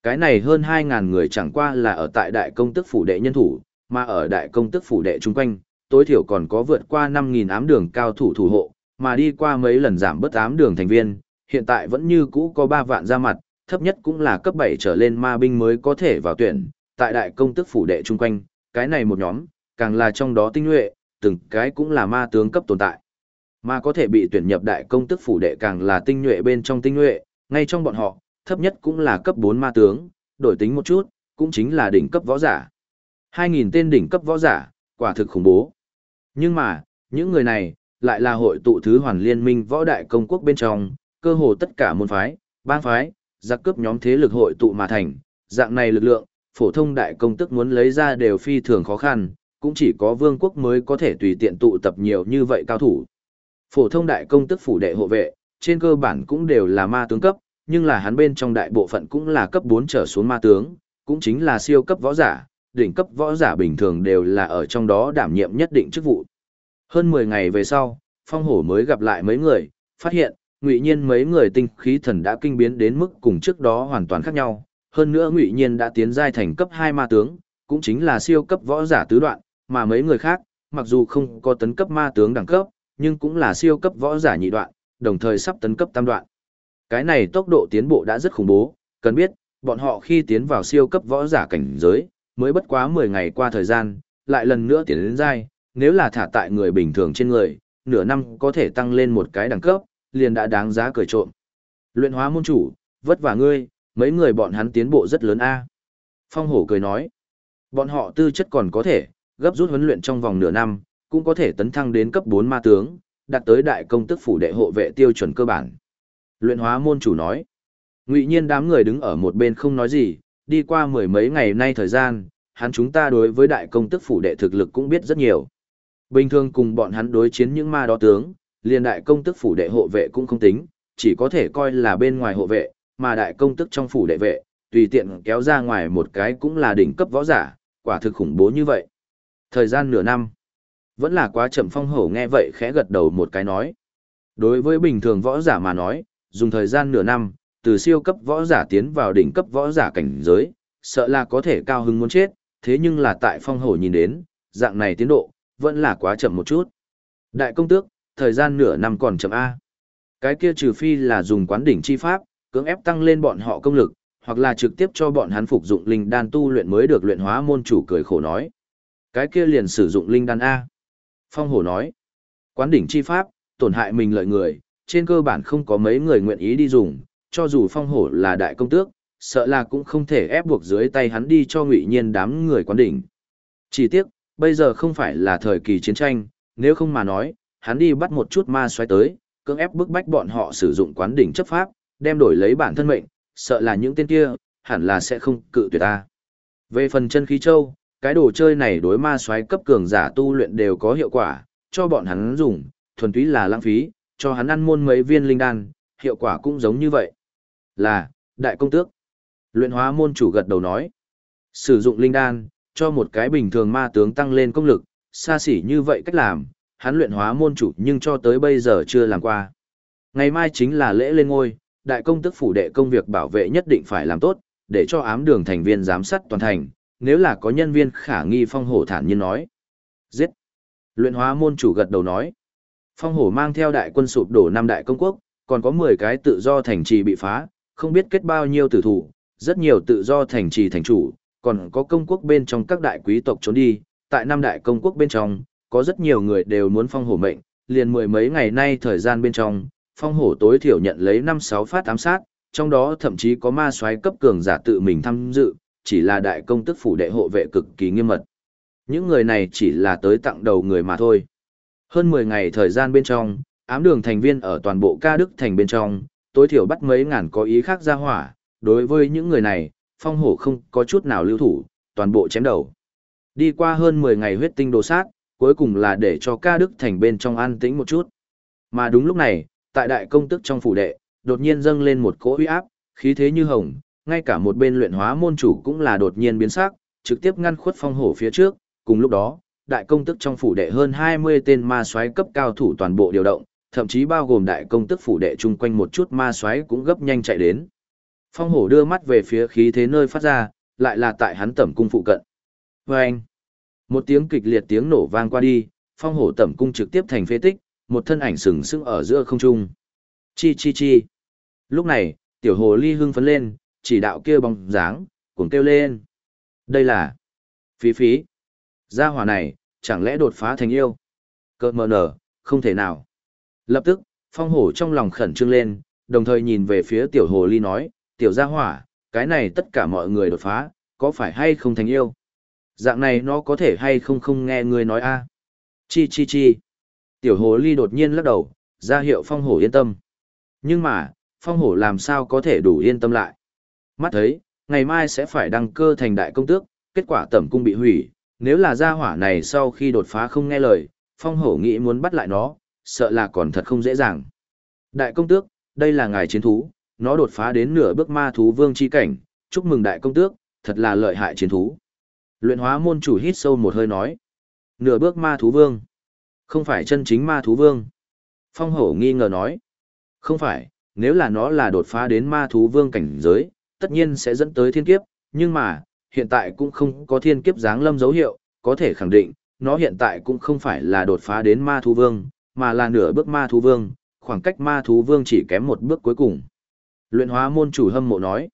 Cái này hơn 2.000 người chẳng qua là ở tại đại công tức phủ đệ nhân thủ, mà ở đại công tức phủ đệ chung quanh, tối thiểu còn có vượt qua 5.000 ám đường cao thủ thủ hộ, mà đi qua mấy lần giảm bớt ám đường thành viên, hiện tại vẫn như cũ có 3 vạn ra mặt, thấp nhất cũng là cấp 7 trở lên ma binh mới có thể vào tuyển, tại đại công tức phủ đệ chung quanh, cái này một nhóm, càng là trong đó tinh nhuệ, từng cái cũng là ma tướng cấp tồn tại. Mà có thể bị tuyển nhập đại công tức phủ đệ càng là tinh nhuệ bên trong tinh nhuệ, ngay trong bọn họ, thấp nhất cũng là cấp 4 ma tướng, đổi tính một chút, cũng chính là đỉnh cấp võ giả. 2.000 tên đỉnh cấp võ giả, quả thực khủng bố. Nhưng mà, những người này, lại là hội tụ thứ hoàn liên minh võ đại công quốc bên trong, cơ hồ tất cả môn phái, bang phái, giặc cướp nhóm thế lực hội tụ mà thành, dạng này lực lượng, phổ thông đại công tức muốn lấy ra đều phi thường khó khăn, cũng chỉ có vương quốc mới có thể tùy tiện tụ tập nhiều như vậy cao thủ. Phổ thông đại công tức phủ đệ hộ vệ, trên cơ bản cũng đều là ma tướng cấp, nhưng là hắn bên trong đại bộ phận cũng là cấp 4 trở xuống ma tướng, cũng chính là siêu cấp võ giả, đỉnh cấp võ giả bình thường đều là ở trong đó đảm nhiệm nhất định chức vụ. Hơn 10 ngày về sau, phong hổ mới gặp lại mấy người, phát hiện, ngụy nhiên mấy người tinh khí thần đã kinh biến đến mức cùng trước đó hoàn toàn khác nhau. Hơn nữa ngụy nhiên đã tiến giai thành cấp hai ma tướng, cũng chính là siêu cấp võ giả tứ đoạn, mà mấy người khác, mặc dù không có tấn cấp ma tướng đẳng cấp, nhưng cũng là siêu cấp võ giả nhị đoạn, đồng thời sắp tấn cấp tam đoạn. Cái này tốc độ tiến bộ đã rất khủng bố, cần biết, bọn họ khi tiến vào siêu cấp võ giả cảnh giới, mới bất quá 10 ngày qua thời gian, lại lần nữa tiến đến giai, nếu là thả tại người bình thường trên người, nửa năm có thể tăng lên một cái đẳng cấp, liền đã đáng giá cười trộm. Luyện hóa môn chủ, vất vả ngươi, mấy người bọn hắn tiến bộ rất lớn a. Phong hổ cười nói, bọn họ tư chất còn có thể, gấp rút huấn luyện trong vòng nửa năm, cũng có thể tấn thăng đến cấp 4 ma tướng, đạt tới đại công tức phủ đệ hộ vệ tiêu chuẩn cơ bản. Luyện hóa môn chủ nói, ngụy nhiên đám người đứng ở một bên không nói gì, đi qua mười mấy ngày nay thời gian, hắn chúng ta đối với đại công tức phủ đệ thực lực cũng biết rất nhiều. Bình thường cùng bọn hắn đối chiến những ma đó tướng, liền đại công tức phủ đệ hộ vệ cũng không tính, chỉ có thể coi là bên ngoài hộ vệ, mà đại công tức trong phủ đệ vệ, tùy tiện kéo ra ngoài một cái cũng là đỉnh cấp võ giả, quả thực khủng bố như vậy. Thời gian nửa năm, vẫn là quá chậm phong hổ nghe vậy khẽ gật đầu một cái nói. Đối với bình thường võ giả mà nói, dùng thời gian nửa năm, từ siêu cấp võ giả tiến vào đỉnh cấp võ giả cảnh giới, sợ là có thể cao hứng muốn chết, thế nhưng là tại phong hổ nhìn đến, dạng này tiến độ, vẫn là quá chậm một chút. Đại công tước, thời gian nửa năm còn chậm A. Cái kia trừ phi là dùng quán đỉnh chi pháp, cưỡng ép tăng lên bọn họ công lực, hoặc là trực tiếp cho bọn hắn phục dụng linh đan tu luyện mới được luyện hóa môn chủ cười khổ nói. Cái kia liền sử dụng linh đan A. Phong hổ nói, quán đỉnh chi pháp, tổn hại mình lợi người, trên cơ bản không có mấy người nguyện ý đi dùng, cho dù phong hổ là đại công tước, sợ là cũng không thể ép buộc dưới tay hắn đi cho ngụy nhiên đám người quán đỉnh. Chỉ tiếc, bây giờ không phải là thời kỳ chiến tranh, nếu không mà nói, hắn đi bắt một chút ma xoáy tới, cưỡng ép bức bách bọn họ sử dụng quán đỉnh chấp pháp, đem đổi lấy bản thân mệnh, sợ là những tên kia, hẳn là sẽ không cự tuyệt ta. Về phần chân khí châu, cái đồ chơi này đối ma xoáy cấp cường giả tu luyện đều có hiệu quả, cho bọn hắn dùng, thuần túy là lãng phí, cho hắn ăn môn mấy viên linh đan, hiệu quả cũng giống như vậy. Là, đại công tước. Luyện hóa môn chủ gật đầu nói. Sử dụng linh đan, cho một cái bình thường ma tướng tăng lên công lực, xa xỉ như vậy cách làm, hắn luyện hóa môn chủ nhưng cho tới bây giờ chưa làm qua. Ngày mai chính là lễ lên ngôi, đại công tức phủ đệ công việc bảo vệ nhất định phải làm tốt, để cho ám đường thành viên giám sát toàn thành, nếu là có nhân viên khả nghi phong hổ thản nhiên nói. Giết! Luyện hóa môn chủ gật đầu nói. Phong hổ mang theo đại quân sụp đổ năm đại công quốc, còn có 10 cái tự do thành trì bị phá, không biết kết bao nhiêu tử thủ, rất nhiều tự do thành trì thành chủ, còn có công quốc bên trong các đại quý tộc trốn đi, tại năm đại công quốc bên trong, có rất nhiều người đều muốn phong hổ mệnh, liền mười mấy ngày nay thời gian bên trong, phong hổ tối thiểu nhận lấy 5-6 phát ám sát, trong đó thậm chí có ma soái cấp cường giả tự mình tham dự, chỉ là đại công tức phủ đệ hộ vệ cực kỳ nghiêm mật. Những người này chỉ là tới tặng đầu người mà thôi. Hơn 10 ngày thời gian bên trong, ám đường thành viên ở toàn bộ ca đức thành bên trong, tối thiểu bắt mấy ngàn có ý khác ra hỏa, đối với những người này, phong hổ không có chút nào lưu thủ, toàn bộ chém đầu. Đi qua hơn 10 ngày huyết tinh đồ sát, cuối cùng là để cho ca đức thành bên trong an tĩnh một chút. Mà đúng lúc này, tại đại công tức trong phủ đệ, đột nhiên dâng lên một cỗ uy áp, khí thế như hồng, ngay cả một bên luyện hóa môn chủ cũng là đột nhiên biến sắc, trực tiếp ngăn khuất phong hổ phía trước, cùng lúc đó, đại công tức trong phủ đệ hơn 20 tên ma soái cấp cao thủ toàn bộ điều động, thậm chí bao gồm đại công tức phủ đệ chung quanh một chút ma soái cũng gấp nhanh chạy đến. Phong hổ đưa mắt về phía khí thế nơi phát ra, lại là tại hắn tẩm cung phụ cận. Vâng! anh, một tiếng kịch liệt tiếng nổ vang qua đi, phong hổ tẩm cung trực tiếp thành phế tích, một thân ảnh sừng sững ở giữa không trung. Chi chi chi. Lúc này, tiểu hồ ly hưng phấn lên, chỉ đạo kia bóng dáng, cuồng kêu lên. Đây là phí phí. Gia hỏa này, chẳng lẽ đột phá thành yêu? Cơ mờ nở, không thể nào. Lập tức, phong hổ trong lòng khẩn trương lên, đồng thời nhìn về phía tiểu hồ ly nói, tiểu gia hỏa, cái này tất cả mọi người đột phá, có phải hay không thành yêu? Dạng này nó có thể hay không không nghe người nói a Chi chi chi. Tiểu hồ ly đột nhiên lắc đầu, ra hiệu phong hổ yên tâm. Nhưng mà, phong hổ làm sao có thể đủ yên tâm lại. Mắt thấy, ngày mai sẽ phải đăng cơ thành đại công tước, kết quả tẩm cung bị hủy. Nếu là gia hỏa này sau khi đột phá không nghe lời, phong hổ nghĩ muốn bắt lại nó, sợ là còn thật không dễ dàng. Đại công tước, đây là ngài chiến thú, nó đột phá đến nửa bước ma thú vương chi cảnh, chúc mừng đại công tước, thật là lợi hại chiến thú. Luyện hóa môn chủ hít sâu một hơi nói. Nửa bước ma thú vương. Không phải chân chính ma thú vương. Phong hổ nghi ngờ nói. Không phải, nếu là nó là đột phá đến ma thú vương cảnh giới, tất nhiên sẽ dẫn tới thiên kiếp, nhưng mà, hiện tại cũng không có thiên kiếp dáng lâm dấu hiệu, có thể khẳng định, nó hiện tại cũng không phải là đột phá đến ma thú vương, mà là nửa bước ma thú vương, khoảng cách ma thú vương chỉ kém một bước cuối cùng. Luyện hóa môn chủ hâm mộ nói,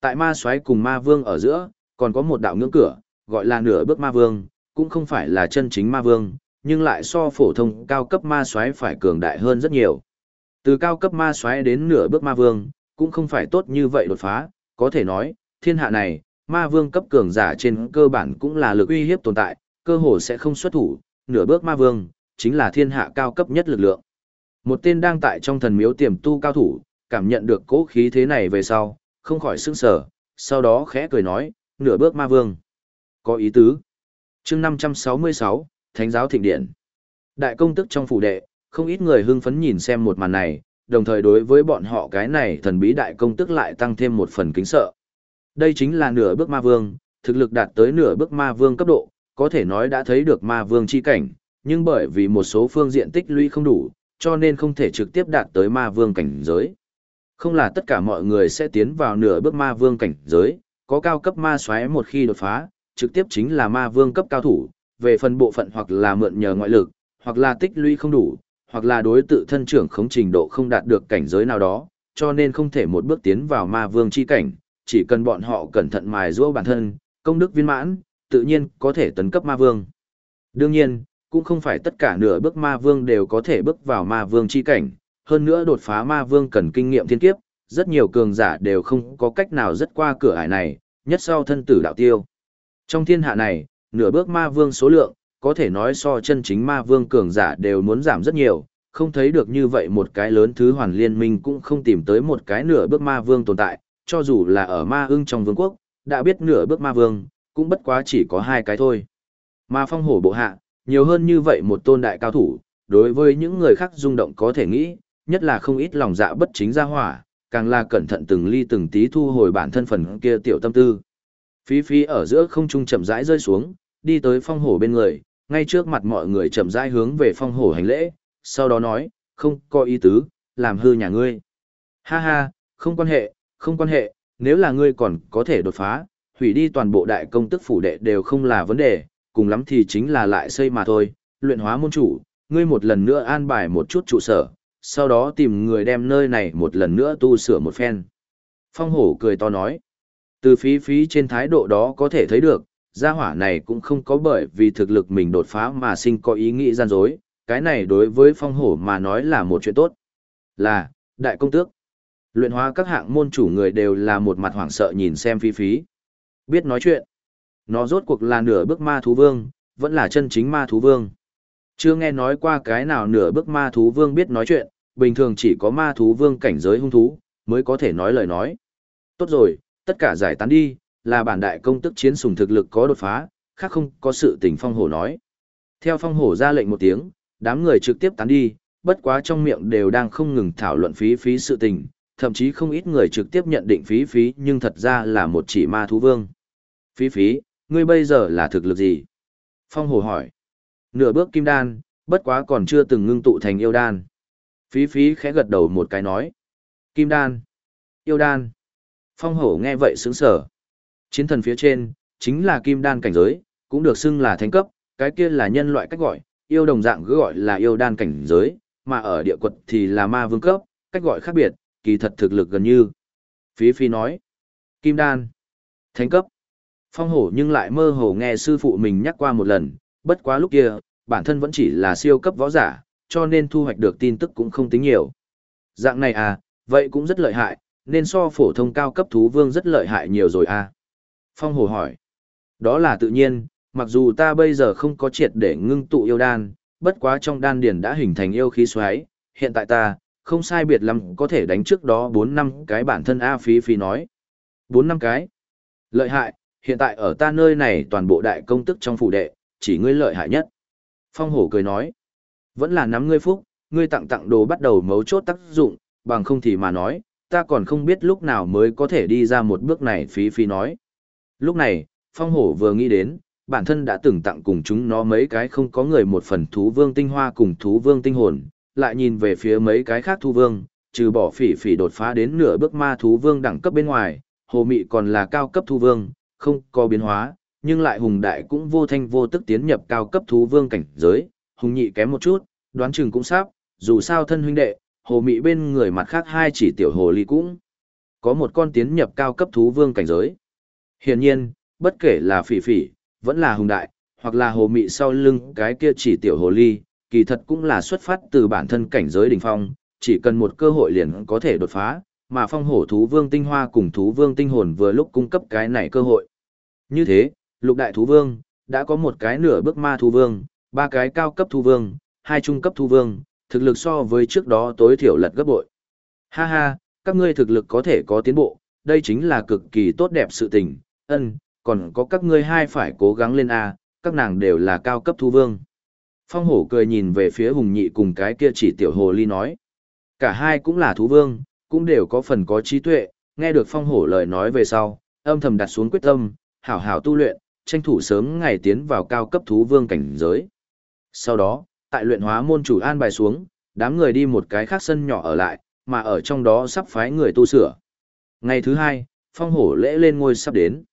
tại ma xoáy cùng ma vương ở giữa, còn có một đạo ngưỡng cửa, gọi là nửa bước ma vương, cũng không phải là chân chính ma vương, nhưng lại so phổ thông cao cấp ma xoáy phải cường đại hơn rất nhiều. Từ cao cấp ma xoáy đến nửa bước ma vương, cũng không phải tốt như vậy đột phá, có thể nói, thiên hạ này, ma vương cấp cường giả trên cơ bản cũng là lực uy hiếp tồn tại, cơ hồ sẽ không xuất thủ, nửa bước ma vương, chính là thiên hạ cao cấp nhất lực lượng. Một tên đang tại trong thần miếu tiềm tu cao thủ, cảm nhận được cố khí thế này về sau, không khỏi sững sờ, sau đó khẽ cười nói, nửa bước ma vương. Có ý tứ. chương 566, Thánh giáo thịnh điện. Đại công tức trong phủ đệ, không ít người hưng phấn nhìn xem một màn này, đồng thời đối với bọn họ cái này thần bí đại công tức lại tăng thêm một phần kính sợ. Đây chính là nửa bước ma vương, thực lực đạt tới nửa bước ma vương cấp độ, có thể nói đã thấy được ma vương chi cảnh, nhưng bởi vì một số phương diện tích lũy không đủ, cho nên không thể trực tiếp đạt tới ma vương cảnh giới. Không là tất cả mọi người sẽ tiến vào nửa bước ma vương cảnh giới, có cao cấp ma xoáy một khi đột phá, trực tiếp chính là ma vương cấp cao thủ, về phần bộ phận hoặc là mượn nhờ ngoại lực, hoặc là tích lũy không đủ, hoặc là đối tự thân trưởng khống trình độ không đạt được cảnh giới nào đó, cho nên không thể một bước tiến vào ma vương chi cảnh, chỉ cần bọn họ cẩn thận mài giũa bản thân, công đức viên mãn, tự nhiên có thể tấn cấp ma vương. Đương nhiên, cũng không phải tất cả nửa bước ma vương đều có thể bước vào ma vương chi cảnh, hơn nữa đột phá ma vương cần kinh nghiệm thiên kiếp, rất nhiều cường giả đều không có cách nào rất qua cửa ải này, nhất sau thân tử đạo tiêu. Trong thiên hạ này, nửa bước ma vương số lượng, có thể nói so chân chính ma vương cường giả đều muốn giảm rất nhiều, không thấy được như vậy một cái lớn thứ hoàn liên minh cũng không tìm tới một cái nửa bước ma vương tồn tại, cho dù là ở ma ưng trong vương quốc, đã biết nửa bước ma vương, cũng bất quá chỉ có hai cái thôi. Ma phong hổ bộ hạ, nhiều hơn như vậy một tôn đại cao thủ, đối với những người khác rung động có thể nghĩ, nhất là không ít lòng dạ bất chính ra hỏa, càng là cẩn thận từng ly từng tí thu hồi bản thân phần kia tiểu tâm tư. Phí phí ở giữa không trung chậm rãi rơi xuống, đi tới phong hổ bên người, ngay trước mặt mọi người chậm rãi hướng về phong hổ hành lễ, sau đó nói, không có ý tứ, làm hư nhà ngươi. Ha ha, không quan hệ, không quan hệ, nếu là ngươi còn có thể đột phá, hủy đi toàn bộ đại công tức phủ đệ đều không là vấn đề, cùng lắm thì chính là lại xây mà thôi, luyện hóa môn chủ, ngươi một lần nữa an bài một chút trụ sở, sau đó tìm người đem nơi này một lần nữa tu sửa một phen. Phong hổ cười to nói, từ phí phí trên thái độ đó có thể thấy được, gia hỏa này cũng không có bởi vì thực lực mình đột phá mà sinh có ý nghĩ gian dối, cái này đối với phong hổ mà nói là một chuyện tốt. Là, đại công tước. Luyện hóa các hạng môn chủ người đều là một mặt hoảng sợ nhìn xem phí phí. Biết nói chuyện. Nó rốt cuộc là nửa bước ma thú vương, vẫn là chân chính ma thú vương. Chưa nghe nói qua cái nào nửa bước ma thú vương biết nói chuyện, bình thường chỉ có ma thú vương cảnh giới hung thú, mới có thể nói lời nói. Tốt rồi, tất cả giải tán đi, là bản đại công tức chiến sùng thực lực có đột phá, khác không có sự tình phong hổ nói. Theo phong hổ ra lệnh một tiếng, đám người trực tiếp tán đi, bất quá trong miệng đều đang không ngừng thảo luận phí phí sự tình, thậm chí không ít người trực tiếp nhận định phí phí nhưng thật ra là một chỉ ma thú vương. Phí phí, ngươi bây giờ là thực lực gì? Phong hổ hỏi. Nửa bước kim đan, bất quá còn chưa từng ngưng tụ thành yêu đan. Phí phí khẽ gật đầu một cái nói. Kim đan. Yêu đan. Phong hổ nghe vậy sướng sở. Chiến thần phía trên, chính là kim đan cảnh giới, cũng được xưng là thánh cấp, cái kia là nhân loại cách gọi, yêu đồng dạng cứ gọi là yêu đan cảnh giới, mà ở địa quật thì là ma vương cấp, cách gọi khác biệt, kỳ thật thực lực gần như. Phí Phi nói, kim đan, thánh cấp. Phong hổ nhưng lại mơ hồ nghe sư phụ mình nhắc qua một lần, bất quá lúc kia, bản thân vẫn chỉ là siêu cấp võ giả, cho nên thu hoạch được tin tức cũng không tính nhiều. Dạng này à, vậy cũng rất lợi hại, nên so phổ thông cao cấp thú vương rất lợi hại nhiều rồi à. Phong hồ hỏi, đó là tự nhiên, mặc dù ta bây giờ không có triệt để ngưng tụ yêu đan, bất quá trong đan điển đã hình thành yêu khí xoáy, hiện tại ta, không sai biệt lắm có thể đánh trước đó 4 năm cái bản thân A Phi Phi nói. 4 năm cái. Lợi hại, hiện tại ở ta nơi này toàn bộ đại công tức trong phủ đệ, chỉ ngươi lợi hại nhất. Phong hổ cười nói, vẫn là nắm ngươi phúc, ngươi tặng tặng đồ bắt đầu mấu chốt tác dụng, bằng không thì mà nói, ta còn không biết lúc nào mới có thể đi ra một bước này phí phí nói. Lúc này, Phong hổ vừa nghĩ đến, bản thân đã từng tặng cùng chúng nó mấy cái không có người một phần thú vương tinh hoa cùng thú vương tinh hồn, lại nhìn về phía mấy cái khác thú vương, trừ bỏ phỉ phỉ đột phá đến nửa bước ma thú vương đẳng cấp bên ngoài, hồ mị còn là cao cấp thú vương, không có biến hóa, nhưng lại hùng đại cũng vô thanh vô tức tiến nhập cao cấp thú vương cảnh giới, hùng nhị kém một chút, đoán chừng cũng sắp, dù sao thân huynh đệ, hồ mị bên người mặt khác hai chỉ tiểu hồ ly cũng có một con tiến nhập cao cấp thú vương cảnh giới. Hiển nhiên, bất kể là phỉ phỉ, vẫn là hùng đại, hoặc là hồ mị sau lưng cái kia chỉ tiểu hồ ly, kỳ thật cũng là xuất phát từ bản thân cảnh giới đỉnh phong, chỉ cần một cơ hội liền có thể đột phá, mà phong hổ thú vương tinh hoa cùng thú vương tinh hồn vừa lúc cung cấp cái này cơ hội. Như thế, lục đại thú vương, đã có một cái nửa bước ma thú vương, ba cái cao cấp thú vương, hai trung cấp thú vương, thực lực so với trước đó tối thiểu lật gấp bội. Ha ha, các ngươi thực lực có thể có tiến bộ, đây chính là cực kỳ tốt đẹp sự tình, ân, còn có các ngươi hai phải cố gắng lên A, các nàng đều là cao cấp thú vương. Phong hổ cười nhìn về phía hùng nhị cùng cái kia chỉ tiểu hồ ly nói. Cả hai cũng là thú vương, cũng đều có phần có trí tuệ, nghe được phong hổ lời nói về sau, âm thầm đặt xuống quyết tâm, hảo hảo tu luyện, tranh thủ sớm ngày tiến vào cao cấp thú vương cảnh giới. Sau đó, tại luyện hóa môn chủ an bài xuống, đám người đi một cái khác sân nhỏ ở lại, mà ở trong đó sắp phái người tu sửa. Ngày thứ hai, phong hổ lễ lên ngôi sắp đến.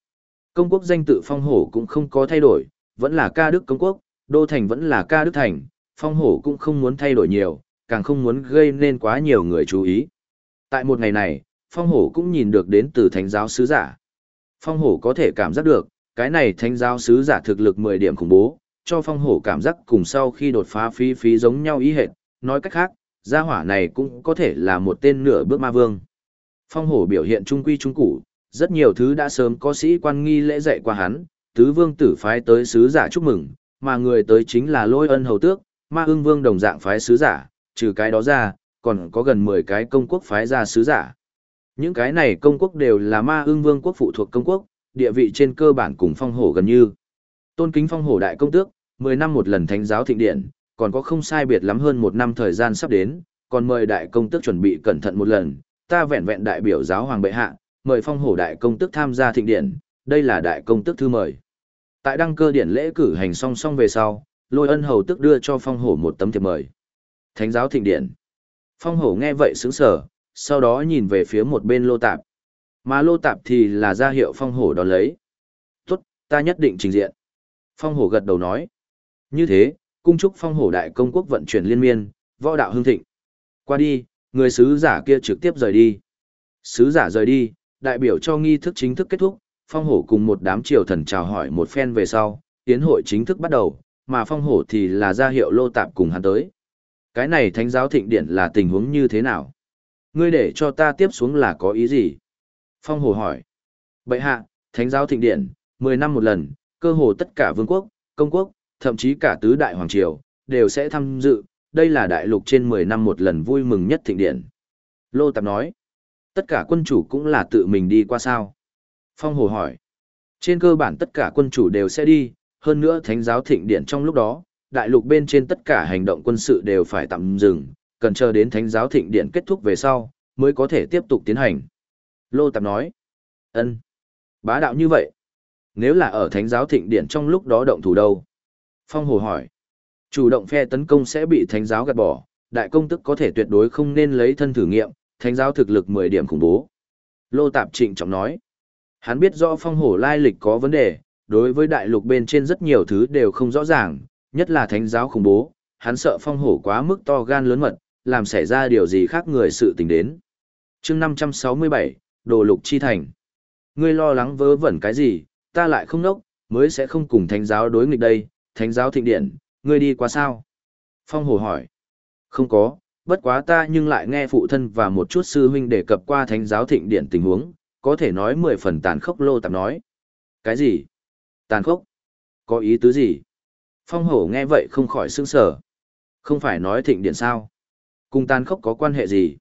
Công quốc danh tự phong hổ cũng không có thay đổi, vẫn là ca đức công quốc, đô thành vẫn là ca đức thành, phong hổ cũng không muốn thay đổi nhiều, càng không muốn gây nên quá nhiều người chú ý. Tại một ngày này, phong hổ cũng nhìn được đến từ thánh giáo sứ giả. Phong hổ có thể cảm giác được, cái này thánh giáo sứ giả thực lực 10 điểm khủng bố, cho phong hổ cảm giác cùng sau khi đột phá phí phí giống nhau ý hệt, nói cách khác, gia hỏa này cũng có thể là một tên nửa bước ma vương. Phong hổ biểu hiện trung quy trung củ, rất nhiều thứ đã sớm có sĩ quan nghi lễ dạy qua hắn, tứ vương tử phái tới sứ giả chúc mừng, mà người tới chính là lôi ân hầu tước, ma ưng vương đồng dạng phái sứ giả, trừ cái đó ra, còn có gần 10 cái công quốc phái ra sứ giả. Những cái này công quốc đều là ma ưng vương quốc phụ thuộc công quốc, địa vị trên cơ bản cùng phong hổ gần như. Tôn kính phong hổ đại công tước, 10 năm một lần thánh giáo thịnh điện, còn có không sai biệt lắm hơn một năm thời gian sắp đến, còn mời đại công tước chuẩn bị cẩn thận một lần, ta vẹn vẹn đại biểu giáo hoàng bệ hạ, mời phong hổ đại công tước tham gia thịnh điện, đây là đại công tước thư mời. Tại đăng cơ điện lễ cử hành song song về sau, lôi ân hầu tức đưa cho phong hổ một tấm thiệp mời. Thánh giáo thịnh điện. Phong hổ nghe vậy sững sở, sau đó nhìn về phía một bên lô tạp. Mà lô tạp thì là ra hiệu phong hổ đón lấy. Tốt, ta nhất định trình diện. Phong hổ gật đầu nói. Như thế, cung chúc phong hổ đại công quốc vận chuyển liên miên, võ đạo hưng thịnh. Qua đi, người sứ giả kia trực tiếp rời đi. Sứ giả rời đi, đại biểu cho nghi thức chính thức kết thúc, phong hổ cùng một đám triều thần chào hỏi một phen về sau, tiến hội chính thức bắt đầu, mà phong hổ thì là ra hiệu lô tạp cùng hắn tới. Cái này thánh giáo thịnh điện là tình huống như thế nào? Ngươi để cho ta tiếp xuống là có ý gì? Phong hổ hỏi. Bậy hạ, thánh giáo thịnh điện, 10 năm một lần, cơ hồ tất cả vương quốc, công quốc, thậm chí cả tứ đại hoàng triều, đều sẽ tham dự, đây là đại lục trên 10 năm một lần vui mừng nhất thịnh điện. Lô Tạp nói, tất cả quân chủ cũng là tự mình đi qua sao? Phong Hồ hỏi, trên cơ bản tất cả quân chủ đều sẽ đi, hơn nữa thánh giáo thịnh điện trong lúc đó, đại lục bên trên tất cả hành động quân sự đều phải tạm dừng, cần chờ đến thánh giáo thịnh điện kết thúc về sau, mới có thể tiếp tục tiến hành. Lô Tạp nói, ân, bá đạo như vậy. Nếu là ở thánh giáo thịnh điện trong lúc đó động thủ đâu? Phong Hồ hỏi, chủ động phe tấn công sẽ bị thánh giáo gạt bỏ, đại công tức có thể tuyệt đối không nên lấy thân thử nghiệm, thánh giáo thực lực 10 điểm khủng bố. Lô Tạp trịnh trọng nói. Hắn biết rõ phong hồ lai lịch có vấn đề, đối với đại lục bên trên rất nhiều thứ đều không rõ ràng, nhất là thánh giáo khủng bố, hắn sợ phong hổ quá mức to gan lớn mật, làm xảy ra điều gì khác người sự tình đến. chương 567, Đồ Lục Chi Thành. Ngươi lo lắng vớ vẩn cái gì, ta lại không nốc, mới sẽ không cùng thánh giáo đối nghịch đây, thánh giáo thịnh điện, ngươi đi qua sao? Phong hổ hỏi. Không có, bất quá ta nhưng lại nghe phụ thân và một chút sư huynh đề cập qua thánh giáo thịnh điện tình huống, có thể nói mười phần tàn khốc lô tạp nói. Cái gì? Tàn khốc? Có ý tứ gì? Phong hổ nghe vậy không khỏi sững sờ. Không phải nói thịnh điện sao? Cùng tàn khốc có quan hệ gì?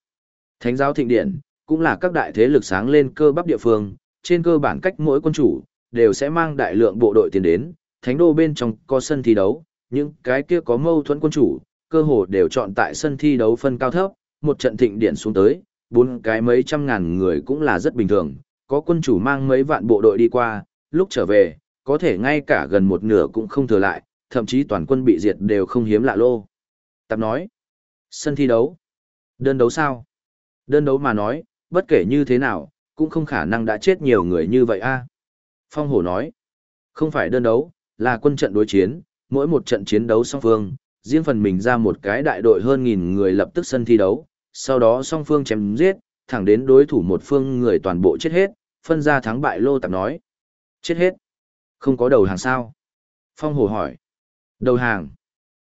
Thánh giáo thịnh điện, cũng là các đại thế lực sáng lên cơ bắp địa phương, trên cơ bản cách mỗi quân chủ, đều sẽ mang đại lượng bộ đội tiền đến, thánh đô bên trong có sân thi đấu, những cái kia có mâu thuẫn quân chủ, cơ hồ đều chọn tại sân thi đấu phân cao thấp, một trận thịnh điện xuống tới, bốn cái mấy trăm ngàn người cũng là rất bình thường, có quân chủ mang mấy vạn bộ đội đi qua, lúc trở về, có thể ngay cả gần một nửa cũng không thừa lại, thậm chí toàn quân bị diệt đều không hiếm lạ lô. Tạp nói, sân thi đấu, đơn đấu sao? Đơn đấu mà nói, bất kể như thế nào, cũng không khả năng đã chết nhiều người như vậy a. Phong hổ nói, không phải đơn đấu, là quân trận đối chiến, mỗi một trận chiến đấu song phương, riêng phần mình ra một cái đại đội hơn nghìn người lập tức sân thi đấu, sau đó song phương chém giết, thẳng đến đối thủ một phương người toàn bộ chết hết, phân ra thắng bại lô tạp nói. Chết hết. Không có đầu hàng sao? Phong hồ hỏi. Đầu hàng.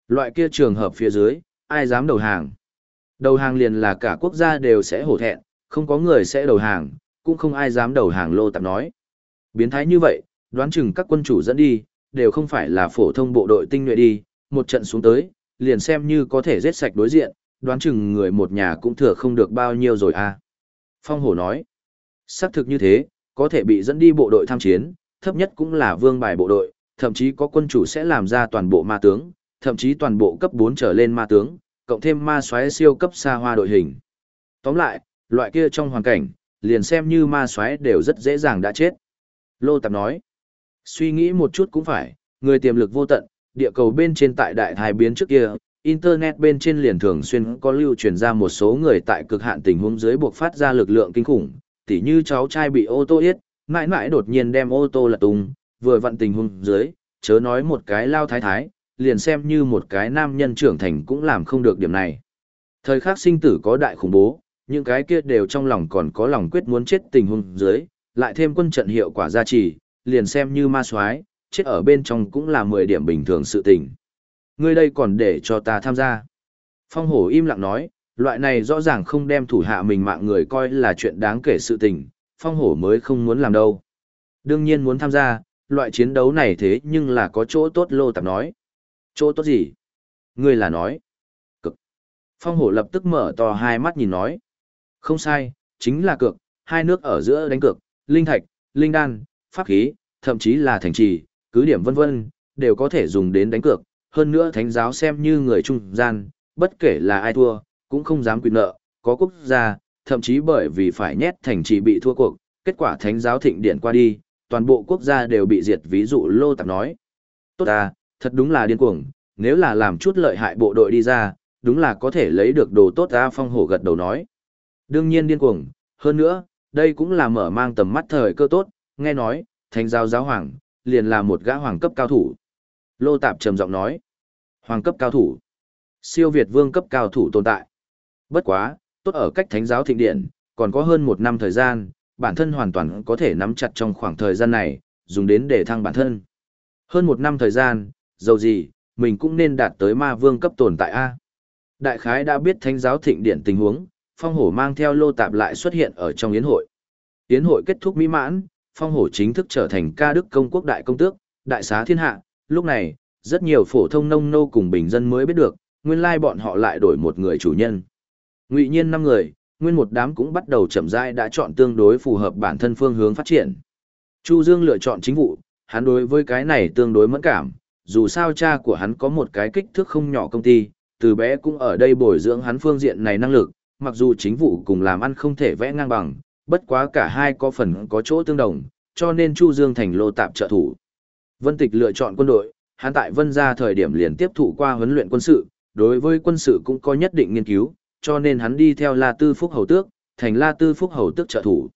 Loại kia trường hợp phía dưới, ai dám đầu hàng? Đầu hàng liền là cả quốc gia đều sẽ hổ thẹn, không có người sẽ đầu hàng, cũng không ai dám đầu hàng lô tạp nói. Biến thái như vậy, đoán chừng các quân chủ dẫn đi, đều không phải là phổ thông bộ đội tinh nhuệ đi, một trận xuống tới, liền xem như có thể giết sạch đối diện, đoán chừng người một nhà cũng thừa không được bao nhiêu rồi à. Phong hổ nói, xác thực như thế, có thể bị dẫn đi bộ đội tham chiến, thấp nhất cũng là vương bài bộ đội, thậm chí có quân chủ sẽ làm ra toàn bộ ma tướng, thậm chí toàn bộ cấp 4 trở lên ma tướng, cộng thêm ma xoáy siêu cấp xa hoa đội hình. Tóm lại, loại kia trong hoàn cảnh, liền xem như ma xoáy đều rất dễ dàng đã chết. Lô Tạp nói, suy nghĩ một chút cũng phải, người tiềm lực vô tận, địa cầu bên trên tại đại thái biến trước kia, Internet bên trên liền thường xuyên có lưu truyền ra một số người tại cực hạn tình huống dưới buộc phát ra lực lượng kinh khủng, tỉ như cháu trai bị ô tô yết, mãi mãi đột nhiên đem ô tô lật tung, vừa vặn tình huống dưới, chớ nói một cái lao thái thái, liền xem như một cái nam nhân trưởng thành cũng làm không được điểm này. Thời khắc sinh tử có đại khủng bố, những cái kia đều trong lòng còn có lòng quyết muốn chết tình huống dưới, lại thêm quân trận hiệu quả gia trì, liền xem như ma soái, chết ở bên trong cũng là 10 điểm bình thường sự tình. Ngươi đây còn để cho ta tham gia. Phong hổ im lặng nói, loại này rõ ràng không đem thủ hạ mình mạng người coi là chuyện đáng kể sự tình, phong hổ mới không muốn làm đâu. Đương nhiên muốn tham gia, loại chiến đấu này thế nhưng là có chỗ tốt lô tạp nói. Chỗ tốt gì? Ngươi là nói. Cực. Phong hổ lập tức mở to hai mắt nhìn nói. Không sai, chính là cược, hai nước ở giữa đánh cược, linh thạch, linh đan, pháp khí, thậm chí là thành trì, cứ điểm vân vân, đều có thể dùng đến đánh cược. Hơn nữa thánh giáo xem như người trung gian, bất kể là ai thua, cũng không dám quy nợ, có quốc gia, thậm chí bởi vì phải nhét thành trì bị thua cuộc, kết quả thánh giáo thịnh điện qua đi, toàn bộ quốc gia đều bị diệt ví dụ lô tạp nói. Tốt à, thật đúng là điên cuồng, nếu là làm chút lợi hại bộ đội đi ra, đúng là có thể lấy được đồ tốt ra phong hổ gật đầu nói. Đương nhiên điên cuồng, hơn nữa, đây cũng là mở mang tầm mắt thời cơ tốt, nghe nói, thánh giáo giáo hoàng, liền là một gã hoàng cấp cao thủ. Lô Tạp trầm giọng nói, hoàng cấp cao thủ, siêu Việt vương cấp cao thủ tồn tại. Bất quá, tốt ở cách thánh giáo thịnh điện, còn có hơn một năm thời gian, bản thân hoàn toàn có thể nắm chặt trong khoảng thời gian này, dùng đến để thăng bản thân. Hơn một năm thời gian, dầu gì, mình cũng nên đạt tới ma vương cấp tồn tại A. Đại khái đã biết thánh giáo thịnh điện tình huống, phong hổ mang theo lô tạp lại xuất hiện ở trong yến hội. Yến hội kết thúc mỹ mãn, phong hổ chính thức trở thành ca đức công quốc đại công tước, đại xá thiên hạ. Lúc này, rất nhiều phổ thông nông nô cùng bình dân mới biết được, nguyên lai bọn họ lại đổi một người chủ nhân. Ngụy nhiên năm người, nguyên một đám cũng bắt đầu chậm rãi đã chọn tương đối phù hợp bản thân phương hướng phát triển. Chu Dương lựa chọn chính vụ, hắn đối với cái này tương đối mẫn cảm, dù sao cha của hắn có một cái kích thước không nhỏ công ty, từ bé cũng ở đây bồi dưỡng hắn phương diện này năng lực, mặc dù chính vụ cùng làm ăn không thể vẽ ngang bằng, bất quá cả hai có phần có chỗ tương đồng, cho nên Chu Dương thành lô tạp trợ thủ. Vân Tịch lựa chọn quân đội, hắn tại Vân gia thời điểm liền tiếp thụ qua huấn luyện quân sự, đối với quân sự cũng có nhất định nghiên cứu, cho nên hắn đi theo La Tư Phúc Hầu Tước, thành La Tư Phúc Hầu Tước trợ thủ.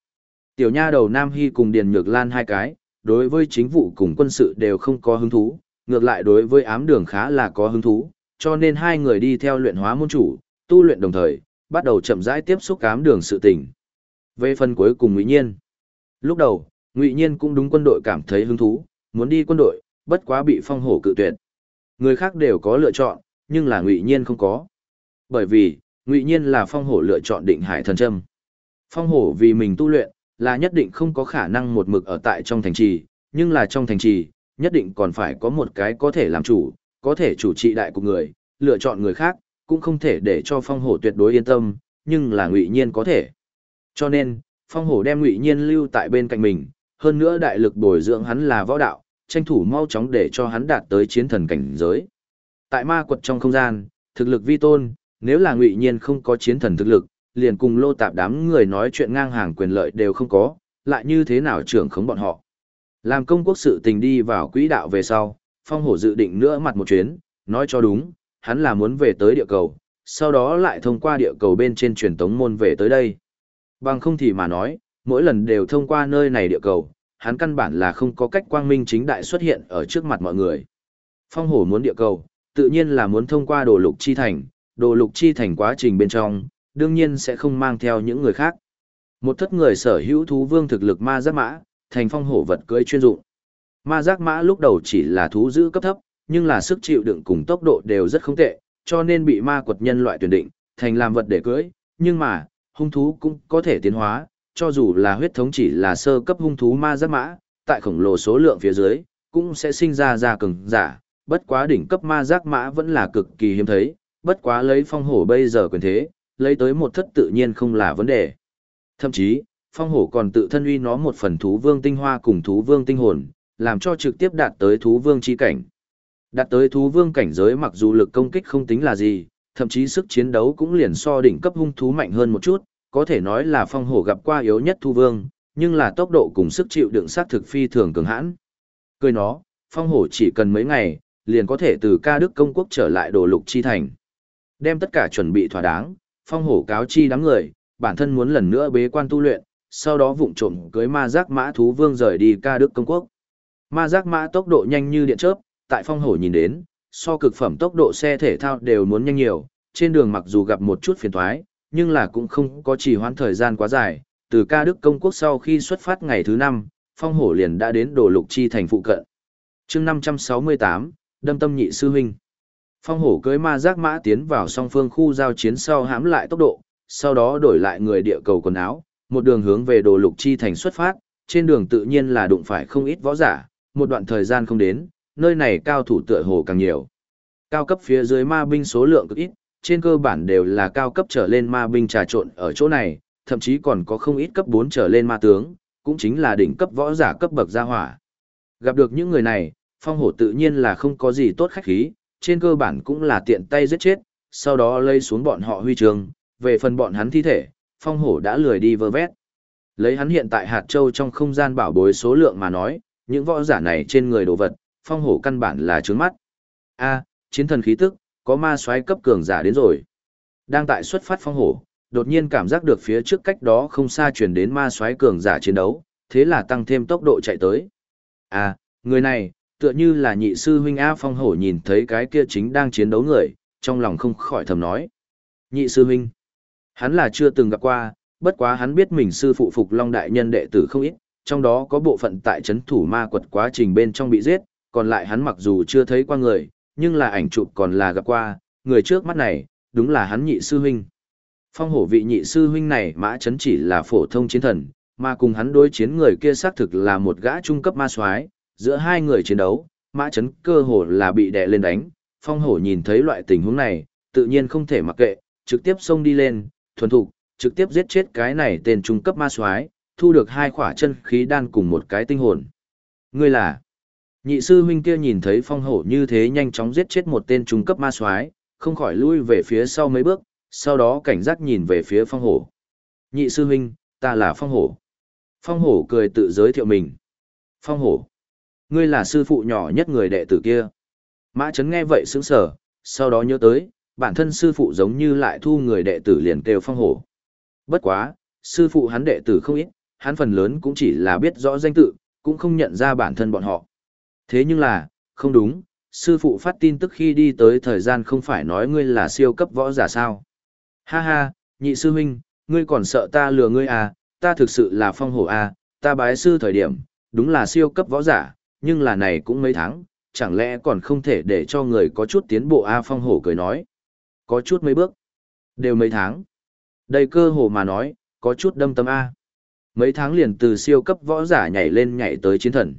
Tiểu nha đầu Nam Hy cùng Điền Nhược Lan hai cái, đối với chính vụ cùng quân sự đều không có hứng thú, ngược lại đối với ám đường khá là có hứng thú, cho nên hai người đi theo luyện hóa môn chủ, tu luyện đồng thời, bắt đầu chậm rãi tiếp xúc cám đường sự tình. Về phần cuối cùng Ngụy Nhiên. Lúc đầu, Ngụy Nhiên cũng đúng quân đội cảm thấy hứng thú, muốn đi quân đội, bất quá bị phong hổ cự tuyệt. Người khác đều có lựa chọn, nhưng là Ngụy Nhiên không có. Bởi vì, Ngụy Nhiên là phong hổ lựa chọn định hải thần châm. Phong hổ vì mình tu luyện, là nhất định không có khả năng một mực ở tại trong thành trì, nhưng là trong thành trì, nhất định còn phải có một cái có thể làm chủ, có thể chủ trị đại của người, lựa chọn người khác, cũng không thể để cho phong hổ tuyệt đối yên tâm, nhưng là ngụy nhiên có thể. Cho nên, phong hổ đem ngụy nhiên lưu tại bên cạnh mình, hơn nữa đại lực bồi dưỡng hắn là võ đạo, tranh thủ mau chóng để cho hắn đạt tới chiến thần cảnh giới. Tại ma quật trong không gian, thực lực vi tôn, nếu là ngụy nhiên không có chiến thần thực lực, liền cùng lô tạp đám người nói chuyện ngang hàng quyền lợi đều không có, lại như thế nào trưởng khống bọn họ. Làm công quốc sự tình đi vào quỹ đạo về sau, phong hổ dự định nữa mặt một chuyến, nói cho đúng, hắn là muốn về tới địa cầu, sau đó lại thông qua địa cầu bên trên truyền tống môn về tới đây. Bằng không thì mà nói, mỗi lần đều thông qua nơi này địa cầu, hắn căn bản là không có cách quang minh chính đại xuất hiện ở trước mặt mọi người. Phong hổ muốn địa cầu, tự nhiên là muốn thông qua đồ lục chi thành, đồ lục chi thành quá trình bên trong, đương nhiên sẽ không mang theo những người khác. Một thất người sở hữu thú vương thực lực ma giác mã, thành phong hổ vật cưới chuyên dụng. Ma giác mã lúc đầu chỉ là thú giữ cấp thấp, nhưng là sức chịu đựng cùng tốc độ đều rất không tệ, cho nên bị ma quật nhân loại tuyển định, thành làm vật để cưới, nhưng mà, hung thú cũng có thể tiến hóa, cho dù là huyết thống chỉ là sơ cấp hung thú ma giáp mã, tại khổng lồ số lượng phía dưới, cũng sẽ sinh ra ra cường giả, bất quá đỉnh cấp ma giác mã vẫn là cực kỳ hiếm thấy, bất quá lấy phong hổ bây giờ quyền thế, lấy tới một thất tự nhiên không là vấn đề. Thậm chí, phong hổ còn tự thân uy nó một phần thú vương tinh hoa cùng thú vương tinh hồn, làm cho trực tiếp đạt tới thú vương chi cảnh. Đạt tới thú vương cảnh giới mặc dù lực công kích không tính là gì, thậm chí sức chiến đấu cũng liền so đỉnh cấp hung thú mạnh hơn một chút, có thể nói là phong hổ gặp qua yếu nhất thú vương, nhưng là tốc độ cùng sức chịu đựng sát thực phi thường cường hãn. Cười nó, phong hổ chỉ cần mấy ngày, liền có thể từ ca đức công quốc trở lại đồ lục chi thành. Đem tất cả chuẩn bị thỏa đáng, phong hổ cáo chi đám người, bản thân muốn lần nữa bế quan tu luyện, sau đó vụng trộm cưới ma giác mã thú vương rời đi ca đức công quốc. Ma giác mã tốc độ nhanh như điện chớp, tại phong hổ nhìn đến, so cực phẩm tốc độ xe thể thao đều muốn nhanh nhiều, trên đường mặc dù gặp một chút phiền toái, nhưng là cũng không có trì hoãn thời gian quá dài, từ ca đức công quốc sau khi xuất phát ngày thứ năm, phong hổ liền đã đến đồ lục chi thành phụ cận. chương 568, đâm tâm nhị sư huynh. Phong hổ cưới ma giác mã tiến vào song phương khu giao chiến sau hãm lại tốc độ, sau đó đổi lại người địa cầu quần áo, một đường hướng về đồ lục chi thành xuất phát, trên đường tự nhiên là đụng phải không ít võ giả, một đoạn thời gian không đến, nơi này cao thủ tựa hồ càng nhiều. Cao cấp phía dưới ma binh số lượng cực ít, trên cơ bản đều là cao cấp trở lên ma binh trà trộn ở chỗ này, thậm chí còn có không ít cấp 4 trở lên ma tướng, cũng chính là đỉnh cấp võ giả cấp bậc gia hỏa. Gặp được những người này, phong hổ tự nhiên là không có gì tốt khách khí, trên cơ bản cũng là tiện tay giết chết, sau đó lây xuống bọn họ huy trường, về phần bọn hắn thi thể, phong hổ đã lười đi vơ vét. Lấy hắn hiện tại hạt châu trong không gian bảo bối số lượng mà nói, những võ giả này trên người đồ vật, phong hổ căn bản là trướng mắt. A, chiến thần khí tức, có ma soái cấp cường giả đến rồi. Đang tại xuất phát phong hổ, đột nhiên cảm giác được phía trước cách đó không xa truyền đến ma soái cường giả chiến đấu, thế là tăng thêm tốc độ chạy tới. A, người này, tựa như là nhị sư huynh A phong hổ nhìn thấy cái kia chính đang chiến đấu người, trong lòng không khỏi thầm nói. Nhị sư huynh, hắn là chưa từng gặp qua, bất quá hắn biết mình sư phụ phục long đại nhân đệ tử không ít, trong đó có bộ phận tại chấn thủ ma quật quá trình bên trong bị giết, còn lại hắn mặc dù chưa thấy qua người, nhưng là ảnh chụp còn là gặp qua, người trước mắt này, đúng là hắn nhị sư huynh. Phong hổ vị nhị sư huynh này mã chấn chỉ là phổ thông chiến thần, mà cùng hắn đối chiến người kia xác thực là một gã trung cấp ma soái giữa hai người chiến đấu, mã chấn cơ hồ là bị đè lên đánh, phong hổ nhìn thấy loại tình huống này, tự nhiên không thể mặc kệ, trực tiếp xông đi lên, thuần thục, trực tiếp giết chết cái này tên trung cấp ma soái thu được hai khỏa chân khí đan cùng một cái tinh hồn. Ngươi là Nhị sư huynh kia nhìn thấy phong hổ như thế nhanh chóng giết chết một tên trung cấp ma soái, không khỏi lui về phía sau mấy bước, sau đó cảnh giác nhìn về phía phong hổ. Nhị sư huynh, ta là phong hổ. Phong hổ cười tự giới thiệu mình. Phong hổ, ngươi là sư phụ nhỏ nhất người đệ tử kia. Mã Trấn nghe vậy sững sờ, sau đó nhớ tới, bản thân sư phụ giống như lại thu người đệ tử liền kêu phong hổ. Bất quá, sư phụ hắn đệ tử không ít, hắn phần lớn cũng chỉ là biết rõ danh tự, cũng không nhận ra bản thân bọn họ. Thế nhưng là, không đúng, sư phụ phát tin tức khi đi tới thời gian không phải nói ngươi là siêu cấp võ giả sao. Ha ha, nhị sư huynh, ngươi còn sợ ta lừa ngươi à, ta thực sự là phong hổ à, ta bái sư thời điểm, đúng là siêu cấp võ giả, nhưng là này cũng mấy tháng, chẳng lẽ còn không thể để cho người có chút tiến bộ a à, phong hổ cười nói. Có chút mấy bước, đều mấy tháng. Đây cơ hồ mà nói, có chút đâm tâm a. Mấy tháng liền từ siêu cấp võ giả nhảy lên nhảy tới chiến thần.